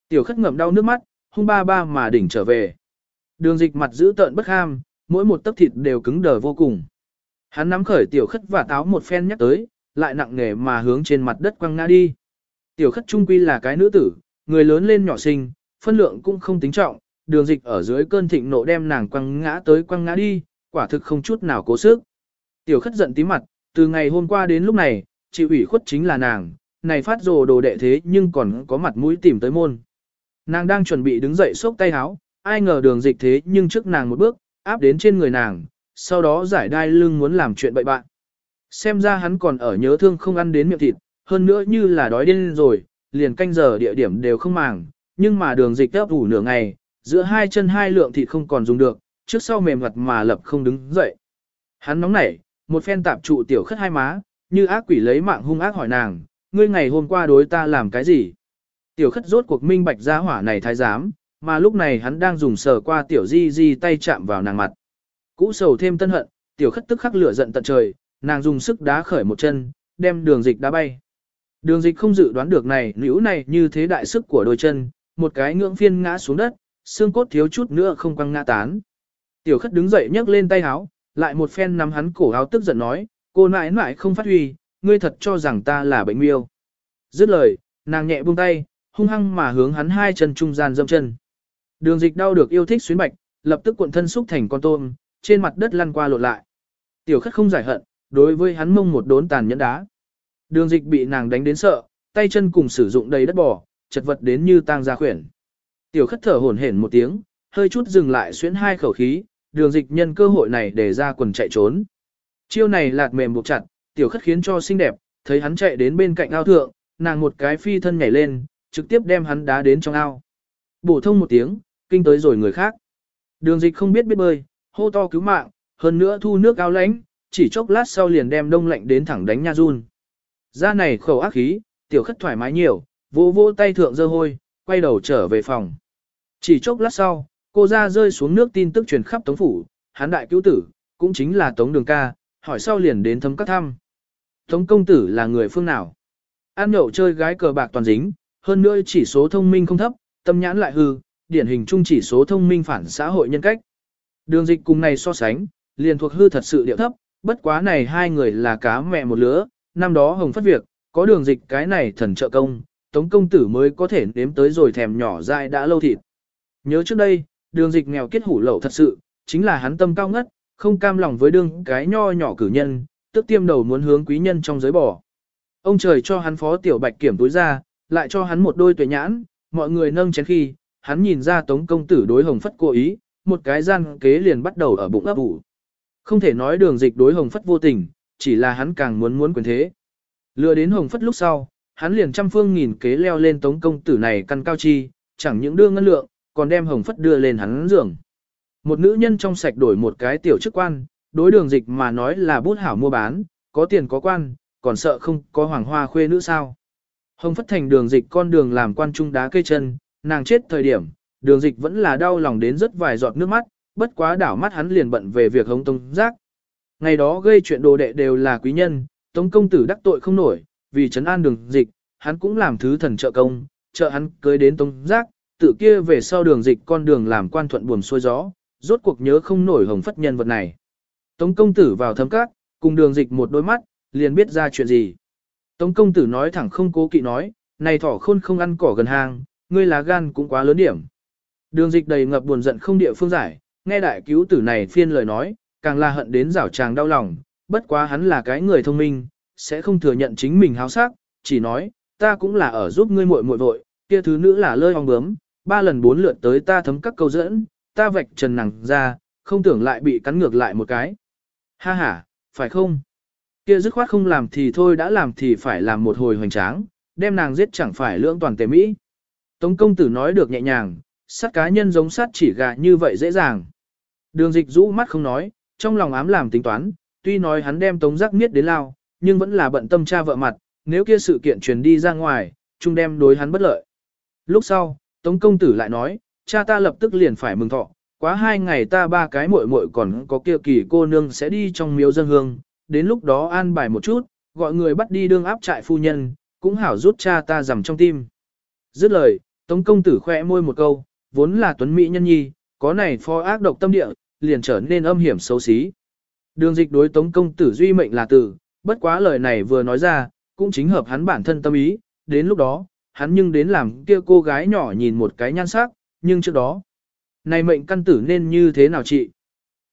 Speaker 1: Tiểu khất ngậm đau nước mắt, hung ba ba mà đỉnh trở về. Đường dịch mặt giữ tợn bất ham, mỗi một tấc thịt đều cứng đờ vô cùng. Hắn nắm khởi tiểu khất và táo một phen nhắc tới, lại nặng nề mà hướng trên mặt đất quăng ngã đi. Tiểu khất trung quy là cái nữ tử, người lớn lên nhỏ sinh, phân lượng cũng không tính trọng, đường dịch ở dưới cơn thịnh nộ đem nàng quăng ngã tới quăng ngã đi, quả thực không chút nào cố sức. Tiểu khất giận tí mặt, từ ngày hôm qua đến lúc này, chịu ủy khuất chính là nàng, này phát rồ đồ đệ thế nhưng còn có mặt mũi tìm tới môn. Nàng đang chuẩn bị đứng dậy xốc tay háo, ai ngờ đường dịch thế nhưng trước nàng một bước, áp đến trên người nàng, sau đó giải đai lưng muốn làm chuyện bậy bạn. Xem ra hắn còn ở nhớ thương không ăn đến miệng thịt, hơn nữa như là đói điên rồi, liền canh giờ địa điểm đều không màng, nhưng mà đường dịch ép ủ nửa ngày, giữa hai chân hai lượng thịt không còn dùng được, trước sau mềm mặt mà lập không đứng dậy. Hắn nóng nảy, một phen tạp trụ tiểu khất hai má, như ác quỷ lấy mạng hung ác hỏi nàng, ngươi ngày hôm qua đối ta làm cái gì? Tiểu khất rốt cuộc minh bạch gia hỏa này thái giám, mà lúc này hắn đang dùng sờ qua tiểu di di tay chạm vào nàng mặt. Cũ sầu thêm tân hận, tiểu khất tức khắc lửa giận tận trời, nàng dùng sức đá khởi một chân, đem đường dịch đá bay. Đường dịch không dự đoán được này, nữ này như thế đại sức của đôi chân, một cái ngưỡng phiên ngã xuống đất, xương cốt thiếu chút nữa không quăng ngã tán. Tiểu khất đứng dậy nhấc lên tay háo, lại một phen nắm hắn cổ áo tức giận nói, cô nãi nãi không phát huy, ngươi thật cho rằng ta là bệnh miêu. Dứt lời, nàng nhẹ buông tay, hung hăng mà hướng hắn hai chân trung gian dâm chân. Đường dịch đau được yêu thích xuyến bạch, lập tức cuộn thân xúc thành con tôm, trên mặt đất lăn qua lộn lại. Tiểu khất không giải hận, đối với hắn mông một đốn tàn nhẫn đá. Đường dịch bị nàng đánh đến sợ, tay chân cùng sử dụng đầy đất bỏ, chật vật đến như tang ra khuyển. Tiểu khất thở hổn hển một tiếng, hơi chút dừng lại xuyến hai khẩu khí, đường dịch nhân cơ hội này để ra quần chạy trốn. Chiêu này lạt mềm buộc chặt, tiểu khất khiến cho xinh đẹp, thấy hắn chạy đến bên cạnh ao thượng, nàng một cái phi thân nhảy lên, trực tiếp đem hắn đá đến trong ao. Bổ thông một tiếng, kinh tới rồi người khác. Đường dịch không biết biết bơi, hô to cứu mạng, hơn nữa thu nước ao lánh, chỉ chốc lát sau liền đem đông lạnh đến thẳng đánh nha run. Ra này khẩu ác khí, tiểu khất thoải mái nhiều, vỗ vỗ tay thượng dơ hôi, quay đầu trở về phòng. Chỉ chốc lát sau, cô ra rơi xuống nước tin tức truyền khắp tống phủ, hán đại cứu tử, cũng chính là tống đường ca, hỏi sau liền đến thấm các thăm. Tống công tử là người phương nào? Ăn nhậu chơi gái cờ bạc toàn dính, hơn nữa chỉ số thông minh không thấp, tâm nhãn lại hư, điển hình chung chỉ số thông minh phản xã hội nhân cách. Đường dịch cùng này so sánh, liền thuộc hư thật sự điệu thấp, bất quá này hai người là cá mẹ một lứa, năm đó hồng phát việc, có đường dịch cái này thần trợ công, tống công tử mới có thể nếm tới rồi thèm nhỏ dại đã lâu thịt. Nhớ trước đây, đường dịch nghèo kết hủ lậu thật sự, chính là hắn tâm cao ngất, không cam lòng với đương cái nho nhỏ cử nhân, tức tiêm đầu muốn hướng quý nhân trong giới bỏ. Ông trời cho hắn phó tiểu bạch kiểm túi ra, lại cho hắn một đôi tuệ nhãn, mọi người nâng chén khi, hắn nhìn ra tống công tử đối hồng phất cố ý, một cái gian kế liền bắt đầu ở bụng ấp ủ. Không thể nói đường dịch đối hồng phất vô tình, chỉ là hắn càng muốn muốn quyền thế. Lừa đến hồng phất lúc sau, hắn liền trăm phương nghìn kế leo lên tống công tử này căn cao chi, chẳng những đưa ngân lượng, còn đem hồng phất đưa lên hắn giường. Một nữ nhân trong sạch đổi một cái tiểu chức quan, đối đường dịch mà nói là bút hảo mua bán, có tiền có quan, còn sợ không có hoàng hoa khuê nữ sao. Hồng phất thành đường dịch con đường làm quan trung đá cây chân, nàng chết thời điểm, đường dịch vẫn là đau lòng đến rất vài giọt nước mắt, bất quá đảo mắt hắn liền bận về việc hống tông giác. Ngày đó gây chuyện đồ đệ đều là quý nhân, tống công tử đắc tội không nổi, vì trấn an đường dịch, hắn cũng làm thứ thần trợ công, trợ hắn cưới đến tông giác, tự kia về sau đường dịch con đường làm quan thuận buồm xuôi gió, rốt cuộc nhớ không nổi hồng phất nhân vật này. Tống công tử vào thấm cát, cùng đường dịch một đôi mắt, liền biết ra chuyện gì. Tống công tử nói thẳng không cố kỵ nói, này thỏ khôn không ăn cỏ gần hang, ngươi lá gan cũng quá lớn điểm. Đường dịch đầy ngập buồn giận không địa phương giải, nghe đại cứu tử này phiên lời nói, càng là hận đến rảo tràng đau lòng, bất quá hắn là cái người thông minh, sẽ không thừa nhận chính mình háo sắc, chỉ nói, ta cũng là ở giúp ngươi muội muội vội, kia thứ nữ là lơi ong bướm, ba lần bốn lượt tới ta thấm các câu dẫn, ta vạch trần nàng ra, không tưởng lại bị cắn ngược lại một cái. Ha ha, phải không? Kia dứt khoát không làm thì thôi đã làm thì phải làm một hồi hoành tráng, đem nàng giết chẳng phải lưỡng toàn tề mỹ. Tống công tử nói được nhẹ nhàng, sát cá nhân giống sát chỉ gà như vậy dễ dàng. Đường dịch rũ mắt không nói, trong lòng ám làm tính toán, tuy nói hắn đem tống giác miết đến lao, nhưng vẫn là bận tâm cha vợ mặt, nếu kia sự kiện truyền đi ra ngoài, chung đem đối hắn bất lợi. Lúc sau, tống công tử lại nói, cha ta lập tức liền phải mừng thọ, quá hai ngày ta ba cái muội muội còn có kia kỳ cô nương sẽ đi trong miếu dân hương, đến lúc đó an bài một chút, gọi người bắt đi đương áp trại phu nhân, cũng hảo rút cha ta rằm trong tim. Dứt lời, Tống công tử khẽ môi một câu, vốn là tuấn mỹ nhân nhi, có này pho ác độc tâm địa, liền trở nên âm hiểm xấu xí. Đường dịch đối Tống công tử duy mệnh là tử, bất quá lời này vừa nói ra, cũng chính hợp hắn bản thân tâm ý, đến lúc đó, hắn nhưng đến làm kia cô gái nhỏ nhìn một cái nhan sắc, nhưng trước đó, này mệnh căn tử nên như thế nào chị?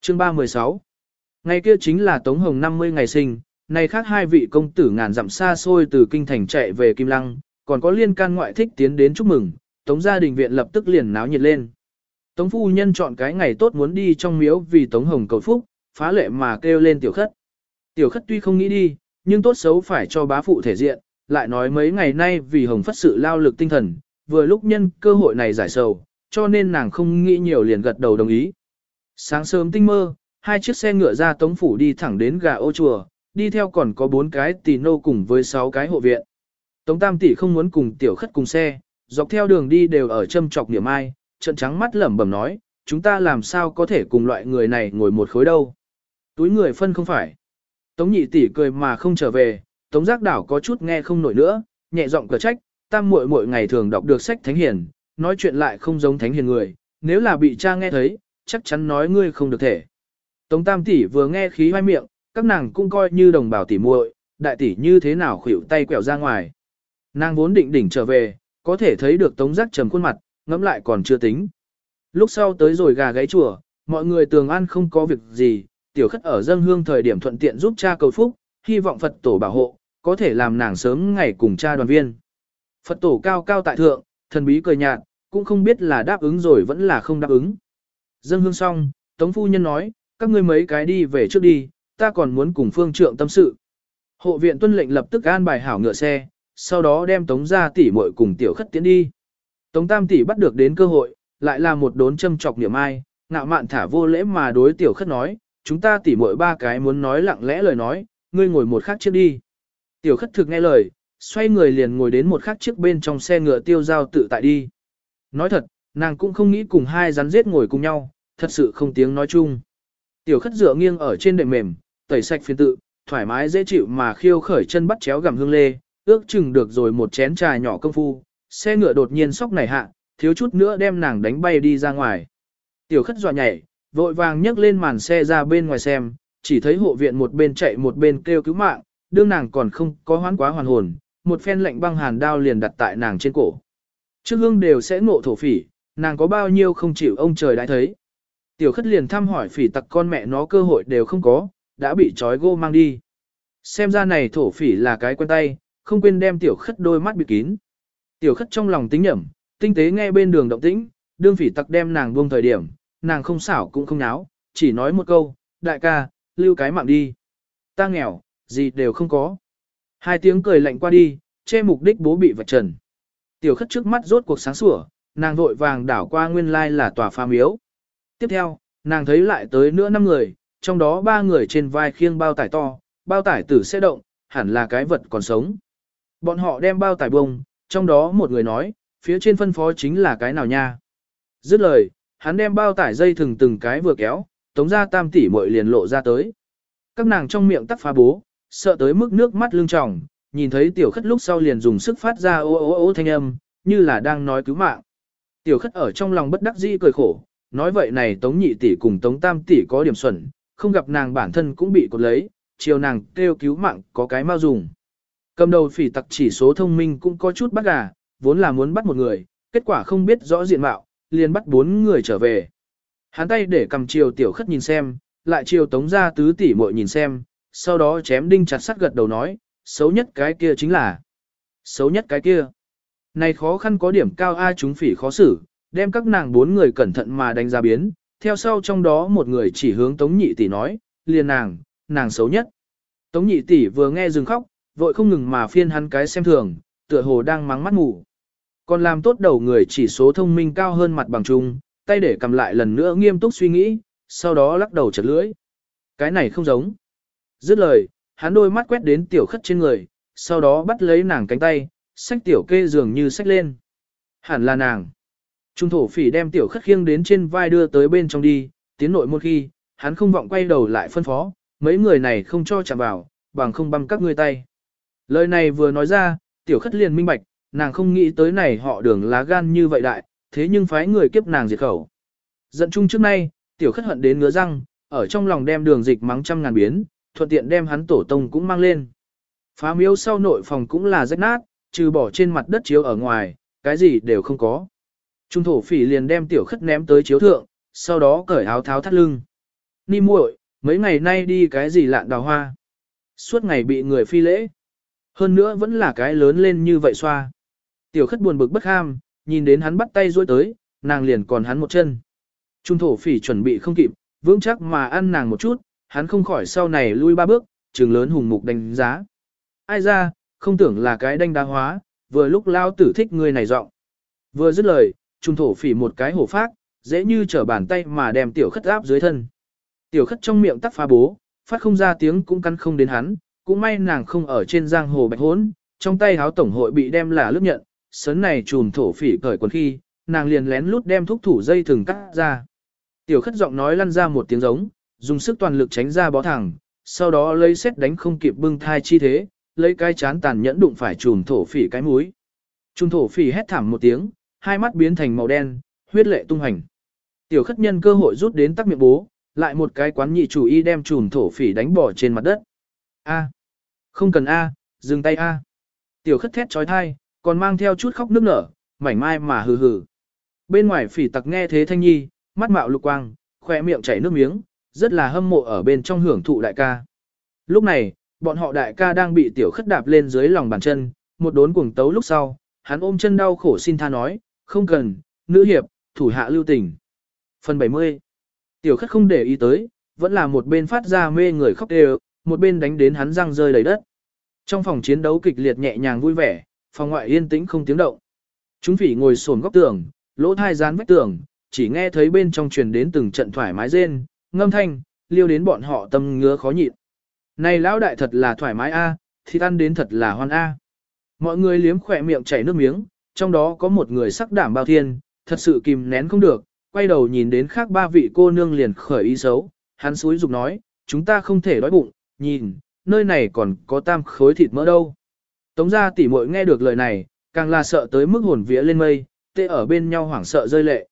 Speaker 1: Chương 316 Ngày kia chính là Tống Hồng 50 ngày sinh, này khác hai vị công tử ngàn dặm xa xôi từ kinh thành chạy về Kim Lăng, còn có liên can ngoại thích tiến đến chúc mừng, Tống gia đình viện lập tức liền náo nhiệt lên. Tống phu nhân chọn cái ngày tốt muốn đi trong miếu vì Tống Hồng cầu phúc, phá lệ mà kêu lên tiểu khất. Tiểu khất tuy không nghĩ đi, nhưng tốt xấu phải cho bá phụ thể diện, lại nói mấy ngày nay vì Hồng phất sự lao lực tinh thần, vừa lúc nhân cơ hội này giải sầu, cho nên nàng không nghĩ nhiều liền gật đầu đồng ý. Sáng sớm tinh mơ, hai chiếc xe ngựa ra Tống phủ đi thẳng đến gà ô chùa, đi theo còn có bốn cái tì nô cùng với sáu cái hộ viện. Tống Tam tỷ không muốn cùng tiểu khất cùng xe, dọc theo đường đi đều ở châm chọc niệm ai, trận trắng mắt lẩm bẩm nói, chúng ta làm sao có thể cùng loại người này ngồi một khối đâu. Túi người phân không phải. Tống nhị tỷ cười mà không trở về, Tống giác đảo có chút nghe không nổi nữa, nhẹ giọng cờ trách, tam muội muội ngày thường đọc được sách thánh hiền, nói chuyện lại không giống thánh hiền người, nếu là bị cha nghe thấy, chắc chắn nói ngươi không được thể. Tống tam tỷ vừa nghe khí hoai miệng, các nàng cũng coi như đồng bào tỷ muội, đại tỷ như thế nào khuỷu tay quẹo ra ngoài. Nàng vốn định đỉnh trở về, có thể thấy được tống giác trầm khuôn mặt, ngẫm lại còn chưa tính. Lúc sau tới rồi gà gáy chùa, mọi người tường an không có việc gì, tiểu khất ở dân hương thời điểm thuận tiện giúp cha cầu phúc, hy vọng Phật tổ bảo hộ, có thể làm nàng sớm ngày cùng cha đoàn viên. Phật tổ cao cao tại thượng, thần bí cười nhạt, cũng không biết là đáp ứng rồi vẫn là không đáp ứng. Dân hương xong, Tống Phu Nhân nói, các ngươi mấy cái đi về trước đi, ta còn muốn cùng phương trượng tâm sự. Hộ viện tuân lệnh lập tức an bài hảo ngựa xe, sau đó đem tống ra tỉ muội cùng tiểu khất tiến đi. Tống Tam tỷ bắt được đến cơ hội, lại là một đốn châm chọc niệm ai, ngạo mạn thả vô lễ mà đối tiểu khất nói, chúng ta tỉ mỗi ba cái muốn nói lặng lẽ lời nói, ngươi ngồi một khắc trước đi. Tiểu khất thực nghe lời, xoay người liền ngồi đến một khắc trước bên trong xe ngựa tiêu giao tự tại đi. Nói thật, nàng cũng không nghĩ cùng hai rắn giết ngồi cùng nhau, thật sự không tiếng nói chung. Tiểu khất dựa nghiêng ở trên đệm mềm, tẩy sạch phiên tự, thoải mái dễ chịu mà khiêu khởi chân bắt chéo gặm hương lê, ước chừng được rồi một chén trà nhỏ công phu, xe ngựa đột nhiên sóc nảy hạ, thiếu chút nữa đem nàng đánh bay đi ra ngoài. Tiểu khất dọa nhảy, vội vàng nhấc lên màn xe ra bên ngoài xem, chỉ thấy hộ viện một bên chạy một bên kêu cứu mạng, đương nàng còn không có hoán quá hoàn hồn, một phen lệnh băng hàn đao liền đặt tại nàng trên cổ. Trước hương đều sẽ ngộ thổ phỉ, nàng có bao nhiêu không chịu ông trời đã thấy. Tiểu khất liền thăm hỏi phỉ tặc con mẹ nó cơ hội đều không có, đã bị trói gô mang đi. Xem ra này thổ phỉ là cái quen tay, không quên đem tiểu khất đôi mắt bị kín. Tiểu khất trong lòng tính nhẩm, tinh tế nghe bên đường động tĩnh, đương phỉ tặc đem nàng buông thời điểm, nàng không xảo cũng không náo, chỉ nói một câu, đại ca, lưu cái mạng đi. Ta nghèo, gì đều không có. Hai tiếng cười lạnh qua đi, che mục đích bố bị vạch trần. Tiểu khất trước mắt rốt cuộc sáng sủa, nàng vội vàng đảo qua nguyên lai là tòa pha miếu. Tiếp theo, nàng thấy lại tới nữa năm người, trong đó ba người trên vai khiêng bao tải to, bao tải tử sẽ động, hẳn là cái vật còn sống. Bọn họ đem bao tải bông, trong đó một người nói, phía trên phân phó chính là cái nào nha. Dứt lời, hắn đem bao tải dây thừng từng cái vừa kéo, tống ra tam tỷ muội liền lộ ra tới. Các nàng trong miệng tắc phá bố, sợ tới mức nước mắt lưng tròng, nhìn thấy tiểu khất lúc sau liền dùng sức phát ra ô ô ô thanh âm, như là đang nói cứu mạng. Tiểu khất ở trong lòng bất đắc dĩ cười khổ, nói vậy này tống nhị tỷ cùng tống tam tỷ có điểm xuẩn, không gặp nàng bản thân cũng bị cột lấy, chiều nàng kêu cứu mạng có cái mau dùng. Cầm đầu phỉ tặc chỉ số thông minh cũng có chút bắt gà, vốn là muốn bắt một người, kết quả không biết rõ diện mạo, liền bắt bốn người trở về. Hắn tay để cầm chiều tiểu khất nhìn xem, lại chiều tống ra tứ tỷ muội nhìn xem, sau đó chém đinh chặt sắt gật đầu nói, xấu nhất cái kia chính là, xấu nhất cái kia. Này khó khăn có điểm cao ai chúng phỉ khó xử, đem các nàng bốn người cẩn thận mà đánh giá biến, theo sau trong đó một người chỉ hướng tống nhị tỷ nói, liền nàng, nàng xấu nhất. Tống nhị tỷ vừa nghe dừng khóc, vội không ngừng mà phiên hắn cái xem thường, tựa hồ đang mắng mắt ngủ. Còn làm tốt đầu người chỉ số thông minh cao hơn mặt bằng chung, tay để cầm lại lần nữa nghiêm túc suy nghĩ, sau đó lắc đầu chật lưỡi. Cái này không giống. Dứt lời, hắn đôi mắt quét đến tiểu khất trên người, sau đó bắt lấy nàng cánh tay, xách tiểu kê dường như xách lên. Hẳn là nàng. Trung thổ phỉ đem tiểu khất khiêng đến trên vai đưa tới bên trong đi, tiến nội một khi, hắn không vọng quay đầu lại phân phó, mấy người này không cho chạm vào, bằng không băm các ngươi tay. Lời này vừa nói ra, tiểu khất liền minh bạch, nàng không nghĩ tới này họ đường lá gan như vậy đại, thế nhưng phái người kiếp nàng diệt khẩu. Giận chung trước nay, tiểu khất hận đến ngứa răng, ở trong lòng đem đường dịch mắng trăm ngàn biến, thuận tiện đem hắn tổ tông cũng mang lên. Phá miếu sau nội phòng cũng là rách nát, trừ bỏ trên mặt đất chiếu ở ngoài, cái gì đều không có. Trung thổ phỉ liền đem tiểu khất ném tới chiếu thượng, sau đó cởi áo tháo thắt lưng. Ni muội, mấy ngày nay đi cái gì lạn đào hoa. Suốt ngày bị người phi lễ. Hơn nữa vẫn là cái lớn lên như vậy xoa. Tiểu khất buồn bực bất ham, nhìn đến hắn bắt tay duỗi tới, nàng liền còn hắn một chân. Trung thổ phỉ chuẩn bị không kịp, vững chắc mà ăn nàng một chút, hắn không khỏi sau này lui ba bước, trường lớn hùng mục đánh giá. Ai ra, không tưởng là cái đanh đá hóa, vừa lúc lao tử thích người này giọng. Vừa dứt lời, trung thổ phỉ một cái hổ phát, dễ như trở bàn tay mà đem tiểu khất áp dưới thân. Tiểu khất trong miệng tắc phá bố, phát không ra tiếng cũng căn không đến hắn, cũng may nàng không ở trên giang hồ bạch hốn, trong tay háo tổng hội bị đem là lướt nhận, sấn này trùm thổ phỉ cởi quần khi, nàng liền lén lút đem thúc thủ dây thừng cắt ra. Tiểu khất giọng nói lăn ra một tiếng giống, dùng sức toàn lực tránh ra bó thẳng, sau đó lấy xét đánh không kịp bưng thai chi thế, lấy cái chán tàn nhẫn đụng phải trùm thổ phỉ cái mũi. Trùm thổ phỉ hét thảm một tiếng, hai mắt biến thành màu đen, huyết lệ tung hành. Tiểu khất nhân cơ hội rút đến tắc miệng bố, lại một cái quán nhị chủ y đem trùm thổ phỉ đánh bỏ trên mặt đất. A. Không cần A, dừng tay A. Tiểu khất thét trói thai, còn mang theo chút khóc nước nở, mảnh mai mà hừ hừ. Bên ngoài phỉ tặc nghe thế thanh nhi, mắt mạo lục quang, khỏe miệng chảy nước miếng, rất là hâm mộ ở bên trong hưởng thụ đại ca. Lúc này, bọn họ đại ca đang bị tiểu khất đạp lên dưới lòng bàn chân, một đốn cuồng tấu lúc sau, hắn ôm chân đau khổ xin tha nói, không cần, nữ hiệp, thủ hạ lưu tình. Phần 70 Tiểu khất không để ý tới, vẫn là một bên phát ra mê người khóc đều, một bên đánh đến hắn răng rơi đầy đất. Trong phòng chiến đấu kịch liệt nhẹ nhàng vui vẻ, phòng ngoại yên tĩnh không tiếng động. Chúng phỉ ngồi xổm góc tường, lỗ thai dán vách tường, chỉ nghe thấy bên trong truyền đến từng trận thoải mái rên, ngâm thanh, liêu đến bọn họ tâm ngứa khó nhịn. Này lão đại thật là thoải mái a, thì ăn đến thật là hoan a. Mọi người liếm khỏe miệng chảy nước miếng, trong đó có một người sắc đảm bao thiên, thật sự kìm nén không được, quay đầu nhìn đến khác ba vị cô nương liền khởi ý xấu, hắn suối dục nói, chúng ta không thể đói bụng, nhìn, nơi này còn có tam khối thịt mỡ đâu. Tống gia tỷ muội nghe được lời này, càng là sợ tới mức hồn vía lên mây, tê ở bên nhau hoảng sợ rơi lệ.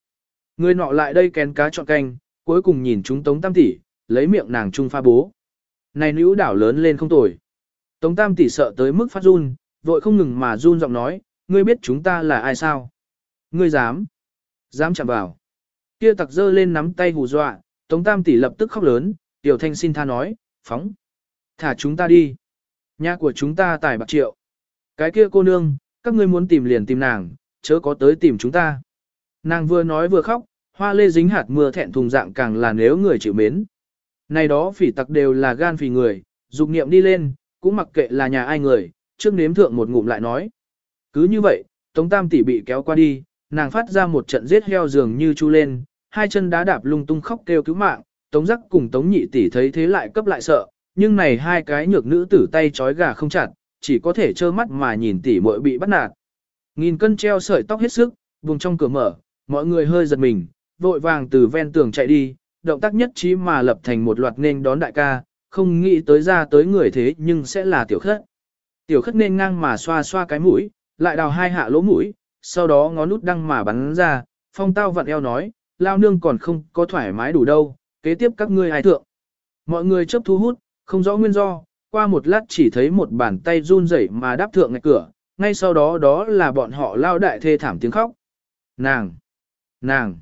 Speaker 1: Người nọ lại đây kén cá chọn canh, cuối cùng nhìn chúng Tống Tam tỷ, lấy miệng nàng trung pha bố. Này nữ đảo lớn lên không tồi. Tống Tam tỷ sợ tới mức phát run, vội không ngừng mà run giọng nói, ngươi biết chúng ta là ai sao? Ngươi dám? Dám chạm vào. Kia tặc dơ lên nắm tay hù dọa, Tống Tam tỷ lập tức khóc lớn, Tiểu Thanh xin tha nói, phóng. Thả chúng ta đi. Nhà của chúng ta tài bạc triệu. Cái kia cô nương, các ngươi muốn tìm liền tìm nàng, chớ có tới tìm chúng ta. Nàng vừa nói vừa khóc, hoa lê dính hạt mưa thẹn thùng dạng càng là nếu người chịu mến. Này đó phỉ tặc đều là gan phỉ người, dục niệm đi lên, cũng mặc kệ là nhà ai người, trước nếm thượng một ngụm lại nói. Cứ như vậy, Tống Tam tỷ bị kéo qua đi, nàng phát ra một trận giết heo dường như chu lên, hai chân đá đạp lung tung khóc kêu cứu mạng, Tống Giác cùng Tống Nhị tỷ thấy thế lại cấp lại sợ, nhưng này hai cái nhược nữ tử tay trói gà không chặt, chỉ có thể trơ mắt mà nhìn tỷ muội bị bắt nạt. Nghìn cân treo sợi tóc hết sức, vùng trong cửa mở, mọi người hơi giật mình, vội vàng từ ven tường chạy đi, động tác nhất trí mà lập thành một loạt nên đón đại ca, không nghĩ tới ra tới người thế nhưng sẽ là tiểu khất. Tiểu khất nên ngang mà xoa xoa cái mũi, lại đào hai hạ lỗ mũi, sau đó ngón nút đăng mà bắn ra, phong tao vặn eo nói, lao nương còn không có thoải mái đủ đâu, kế tiếp các ngươi ai thượng. Mọi người chấp thu hút, không rõ nguyên do, qua một lát chỉ thấy một bàn tay run rẩy mà đáp thượng ngạch cửa, ngay sau đó đó là bọn họ lao đại thê thảm tiếng khóc. Nàng! Nàng!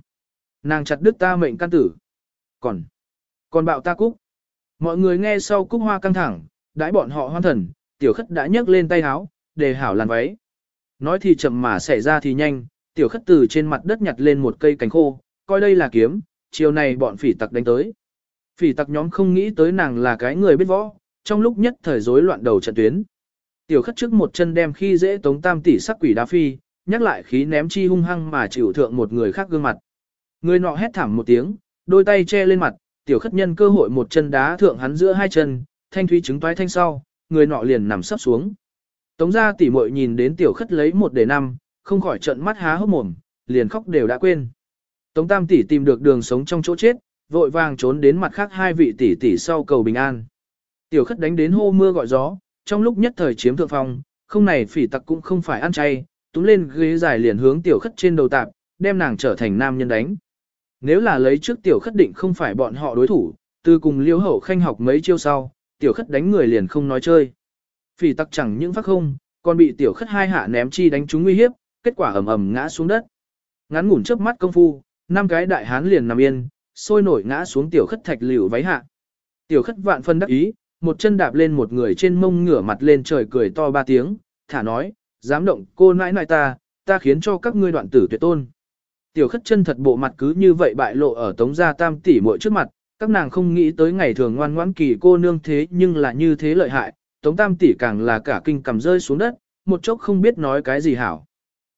Speaker 1: Nàng chặt đứt ta mệnh căn tử. Còn! Còn bạo ta cúc! Mọi người nghe sau cúc hoa căng thẳng, đãi bọn họ hoan thần, tiểu khất đã nhấc lên tay háo, để hảo làn váy. Nói thì chậm mà xảy ra thì nhanh, tiểu khất từ trên mặt đất nhặt lên một cây cánh khô, coi đây là kiếm, chiều này bọn phỉ tặc đánh tới. Phỉ tặc nhóm không nghĩ tới nàng là cái người biết võ, trong lúc nhất thời rối loạn đầu trận tuyến. Tiểu khất trước một chân đem khi dễ tống tam tỷ sắc quỷ đá phi, nhắc lại khí ném chi hung hăng mà chịu thượng một người khác gương mặt. Người nọ hét thảm một tiếng, đôi tay che lên mặt, tiểu khất nhân cơ hội một chân đá thượng hắn giữa hai chân, thanh thúy trứng toái thanh sau, người nọ liền nằm sấp xuống. Tống gia tỷ muội nhìn đến tiểu khất lấy một để năm, không khỏi trận mắt há hốc mồm, liền khóc đều đã quên. Tống tam tỷ tìm được đường sống trong chỗ chết, vội vàng trốn đến mặt khác hai vị tỷ tỷ sau cầu bình an. Tiểu khất đánh đến hô mưa gọi gió, trong lúc nhất thời chiếm thượng phong, không này phỉ tặc cũng không phải ăn chay, túm lên ghế dài liền hướng tiểu khất trên đầu tạp, đem nàng trở thành nam nhân đánh. Nếu là lấy trước tiểu khất định không phải bọn họ đối thủ, từ cùng liêu hậu khanh học mấy chiêu sau, tiểu khất đánh người liền không nói chơi. Phỉ tắc chẳng những phát không, còn bị tiểu khất hai hạ ném chi đánh trúng nguy hiếp, kết quả ầm ầm ngã xuống đất. Ngắn ngủn chớp mắt công phu, năm cái đại hán liền nằm yên, sôi nổi ngã xuống tiểu khất thạch liều váy hạ. Tiểu khất vạn phân đắc ý, một chân đạp lên một người trên mông ngửa mặt lên trời cười to ba tiếng, thả nói, dám động cô nãi nãi ta, ta khiến cho các ngươi đoạn tử tuyệt tôn. Tiểu khất chân thật bộ mặt cứ như vậy bại lộ ở tống gia tam tỷ muội trước mặt, các nàng không nghĩ tới ngày thường ngoan ngoãn kỳ cô nương thế nhưng là như thế lợi hại, tống tam tỷ càng là cả kinh cầm rơi xuống đất, một chốc không biết nói cái gì hảo.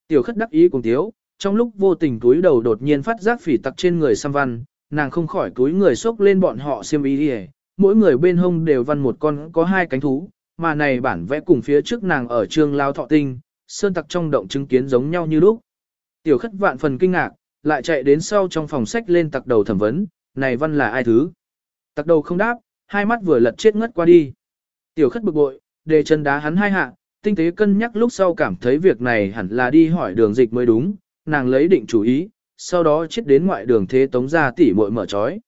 Speaker 1: Tiểu khất đắc ý cùng tiếu, trong lúc vô tình túi đầu đột nhiên phát giác phỉ tặc trên người xăm văn, nàng không khỏi túi người xốc lên bọn họ xiêm ý đi mỗi người bên hông đều văn một con có hai cánh thú, mà này bản vẽ cùng phía trước nàng ở trường lao thọ tinh, sơn tặc trong động chứng kiến giống nhau như lúc. Tiểu khất vạn phần kinh ngạc, lại chạy đến sau trong phòng sách lên tặc đầu thẩm vấn, này văn là ai thứ. Tặc đầu không đáp, hai mắt vừa lật chết ngất qua đi. Tiểu khất bực bội, đề chân đá hắn hai hạ, tinh tế cân nhắc lúc sau cảm thấy việc này hẳn là đi hỏi đường dịch mới đúng, nàng lấy định chủ ý, sau đó chết đến ngoại đường thế tống ra tỉ muội mở trói.